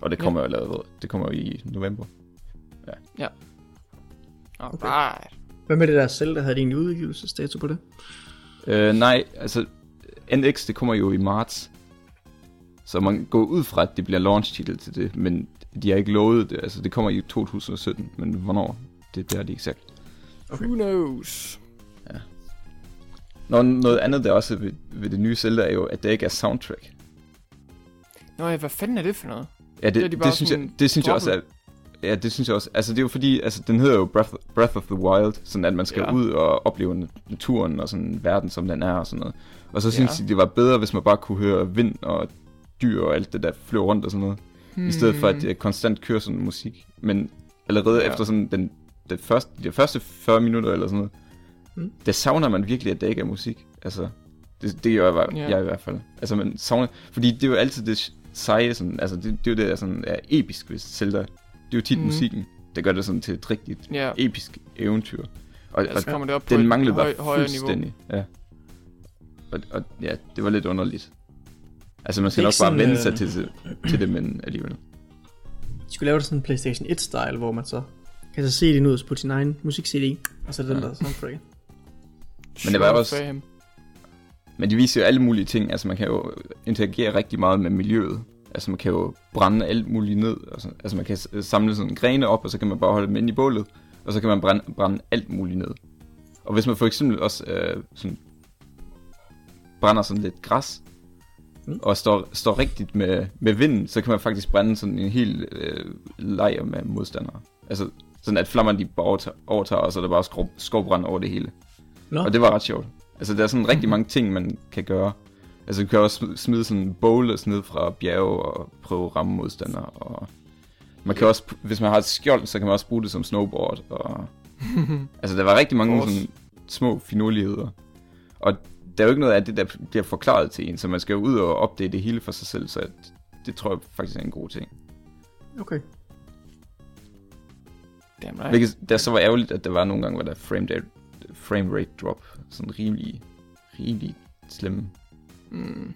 Og det Ja. kommer jo allerede, det kommer jo i november. Alright. Hvad med det der Zelda? Havde de egentlig udgivelsesdato på det? Øh, nej, altså NX det kommer jo i marts. Så man går ud fra, at det bliver launch titel til det, men de har ikke lovet det. Altså det kommer i 2017, men hvornår? Det, det er de ikke sagt. Okay. Who knows? Nå, noget andet der også ved, ved det nye Zelda er jo, at det ikke er soundtrack. Nå ja, hvad fanden er det for noget? Ja, det, Det de det, synes jeg, det synes jeg også er... Ja, det synes jeg også. Altså, det er jo fordi, altså, den hedder jo Breath, Breath of the Wild, sådan at man skal Ja. ud og opleve naturen og sådan verden, som den er og sådan noget. Og så synes Ja. jeg, det var bedre, hvis man bare kunne høre vind og dyr og alt det der flyver rundt og sådan noget. Hmm. I stedet for, at det konstant kører sådan musik. Men allerede ja. efter sådan den, den første, de første 40 minutter eller sådan noget, Mm. der savner man virkelig, at der ikke er musik. Altså, det, det gør jeg, yeah. jeg i hvert fald. Altså, man savner, fordi det er jo altid det seje, sådan, altså, det, det er jo det, der sådan, er episk ved Zelda. Det er jo tit mm. musikken, der gør det sådan til et rigtigt Ja, episk eventyr. Og, ja så kommer det op på den et manglede høj, bare højere niveau. fuldstændig. Ja. Og, og, ja, det var lidt underligt. Altså, man Det skal nok bare vende øh, sig til, det- til det, men alligevel. De skulle lave det sådan en PlayStation 1-style, hvor man så kan så se det ud på sin egen musik-CD, og så er det den Ja. der soundtrack. Men det var også- fam. Men de viser jo alle mulige ting. Altså, man kan jo interagere rigtig meget med miljøet. Altså, man kan jo brænde alt muligt ned. Altså, altså man kan samle sådan grene op, og så kan man bare holde dem inde i bålet. Og så kan man brænde, brænde alt muligt ned. Og hvis man for eksempel også øh, sådan, brænder sådan lidt græs, Mm. mm. og står, står rigtigt med, med vinden, så kan man faktisk brænde sådan en hel øh, lejr med modstandere. Altså, sådan at flammerne de bare overtager, overtager og så er der bare skov, skovbrand over det hele. Nå, Og det var ret sjovt. Altså, der er sådan rigtig mange ting, man kan gøre. Altså, du kan også smide- sådan bowlers ned fra bjerge og prøve at ramme modstandere. Og man kan også, hvis man har et skjold, så kan man også bruge det som snowboard. Og... (laughs) altså, der var rigtig mange sådan små finurligheder. Og der er jo ikke noget af det, der bliver forklaret til en, så man skal jo ud og opdage det hele for sig selv, så at, det tror jeg faktisk er en god ting. okay. Damn right. Hvilket der så var ærgerligt, at der var nogle gange, hvor der frame frame rate drop, sådan rimelig, rimelig slemme. Mm.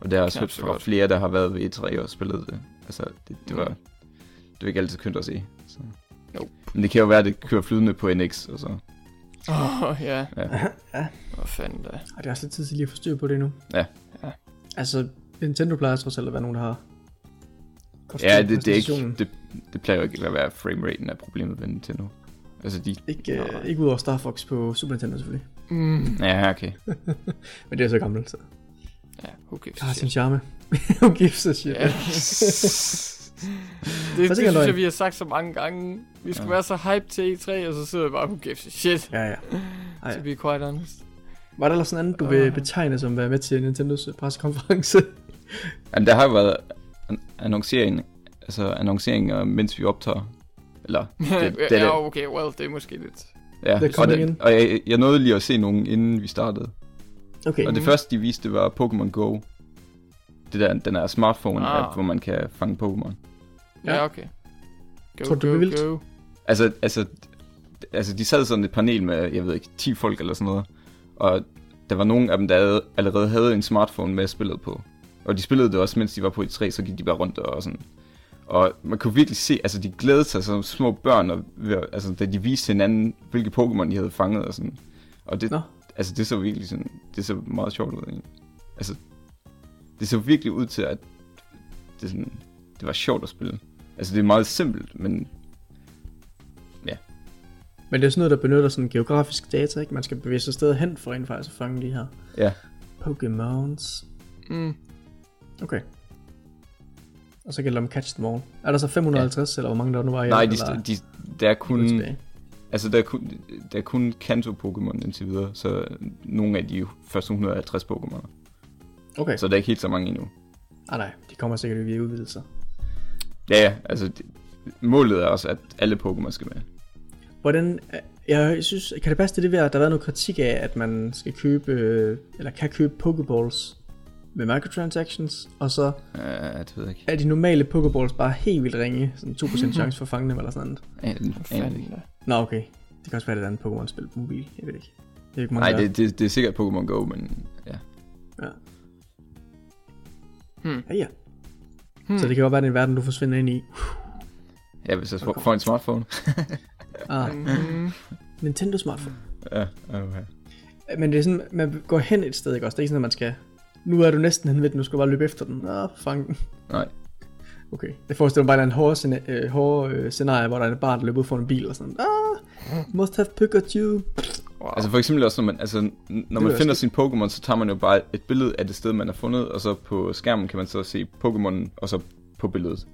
Og der er også hørt så fra godt. flere, der har været ved E3 og spillet det. Altså, det, det var, Mm. det var ikke altid kønt at se. Så. Nope. Men det kan jo være, at det kører flydende på NX, og så. Åh, oh, ja. Ja. (laughs) Ja. Hvad fanden da. Og det er også lidt tid til lige at få styr på det nu. Ja. Ja. Altså, Nintendo plejer trods alt at være nogen, der har... Ja, det, det, er ikke, det, det plejer jo ikke at være frameraten af problemet ved Nintendo. Altså, de... Ikke, øh, ikke ud over Star Fox på Super Nintendo selvfølgelig. Mm. Ja, okay. (laughs) Men det er så gammelt, så Ja, who gives det har a sin charme. (laughs) Who gives a shit? Ja. det, det, tænker synes jeg, vi har sagt så mange gange. Vi skal Ja. være så hype til E3, og så sidder vi bare, who gives a shit. Ja, ja. (laughs) Ej, To be quite honest. Var der ellers sådan andet, du vil Åh. betegne som være med til Nintendos pressekonference? Men der har jo været an- annoncering, altså annonceringer, mens vi optager. Eller, det, (laughs) det, det, ja, det, okay, well, det er måske lidt... ja. Det er Og, det, og jeg, jeg nåede lige at se nogen, inden vi startede. Okay. Og det Mhm. første, de viste, det var Pokémon Go. Det der, den der smartphone Ah. app, hvor man kan fange Pokémon. Ja, Ja. okay. Go, Tror du, det go, er vildt? go. Altså, altså, altså, de sad sådan et panel med, jeg ved ikke, 10 folk eller sådan noget. Og der var nogle af dem, der allerede havde en smartphone med spillet på. Og de spillede det også, mens de var på et træ, så gik de bare rundt og sådan. Og man kunne virkelig se, altså de glædede sig som små børn, og, altså, da de viste hinanden, hvilke Pokémon de havde fanget og sådan. Og det, Nå. altså det så virkelig sådan, det så meget sjovt ud egentlig. Altså, det så virkelig ud til, at det, sådan, det var sjovt at spille. Altså det er meget simpelt, men Men det er sådan noget, der benytter sådan geografisk data, ikke? Man skal bevæge sig sted hen for rent faktisk at fange de her ja. Pokémons. Mm. Okay. Og så gælder det om catch them all. Er der så 550, ja. eller hvor mange der nu var Nej, de, eller de, der er kun, altså der er kun, der er kun kanto Pokémon indtil videre, så nogle af de første 150 Pokémon. Okay. Så der er ikke helt så mange endnu. Ah, nej, de kommer sikkert via udvidelser. Ja, ja, altså det, målet er også, at alle Pokémon skal med. Hvordan, jeg synes, kan det passe til det ved, at der har været noget kritik af, at man skal købe, øh, eller kan købe Pokeballs med microtransactions, og så Ja, det ved jeg ikke. er de normale Pokeballs bare helt vildt ringe, sådan 2% (laughs) chance for at fange dem eller sådan noget. Ikke. da. Nå, okay. Det kan også være, det er et andet Pokémon-spil på mobil, jeg ved ikke. Det er ikke Nej, det, det, det er sikkert Pokémon Go, men ja. Ja. Hmm. Ja, ja. Hmm. Så det kan godt være, det er en verden, du forsvinder ind i. Ja, hvis jeg får en smartphone. (laughs) ah. Mm. Nintendo smartphone. ja, okay. Men det er sådan, man går hen et sted, ikke også? Det er ikke sådan, at man skal... Nu er du næsten hen ved den, du skal bare løbe efter den. Ah, fang den. Nej. Okay. Det forestiller mig bare, en hård, øh, hård øh, scenarie, hvor der er et barn, der løber ud for en bil og sådan. Ah, must have Pikachu. Wow. Altså for eksempel også, når man, altså, når man finder sin Pokémon, så tager man jo bare et billede af det sted, man har fundet, og så på skærmen kan man så se Pokémon, og så på billedet.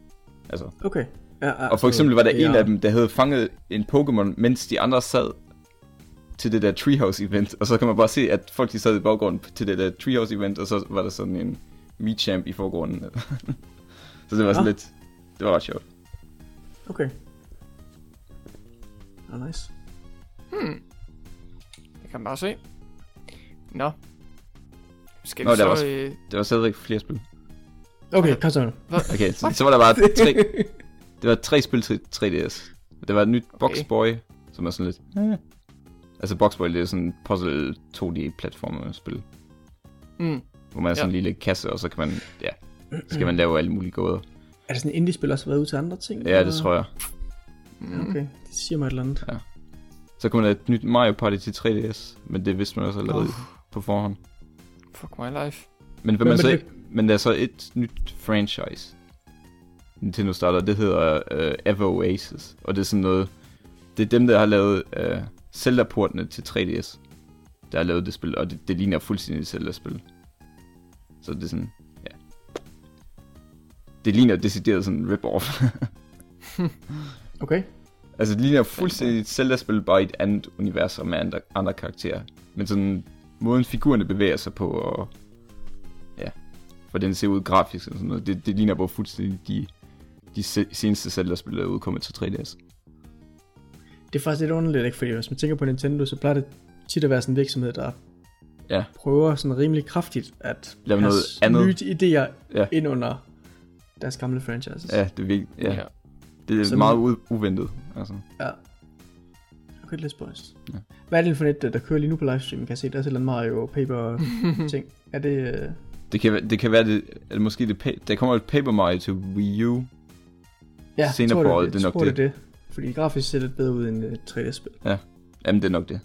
Altså. Okay. Ja, ja, Og for eksempel var der ja. en af dem, der havde fanget en Pokémon, mens de andre sad til det der Treehouse event, og så kan man bare se, at folk de sad i baggrunden til det der Treehouse event, og så var der sådan en Meat-champ i forgrunden. (laughs) så det var sådan Nå. lidt, det var ret sjovt. Okay. Ah, nice. Hmm. Det kan man bare se. Nå. Skal Nå, vi der så... var også- Øh, Det var stadigvæk flere spil. Okay, kom så. Okay, så, så var der bare tre, (laughs) det var tre spil til 3DS. Det var et nyt Okay. Boxboy, som er sådan lidt... Altså Boxboy, det er sådan en puzzle 2D-platformer-spil, mm. hvor man er sådan en Ja. lille kasse, og så kan man, ja, skal man lave alle mulige gåder. Er det sådan en indie-spil også været ud til andre ting? Ja, det tror jeg. Ja, Okay, det siger mig et eller andet. Så kan man have et nyt Mario Party til 3DS, men det vidste man også allerede på forhånd. Fuck my life. Men, men, man så, men men der er så et nyt franchise, Nintendo starter, det hedder uh, Ever Oasis, og det er sådan noget, det er dem, der har lavet uh, Zelda-portene til 3DS, der har lavet det spil, og det, det ligner fuldstændig Zelda-spil. Så det er sådan, ja. Det ligner decideret sådan en rip-off. (laughs) Okay. altså det ligner fuldstændig et Zelda-spil, bare i et andet univers og med andre, andre karakterer. Men sådan, måden figurerne bevæger sig på, og ja, hvordan ser ud grafisk og sådan noget, det, det ligner bare fuldstændig de, de se- seneste Zelda-spil, der er udkommet til 3DS. Det er faktisk lidt underligt, ikke? Fordi hvis man tænker på Nintendo, så plejer det tit at være sådan en virksomhed, der Ja. prøver sådan rimelig kraftigt at Lave have noget andet. nye idéer Ja. ind under deres gamle franchises. Ja, det er virkelig, ja. Ja. Det er Så- meget u- uventet, altså. ja. Okay, lidt spøjst. Ja. Hvad er det for et, der kører lige nu på livestream? Kan jeg se, der er sådan en Mario Paper (laughs) ting. Er det... øh, Det kan, være- det kan være, det, eller måske det, der kommer et Paper Mario til Wii U. Ja, Senere tror på det, året, jeg det er nok tror, det. det. Fordi grafisk ser lidt bedre ud end et 3D-spil. Jamen, det er nok det.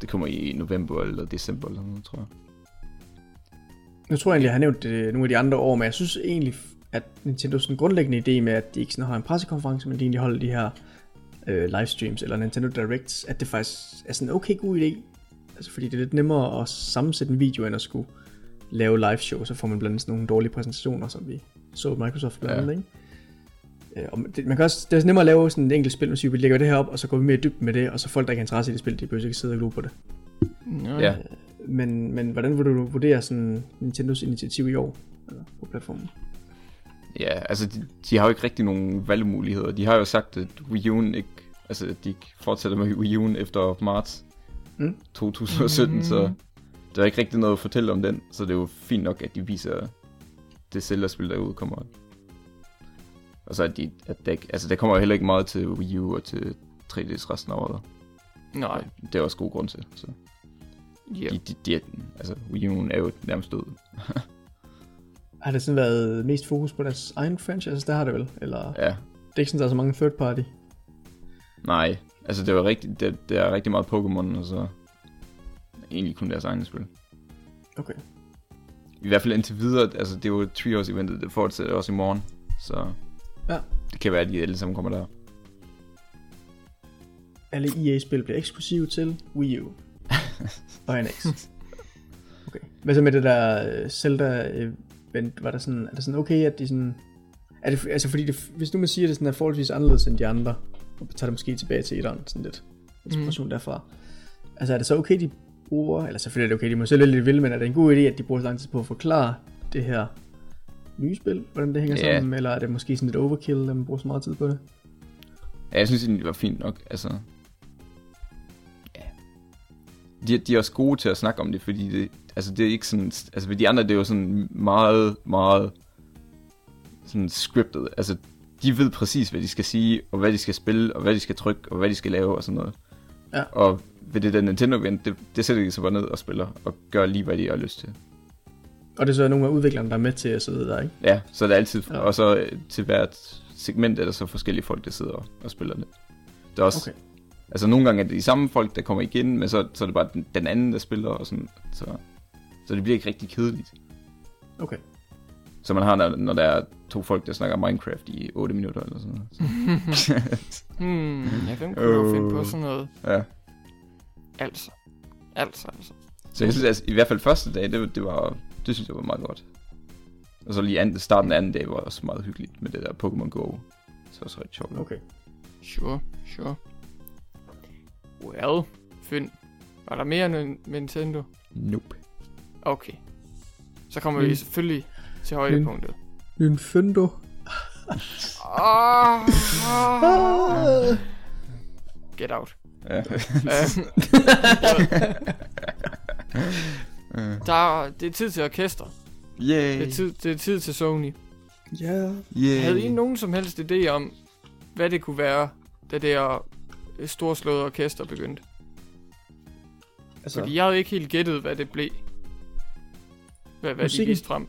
Det kommer i november eller december eller noget, tror jeg. Nu tror jeg egentlig, jeg har nævnt det nogle af de andre år, men jeg synes egentlig, at Nintendo sådan grundlæggende idé med, at de ikke sådan har en pressekonference, men de egentlig holder de her øh, livestreams eller Nintendo Directs, at det faktisk er sådan en okay god idé. Altså fordi det er lidt nemmere at sammensætte en video, end at skulle lave live show, så får man blandt andet sådan nogle dårlige præsentationer, som vi så Microsoft blandt Ja. andet, ikke? Øh, og det, man kan også, det er nemmere at lave sådan et enkelt spil, hvis vi lægger det her op, og så går vi mere dybden med det, og så folk, der ikke har interesse i det spil, de behøver ikke sidde og glo på det. Ja. Men, men hvordan vil du vurdere sådan Nintendos initiativ i år eller på platformen? Ja, altså, de, de har jo ikke rigtig nogen valgmuligheder. De har jo sagt, at Wii U'en ikke, altså, at de fortsætter med Wii U'en efter marts Mm. 2017, Mm. så der er ikke rigtig noget at fortælle om den, så det er jo fint nok, at de viser det Zelda-spil, der udkommer. Og så at de, at der, altså, der kommer jo heller ikke meget til Wii U og til 3DS resten af året. Nej. Det er også god grund til, så Ja. de, de, de, altså, Wii U'en er jo nærmest død. (laughs) Har det sådan været mest fokus på deres egen franchise? Der har det vel? Eller Ja, det er ikke sådan, der er så mange third party? Nej, altså det var rigtig, det, det er rigtig meget Pokémon, og så egentlig kun deres egne spil. Okay. I hvert fald indtil videre, altså det er jo Treehouse eventet, det fortsætter også i morgen, så Ja. det kan være, at de alle sammen kommer der. Alle EA-spil bliver eksklusive til Wii U (laughs) og NX. Okay. Hvad så med det der øh, Zelda-event? Var der sådan, er det sådan okay, at de sådan... Er det, altså fordi, det, hvis nu man siger, at det sådan er forholdsvis anderledes end de andre, og tager det måske tilbage til etteren, sådan lidt inspiration mm. derfra. Altså er det så okay, de bruger, eller selvfølgelig er det okay, de må selv vælge, det de vil, men er det en god idé, at de bruger så lang tid på at forklare det her nye spil, hvordan det hænger Ja. sammen, eller er det måske sådan lidt overkill, at man bruger så meget tid på det? Ja, jeg synes det var fint nok, altså... Ja. De, de er også gode til at snakke om det, fordi det, altså det er ikke sådan... Altså ved de andre, det er jo sådan meget, meget sådan scriptet. Altså, de ved præcis, hvad de skal sige, og hvad de skal spille, og hvad de skal trykke, og hvad de skal lave, og sådan noget. Ja. Og ved det der Nintendo event, det, det sætter de sig bare ned og spiller, og gør lige, hvad de har lyst til. Og det er så nogle af udviklerne, der er med til at sidde der, ikke? Ja, så er det altid, Ja. og så øh, til hvert segment er der så forskellige folk, der sidder og, og spiller det. Det er også, Okay. altså nogle gange er det de samme folk, der kommer igen, men så, så er det bare den, den anden, der spiller, og sådan, så, så det bliver ikke rigtig kedeligt. Okay. Så man har, når, når der er to folk, der snakker Minecraft i 8 minutter eller sådan noget. Så, (laughs) (laughs) Hmm, ja, hvem kunne uh. finde på Øh. sådan noget? ja. Altså. Altså, altså. Så jeg synes, altså, i hvert fald første dag, det, var- det var, det synes jeg var meget godt. Og så lige anden, starten af anden dag var også meget hyggeligt med det der Pokémon Go. Så var også ret sjovt. Okay. Sure, sure. Well, Finn. Var der mere end Nintendo? Nope. Okay. Så kommer Mm. vi selvfølgelig til højdepunktet. Nintendo. Ah, Ah. Get out. Ja. (laughs) (laughs) (laughs) Øh. der, det er tid til orkester. Yay. Det er tid, det er tid til Sony. Ja. Yay. Havde I nogen som helst idé om, hvad det kunne være, da det her storslåede orkester begyndte? Altså, Fordi jeg havde ikke helt gættet, hvad det blev. Hvad, hvad de Musikken? viste frem.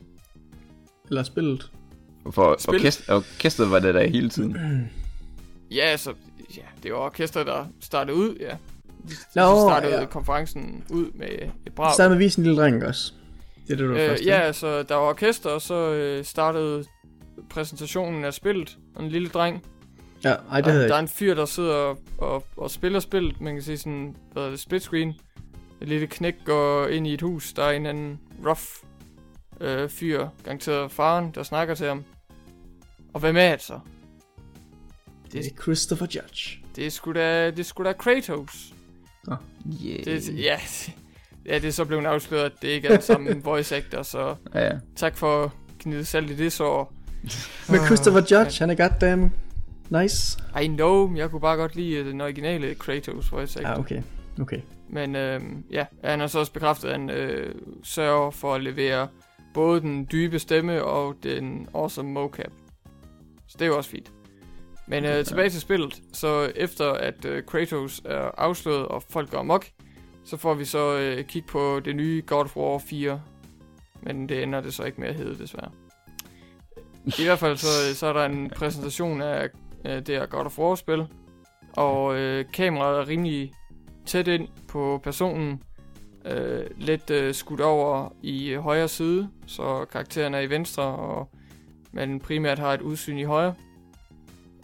eller spillet. For Spil. orkester, orkestret var det der hele tiden. Ja, altså, ja, det var orkester, der startede ud, ja. De, Nå, de startede ja. konferencen ud med et brag. Startede med at en lille dreng også. Det er det, du var Øh, først. ja, altså, der var orkester, og så øh, startede præsentationen af spillet. Og en lille dreng. ja. Ej, det der, der er en fyr, der sidder og, og, og spiller spillet. Man kan se sådan, hvad er det, split screen. Et lille knæk går ind i et hus. Der er en anden rough øh, fyr, garanteret faren, der snakker til ham. Og hvem er det så? Det er Christopher Judge. Det er sgu da, det er sgu da Kratos. Yeah. Det, ja, (laughs) ja, det er så blevet afsløret, at det ikke er den samme (laughs) voice actor, så Ja, ja. tak for at gnide salt i det sår. Men Ah, Christopher Judge, han er goddamn nice. I know, men jeg kunne bare godt lide den originale Kratos voice actor. Ja, okay. Okay. Men øh, ja, han har så også bekræftet, at han øh, sørger for at levere både den dybe stemme og den awesome mocap. Så det er jo også fint. Men øh, tilbage til spillet. Så efter at øh, Kratos er afslået, og folk går amok, så får vi så øh, kigge på det nye God of War 4. Men det ender det så ikke med at hedde, desværre. I hvert fald så, så er der en præsentation af øh, det her God of War-spil. Og øh, kameraet er rimelig tæt ind på personen. Øh, lidt øh, skudt over i øh, højre side, så karakteren er i venstre, og man primært har et udsyn i højre.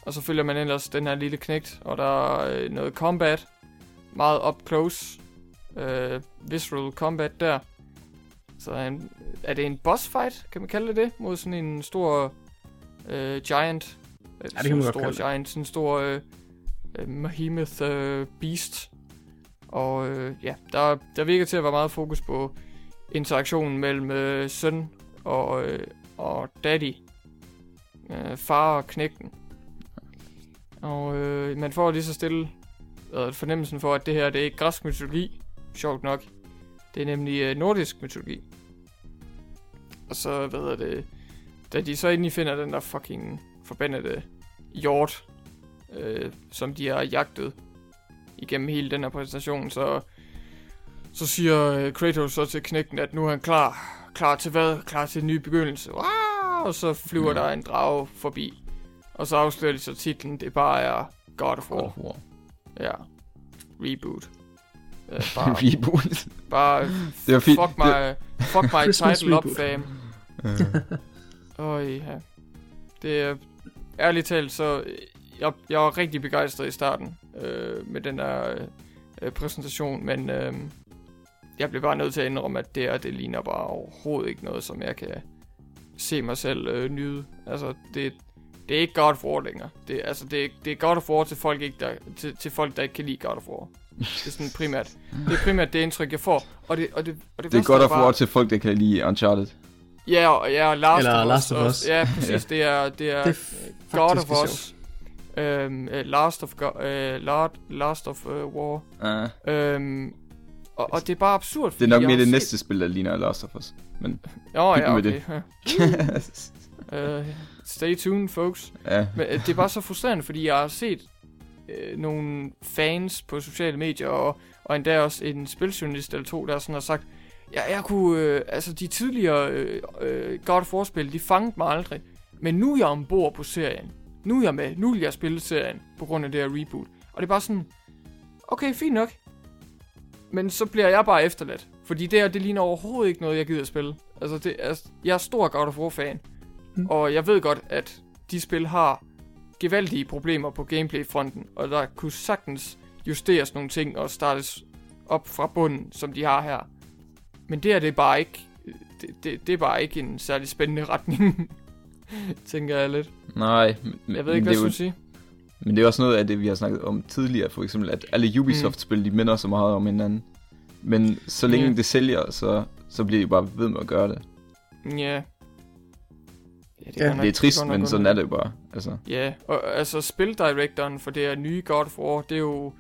Og så følger man ellers den her lille knægt, og der er øh, noget combat. Meget up close. Øh, visceral combat der. Så er, en, er det en boss fight, kan man kalde det det? Mod sådan en stor øh, giant. Øh, Ja, det kan man stor giant, sådan en stor øh, øh, Behemoth øh, beast. Og øh, ja, der, der virker til at være meget fokus på interaktionen mellem øh, søn og, øh, og daddy. Øh, far og knægten. Og øh, man får lige så stille øh, fornemmelsen for, at det her det er ikke græsk mytologi. Sjovt nok. Det er nemlig øh, nordisk mytologi. Og så, hvad hedder det, da de så endelig finder den der fucking forbandede hjort, øh, som de har jagtet igennem hele den her præsentation, så, så siger øh, Kratos så til knægten, at nu er han klar. Klar til hvad? Klar til en ny begyndelse. Wow! Og så flyver Ja. der en drage forbi. Og så afslører de så titlen, det bare er God of God War. of War. Ja. Reboot. Øh, (laughs) bare, Reboot. bare Det var fint. fuck my, fuck my Christmas title up, fam. Det, Øj, (laughs) ja. Det er ærligt talt, så jeg, jeg var rigtig begejstret i starten øh, med den der øh, præsentation, men øh, jeg blev bare nødt til at indrømme, at det her, det ligner bare overhovedet ikke noget, som jeg kan se mig selv øh, nyde. Altså, det, det er ikke God of War længere. Det, altså, det, er- det er God of War til folk, ikke der, til, til folk, der ikke kan lide God of War. Det er sådan primært, det er primært det indtryk, jeg får. Og det, og det, og det, det er godt at bare- få til folk, der kan lide Uncharted. Ja, og, ja, og Last Eller of Last Us. of også. Us. Ja, præcis. Det er, det er, Det er God of det Us. Øhm, øh, Last of, Go- øh, Last, Last of uh, War. Uh, Øhm, og, og det er bare absurd. det er nok mere det set- næste spil, der ligner Last of Us. Men, Nå, ja, med okay. Uh, (laughs) (laughs) stay tuned, folks. ja. Men øh, det er bare så frustrerende, fordi jeg har set øh, nogle fans på sociale medier, og, og endda også en spiljournalist eller to, der sådan har sagt, jeg, jeg kunne, øh, altså de tidligere øh, øh, God of War-spil, de fangede mig aldrig. Men nu er jeg ombord på serien. Nu er jeg med. Nu vil jeg spille serien på grund af det her reboot. Og det er bare sådan, okay, fint nok. Men så bliver jeg bare efterladt. Fordi det her, det ligner overhovedet ikke noget, jeg gider at spille. Altså, det, altså jeg er stor God of War-fan. Mm. Mm. Og jeg ved godt, at de spil har gevaldige problemer på gameplay-fronten. Og der kunne sagtens justeres nogle ting og startes op fra bunden, som de har her. Men det her, det er bare ikke... Det, det, det er bare ikke en særlig spændende retning. (laughs) tænker jeg lidt. Nej, men, Jeg ved ikke, hvad du jo, skulle sige. Men det er også noget af det, vi har snakket om tidligere, for eksempel, at alle Ubisoft-spil, de minder så meget om hinanden. Men så længe Ja. det sælger, så, så bliver de bare ved med at gøre det. Ja. Ja, Ja, godt nok- det er trist, nok men sådan er det jo bare. Altså, Ja, og altså spildirektoren for det her nye God of War, det er jo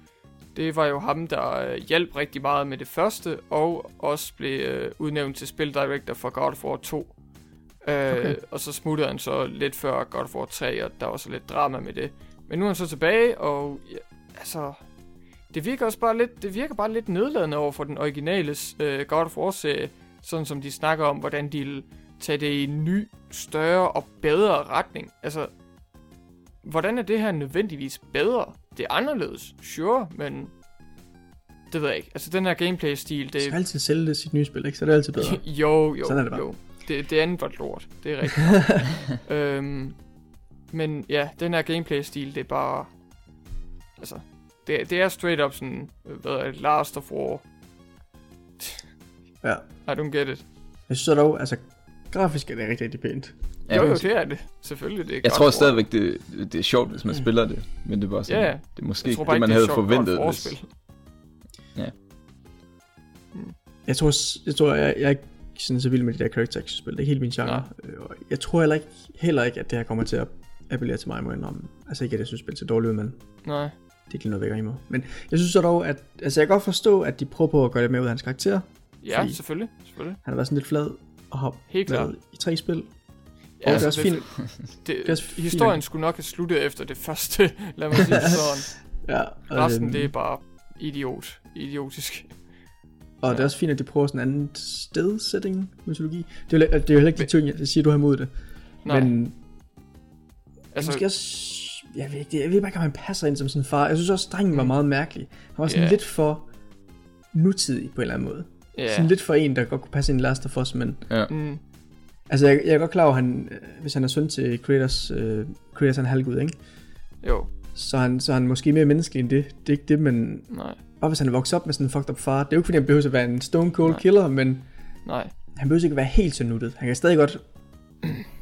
det var jo ham, der øh, hjalp rigtig meget med det første, og også blev øh, udnævnt til spildirektor for God of War 2. Øh, Okay. Og så smuttede han så lidt før God of War 3, og der var så lidt drama med det. Men nu er han så tilbage, og ja, altså... Det virker også bare lidt, det virker bare lidt nedladende over for den originale øh, God of War-serie, sådan som de snakker om, hvordan de tage det i en ny, større og bedre retning. Altså, hvordan er det her nødvendigvis bedre? Det er anderledes, sure, men det ved jeg ikke. Altså, den her gameplay-stil, Det det skal altid sælge det sit nye spil, ikke? Så er det altid bedre. (laughs) jo, jo, Sådan er det bare. jo. Det, det andet var lort, det er rigtigt. (laughs) øhm, men ja, den her gameplay-stil, det er bare... Altså, det, det er straight up sådan, hvad er det, Last of War. Ja. I don't get it. Jeg synes så dog, altså, grafisk er det rigtig, rigtig pænt. Ja, jo, jo, det er det. Selvfølgelig, det er jeg tror stadigvæk, det, det er sjovt, hvis man spiller det. Men det er bare sådan, Ja, ja. det er måske Jeg ikke tror bare det, man ikke, havde det er of forventet. Hvis, War-spil. Jeg tror, jeg, tror, jeg, jeg er ikke sådan så vild med de der character action spil. Det er ikke helt min genre. Øh, og Jeg tror heller ikke, heller ikke, at det her kommer til at appellere til mig, må jeg indrømme. Altså ikke, at jeg synes, spil ser dårligt ud, men Nej. det er ikke noget vækker i mig. Men jeg synes så dog, at altså jeg kan godt forstå, at de prøver på at gøre det mere ud af hans karakter. Ja, selvfølgelig. selvfølgelig. Han har været sådan lidt flad og har Helt klart. i tre spil. Ja, og det er også fint. Det, det også fint, historien at- skulle nok have sluttet efter det første, (laughs) lad mig sige det sådan. Ja, og, Resten, øhm, det er bare idiot. Idiotisk. Og det er også fint, at de prøver sådan en anden sted-setting mytologi. Det er, jo, det er jo heller ikke de ting, jeg siger, du har imod det. Nej, Men altså, altså, måske også... Jeg ved, ikke, det- jeg ved bare ikke, om han passer ind som sådan en far. Jeg synes også, drengen var meget mærkelig. Han var sådan Ja. lidt for nutidig på en eller anden måde. Ja. Sådan lidt for en, der godt kunne passe ind i Last of Us, men... Mm, Altså, jeg, jeg er godt klar over, at han, øh, hvis han er søn til Kratos, øh, Kratos er en halvgud, ikke? jo, Så er han, så er han måske mere menneskelig end det. Det er ikke det, men... nej, Bare hvis han er vokset op med sådan en fucked up far. Det er jo ikke, fordi han behøver at være en stone cold Nej. killer, men... nej. han behøver ikke være helt så nuttet. Han kan stadig godt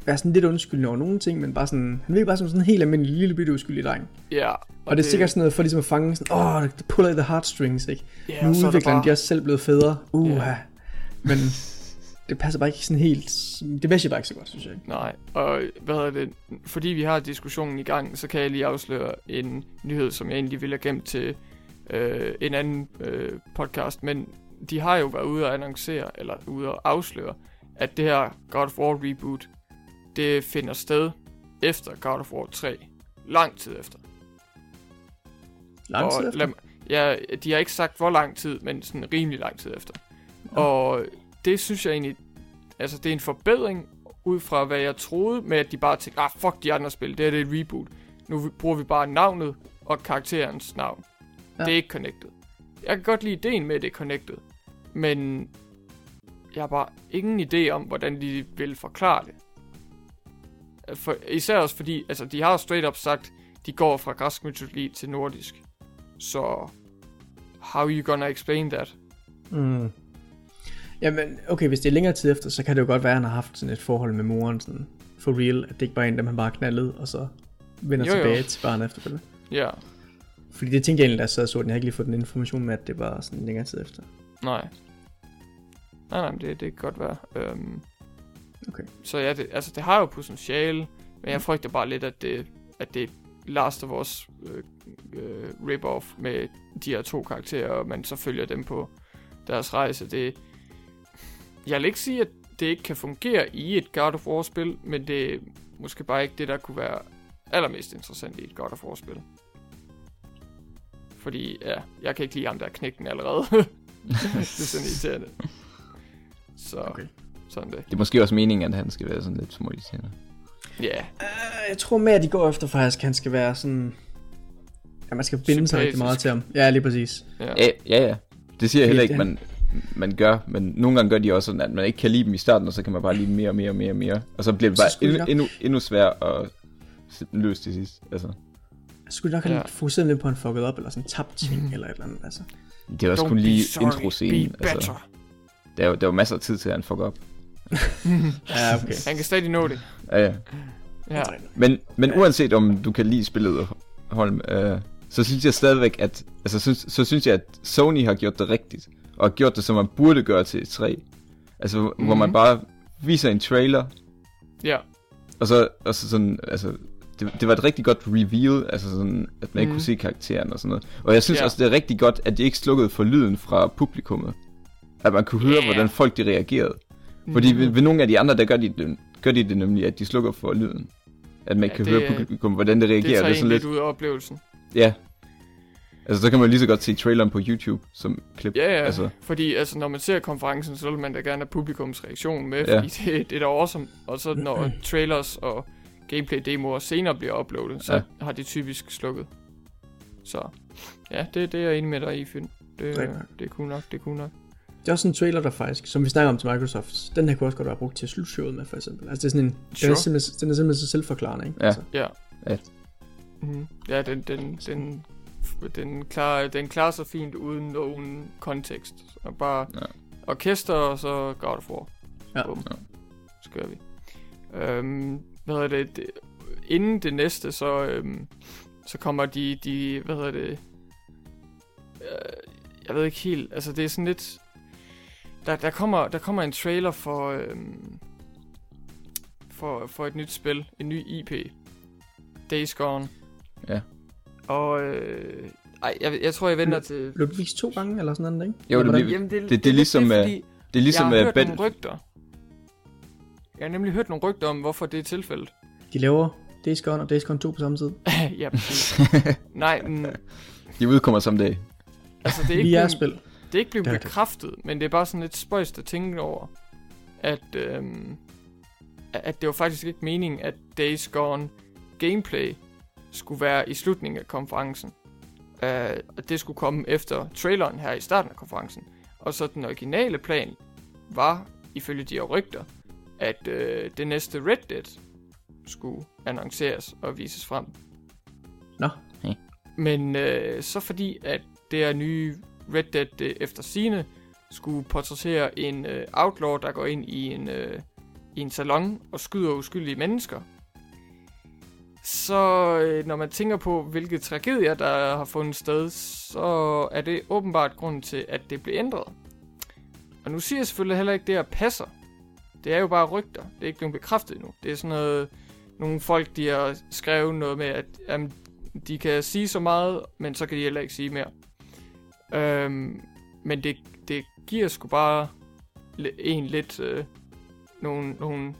være sådan lidt undskyldende over nogle ting, men bare sådan, han virker bare som sådan en helt almindelig lille bitte uskyldig dreng. Ja, Og, og det er sikkert sådan noget for ligesom at fange sådan, åh, oh, det puller i the heartstrings, ikke? ja, nu og er udviklerne, bare, de er også selv blevet fædre. Uh, Ja. Men det passer bare ikke sådan helt, det matcher bare ikke så godt, synes jeg. Nej, og hvad hedder det, fordi vi har diskussionen i gang, så kan jeg lige afsløre en nyhed, som jeg egentlig ville have gemt til øh, en anden øh, podcast, men de har jo været ude at annoncere, eller ude at afsløre, at det her God of War reboot, det finder sted efter God of War 3. Lang tid efter. Lang tid og efter. lad, ja, de har ikke sagt hvor lang tid, men sådan rimelig lang tid efter. Ja. Og det synes jeg egentlig, altså det er en forbedring ud fra hvad jeg troede med, at de bare tænkte, ah fuck de andre spil, det her det er et reboot. Nu bruger vi bare navnet og karakterens navn. Ja. Det er ikke connected. Jeg kan godt lide ideen med, at det er connected. Men jeg har bare ingen idé om, hvordan de vil forklare det. For, især også fordi, altså de har straight up sagt, de går fra græsk mytologi til nordisk. Så, how you gonna explain that? Mm. Jamen, okay, hvis det er længere tid efter, så kan det jo godt være, at han har haft sådan et forhold med moren, sådan for real, at det ikke bare er en, dem han bare knaldede, og så vender Jo, jo. tilbage til barnet efterfølgende. Ja, Fordi det tænkte jeg egentlig, da jeg sad og så den. Jeg har ikke lige fået den information med, at det var sådan længere tid efter. nej. Nej, nej, det, det kan godt være. Øhm, Okay. Så ja, det, altså det har jo potentiale, men jeg frygter bare lidt, at det, at det er Last of Us øh, øh, rip-off med de her to karakterer, og man så følger dem på deres rejse. Det, jeg vil ikke sige, at det ikke kan fungere i et God of War-spil, men det er måske bare ikke det, der kunne være allermest interessant i et God of War-spil. Fordi, ja, jeg kan ikke lide ham der knækken allerede. (laughs) det er sådan irriterende. Så Okay. sådan det. Det er måske også meningen, at han skal være sådan lidt småirriterende. Ja, Uh, jeg tror mere, at de går efter faktisk, at han skal være sådan... Ja, man skal binde sig rigtig meget til ham. Ja, lige præcis. ja. Ja, ja. Det siger jeg heller ikke, man, man gør, men nogle gange gør de også sådan, at man ikke kan lide dem i starten, og så kan man bare lide mere og mere og mere og mere. Og så bliver det bare endnu, endnu, endnu sværere at sætte den løs til sidst. Altså, Jeg skulle nok have Ja. fokuseret lidt på, at han fucked op, eller sådan tabt ting, eller et eller andet. Altså. det er også Don't kun lige intro-scenen. Be Altså. Der, er jo, der er jo masser af tid til, at han fucker op. (laughs) Ja, okay. Han kan stadig nå det. Ja, ja. Ja. Men, men uanset om du kan lide spillet, Holm, øh, så synes jeg stadigvæk, at altså, synes, så synes jeg, at Sony har gjort det rigtigt, og har gjort det, som man burde gøre til E3. Altså, mm-hmm. hvor man Mhm. bare viser en trailer, Ja. og så, og så sådan, altså, det, det var et rigtig godt reveal, altså sådan, at man ikke Mhm. kunne se karakteren og sådan noget. Og jeg synes Ja. også, det er rigtig godt, at de ikke slukkede for lyden fra publikummet. At man kunne høre, Ja. hvordan folk de reagerede. Fordi Mhm. ved, ved nogle af de andre, der gør de, det, gør de det nemlig, at de slukker for lyden. At man ikke Ja, kan det- høre publikum, hvordan det det reagerer. tager Det er sådan lidt ud af oplevelsen. ja. Altså, så kan man lige så godt se traileren på YouTube som klip. Ja, ja. Altså. Fordi altså, når man ser konferencen, så vil man da gerne have publikums reaktion med, Ja. fordi det, det er da awesome. Og så når (clears throat) trailers og gameplay-demoer senere bliver uploadet, så Ja. har de typisk slukket. Så ja, det, det er jeg enig med dig i, Fyn. Det, det, det er cool nok, det er cool nok. Det er også en trailer, der faktisk, som vi snakker om til Microsoft, den her kunne også godt være brugt til slutshowet med, for eksempel. Altså det er sådan en, den, er Sure. simpelthen, den er simpelthen så selvforklarende, ikke? Ja. Altså, Ja. Ja. Mm, ja, den, den, den, den, klarer, den klarer sig fint uden nogen kontekst. Så bare Ja. orkester, og så God of War. Ja. Bum. Ja. Så gør vi. Øhm, hvad hedder det, det? Inden det næste, så, øhm, så kommer de, de, hvad hedder det, øh, jeg ved ikke helt, altså det er sådan lidt, der, der, kommer, der kommer en trailer for, øhm, for, for et nyt spil, en ny IP, Days Gone. Ja. Og, øh, ej, jeg, jeg tror, jeg venter til... Blev det vist to gange, eller sådan noget, ikke? Jo, det bliver- Jamen, det, det- det er ligesom, lidt øh, fordi det er ligesom jeg har hørt Battle... nogle rygter. Jeg har nemlig hørt nogle rygter om, hvorfor det er tilfældet. De laver Days Gone og Days Gone 2 på samme tid. (laughs) ja. (laughs) Nej, men, De udkommer someday. altså det er ikke Vi er spil. Det er ikke blevet Det er det. bekræftet, men det er bare sådan lidt spøjst at tænke over, at, øhm, at det var faktisk ikke meningen, at Days Gone gameplay skulle være i slutningen af konferencen. Uh, og det skulle komme efter traileren her i starten af konferencen. Og så den originale plan var, ifølge de her rygter, at øh, det næste Red Dead skulle annonceres og vises frem. Nå. Hey. Men øh, så fordi, at det her nye Red Dead det efter sine skulle portrættere en øh, outlaw, der går ind i en, øh, i en salon og skyder uskyldige mennesker. Så øh, når man tænker på, hvilke tragedier, der har fundet sted, så er det åbenbart grunden til, at det blev ændret. Og nu siger jeg selvfølgelig heller ikke, at det her passer. Det er jo bare rygter. Det er ikke blevet bekræftet endnu. Det er sådan noget, nogle folk, de har skrevet noget med, at jamen, de kan sige så meget, men så kan de heller ikke sige mere. Øhm, men det, det giver sgu bare en lidt øh, nogle, nogle,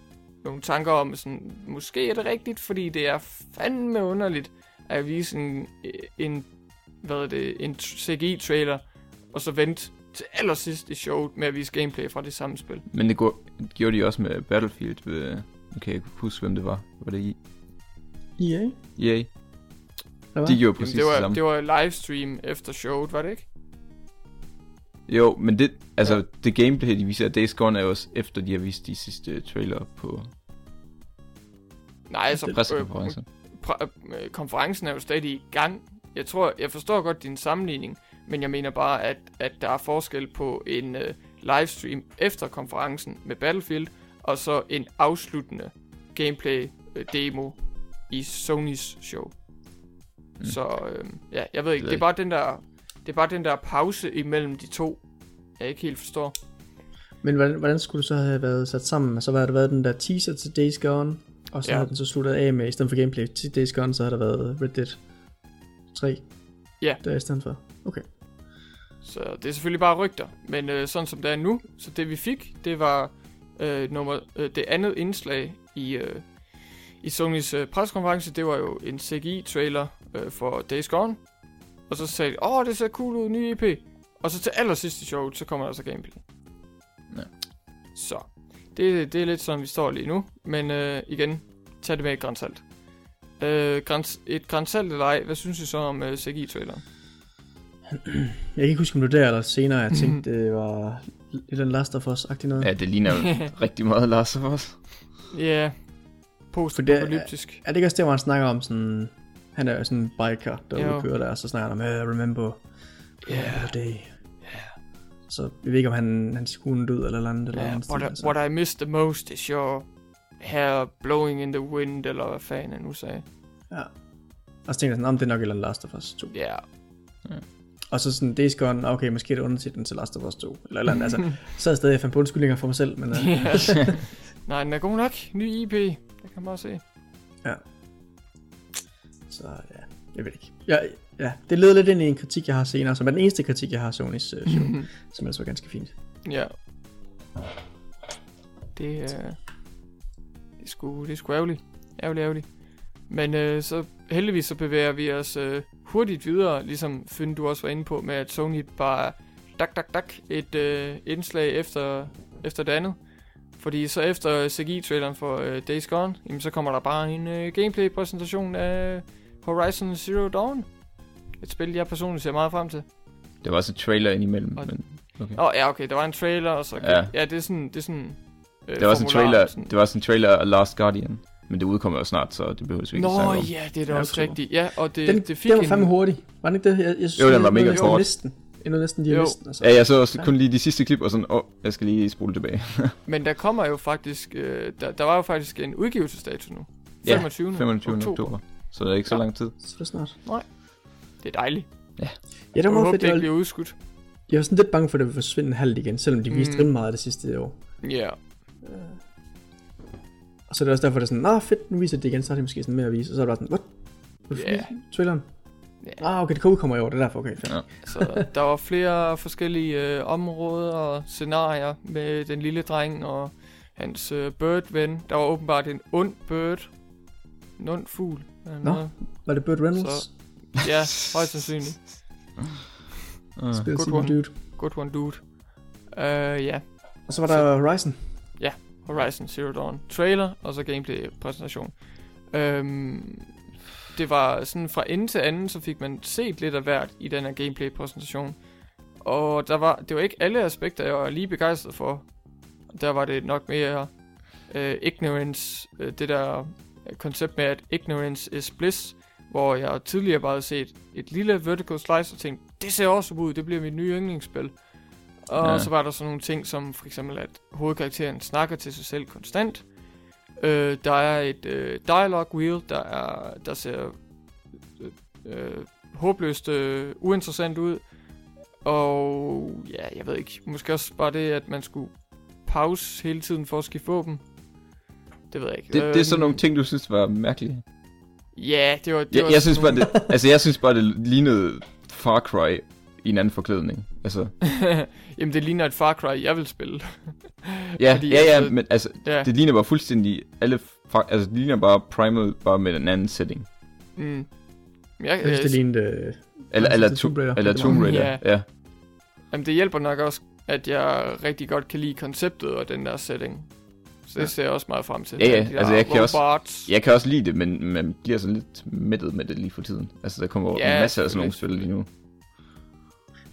nogle tanker om, sådan, måske er det rigtigt, fordi det er fandme underligt at vise en, en, hvad er det, en CGI-trailer, og så vente til allersidst i showet med at vise gameplay fra det samme spil. Men det går, gjorde de også med Battlefield. Ved, nu kan jeg ikke huske, hvem det var. Var det i? EA? EA? De gjorde Jamen, præcis det, det var, samme. det var livestream efter showet, var det ikke? Jo, men det, altså, Ja. det gameplay, de viser af Days Gone, er jo også efter, de har vist de sidste trailer på Nej, altså, pressekonferencen. pre- øh, konferencen er jo stadig i gang. Jeg tror, jeg forstår godt din sammenligning, men jeg mener bare, at, at der er forskel på en øh, livestream efter konferencen med Battlefield, og så en afsluttende gameplay øh, demo i Sonys show. Mm. Så øh, ja, jeg ved ikke, ved det er bare den der, det er bare den der pause imellem de to, jeg ikke helt forstår. Men hvordan, hvordan skulle det så have været sat sammen? Så havde der været den der teaser til Days Gone, og så Ja. havde den så sluttet af med, i stedet for gameplay til Days Gone, så havde der været Red Dead 3. Ja. Der i stedet for. Okay. Så det er selvfølgelig bare rygter. Men øh, sådan som det er nu, så det vi fik, det var øh, nummer, øh, det andet indslag i, øh, i Sonys øh, preskonference. Det var jo en CGI-trailer øh, for Days Gone. Og så sagde de, åh, det ser cool ud, ny EP. Og så til allersidst i showet, så kommer der så gameplay. Ja. Så, det, det er lidt sådan, vi står lige nu. Men øh, igen, tag det med et grænsalt. Øh, græns, et grænsalt eller ej, hvad synes I så om øh, CGI-traileren? (clears throat) Jeg kan ikke huske, om det var der eller senere, jeg (clears throat) tænkte, det var lidt en Last of Us-agtig noget. Ja, det ligner jo (laughs) rigtig meget Last of Us. Ja, yeah. post-apokalyptisk. Er det ikke også hvor han snakker om sådan... Han er jo sådan en biker, der Jo. kører der, og så snakker han om, "I remember, Yeah. the day. Så jeg ved ikke, om han, hans kone død eller andet. Eller Yeah, andet what, stil, I, what I miss the most is your hair blowing in the wind, eller hvad fanden han nu sagde. Ja. Og så tænkte jeg sådan, om det er nok eller Last of Us 2. Ja, Og så sådan, Days Gone, okay, måske er det undertitlen til Last of Us 2. Eller eller andet, altså, så (laughs) er jeg stadig fandt på undskyldninger for mig selv, men uh, yeah. (laughs) Nej, den er god nok. Ny IP. Det kan man bare se. Så ja, jeg ved ikke. Ja, ja, det leder lidt ind i en kritik, jeg har senere, som er den eneste kritik, jeg har af Sonys uh, show, som ellers var ganske fint. ja. Det er... Det er sgu, det er sgu ærgerligt. Ærgerligt, ærgerligt. Men øh, så heldigvis så bevæger vi os øh, hurtigt videre, ligesom Fyn du også var inde på, med at Sony bare dak, dak, dak, et øh, indslag efter, efter det andet. Fordi så efter CGI-traileren for øh, Days Gone, jamen, så kommer der bare en øh, gameplay-præsentation af Horizon Zero Dawn. Et spil, jeg personligt ser meget frem til. Det var også et trailer indimellem, Og- men okay. Åh, oh, ja, okay, der var en trailer, og så... Ja. ja det er sådan... Det er sådan øh, Det var også en trailer, Sådan. det var også en trailer af Last Guardian. Men det udkommer jo snart, så det behøver vi ikke Nå, snakke om. ja, det er da Ja, også rigtigt. Ja, og det, Den, det fik den var en... fandme hurtig. Var den ikke det? Jeg, jeg synes, Jo, den var mega kort. Listen. Nåede næsten lige listen. Altså. Ja, jeg så også Ja. kun lige de sidste klip, og sådan, åh, oh, jeg skal lige spole tilbage. (laughs) Men der kommer jo faktisk... Øh, der, der var jo faktisk en udgivelsesdato nu. Ja, 25. 25. oktober. oktober. Så det er ikke så Ja. lang tid. Så er det snart. Det er dejligt. Ja, det Jeg var meget fedt. det ikke bliver udskudt. jeg var sådan lidt bange for, at det ville forsvinde halvt igen, selvom de viste Mm. rimelig meget det sidste år. Ja. Og så er det også derfor, det er sådan, nå fedt, nu viser de det igen, så har de måske sådan mere at vise. Og så er det bare sådan, what? Ja. yeah. traileren? Ja. Ah, okay, det kan udkomme i år, det er derfor, okay, fedt. Ja. Så der var flere forskellige øh, områder og scenarier med den lille dreng og hans øh, bird-ven. Der var åbenbart en ond bird. En ond fugl. Nå. noget. Var det Burt Reynolds? Så- Ja, højst sandsynligt. Uh, Spil good Simon one. Dude. Good one, dude. Uh, ja, Og så var der Horizon. Horizon Zero Dawn trailer, og så gameplay-præsentation. Um, det var sådan fra ende til anden, så fik man set lidt af hvert i den her gameplay-præsentation. Og der var, det var ikke alle aspekter, jeg var lige begejstret for. Der var det nok mere uh, ignorance, uh, det der øh, koncept med, at ignorance is bliss, hvor jeg tidligere bare havde set et lille vertical slice og tænkte, det ser også ud, det bliver mit nye yndlingsspil. Og Ja. så var der sådan nogle ting, som for eksempel, at hovedkarakteren snakker til sig selv konstant. Øh, der er et øh, dialogue wheel, der, er, der ser øh, øh, håbløst øh, uinteressant ud. Og ja, jeg ved ikke, måske også bare det, at man skulle pause hele tiden for at skifte våben. Det ved jeg ikke. det, det er sådan Øhm, nogle ting, du synes var mærkelige. Ja, det var... Det Jeg, var jeg synes bare, det, altså jeg synes bare, det lignede Far Cry i en anden forklædning. Altså, (laughs) Jamen, det ligner et Far Cry, jeg vil spille. (laughs) ja, Fordi, ja, ja, altså- men altså, Ja. det ligner bare fuldstændig alle, far, altså det ligner bare Primal, bare med en anden setting. Mm. Jeg, Jeg synes, det lignede... øh, Eller, Rise eller, Tomb Raider. eller Det Tomb Raider, Ja. ja. Jamen, det hjælper nok også, at jeg rigtig godt kan lide konceptet og den der setting. Det Ja. ser jeg også meget frem til. Ja, ja, De altså, jeg kan også-. Jeg kan også lide det, men man bliver sådan lidt mættet med det lige for tiden. Altså, der kommer Ja, masser af sådan nogle spil lige nu.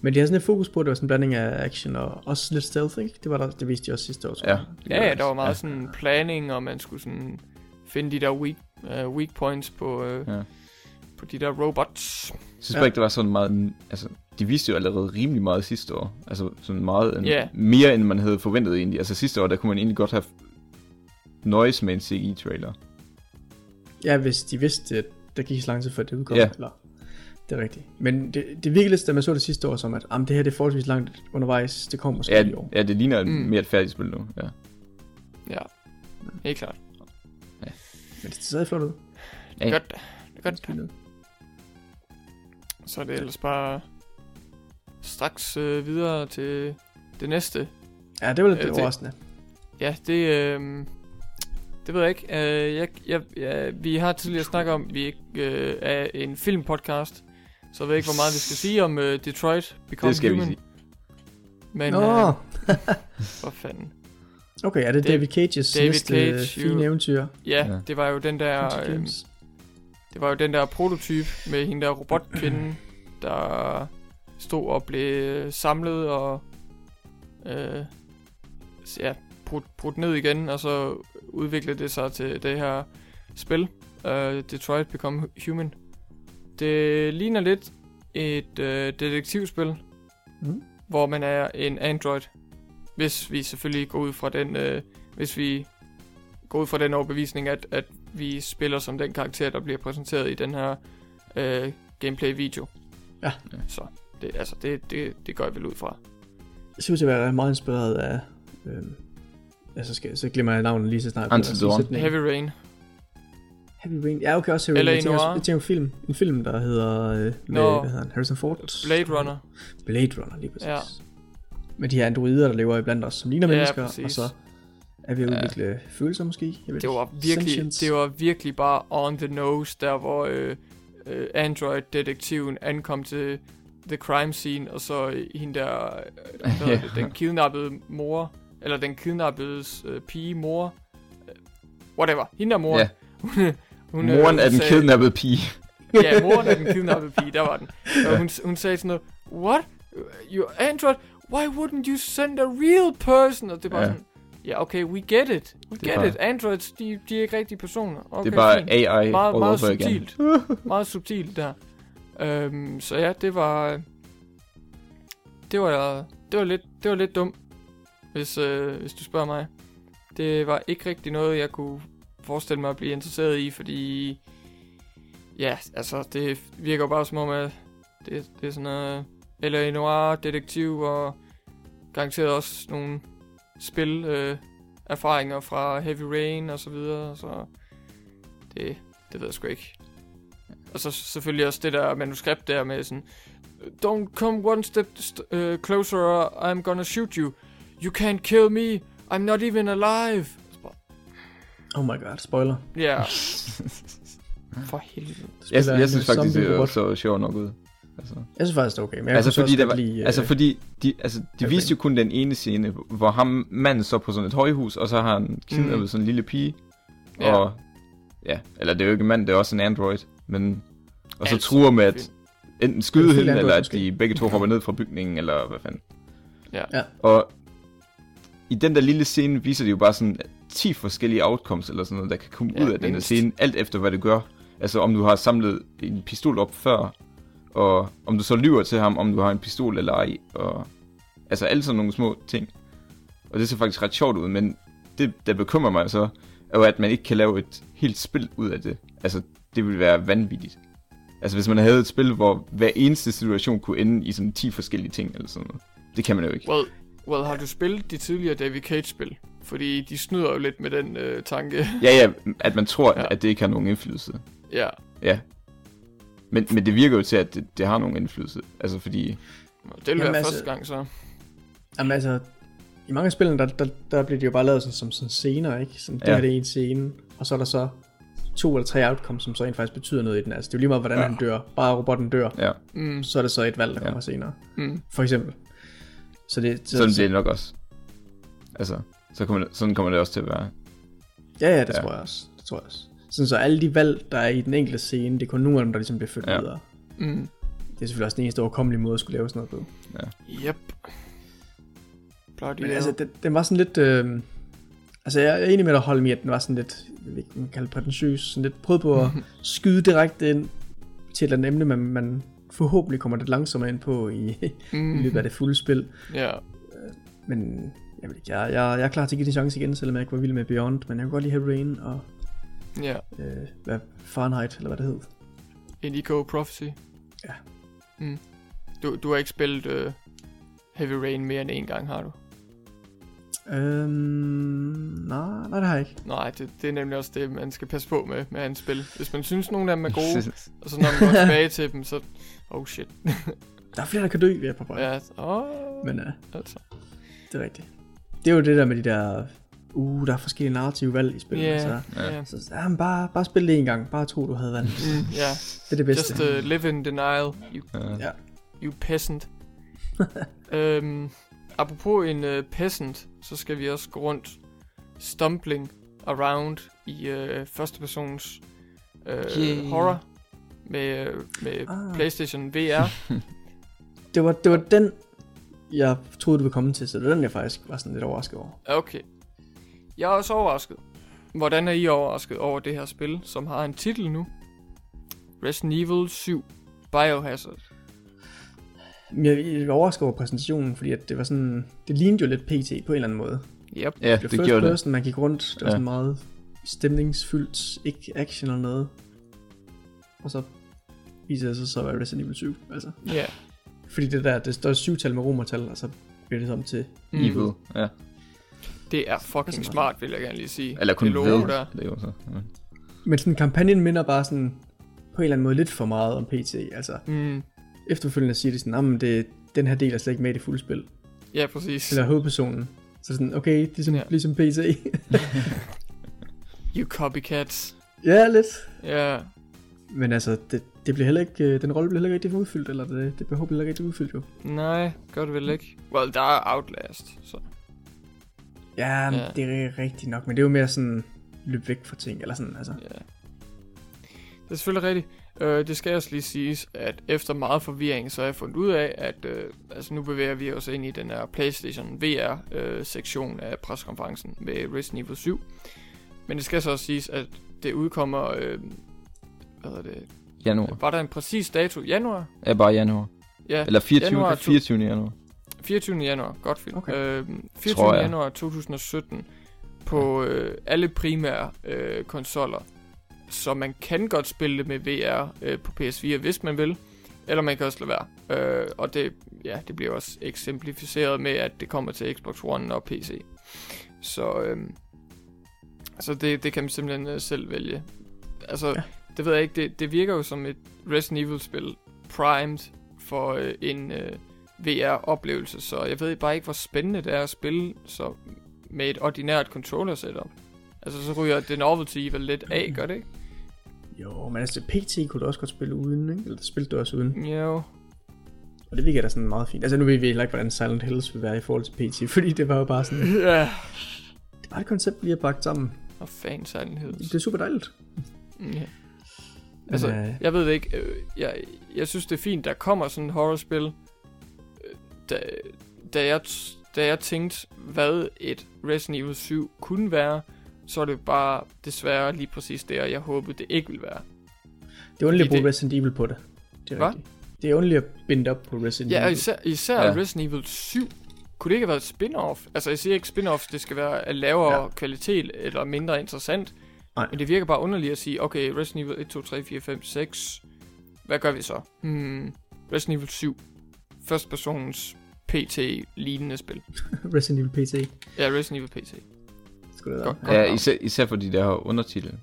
Men de har sådan et fokus på, at det var sådan en blanding af action og også lidt stealth, ikke? Det, var der, det viste de også sidste år, tror Ja. jeg. Ja, ja, der var meget Ja. sådan planning, og man skulle sådan finde de der weak, uh, weak points på, uh, Ja. på de der robots. Jeg synes Ja. bare ikke, det var sådan meget... Altså, de viste jo allerede rimelig meget sidste år. Altså, sådan meget... En, Ja. Mere, end man havde forventet egentlig. Altså, sidste år, der kunne man egentlig godt have nøjes med en CGI-trailer. Ja, hvis de vidste, at der gik så lang tid før det udkom. Ja. Eller, det er rigtigt. Men det, det virkede lidt, da man så det sidste år, som at jamen, det her det er forholdsvis langt undervejs. Det kommer måske Ja, i år. ja, det ligner Mm. mere et færdigt spil nu. Ja. Ja, helt klart. Men det ser stadig flot ud. Ja. Godt. Det er godt. Så er det ellers bare straks uh, videre til det næste. Ja, det var lidt Ja, ja, det- overraskende. Ja, det, øh, det ved jeg ikke. Uh, jeg, jeg, jeg, vi har tidligere snakket om, at vi ikke uh, er en filmpodcast. Så jeg ved ikke, hvor meget vi skal sige om uh, Detroit Become Det skal vi Human. sige. Men Nå, uh, (laughs) for fanden. Okay, er det David- David Cages David næste Cage, fine jo. eventyr? Ja, Ja. det var jo den der... Øh, det var jo den der prototype med hende der robotkvinde, der stod og blev samlet og øh, ja, brudt, brudt ned igen, og så udviklede det sig til det her spil, øh, Detroit Become Human. Det ligner lidt et øh, detektivspil, Mm. hvor man er en android. Hvis vi selvfølgelig går ud fra den, øh, hvis vi går ud fra den overbevisning, at, at vi spiller som den karakter, der bliver præsenteret i den her øh, gameplay-video. Ja. Så det, altså, det, det, det går jeg vel ud fra. Ud til at være meget inspireret af... Øhm, ja, så, skal, så glemmer jeg navnet lige så snart. Until sige Dawn. Heavy Rain. Heavy Rain. Ja, okay, også Heavy Rain. Jeg tænker, jeg tænker en film. En film, der hedder... Øh, med, Nå. hvad hedder han? Harrison Ford. Blade Runner. Blade Runner, lige præcis. Ja. Med de her androider, der lever iblandt os, som ligner Ja, mennesker, præcis. og så er vi at Ja. udvikle følelser måske. Jeg ved Det var virkelig, Sentience. det var virkelig bare on the nose, der hvor øh, øh, Android-detektiven ankom til the crime scene, og så øh, hende der, øh, hedder (laughs) det, den kidnappede mor, eller den kidnappedes øh, pige mor, øh, whatever, hende der mor, Ja. (laughs) hun, hun, Moren øh, af den sagde- kidnappede pige. (laughs) Ja, moren af den kidnappede pige, der var den. Og hun, hun sagde sådan noget, what? You're Android? Why wouldn't you send a real person? Og det var Ja. sådan, ja, yeah, okay, we get it. We Det er get bare- it. Androids, de, de er ikke rigtige personer. Okay, det er bare fint. AI meget, all meget over subtilt. (laughs) meget subtilt der. Øhm, så ja, det var... Det var, det var lidt, det var lidt dumt, hvis, øh, hvis du spørger mig. Det var ikke rigtig noget, jeg kunne forestille mig at blive interesseret i, fordi... Ja, altså, det virker bare som om, at det, det er sådan noget... Øh, Eller noir, detektiv og garanteret også nogle spil øh, erfaringer fra Heavy Rain og så videre, så det, det ved jeg sgu ikke. Og så selvfølgelig også det der manuskript der med sådan, Don't come one step st- uh, closer or I'm gonna shoot you. You can't kill me. I'm not even alive. Oh my god, spoiler. Ja. (laughs) For helvede. Jeg, jeg en synes faktisk, det zombie-robot. så sjovt nok ud. Altså, Jeg synes faktisk, det er okay. Men jeg altså fordi, der var, lide, øh, altså fordi de, altså, de viste jo kun den ene scene, hvor ham manden står på sådan et højhus, og så har han kidnappet Mm. sådan en lille pige. Ja. Og ja, eller det er jo ikke en mand, det er også en android. Men, og så Altså, truer med at enten skyde er hende, eller at de begge to hopper ned fra bygningen, eller hvad fanden. Ja. Ja. Og i den der lille scene viser de jo bare sådan 10 forskellige outcomes, eller sådan noget, der kan komme Ja, ud af den der mindst. scene, alt efter hvad det gør. Altså om du har samlet en pistol op før, og om du så lyver til ham, om du har en pistol eller ej, og altså alle sådan nogle små ting. Og det ser faktisk ret sjovt ud, men det, der bekymrer mig så, er jo, at man ikke kan lave et helt spil ud af det. Altså, det ville være vanvittigt. Altså, hvis man havde et spil, hvor hver eneste situation kunne ende i sådan 10 forskellige ting, eller sådan noget. Det kan man jo ikke. Well, well, har du spillet de tidligere David Cage-spil? Fordi de snyder jo lidt med den øh, tanke. Ja, ja, at man tror, Ja. at det ikke har nogen indflydelse. ja. Ja. Men, men det virker jo til, at det, det har nogen indflydelse. Altså, fordi... Det vil være altså- første gang så. Jamen altså, i mange af spillene, der, der, der bliver det jo bare lavet sådan, som sådan scener, ikke? Sådan, det Ja. her det er en scene, og så er der så to eller tre outcomes, som så rent faktisk betyder noget i den. Altså, det er jo lige meget, hvordan Ja. ja. han dør. Bare robotten dør, Ja, Mm, så er det så et valg, der Ja. kommer senere. mm. For eksempel. Så det, så, sådan bliver det nok også. Altså, så kommer det, sådan kommer det også til at være. Ja, ja, det Ja. tror jeg også. Det tror jeg også. Sådan så alle de valg, der er i den enkelte scene, det er kun nogle af dem, der ligesom bliver ført Ja. ja. videre. Mm. Det er selvfølgelig også den eneste overkommelige måde at skulle lave sådan noget på. Yep. Bloody Men altså, den, den var sådan lidt... Øh, altså, jeg er enig med dig, Holm, i, at den var sådan lidt, jeg ved ikke, man kan kalde det prætentiøs, sådan lidt prøvet på at (laughs) skyde direkte ind til et eller andet emne, man, man forhåbentlig kommer lidt langsommere ind på i, mm. i løbet af det fulde spil. Ja. Men jeg ved ikke, jeg, jeg, jeg er klar til at give det en chance igen, selvom jeg ikke var vild med Beyond, men jeg kan godt lide Heavy Rain og Ja. øh, hvad, Fahrenheit, eller hvad det hed. Indigo Prophecy. Ja. Mm. Du, du har ikke spillet uh, Heavy Rain mere end en gang, har du? Øhm, nej, nej, det har jeg ikke. Nej, det, det er nemlig også det, man skal passe på med, med hans spil. Hvis man synes, nogle af dem er gode, (laughs) og så når man går tilbage til dem, så... Oh shit. Der er flere, der kan dø ved på Ja, åh, Men øh, altså. det er rigtigt. Det er jo det der med de der... Uh, der er forskellige narrative valg i spillet. Ja, Så, Ja. ja. så ja, men bare, bare spil det en gang. Bare tro, du havde valgt. Mm, ja, Det er det bedste. just uh, live in denial, you. Ja. you peasant. (laughs) øhm, apropos en uh, peasant, så skal vi også gå rundt stumbling around i øh, første persons øh, Yay. horror med, øh, med Ah. PlayStation VR. (laughs) Det var, det var den, jeg troede, du ville komme til, så det var den, jeg faktisk var sådan lidt overrasket over. Okay. Jeg er også overrasket. Hvordan er I overrasket over det her spil, som har en titel nu? Resident Evil 7 Biohazard. Jeg, var overrasket over præsentationen, fordi at det var sådan, det lignede jo lidt PT på en eller anden måde. Yep. Ja, Det det gjorde det. person, man gik rundt, det var Ja. sådan meget stemningsfyldt, ikke action eller noget. Og så viser det sig så at Resident Evil 7, altså. Ja. Yeah. Fordi det der, det står syvtal med romertal, og så bliver det som til Mm. Evil, ja. Det er fucking smart, vil jeg gerne lige sige. Eller kun det logo ved. der. Det er jo så. Ja. Men sådan kampagnen minder bare sådan på en eller anden måde lidt for meget om PT. Altså Mm. Efterfølgende siger de sådan, at det, den her del er slet ikke med i det fulde spil. Ja, præcis. Eller hovedpersonen. Så sådan, okay, ligesom, Ja. ligesom PT. (laughs) You copycats. ja, lidt. Ja. Men altså, det, det bliver heller ikke, øh, den rolle bliver heller ikke rigtig udfyldt, eller det, det behov bliver heller ikke rigtig udfyldt jo. Nej, gør det vel ikke. Well, der er Outlast, så. Ja, Ja. ja, det er rigtigt nok, men det er jo mere sådan, løb væk fra ting, eller sådan, altså. Ja. Det er selvfølgelig rigtigt. Øh, det skal også lige siges, at efter meget forvirring, så har jeg fundet ud af, at øh, altså nu bevæger vi os ind i den her PlayStation VR-sektion af preskonferencen med Resident Evil 7. Men det skal så også siges, at det udkommer, øh, hvad hedder det, Januar. var der en præcis dato? Januar? Ja, bare januar. Ja, Eller 24. Januar Januar, to- 24. januar. 24. januar, godt film. Okay. Øh, 24. Tror jeg. januar 2017 på øh, alle primære øh, konsoller. Så man kan godt spille det med VR øh, på PS4, hvis man vil. Eller man kan også lade være. Øh, og det, ja, det bliver også eksemplificeret med, at det kommer til Xbox One og PC. Så, øh, så det, det kan man simpelthen øh, selv vælge. Altså, ja. Det ved jeg ikke, det, det virker jo som et Resident Evil-spil primed for øh, en øh, VR-oplevelse, så jeg ved bare ikke, hvor spændende det er at spille så med et ordinært controller setup. Altså, så ryger det novelty vel lidt af, gør det ikke? Jo, men altså, PT kunne du også godt spille uden, ikke? Eller det spillede du også uden. Jo. Og det virker da sådan meget fint. Altså, nu ved vi heller ikke, hvordan Silent Hills vil være i forhold til PT, fordi det var jo bare sådan, (laughs) Ja. det var et koncept, vi har bagt sammen. Og fan sandhed. Det er super dejligt. Ja. Altså, øh, jeg ved det ikke. øh, Jeg, jeg synes, det er fint, der kommer sådan et horrorspil. Øh, Da, da, jeg, da jeg tænkte, hvad et Resident Evil 7 kunne være, så er det bare desværre lige præcis det, jeg håbede, det ikke ville være. Det er underligt at bruge det- Resident Evil på det. Det er Hva? rigtigt. Det er underligt at binde op på Resident Ja, Evil. især, især Ja. Resident Evil 7. Kunne det ikke have været et spin-off? Altså, jeg siger ikke spin-off, det skal være af lavere ja. Ja. kvalitet eller mindre interessant. Nej. Men det virker bare underligt at sige, okay, Resident Evil 1, 2, 3, 4, 5, 6. Hvad gør vi så? Hmm, Resident Evil 7. Første personens PT-lignende spil. (laughs) Resident Evil PT. Ja, Resident Evil PT. Skulle det Godt, være. godt Ja, især, især fordi der har undertitel.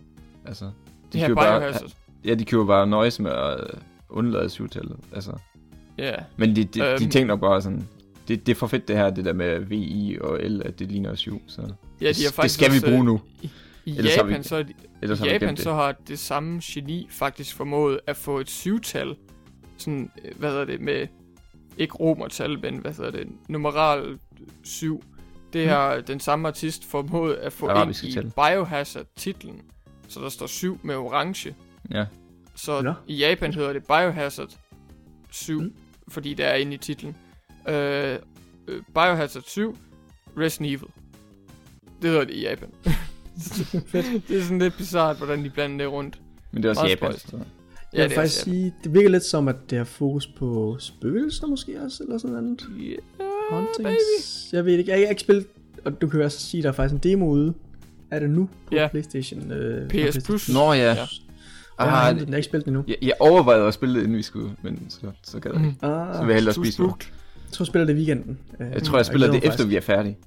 Altså, de Det her bare, ja, de kan jo bare nøjes med at øh, undlade syvtallet. Altså, Ja. men de, de, Øhm. de tænker nok bare sådan, det, det er for fedt det her, det der med VI og L, at det ligner 7. Så Ja, de det, har det faktisk skal vi også, bruge øh, nu. I Ellers har vi- Japan, så de, Ellers I har vi Japan det. så har det samme geni faktisk formået at få et syvtal, sådan, øh, hvad hedder det, med, ikke romertal, men hvad hedder det, numeral 7. Det har den samme artist formået at få ind i. Biohazard-titlen, så der står 7 med orange. Ja. Så Nå. i Japan hedder det Biohazard 7, Mm. fordi det er inde i titlen. Øh, øh, Biohazard 7, Resident Evil. Det hedder det i Japan. (laughs) det er sådan lidt bizart, hvordan de blander det rundt. Men det er også Meget Japan. Så. Ja, Ja, jeg vil det er faktisk sige, det virker lidt som, at det har fokus på spøgelser måske også, eller sådan noget. Yeah, Hauntings. baby. Jeg ved ikke, jeg har ikke spillet, og du kan jo også sige, at der er faktisk en demo ude. Er det nu på Ja. Playstation? Øh, PS PlayStation Plus. Nå ja. Ja. Jeg har Ah, hentet den, jeg har ikke spillet den endnu. jeg, jeg overvejede at spille det, inden vi skulle, men så, så gad jeg ikke. Ah, Så vil jeg hellere Too spise nu. jeg tror, jeg spiller det i weekenden. Øh, Jeg tror, jeg spiller glæder det mig efter, vi er færdige.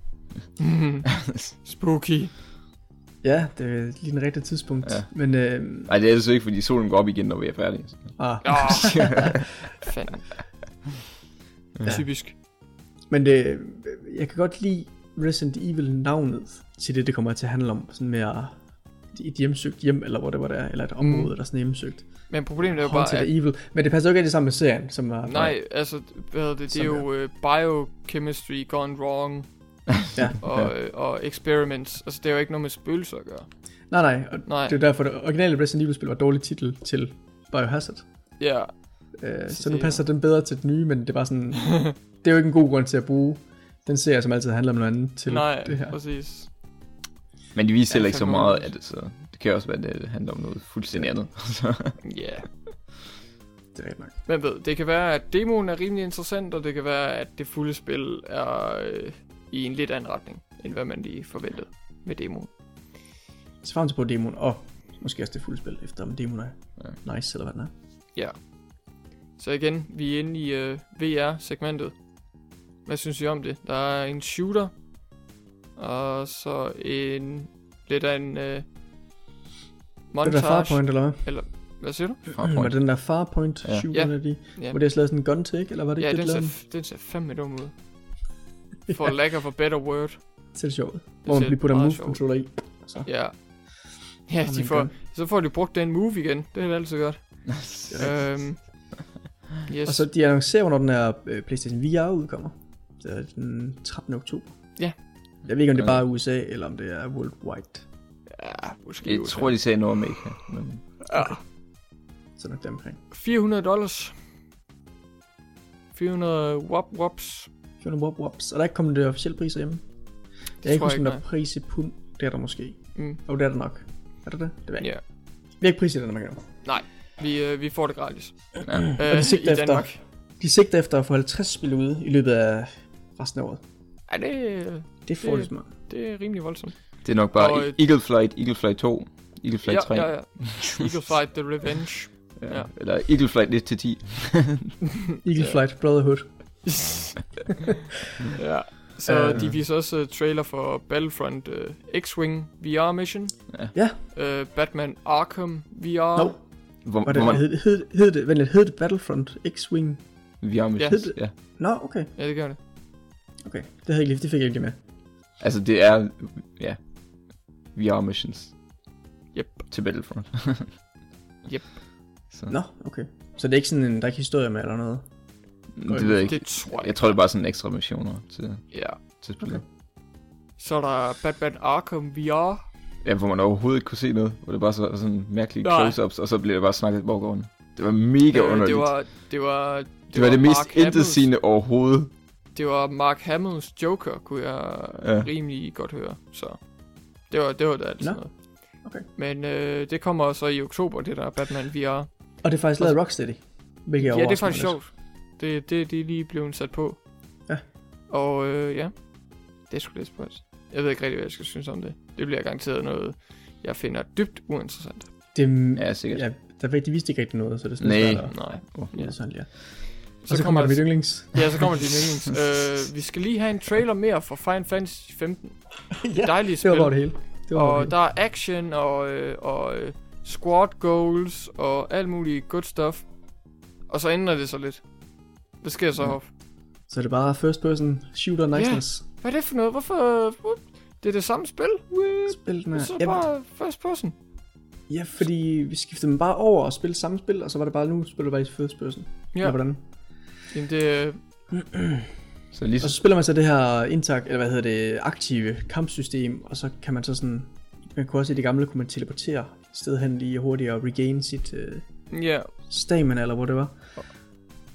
Mhm. (laughs) Spooky. Ja, det er lige en rigtig tidspunkt. Ja. Men, øh, Nej, det er det så ikke, fordi solen går op igen, når vi er færdige. Så. ah, Ja. (laughs) Fanden. Ja. Typisk. Men det, jeg kan godt lide Resident Evil navnet til det, det kommer til at handle om. Sådan mere et hjemsøgt hjem, eller hvor det var der, eller et område, Mm. der er sådan hjemsøgt. Men problemet er jo Haunted bare, at, Evil. Men det passer jo ikke rigtig sammen med serien, som er... nej, altså, hvad det, det er jo uh, biochemistry gone wrong. (laughs) Ja, og, ja. øh, og experiments. Altså, det er jo ikke noget med spøgelser at gøre. Nej, nej, og Nej. det er derfor, det originale Resident Evil-spil var dårlig titel til Biohazard. Ja, Øh, Så så nu det- passer den bedre til den nye, men det bare sådan... (laughs) det er jo ikke en god grund til at bruge den serie, som altid handler om noget andet til nej, det her. præcis. Men de viser Ja, heller ikke så meget af det, så det kan også være, at det handler om noget fuldstændig andet. (laughs) Ja. Det er rigtigt nok. Men ved, det kan være, at demoen er rimelig interessant, og det kan være, at det fulde spil er øh, i en lidt anden retning, end hvad man lige forventede med demoen. Så frem til på demoen, og måske også det fulde spil, efter om demoen er ja. nice, eller hvad den er. Ja. Så igen, vi er inde i øh, VR-segmentet. Hvad synes I om det? Der er en shooter, og så en lidt af en øh, Det montage. der Farpoint, eller hvad? Hvad siger du? Var Farpoint. den der Farpoint Ja. shooter, Ja. der de, Ja, hvor det er slået sådan en gun take, eller var det ja ikke det, den den ser fandme dum ud. (laughs) For lack of a better word. ser det sjovt. Hvor man lige putter move sjovt. controller i. Så. Ja. Ja, har de får, så får de brugt den move igen. Det er altid godt. (laughs) Ja. Øhm, yes. Og så de annoncerer, hvornår den her øh, PlayStation VR udkommer. Det er den 13. oktober. Ja. Jeg ved ikke, om det bare er USA, eller om det er worldwide. ja, måske Jeg USA. tror, de sagde Nordamerika. Men Ja. Så nok deromkring. 400 dollars. 400 wop wops. 400 wop wops. Og der er ikke kommet det officielle priser hjemme. Jeg Det er ikke jeg huske, ikke, om der er nej. pris i pund. Det er der måske. Mm. Og det er der nok. Er der det? Det ved jeg ikke. Ja. Vi har ikke pris i den, man kan. Vi, øh, vi får det gratis. ja. Øh, Og de sigter I efter- Danmark. De sigter efter at få 50 spil ude i løbet af resten af året. Ja, det, Det Det- de smart. det er rimelig voldsomt. det er nok bare Og, Eagle Flight, Eagle Flight 2, Eagle Flight 3. Ja, ja, ja. Eagle Flight The Revenge. Ja. Ja. Eller Eagle Flight 1-10. (laughs) Eagle Flight Brotherhood. (laughs) ja. Så Øh. de viser også uh, trailer for Battlefront uh, X-Wing VR Mission. Ja. Uh, Batman Arkham VR. Nå. Hvor, det, hvor man... hed, hed, hed, det, vent lidt, hed det Battlefront X-Wing? VR missions, Hed det- ja. Nå, okay. Ja, det gør det. Okay, det, havde jeg ikke lige, det fik jeg ikke lige med. Altså, det er... Ja. VR missions. Yep. Til Battlefront. (laughs) Yep. Så, Nå, okay. Så det er ikke sådan en, der er ikke historie med eller noget? det ved jeg ikke. Det tror jeg. Jeg tror, det er bare sådan ekstra missioner til, Ja. til spillet. Okay. Så er der Batman Arkham VR. Ja, hvor man overhovedet ikke kunne se noget. Hvor det bare så, sådan mærkelige Nej. close-ups, og så blev det bare snakket i baggrunden. Det var mega Øh, underligt. det var, det var, det, det, var det mest intetsigende overhovedet. Det var Mark Hamills Joker, kunne jeg Ja. rimelig godt høre. Så det var det var da altså noget. Okay. Men øh, det kommer så i oktober, det der Batman VR. Og det er faktisk lavet Rocksteady. Hvilket Ja, det er faktisk sjovt. Det, det, det er lige blevet sat på. Ja. Og øh, ja, det er sgu lidt spøjs. Jeg ved ikke rigtig, hvad jeg skal synes om det. Det bliver garanteret noget, jeg finder dybt uinteressant. Det, Ja, sikkert. ja, der, de vidste ikke rigtig noget, så det er sådan Nej. svært at... Nej. Oh. Ja, Ja. sådan, ja. Så, Og så kommer der mit yndlings. (laughs) Ja, så kommer det yndlings. (laughs) øh, vi skal lige have en trailer mere for Final Fantasy 15. ja, Dejligt det spil. var over det hele. Det var Og det der er action og, øh, og øh, squad goals og alt muligt good stuff. Og så ændrer det sig lidt. Hvad sker så, Ja. Hoff? hele. Så er det bare first person shooter niceness. Hvad er det for noget? Hvorfor? hvor- Det er det samme spil? Spil den Ja. her. Så Ja, bare first person. ja, fordi vi skiftede dem bare over og spille samme spil, og så var det bare nu, spiller du bare i first person. Ja. Ja, hvordan? Jamen, det, øh, (clears throat) Så lige Og så spiller man så det her intakt, eller hvad hedder det, aktive kampsystem, og så kan man så sådan, man kunne også i det gamle, kunne man teleportere et sted hen lige hurtigt og regain sit øh, ja, stamina, eller hvor det var.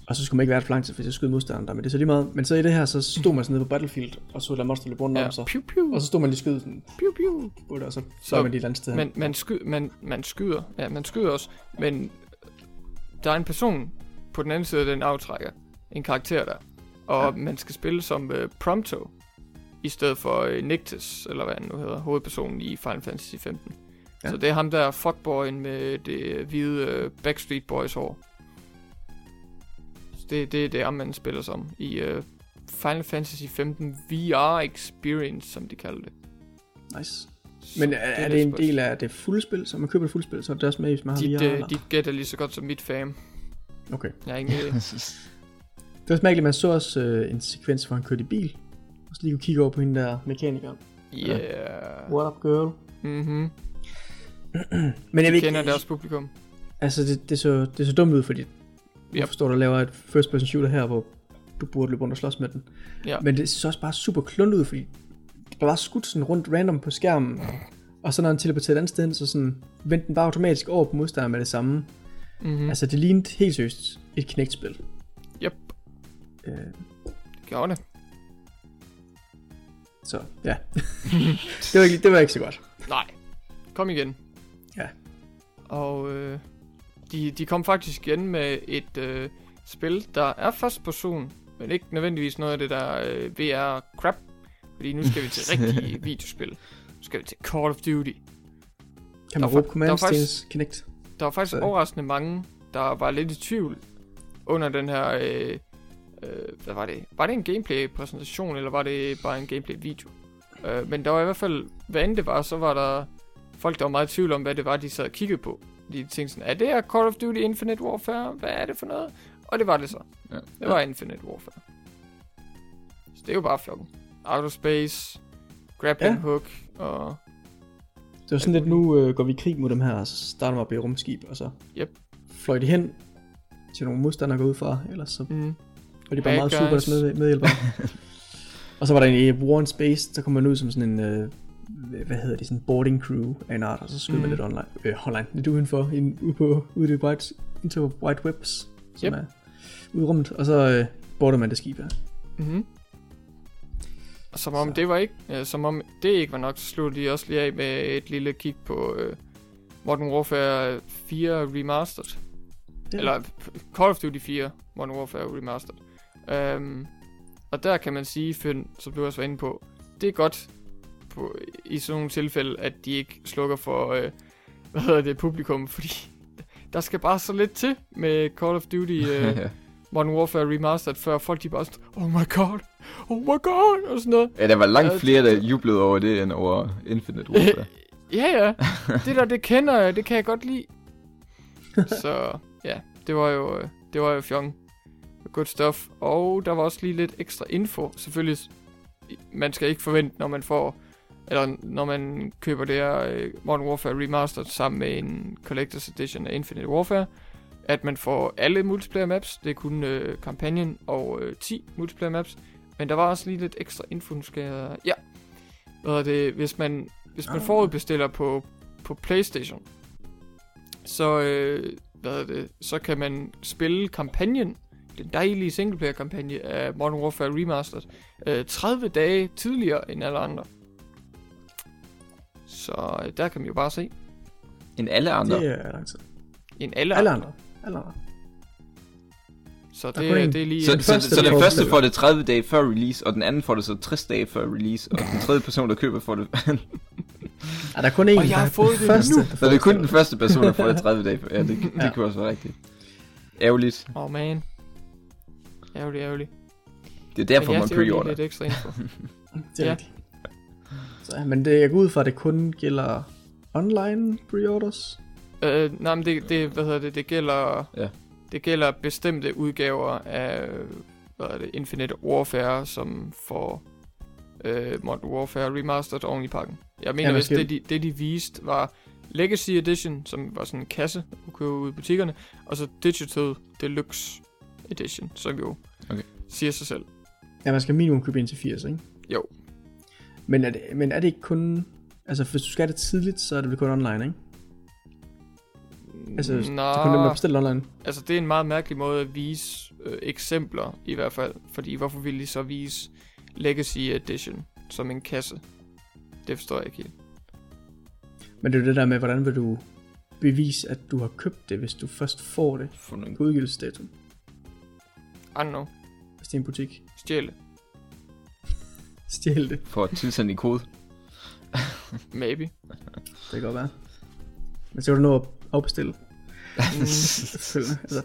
Og så skulle man ikke være der for lang tid, for så skød modstanderen der, men det er så lige meget. Men så i det her, så stod man sådan nede på Battlefield, og så der monster løbe rundt ja. om sig. Pew, pew, Og så stod man lige skyde sådan pew, pew. på det, og så, så var man lige et andet sted hen. Man, man, sky, man, man skyder. Ja, man skyder også. Men der er en person på den anden side af den aftrækker. En karakter der. Og Ja. man skal spille som uh, Prompto. I stedet for uh, Nictus, eller hvad han nu hedder. Hovedpersonen i Final Fantasy 15. Ja. Så det er ham der fuckboyen med det øh, hvide uh, Backstreet Boys hår. Så det, det, det er ham, man spiller som. I uh, Final Fantasy 15 VR Experience, som de kalder det. Nice. Så Men er, er det en del af det fulde spil, så man køber det fulde spil, så er det også med, hvis man har Dit, VR, øh, eller? dit gæt er lige så godt som mit fam. Okay. Jeg ingen idé. (laughs) Det var også mærkeligt, man så også øh, en sekvens, hvor han kørte i bil, og så lige kunne kigge over på hende der mekanikeren. Yeah. What up, girl? Mhm. (clears throat) Men jeg ved kender ikke, deres publikum. altså det, det, så, det så dumt ud, fordi Yep. jeg forstår, der laver et first person shooter her, hvor du burde løbe rundt og slås med den. Ja. Men det ser også bare super kluntet ud, fordi der var skudt sådan rundt random på skærmen, og så når han teleporterede et andet sted hen, så sådan vendte den bare automatisk over på modstanderen med det samme. Mm-hmm. Altså det lignede helt seriøst et knægtspil. Øh, gjorde det. så ja. (laughs) det, var ikke, det var ikke så godt. Nej, kom igen. Ja. Og øh, de, de kom faktisk igen med et øh, spil, der er første person, men ikke nødvendigvis noget af det der øh, VR-crap. Fordi nu skal vi til (laughs) rigtige videospil. Nu skal vi til Call of Duty. Kan man råbe til faktisk- Kinect? Der var faktisk Så- overraskende mange, der var lidt i tvivl under den her... Øh, øh, hvad var det? Var det en gameplay-præsentation, eller var det bare en gameplay-video? Øh, men der var i hvert fald, hvad end det var, så var der folk, der var meget i tvivl om, hvad det var, de sad og kiggede på. De tænkte sådan, er det her Call of Duty Infinite Warfare? Hvad er det for noget? Og det var det så. Ja. Det var Infinite Warfare. Så det er jo bare flokken. Outer Space, Grappling Ja. Hook, og Det var sådan lidt, nu øh, går vi i krig mod dem her, og så starter man op i et rumskib, og så Yep. fløj de hen til nogle modstandere går ud fra, ellers så mm, var de bare Bad meget super deres med, medhjælpere. (laughs) og så var der en i War in Space, der kom man ud som sådan en, øh, hvad hedder det, sådan en boarding crew af en art, og så skød mm. man lidt online, øh, online, lidt udenfor, in, ude på, ude i white, into white webs, som Yep. er ude i rummet, og så øh, boarder man det skib her. Mm-hmm. Og som om Så. det var ikke, ja, som om det ikke var nok, så sluttede de også lige af med et lille kig på øh, Modern Warfare 4 Remastered. Ja. Eller Call of Duty 4 Modern Warfare Remastered. Um, og der kan man sige, Finn, som du også var inde på, det er godt på, i sådan nogle tilfælde, at de ikke slukker for, øh, hvad hedder det, publikum, fordi (laughs) der skal bare så lidt til med Call of Duty øh. (laughs) Modern Warfare Remastered, før folk de bare sådan, oh my god, oh my god, og sådan noget. ja, der var langt flere, der jublede over det, end over Infinite Warfare. (laughs) Ja, ja, det der, det kender jeg, det kan jeg godt lide. Så ja, det var jo, øh, det var jo fjong. Good stuff. Og der var også lige lidt ekstra info. Selvfølgelig, man skal ikke forvente, når man får, eller når man køber det her øh, Modern Warfare Remastered sammen med en Collector's Edition af Infinite Warfare, at man får alle multiplayer maps. Det er kun øh, kampagnen og øh, 10 multiplayer maps. Men der var også lige lidt ekstra info, nu skal jeg... Ja. Hvad er det? Hvis man, hvis man Ah. forudbestiller på, på Playstation, så, øh, hvad er det, så kan man spille kampagnen, den dejlige singleplayer-kampagne af Modern Warfare Remastered, øh, 30 dage tidligere end alle andre. Så øh, der kan man jo bare se, End alle andre. Det er lang tid. end alle, Alle andre. andre. Alle andre. Så er det, en. det er lige... Så, Den så, første, så den får første det. får det 30 dage før release, og den anden får det så 60 dage før release, og den tredje person, der køber, får det... (laughs) Er der kun en, Og jeg har fået det første, nu. så det er kun den det. første person, der får det 30 dage før. Ja, det, det Ja. kunne også være rigtigt. Ærgerligt. Åh, oh, man. Ærgerligt, ærgerligt. Det er derfor, ja, man det pre-order. lidt ekstra info. (laughs) Det er Ja. rigtigt. Så, men det, jeg går ud fra, at det kun gælder online pre-orders. Øh, nej, men det, det, hvad hedder det, det gælder, Ja. det gælder bestemte udgaver af, hvad er det, Infinite Warfare, som får øh, Modern Warfare Remastered oven i pakken. Jeg mener, Ja, hvis det, de, det de viste var Legacy Edition, som var sådan en kasse, du kunne købe ud i butikkerne, og så Digital Deluxe Edition, som jo Okay. siger sig selv. Ja, man skal minimum købe ind til 80, ikke? Jo. Men er det, men er det ikke kun... Altså, hvis du skal have det tidligt, så er det vel kun online, ikke? Altså, det Nå, er kun dem, der bestiller online. Altså, det er en meget mærkelig måde at vise øh, eksempler, i hvert fald. Fordi hvorfor ville de så vise Legacy Edition som en kasse? Det forstår jeg ikke helt. Men det er jo det der med, hvordan vil du bevise, at du har købt det, hvis du først får det For nogle... på udgivelsesdato. I don't know. Hvis det er en butik. Stjæle. Stjæl det. For at tilsende i kode. (laughs) Maybe. Det kan godt være. Men så kan du nå at afbestille. Mm, (laughs) Selvfølgelig. altså.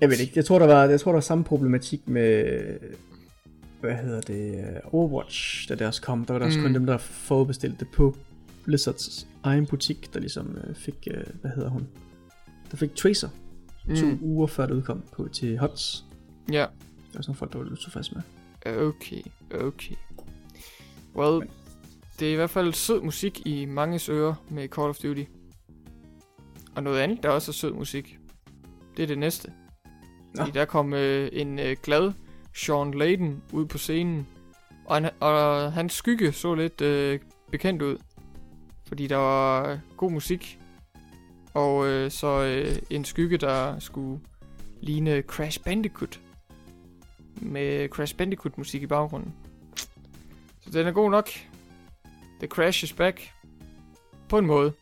Jeg ved ikke. Jeg tror, der var, jeg tror, der var samme problematik med... Hvad hedder det? Overwatch, da det også kom. Der var der også Mm. kun dem, der forudbestilte det på Blizzards egen butik, der ligesom øh, fik... øh, Hvad hedder hun? Der fik Tracer to mm, uger før det udkom på, til HOTS. ja. Der var sådan folk, der var lidt tilfredse med. Okay, okay. Well, det er i hvert fald sød musik i manges ører med Call of Duty. Og noget andet, der også er sød musik, det er det næste. Fordi der kom øh, en øh, glad Sean Layden ud på scenen, og, han, og hans skygge så lidt øh, bekendt ud. Fordi der var god musik, og øh, så øh, en skygge, der skulle ligne Crash Bandicoot. Med Crash Bandicoot musik i baggrunden. Så den er god nok. The Crash is back. På en måde.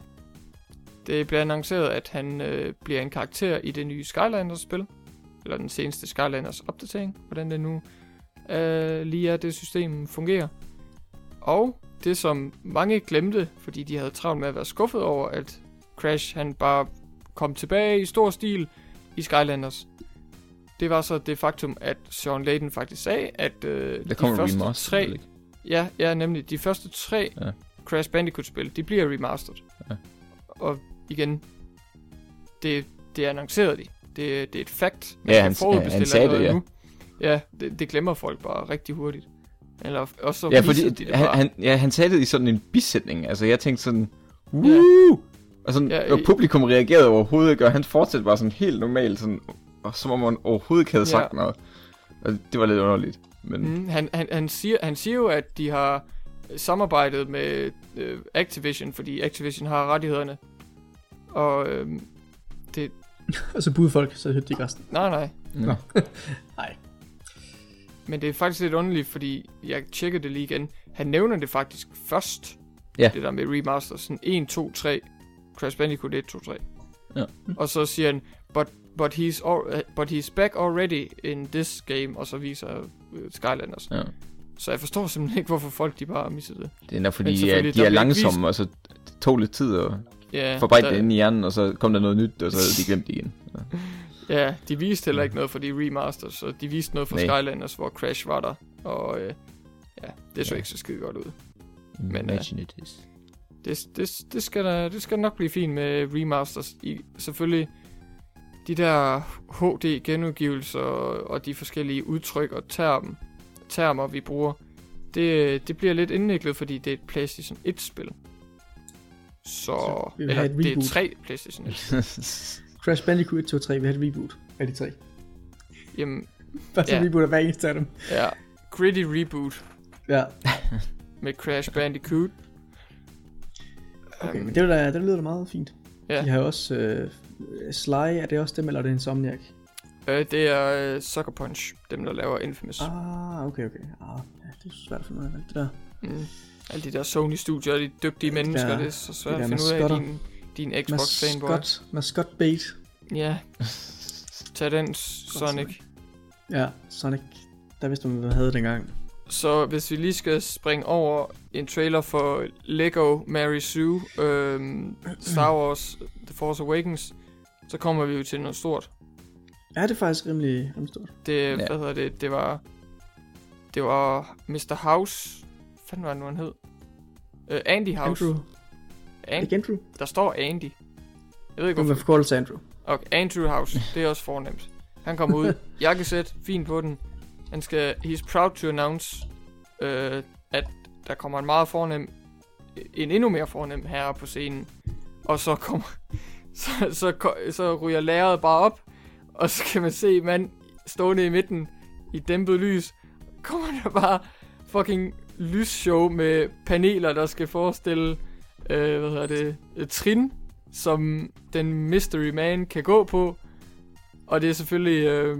Det bliver annonceret, at han øh, bliver en karakter i det nye Skylanders-spil. Eller den seneste Skylanders opdatering. Hvordan det nu øh, lige er, det system fungerer. Og det, som mange glemte, fordi de havde travlt med at være skuffet over, at Crash han bare kom tilbage i stor stil i Skylanders. Det var så det faktum, at Sean Layden faktisk sagde, at øh, Der de kommer første remaster, tre... ikke? Ja, ja, nemlig. De første tre Ja. ja. Crash Bandicoot-spil, de bliver remastered. Ja. Og igen, det, det annoncerede de. Det, det er et fact. Ja, kan han- forudbestille han sagde det, ja. Nu. Ja, det, det glemmer folk bare rigtig hurtigt. Eller også så Ja, fordi de han, han, ja, han sagde det i sådan en bisætning. Altså, jeg tænkte sådan, Woo! Og, sådan, Ja, ja, og publikum reagerede overhovedet ikke, og han fortsatte bare sådan helt normalt, sådan, og som om han overhovedet ikke havde Ja. sagt noget. Og det var lidt underligt. Men mm. Mm, han, han, han, siger, han siger jo, at de har samarbejdet med øh, Activision, fordi Activision har rettighederne. Og øh, det... (laughs) Og så buede folk, så hørte de ikke resten. Nej, nej. Nå. (laughs) Nej. Men det er faktisk lidt underligt, fordi jeg tjekkede det lige igen. Han nævner det faktisk først. Ja. Det der med remaster. Sådan 1, 2, 3. Crash Bandicoot 1, 2, 3. Ja. Og så siger han, but, but, he's al- but he's back already in this game. Og så viser uh, Skylanders. ja. Så jeg forstår simpelthen ikke, hvorfor folk de bare har misset det. det er nok fordi, de er bliver ikke langsomme, og så tog lidt tid at Ja, forbrænde der- det inde i hjernen, og så kom der noget nyt, og så havde de glemt det igen. Ja. (laughs) Ja, de viste heller ikke noget for de remasters, så de viste noget fra Nej. Skylanders, hvor Crash var der. Og øh, ja, det så Ja. ikke så skide godt ud. Men, øh, Imagine it is. Det, det, det, skal da, det skal nok blive fint med remasters. I, selvfølgelig de der HD genudgivelser og, de forskellige udtryk og term, termer, vi bruger. Det, det bliver lidt indviklet, fordi det er et PlayStation 1-spil. Så, vi vil eller det er tre PlayStation 1. (laughs) Crash Bandicoot 1, 2 og 3, vi har et reboot af de tre. Jamen, Bare så Ja. reboot af hver eneste af dem. ja, gritty reboot Ja, med Crash Bandicoot. Okay, Øhm, men det, der, det lyder da meget fint. Ja. De har jo også øh, Sly, er det også dem, eller er det Insomniac? Øh, det er uh, Sucker Punch, dem der laver Infamous. Ah, okay, okay. Ah, ja, det er svært at finde ud af det der. Mm. Alle de der Sony-studier de dygtige mennesker, der- det er så svært de at finde ud af din, din Xbox-fanboy. Mascot, mascot bait. Ja, (laughs) tag den, Sonic. Ja, Sonic. Der vidste man, hvad man havde dengang. Så hvis vi lige skal springe over en trailer for Lego Mary Sue, øhm, Star Wars The Force Awakens, så kommer vi jo til noget stort. Ja, det er faktisk rimelig, rimelig stort. Det, Ja. hvad hedder det, det var, det var Mr. House, hvad fanden var det nu, han hed? Uh, Andy House. Andrew. Er An- det ikke Andrew? der står Andy. Jeg ved ikke, hvorfor. forkortelse af Andrew. Okay, Andrew House, det er også fornemt. Han kommer ud, (laughs) jakkesæt, fint på den. Han skal, he's proud to announce, øh, at der kommer en meget fornem, en endnu mere fornem herre på scenen. Og så kommer, (laughs) så, så, så, så ryger læret bare op, og så kan man se mand stående i midten i dæmpet lys. Kommer der bare fucking lysshow med paneler, der skal forestille, øh, hvad hedder det, trin, som den Mystery Man kan gå på. Og det er selvfølgelig øh,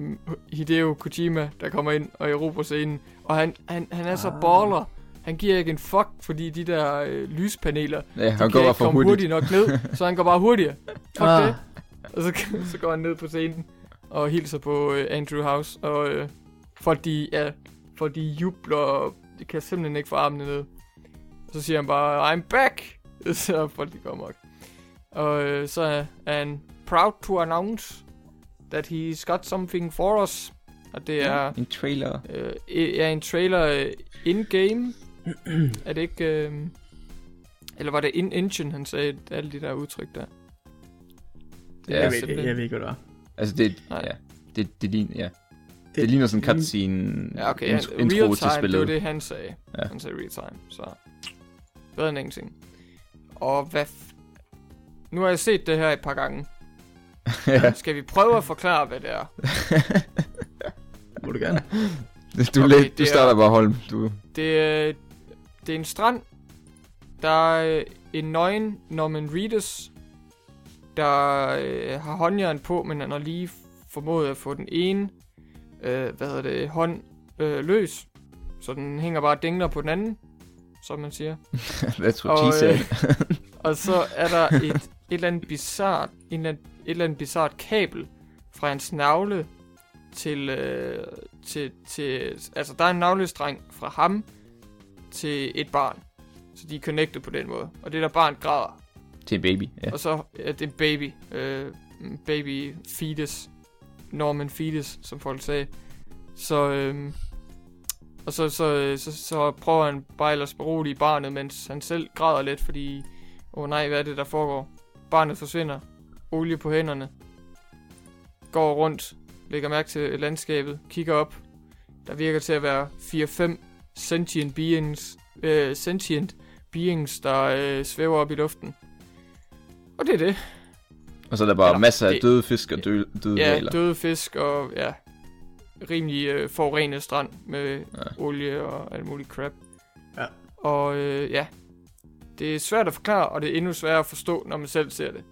Hideo Kojima, der kommer ind og erobrer scenen. Og han, han, han er så Ah. baller. Han giver ikke en fuck, fordi de der øh, lyspaneler, Ja, de han kan går bare ikke komme hurtigt. hurtigt nok ned, så han går bare hurtigere. Fuck Ah. det. Og så, (laughs) så går han ned på scenen og hilser på øh, Andrew House. Og øh, folk de, ja, folk de jubler, og de kan simpelthen ikke få armene ned. Og så siger han bare, I'm back! (laughs) Så folk de kommer. Og øh, så er han proud to announce that he's got something for us. Og det er En trailer. øh, er en trailer øh, in-game. (clears throat) er det ikke... Øh, eller var det in-engine, han sagde, alle de der udtryk der? Det Ja, jeg, ved, jeg ved ikke, hvad det var. Altså, det, Nej. ja, det, det ligner, ja. Det, det ligner sådan en cutscene Ja, okay. intro, han, intro real til time, det spillet. var det, han sagde. Ja. Han sagde real time, så... Bedre end ingenting. Og hvad... F- nu har jeg set det her et par gange. Ja. Skal vi prøve at forklare, hvad det er? (laughs) Må du gerne. (laughs) Du, Okay, det du er- starter bare, Holm. Du, Det, er- det er en strand. Der er en nøgen Norman Reedus, der øh, har håndjern på, men han har lige formået at få den ene øh, hvad hedder det, hånd øh, løs. Så den hænger bare dingler på den anden, som man siger. (laughs) that's what Og, she øh, said. Og så er der et, et eller andet bizart, en eller anden, et eller andet bizart kabel fra hans navle til, øh, til, til, altså der er en navlestreng fra ham til et barn. Så de er connected på den måde. Og det der barn græder. Til baby, ja. Og så er det en baby. Øh, baby fetus. Norman fetus, som folk sagde. Så, øh, og så, så, så, så prøver han bare ellers berolige barnet, mens han selv græder lidt, fordi, åh oh nej, hvad er det, der foregår? Barnet forsvinder. Olie på hænderne. Går rundt. Lægger mærke til landskabet. Kigger op. Der virker til at være 4-5 sentient beings, øh, sentient beings, der øh, svæver op i luften. Og det er det. Og så er der bare eller, masser af det- døde fisk og døde, døde Ja, valer. døde fisk og ja, rimelig øh, forurenet strand med Ja. ja. olie og alt muligt crap. Ja. Og øh, ja, det er svært at forklare, og det er endnu sværere at forstå, når man selv ser det.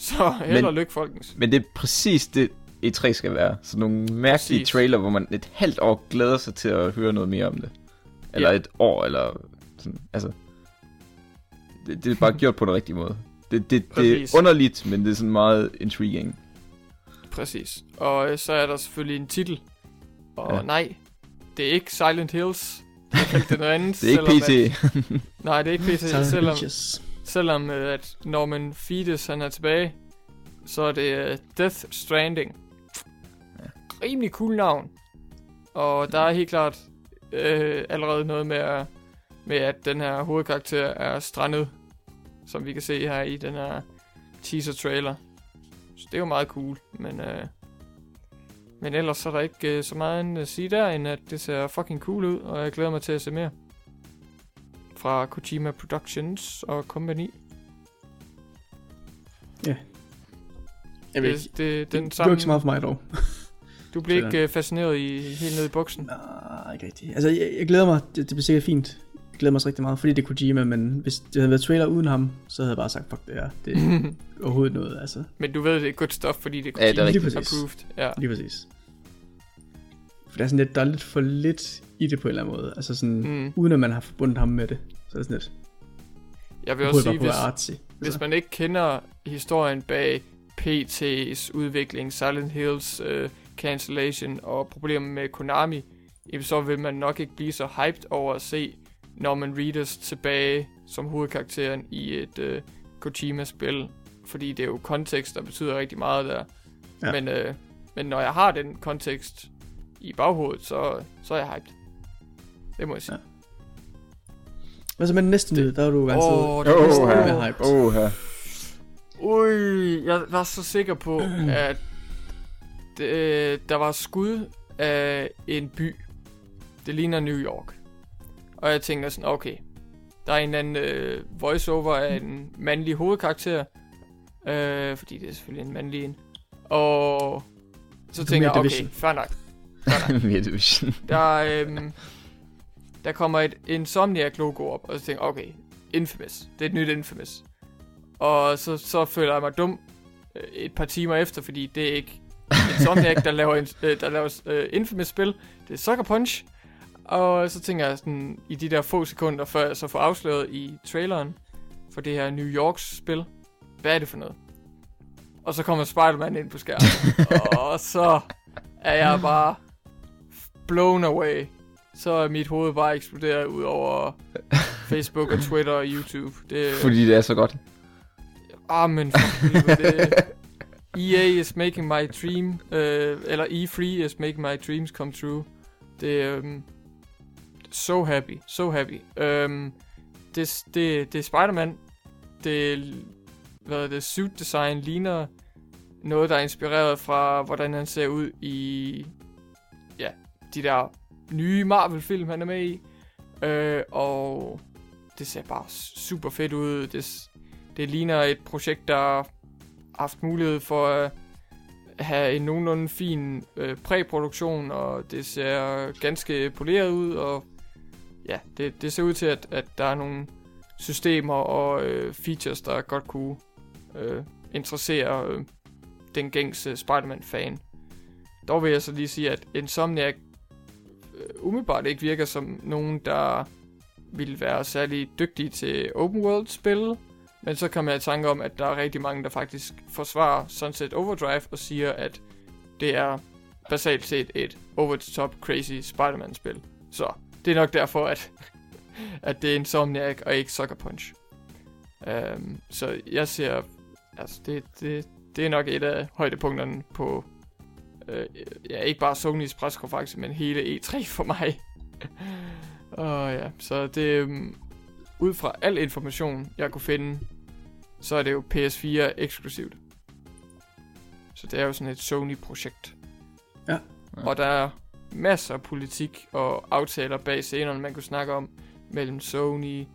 Så held og lykke, folkens. Men det er præcis det, E3 skal være. Så nogle mærkelige Præcis. trailer, hvor man et halvt år glæder sig til at høre noget mere om det. Eller Ja. et år, eller sådan, altså... Det, det er bare gjort på den rigtige måde. Det, det, det er underligt, men det er sådan meget intriguing. Præcis. Og øh, så er der selvfølgelig en titel. Og Ja. nej, det er ikke Silent Hills. Det noget andet. (laughs) Det er ikke PT. At, nej, det er ikke PT. Silent selvom, Beaches. Selvom øh, at Norman Fetus han er tilbage, så er det øh, Death Stranding. Rimelig cool navn. Og der er helt klart øh, allerede noget med, at- med, at den her hovedkarakter er strandet, som vi kan se her i den her teaser-trailer. Så det er jo meget cool, men... Øh, men ellers så er der ikke øh, så meget andet at sige der, end at det ser fucking cool ud, og jeg glæder mig til at se mere. Fra Kojima Productions og Company. Jeg ved Det, ikke. det, den det samme, ikke så meget for mig dog. du blev Så- ikke øh, fascineret i helt ned i buksen. Nej, ikke rigtigt. Altså, jeg, jeg glæder mig. Det, det bliver sikkert fint. Jeg glæder mig også rigtig meget, fordi det er Kojima, men hvis det havde været trailer uden ham, så havde jeg bare sagt, fuck det her. Det er (laughs) overhovedet noget, altså. Men du ved, det er good stuff, fordi det er Ja, det er Kojima rigtigt. approved. Ja. Lige præcis. For der er sådan lidt, der er lidt for lidt i det på en eller anden måde. Altså sådan, mm. Uden at man har forbundet ham med det. Så er det sådan lidt, Jeg vil også sige, hvis, artsy. hvis man ikke kender historien bag PT's udvikling, Silent Hills uh, cancellation og problemer med Konami, så vil man nok ikke blive så hyped over at se Norman Reedus tilbage som hovedkarakteren i et uh, Kojima-spil. Fordi det er jo kontekst, der betyder rigtig meget der. Ja. Men, uh, men når jeg har den kontekst i baghovedet, så, så er jeg hyped. Det må jeg sige. Hvad så med den næste nyhed? Der er du garanteret... Åh, det her. jeg. mere hyped. Åh, her. Ui, jeg var så sikker på, (clears throat) at det, øh, der var skud af en by. Det ligner New York. Og jeg tænker sådan, okay, der er en eller anden øh, voiceover af en mandlig hovedkarakter. Øh, fordi det er selvfølgelig en mandlig en. Og så Du tænker jeg, okay, fair nok. Division. (laughs) Der, øhm, der kommer et Insomniac-logo op, og så tænker jeg, okay, Infamous. Det er et nyt Infamous. Og så, så føler jeg mig dum øh, et par timer efter, fordi det er ikke Insomniac, (laughs) der laver, øh, der laver øh, Infamous-spil. Det er Sucker Punch. Og så tænker jeg sådan, i de der få sekunder, før jeg så får afsløret i traileren for det her New Yorks-spil, hvad er det for noget? Og så kommer Spider-Man ind på skærmen. (laughs) og så er jeg bare blown away. Så er mit hoved bare eksploderet ud over (laughs) Facebook og Twitter og YouTube. Det, Fordi det er så godt. Ah, men det... EA is making my dream, øh, eller E3 is making my dreams come true. Det er um, so happy, so happy. Um, det, det, det er Spider-Man. Det, hvad det, suit design ligner noget, der er inspireret fra, hvordan han ser ud i, de der nye Marvel-film, han er med i. Øh, og det ser bare super fedt ud. Det, det ligner et projekt, der har haft mulighed for at have en nogenlunde fin øh, præproduktion, og det ser ganske poleret ud, og ja, det, det ser ud til, at, at der er nogle systemer og øh, features, der godt kunne øh, interessere øh, den gængse Spider-Man-fan. Dog vil jeg så lige sige, at Insomniac Øh, umiddelbart ikke virker som nogen, der ville være særlig dygtige til open world spil, men så kommer jeg i tanke om, at der er rigtig mange, der faktisk forsvarer Sunset Overdrive og siger, at det er basalt set et over-the-top crazy Spider-Man-spil. Så det er nok derfor, at, (laughs) at det er Insomniac og ikke Sucker Punch. Um, så jeg ser, altså det, det, det er nok et af højdepunkterne på, øh, ja, ikke bare Sony's preskonference, men hele E3 for mig. (laughs) Og ja, så det, um, ud fra al information, jeg kunne finde, så er det jo PS4 eksklusivt. Så det er jo sådan et Sony-projekt. Ja. Og der er masser af politik og aftaler bag scenerne, man kunne snakke om mellem Sony,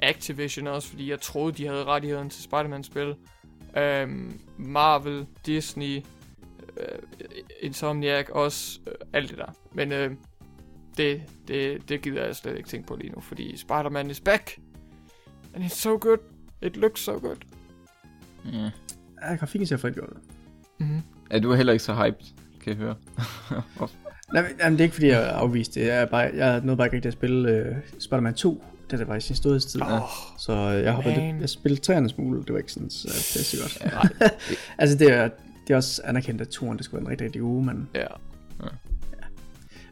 Activision også, fordi jeg troede, de havde rettigheden til Spider-Man-spil. Um, Marvel, Disney, uh, Insomniac også, uh, alt det der. Men uh, det, det, det gider jeg slet ikke tænke på lige nu, fordi Spider-Man is back. And it's so good. It looks so good. Ja. Ja, grafikken ser fedt ud. Mm-hmm. Er du heller ikke så hyped, kan jeg høre? (laughs) Nej, men, jamen, det er ikke fordi, jeg er afvist det. Jeg, er bare, jeg nåede bare ikke rigtig at spille uh, Spider-Man 2, da det var i sin storhedstid. Oh, Så øh, jeg hoppede lidt, jeg spillede træerne smule, det var ikke sådan så pisse godt. (laughs) altså det er, det er også anerkendt, at turen det skulle være en rigtig, rigtig uge, men, ja.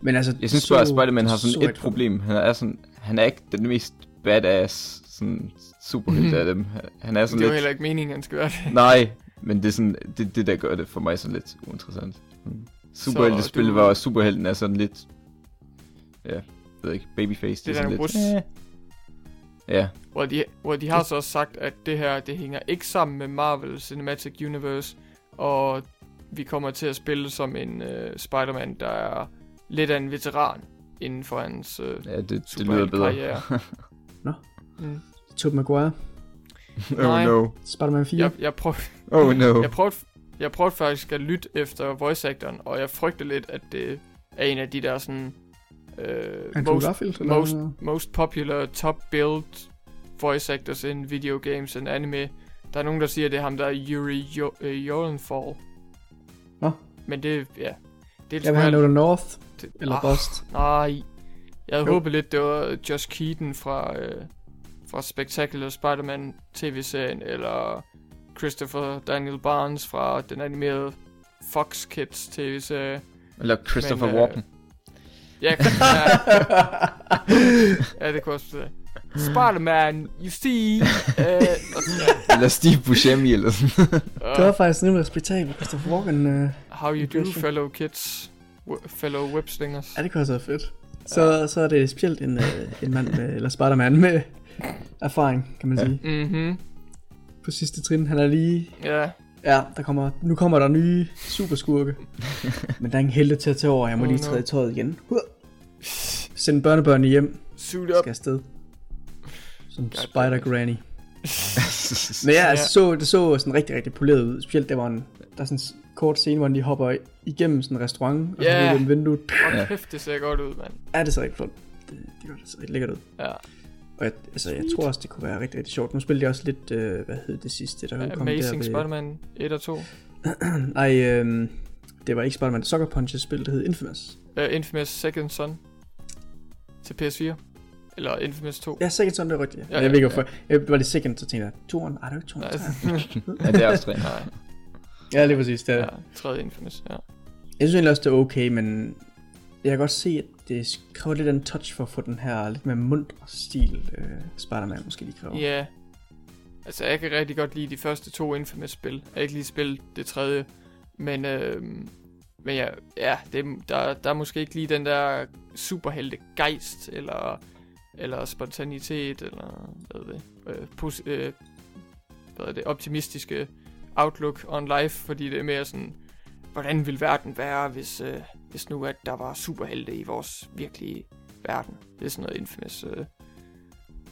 men altså... Jeg synes så- bare, at Spider-Man har så sådan et problem. Han er, sådan, han er ikke den mest badass sådan superhelt af dem. Han er Det sådan er jo lidt... heller ikke meningen, han skal være det. Nej, men det er sådan, det, det der gør det for mig sådan lidt uinteressant. Mm. Superheltespil, du- hvor superhelten er sådan lidt... Ja, jeg ved ikke, babyface. Det er sådan lidt... rus. Ja, Hvor de, hvor de har så også sagt, at det her, det hænger ikke sammen med Marvel Cinematic Universe, og vi kommer til at spille som en uh, Spider-Man, der er lidt af en veteran inden for hans uh, ja det, det lyder bedre. (laughs) Nå. Mm. Tobey Maguire, (laughs) oh Nej. no. Spider-Man 4. Jeg, jeg, prøv, Oh no. (laughs) jeg, prøvede, jeg prøvede faktisk at lytte efter voice actoren, og jeg frygter lidt, at det er en af de der sådan... Andrew most, Garfield, eller? most, most popular top build voice actors in video games and anime. Der er nogen, der siger, at det er ham, der er Yuri jo- øh, Jolenfall. Nå. Men det, ja. Det er Jeg vil have Nolan North, det, eller ah, Bust. Nej. Jeg havde Jo. håbet lidt, det var Josh Keaton fra, øh, fra Spectacular Spider-Man tv-serien, eller Christopher Daniel Barnes fra den animerede Fox Kids tv-serie. Eller Christopher Men, øh, Walken. Ja, (laughs) ja. (laughs) ja, det kunne også være. Spider-Man, you see. Uh, (laughs) Eller Steve Buscemi, eller sådan. Det var faktisk nemlig respektabelt, Christopher Walken. Uh, how you do, fellow kids, w- fellow webslingers. ja, det kunne også være fedt. Så, så er det specielt en, uh, en mand med, eller Spider-Man med erfaring, kan man sige. Mhm, På sidste trin, han er lige... ja. Ja, der kommer, nu kommer der nye superskurke. (laughs) Men der er ingen helte til at tage over, jeg må Oh, lige no. træde i tøjet igen. Send børnebørnene hjem, Suit up. skal afsted. Som God Spider. Granny. (laughs) Men ja, altså, så, det så sådan rigtig, rigtig poleret ud. Specielt, der var en, der er sådan en kort scene, hvor de hopper igennem sådan en restaurant, og så yeah. ud vinduet. Hold Ja. kæft, det ser godt ud, mand. Ja, det ser rigtig flot. Det, det gør det ser rigtig lækkert ud. Ja. Og jeg, altså, jeg tror også, det kunne være rigtig, rigtig sjovt. Nu spillede jeg også lidt, øh, hvad hed det sidste, der udkom Amazing der Spider-Man 1 og 2. (clears throat) Nej, øh, det var ikke Spider-Man. Sucker Punches spil, det hed Infamous. Uh, Infamous Second Son til PS4. Eller Infamous 2. Ja, Second Son, det er rigtigt. Ja, Ja, jeg ved ikke ja, hvorfor. Jeg var det Second, så tænkte jeg, toren? Ej, det er jo ikke toren. Nej, (laughs) ja, det er også tre. nej. Ja, lige præcis. Det er. Ja, tredje Infamous, ja. Jeg synes egentlig også, det er okay, men jeg kan godt se, at det kræver lidt en touch for at få den her lidt mere mundre stil, øh, Spider-Man måske lige kræver. Ja. Altså, jeg kan rigtig godt lide de første to Infamous-spil. Jeg har ikke lige spillet det tredje. Men, øh, men ja, ja det, der, der er måske ikke lige den der superhelte gejst, eller, eller spontanitet, eller hvad er det, øh, pos, øh, hvad er det, optimistiske outlook on life, fordi det er mere sådan, hvordan vil verden være, hvis, øh, hvis nu at der var superhelte i vores virkelige verden. Det er sådan noget infamous øh,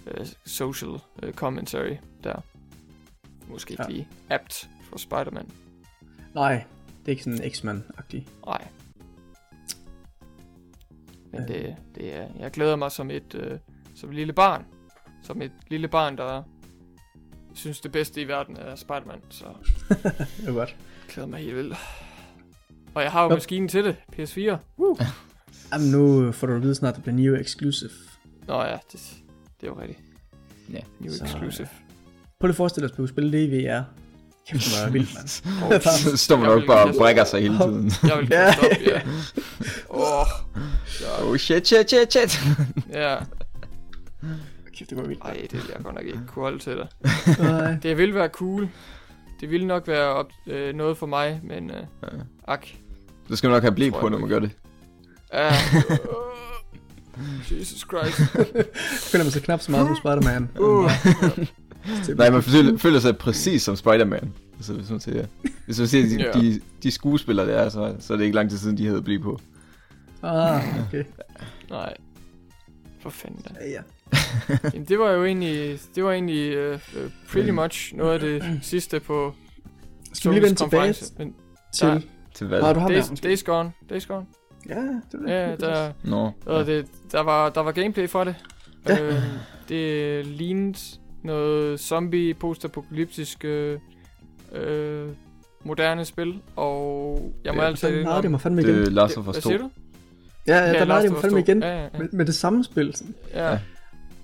øh, social øh, commentary der. Måske ikke Ja. lige apt for Spider-Man. Nej, Det er ikke sådan X-Man-agtigt. Nej. Men Øh. det, det er, jeg glæder mig som et, øh, som et lille barn. Som et lille barn, der synes det bedste i verden er Spider-Man. Så Det (laughs) er godt. jeg glæder mig helt vildt. Og jeg har jo Nå. maskinen til det. PS4. Jamen, nu får du at vide snart, at det bliver New Exclusive. Nå ja, det, det er jo rigtigt. Ja. New Så, exclusive. Prøv lige at forestille dig, at du spille det i VR. Kæft, det var vildt, mand. Så står man nok bare og brækker sig hele tiden. (laughs) Jeg vil kaste op, ja. (laughs) Åh, oh, Oh shit, shit, shit, shit. ja. Kæft, det var vildt. Ej, det jeg godt nok ikke kunne holde til dig. Nej. Det vil være cool. Det ville nok være op, øh, noget for mig, men øh, Ja. ak. Du skal nok have Tror på, når man gør det. Ja. (laughs) Jesus Christ. føler man sig knap så meget som Spider-Man. (laughs) Uh. (laughs) Nej, man føler, føler sig præcis som Spider-Man. Altså, hvis man siger, hvis man siger de, Ja. de, de skuespillere der er, så, så er det ikke lang tid siden, de havde blik på. Ah, okay. Nej. For fanden da. Ja, ja. (laughs) Jamen, det var jo egentlig, det var egentlig uh, pretty much noget af det (clears throat) sidste på Skal vi lige vende tilbage. Men til... Nej. Til hvad? Har du ham der? Days, Days Gone. Days Gone. Ja, det var Ja, der, Nå. ja. det, der, var, der var gameplay for det. Ja. Øh, det lignede noget zombie postapokalyptisk øh, øh, moderne spil, og jeg må Ja, altid nej, det må fandme igen. Det er Last of Us Hvad 2. siger du? Ja, ja, der det of må Us fandme 2. igen. Ja, ja, ja. Med, med det samme spil. Sådan. ja. Ja.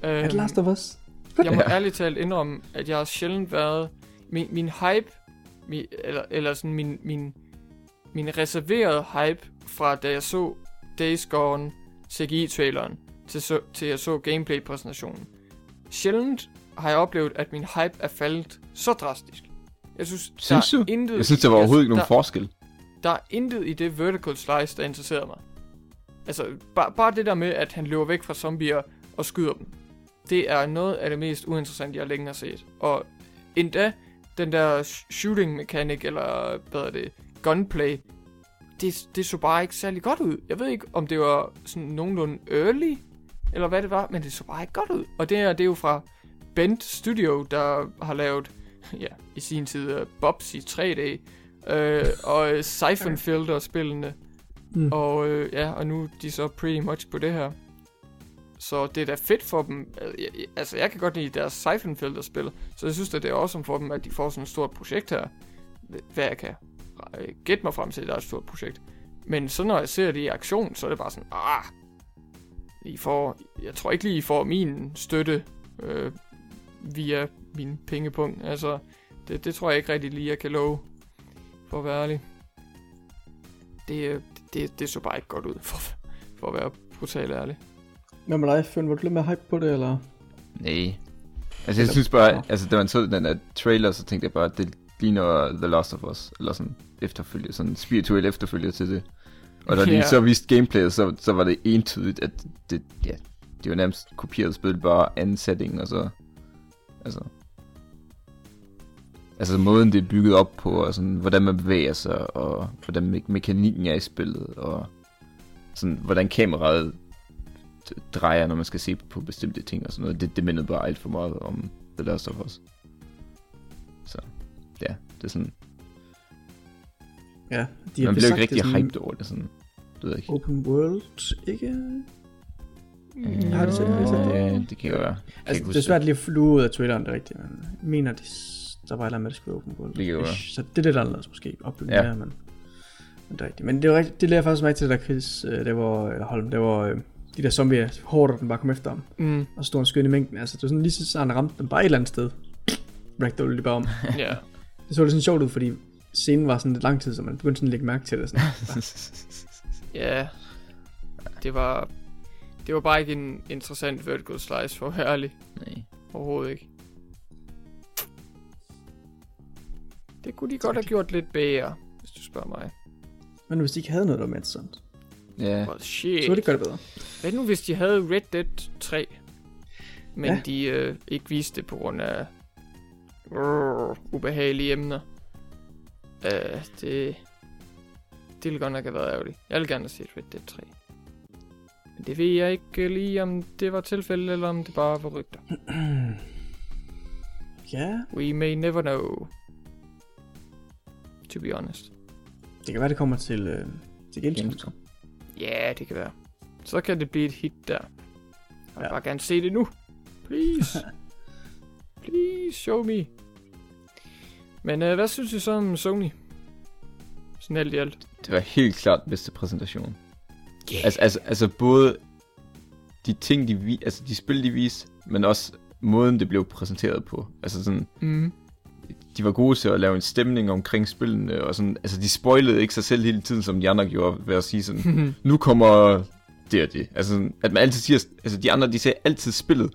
Øhm, Last of Us? Jeg må Ja. ærligt talt indrømme, at jeg har sjældent været... Min, min hype, min, eller, eller sådan min, min, min reserverede hype fra da jeg så Days Gone CGI-traileren til, så, til jeg så gameplay-præsentationen. Sjældent har jeg oplevet, at min hype er faldet så drastisk. Jeg synes, Synes der du? er intet... Jeg synes, der var overhovedet ikke nogen der, forskel. der er intet i det vertical slice, der interesserer mig. Altså, bare, bare det der med, at han løber væk fra zombier og skyder dem. Det er noget af det mest uinteressante, jeg længe har set. Og endda den der sh- shooting mechanic, eller hvad er det, gunplay, det, det så bare ikke særlig godt ud. Jeg ved ikke, om det var sådan nogenlunde early, eller hvad det var, men det så bare ikke godt ud. Og det her, det er jo fra Bent Studio, der har lavet, ja, i sin tid uh, Bobs i 3D, øh, og uh, Siphon Filter-spillene. Mm. Og øh, ja, og nu er de så pretty much på det her. Så det er da fedt for dem. Øh, altså, jeg kan godt lide deres Seifenfelder spil, så jeg synes, at det er awesome for dem, at de får sådan et stort projekt her. Hvad jeg kan øh, gætte mig frem til, at det er et stort projekt. Men så når jeg ser det i aktion, så er det bare sådan, ah, I får, jeg tror ikke lige, I får min støtte øh, via min pengepunkt. Altså, det, det tror jeg ikke rigtig lige, jeg kan love, for at være ærlig. Det, øh, det, det så bare ikke godt ud, for, for at være brutalt ærlig. Hvad med dig, Føn? Var du lidt mere hype på det, eller? Nej. Altså, jeg Eller- synes bare, altså, da man så den der trailer, så tænkte jeg bare, at det ligner The Last of Us, eller sådan efterfølger, sådan en spirituel efterfølger til det. Og da de Ja. så viste gameplayet, så, så var det entydigt, at det, ja, det var nærmest kopieret spil, bare anden setting, og så, altså, altså måden det er bygget op på, og sådan, hvordan man bevæger sig, og hvordan me- mekanikken er i spillet, og sådan, hvordan kameraet drejer, når man skal se på bestemte ting og sådan noget. Det, det mindede bare alt for meget om The Last of Us. Så, ja, det er sådan, Ja, de man sagt, ikke rigtig det sådan hyped over det, sådan, det ved jeg ikke. Open world, ikke? Mm. Har det? Det? Ja, det kan jo være. Altså, det er svært lige at flue ud af traileren, det er rigtigt, men jeg mener, det, der var et eller andet med, at det skulle være open world. Det kan jo være. Så det er lidt anderledes måske, opbygning Ja. der, men, men det er rigtigt. Men det er rigtigt, det jeg faktisk mærke til, det der Chris, øh, det var, eller Holm, det var øh, de der zombier, hårdt, den bare kom efter ham, Mm, og stod en skøn i mængden. Altså, det var sådan lige så han ramte dem bare et eller andet sted. Ragdoll lige bare om. (laughs) ja. Det så lidt sådan sjovt ud, fordi scenen var sådan lidt lang tid, så man begyndte sådan at lægge mærke til det. Sådan. (laughs) Ja. Det var... Det var bare ikke en interessant vertical slice, for at være ærlig. Nej. Overhovedet ikke. Det kunne de godt have gjort lidt bedre, hvis du spørger mig. Men hvis de ikke havde noget, der var med sådan, Ja, Well, shit. så det gøre det bedre. Hvad nu, hvis de havde Red Dead 3, men ja. De øh, ikke viste det på grund af uh, ubehagelige emner? Uh, det, det ville godt nok have været ærgerligt. Jeg vil gerne have set Red Dead 3. Men det ved jeg ikke øh, lige, om det var tilfældet, eller om det bare var rygter. (clears throat) Ja, We may never know. To be honest. Det kan være, det kommer til, øh, til Gamescom. Gamescom. Ja, det kan være. Så kan det blive et hit der. Jeg vil Ja. bare gerne se det nu. Please. (laughs) Please, show me. Men øh, hvad synes I så om Sony? Sådan alt i alt. Det var helt klart bedste præsentation. Yeah. Altså, altså, altså både de ting, de, vi, altså de spil, de viste, men også måden, det blev præsenteret på. Altså sådan, Mm. De var gode til at lave en stemning omkring spillene, og sådan, altså de spoilede ikke sig selv hele tiden, som de andre gjorde, ved at sige sådan, (laughs) nu kommer det og det. Altså sådan, at man altid siger, altså de andre, de sagde altid spillet,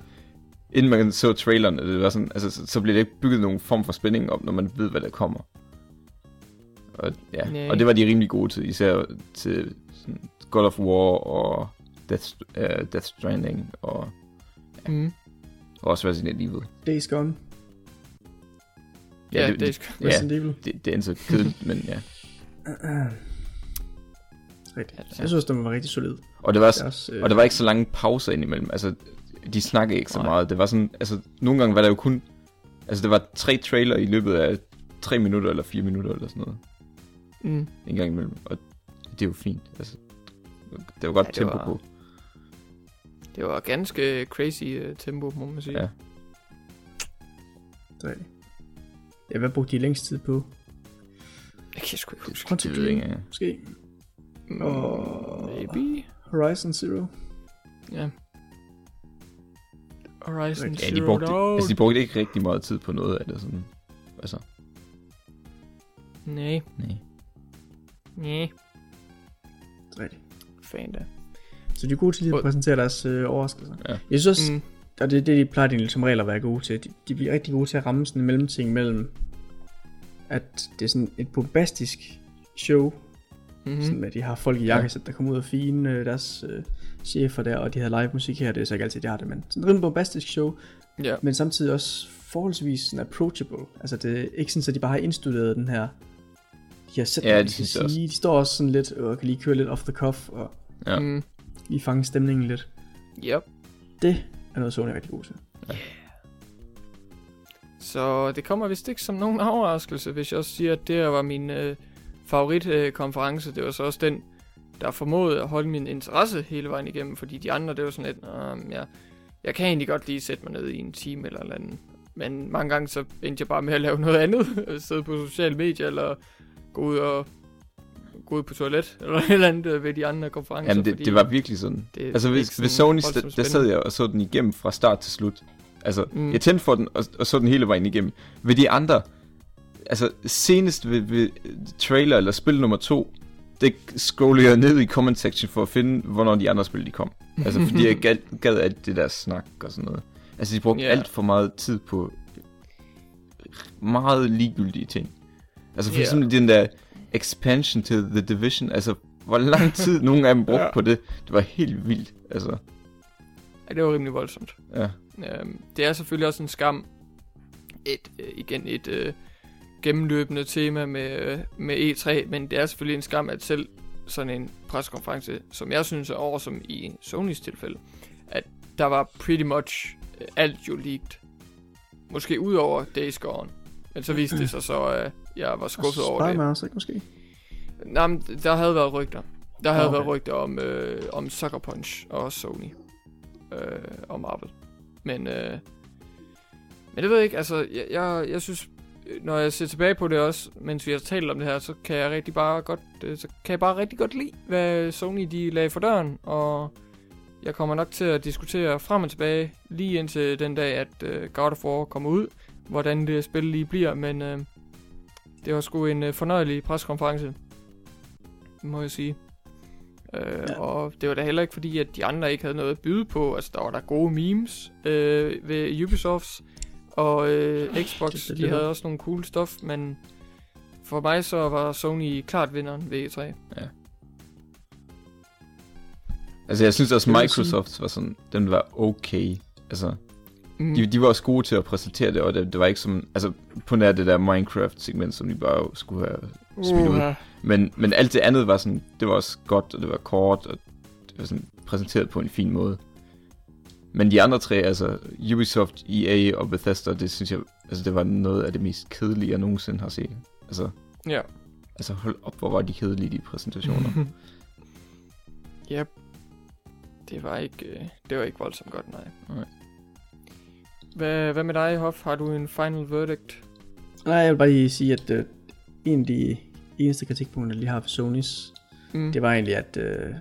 inden man så traileren, det var sådan, altså så, så bliver det ikke bygget nogen form for spænding op, når man ved, hvad der kommer. Og, ja, Nej. og det var de rimelig gode til, især til sådan, God of War og Death, uh, Death Stranding og, Mm. og også Resident Evil. Days Gone. Ja, det- det, det, det, Ja. Resident Evil. Det, det er så kedeligt, men ja. (clears throat) Rigtigt. Ja. Jeg synes, den var rigtig solid. Og det var, Det er også, øh, Og der var ikke så lange pauser indimellem. Altså, de snakkede ikke så Nej. meget. Det var sådan, altså, nogle gange var der jo kun, altså, der var tre trailer i løbet af tre minutter eller fire minutter eller sådan noget. mm. En gang imellem. Og det er jo fint. Altså, det var godt Ja, det tempo var- på. det var ganske crazy uh, tempo, må man sige. Ja. det er rigtigt. Ja, hvad brugte de længst tid på? Jeg kan sgu ikke huske. Quantum Dream, engang. måske? Og- Maybe. Horizon Zero? Ja. Horizon Ja, Ja, Zero de brugte, Dawn. altså, de brugte ikke rigtig meget tid på noget af det. Sådan. Altså, Nej, nej. nej. Det er rigtigt. Fan da. Så de er gode til lige at præsentere deres øh, overraskelser. Ja. Jeg synes også, Mm. Og det er det, de plejer de som regel at være gode til. De, de bliver rigtig gode til at ramme sådan en mellemting mellem, at det er sådan et bombastisk show, Mm-hmm. mm. sådan at de har folk i jakkesæt, der kommer ud og fine øh, deres øh, chefer der, og de har live musik her, det er så ikke altid, de har det, men sådan et rimelig bombastisk show, Ja. men samtidig også forholdsvis sådan approachable. Altså det er ikke sådan, at de bare har indstuderet den her, de her sætninger, Ja, de også. sige. De står også sådan lidt, og kan lige køre lidt off the cuff, og Ja. Mm. lige fange stemningen lidt. Yep. Det er noget, Sony er rigtig god til. Så det kommer vist ikke som nogen overraskelse, hvis jeg også siger, at det her var min øh, favoritkonference. Øh, det var så også den, der formåede at holde min interesse hele vejen igennem, fordi de andre, det var sådan lidt, øh, ja, jeg kan egentlig godt lige sætte mig ned i en time eller eller andet. Men mange gange så endte jeg bare med at lave noget andet, (laughs) sidde på sociale medier, eller gå ud og gå ud på toilet, (laughs) eller et eller andet øh, ved de andre konferencer. Jamen, det, det var virkelig sådan. det, Altså, hvis, sådan Sony, der, der sad jeg og så den igennem fra start til slut. Altså, Mm. jeg tændte for den, og, og så den hele vejen igennem. Ved de andre, altså senest ved, ved trailer eller spil nummer to, det scroller jeg ned i comment section for at finde, hvornår de andre spil de kom. Altså, fordi jeg (laughs) gad, gad alt det der snak og sådan noget. Altså, de brugte yeah. alt for meget tid på meget ligegyldige ting. Altså, for Ja. eksempel den der expansion til The Division, altså, hvor lang tid nogle af dem (laughs) brugte Ja. på det, det var helt vildt. Altså, Ja, det var rimelig voldsomt. ja. Øhm, det er selvfølgelig også en skam. Et, øh, igen et øh, gennemløbende tema med, øh, med E3, men det er selvfølgelig en skam, at selv sådan en preskonference, som jeg synes er over som i Sonys tilfælde, at der var pretty much øh, alt jo leaked. Måske ud over Days Gone. Men så viste det sig så, at jeg var skuffet over det. Spider-Man også, ikke måske? Nej, men der havde været rygter. Der havde Okay. okay. været rygter om, øh, om Sucker Punch og Sony. Øh, og Marvel. Men, øh, men det ved jeg ikke, altså, jeg, jeg, jeg synes, øh, når jeg ser tilbage på det også, mens vi har talt om det her, så kan jeg rigtig bare godt, øh, så kan jeg bare rigtig godt lide, hvad Sony de lagde for døren, og jeg kommer nok til at diskutere frem og tilbage, lige indtil den dag, at øh, God of War kommer ud, hvordan det spil lige bliver, men øh, det var sgu en øh, fornøjelig preskonference, må jeg sige. Øh, Ja. ja. Og det var da heller ikke fordi, at de andre ikke havde noget at byde på. Altså, der var der gode memes øh, ved Ubisofts, og øh, Xbox, Det er det, de det havde også nogle cool stuff, men for mig så var Sony klart vinderen ved E E3. Altså, jeg synes også, Det Microsoft var sådan, den var okay. Altså, Mm. de, de var også gode til at præsentere det, og det, det var ikke som, altså, på nær det der Minecraft-segment, som de bare skulle have spillet ud. Uha. Men, men alt det andet var sådan, det var også godt, og det var kort, og det var sådan præsenteret på en fin måde. Men de andre tre, altså Ubisoft, EA og Bethesda, det synes jeg, altså det var noget af det mest kedelige, jeg nogensinde har set. Altså, Ja. Altså hold op, hvor var de kedelige, de præsentationer. (laughs) Yep. Det var ikke, øh, det var ikke voldsomt godt, nej. Nej. Hvad, hvad med dig, Hoff? Har du en final verdict? Nej, jeg vil bare lige sige, at øh, en af de eneste kritikpunkter, jeg lige har for Sonys, Mm. det var egentlig, at øh,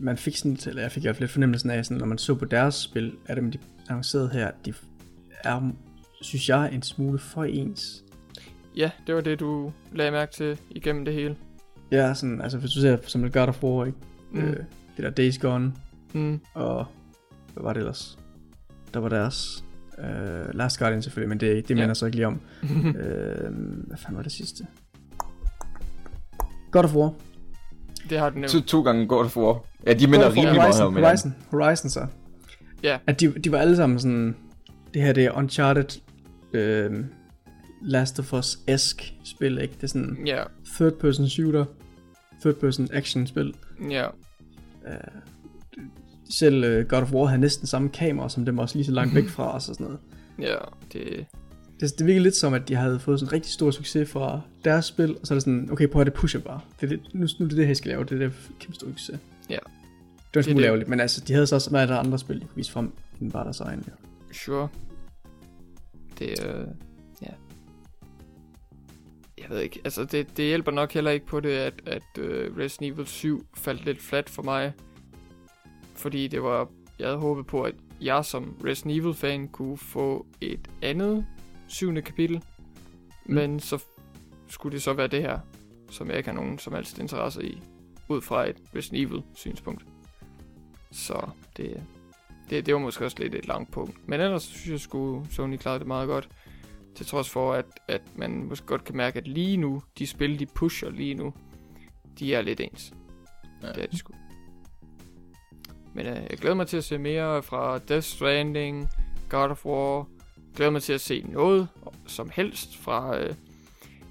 man fik sådan, eller jeg fik i hvert fald lidt fornemmelsen af, sådan, når man så på deres spil, at dem de annoncerede her, at de er, synes jeg, en smule for ens. Ja, det var det, du lagde mærke til igennem det hele. Ja, sådan, altså hvis du ser som et God of War, ikke? Mm. Øh, det der Days Gone, Mm. og hvad var det ellers? Der var deres øh, Last Guardian selvfølgelig, men det, det Ja. minder så ikke lige om. (laughs) øh, hvad fanden var det sidste? God of War. Det har den nævnt. to, to gange God of War. Ja, de minder rimelig meget her Horizon, med Horizon, Horizon så. Ja. At de, de var alle sammen sådan, det her det er Uncharted, øh, Last of Us-esk spil, ikke? Det er sådan Ja, third person shooter, third person action spil. ja. Selv øh, God of War havde næsten samme kamera, som dem også lige så langt væk fra os og sådan noget. Ja, det... Det, det virker lidt som, at de havde fået sådan en rigtig stor succes fra deres spil, og så er det sådan, okay, prøv at det pusher bare. Det er det, nu, nu er det det, jeg skal lave, det er det kæmpe stor succes. Ja. Det var er en smule ærgerligt, men altså, de havde så også meget af andre spil, de kunne vise frem, end bare deres egen. Ja. Sure. Det, øh, ja. Jeg ved ikke, altså det, det hjælper nok heller ikke på det, at, at uh, Resident Evil 7 faldt lidt flat for mig. Fordi det var, jeg havde håbet på, at jeg som Resident Evil fan kunne få et andet syvende kapitel. Mm. Men så skulle det så være det her, som jeg ikke har nogen som helst interesse i, ud fra et Resident Evil synspunkt. Så det, det, det var måske også lidt et langt punkt. Men ellers synes jeg, skulle Sony klarede det meget godt. Til trods for, at, at man måske godt kan mærke, at lige nu, de spil, de pusher lige nu, de er lidt ens. Ja. Det er de sgu. Men øh, jeg glæder mig til at se mere fra Death Stranding, God of War. Jeg glæder mig til at se noget som helst fra, øh,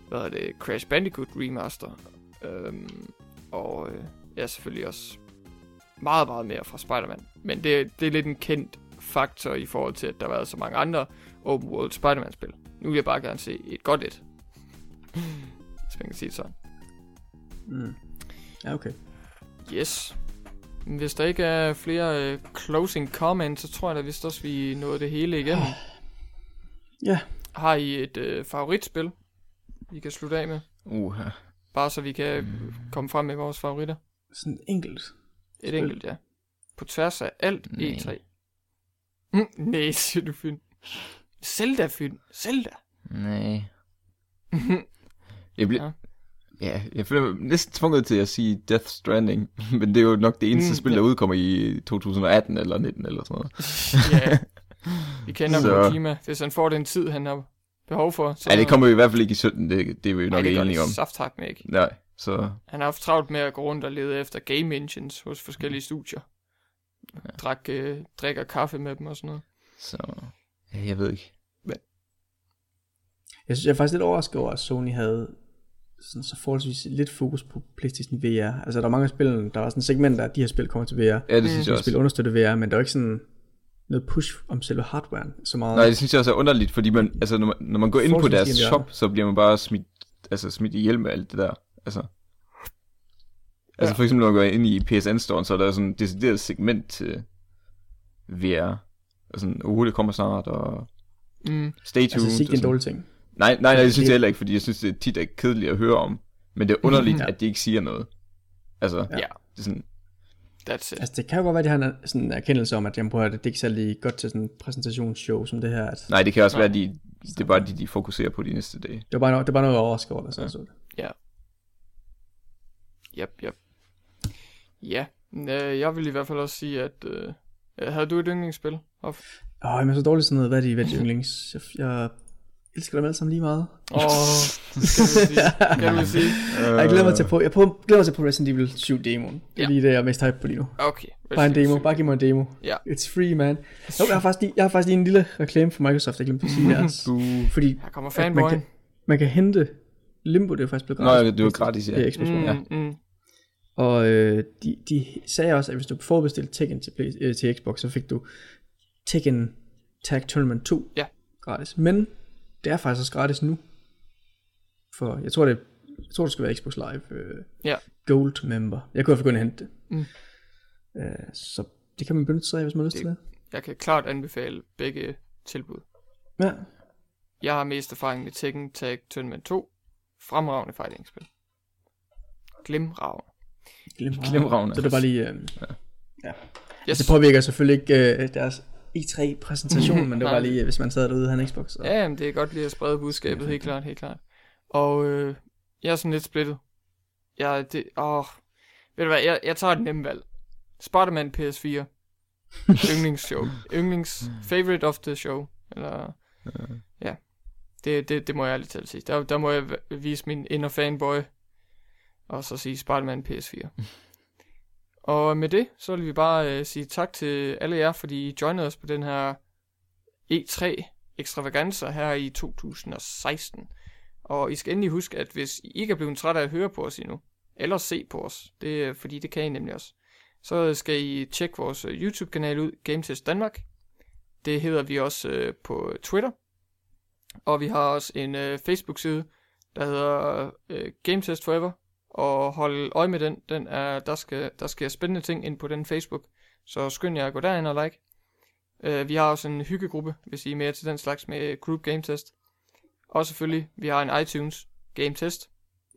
hvad er det, Crash Bandicoot Remaster. Øhm, og øh, ja, selvfølgelig også meget, meget mere fra Spider-Man. Men det, det er lidt en kendt faktor i forhold til, at der har været så mange andre open world Spider-Man-spil. Nu vil jeg bare gerne se et godt et. (laughs) Hvis man kan sige det sådan. Mm. Ja, okay. Yes. Hvis der ikke er flere øh, closing comments, så tror jeg da vist også, vi nåede det hele igennem. Ja. Har I et øh, favoritspil, vi kan slutte af med? Uha. Bare så vi kan komme frem med vores favoritter. Sådan enkelt. Et Spil. enkelt, ja. På tværs af alt Nej. E3. Mm, nej, siger du, Fyn. Zelda, Fyn. Zelda. Nej. Jeg bliver... Ja. Ja. ja, jeg føler mig næsten tvunget til at sige Death Stranding, (laughs) men det er jo nok det eneste Mm, spil, ja. der udkommer i 2018 eller 19 eller sådan noget. ja. Vi kender Så- Kojima. Hvis han får den tid, han har behov for, så... Ja, det kommer jo i hvert fald ikke i 17, det, det er vi jo Nej, nok det enige det om. safthak med ikke. Nej, så Han har haft travlt med at gå rundt og lede efter game engines hos forskellige studier. Drak, øh, drikker kaffe med dem og sådan noget. Så, ja, jeg ved ikke. Jeg synes, jeg er faktisk lidt overrasket over, at Sony havde sådan så forholdsvis lidt fokus på PlayStation VR. Altså, der er mange af spillene, der var sådan et segment, der at de her spil kommer til VR. Ja, det synes jeg spil også. understøtter VR, men der er jo ikke sådan noget push om selve hardwaren så meget. Nej, det synes jeg også er underligt, fordi man, altså, når, man, når man går ind på deres shop, så bliver man bare smidt, altså, smidt ihjel med alt det der. Altså, altså Ja. for eksempel når man går ind i PSN-storen, så er der sådan et decideret segment til VR. Og sådan, uh, det kommer snart, og Mm. stay tuned. altså, det er og en sådan. dårlig ting. Nej, nej, nej, det synes Det- jeg heller ikke, fordi jeg synes, det er tit er kedeligt at høre om. Men det er underligt, Ja. at de ikke siger noget. Altså, Ja. Ja, det er sådan, that's it. Altså, det kan jo godt være, at de har en, sådan en erkendelse om, at jamen, prøv at, høre, det er ikke særlig godt til sådan en præsentationsshow som det her. At nej, det kan også Nej. være, at de, det er bare de, de fokuserer på de næste dage. det, var bare noget, det var noget overrasket over, det, så, Ja. så det. Yep, yep. Ja, jeg vil i hvert fald også sige, at... Øh, havde du et yndlingsspil? Åh, jeg er så dårlig sådan noget, hvad er de, hvad er de yndlings? Jeg, jeg elsker dem alle sammen lige meget. Åh, oh, skal du sige. (laughs) Du sige. Jeg glæder mig til at prøve, jeg prøver, glæder mig til at prøve Resident Evil 7 demoen. Det er Ja. lige det, jeg er mest hype på lige nu. Okay. Bare en demo, bare giv mig en demo. Ja. It's free, man. Jo, jeg har faktisk lige, jeg har faktisk lige en lille reklame for Microsoft, jeg glemte at sige deres. (laughs) Fordi Her kommer at man, fanboyen. kan, man kan hente Limbo, det er faktisk blevet Nå, gratis. ja, det var gratis, ja. Det er Xbox. Mm, Ja. mm. Og øh, de, de sagde også, at hvis du forudbestilte Tekken til, Play, øh, til Xbox, så fik du Tekken Tag Tournament 2 Ja. gratis. Men det er faktisk også gratis nu. For jeg tror det er Jeg tror, du skal være Xbox Live øh, Ja. Gold member. Jeg kunne i hvert fald gå ind og hente det. Mm. Øh, så det kan man benytte sig af, hvis man har lyst Det- til det. Jeg kan klart anbefale begge tilbud. Ja. Jeg har mest erfaring med Tekken Tag Tournament 2. Fremragende fighting-spil. Glimragende. Glimragende. Glimragende. Så det var lige... Øh, Yes. altså, det påvirker selvfølgelig ikke øh, deres E3-præsentation, men det var lige, hvis man sad derude og havde en Xbox. Så. Ja, jamen, det er godt lige at sprede budskabet, helt klart, helt klart. Og øh, jeg er sådan lidt splittet. Jeg, det, åh, ved du hvad, jeg, jeg tager et nemt valg. Spider-Man PS4. (laughs) Yndlingsshow. Yndlings favorite of the show. Eller, ja. Det, det, det må jeg ærligt talt sige. Der, der må jeg vise min inner fanboy. Og så sige Spider-Man PS4. (laughs) og med det, så vil vi bare øh, sige tak til alle jer, fordi I joinede os på den her E3 ekstravaganza her i 2016. Og I skal endelig huske, at hvis I ikke er blevet træt af at høre på os endnu, eller se på os, det er fordi det kan I nemlig også, så skal I tjekke vores øh, YouTube-kanal ud, GameTest Danmark. Det hedder vi også øh, på Twitter. Og vi har også en øh, Facebook-side, der hedder øh, GameTest Forever. Og hold øje med den. den er, der, skal, der sker spændende ting ind på den Facebook. Så skynd jer at gå derind og like. Uh, vi har også en hyggegruppe, hvis I er mere til den slags med Group Game Test. Og selvfølgelig, vi har en iTunes Game Test,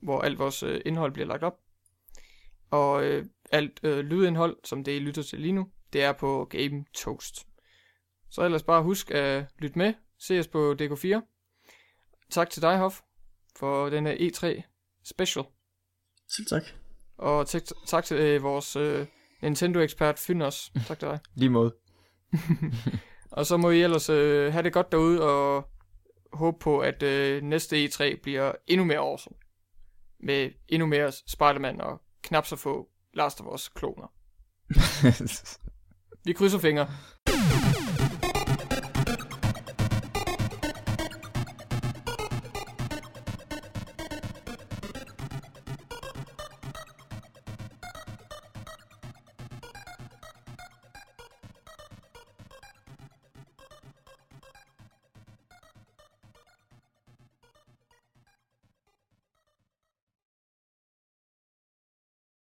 hvor alt vores uh, indhold bliver lagt op. Og uh, alt uh, lydindhold, som det I lytter til lige nu, det er på Game Toast. Så ellers bare husk at lytte med. Se os på DK4. Tak til dig, Hof, for denne E3 special. Selv tak. Og tak, tak til øh, vores øh, Nintendo-ekspert Fyn også. (laughs) Tak til dig. Lige måde. (laughs) Og så må I ellers øh, have det godt derude og håbe på, at øh, næste E3 bliver endnu mere awesome. Med endnu mere Spider-Man og knap så få Last of Us kloner. (laughs) Vi krydser fingre.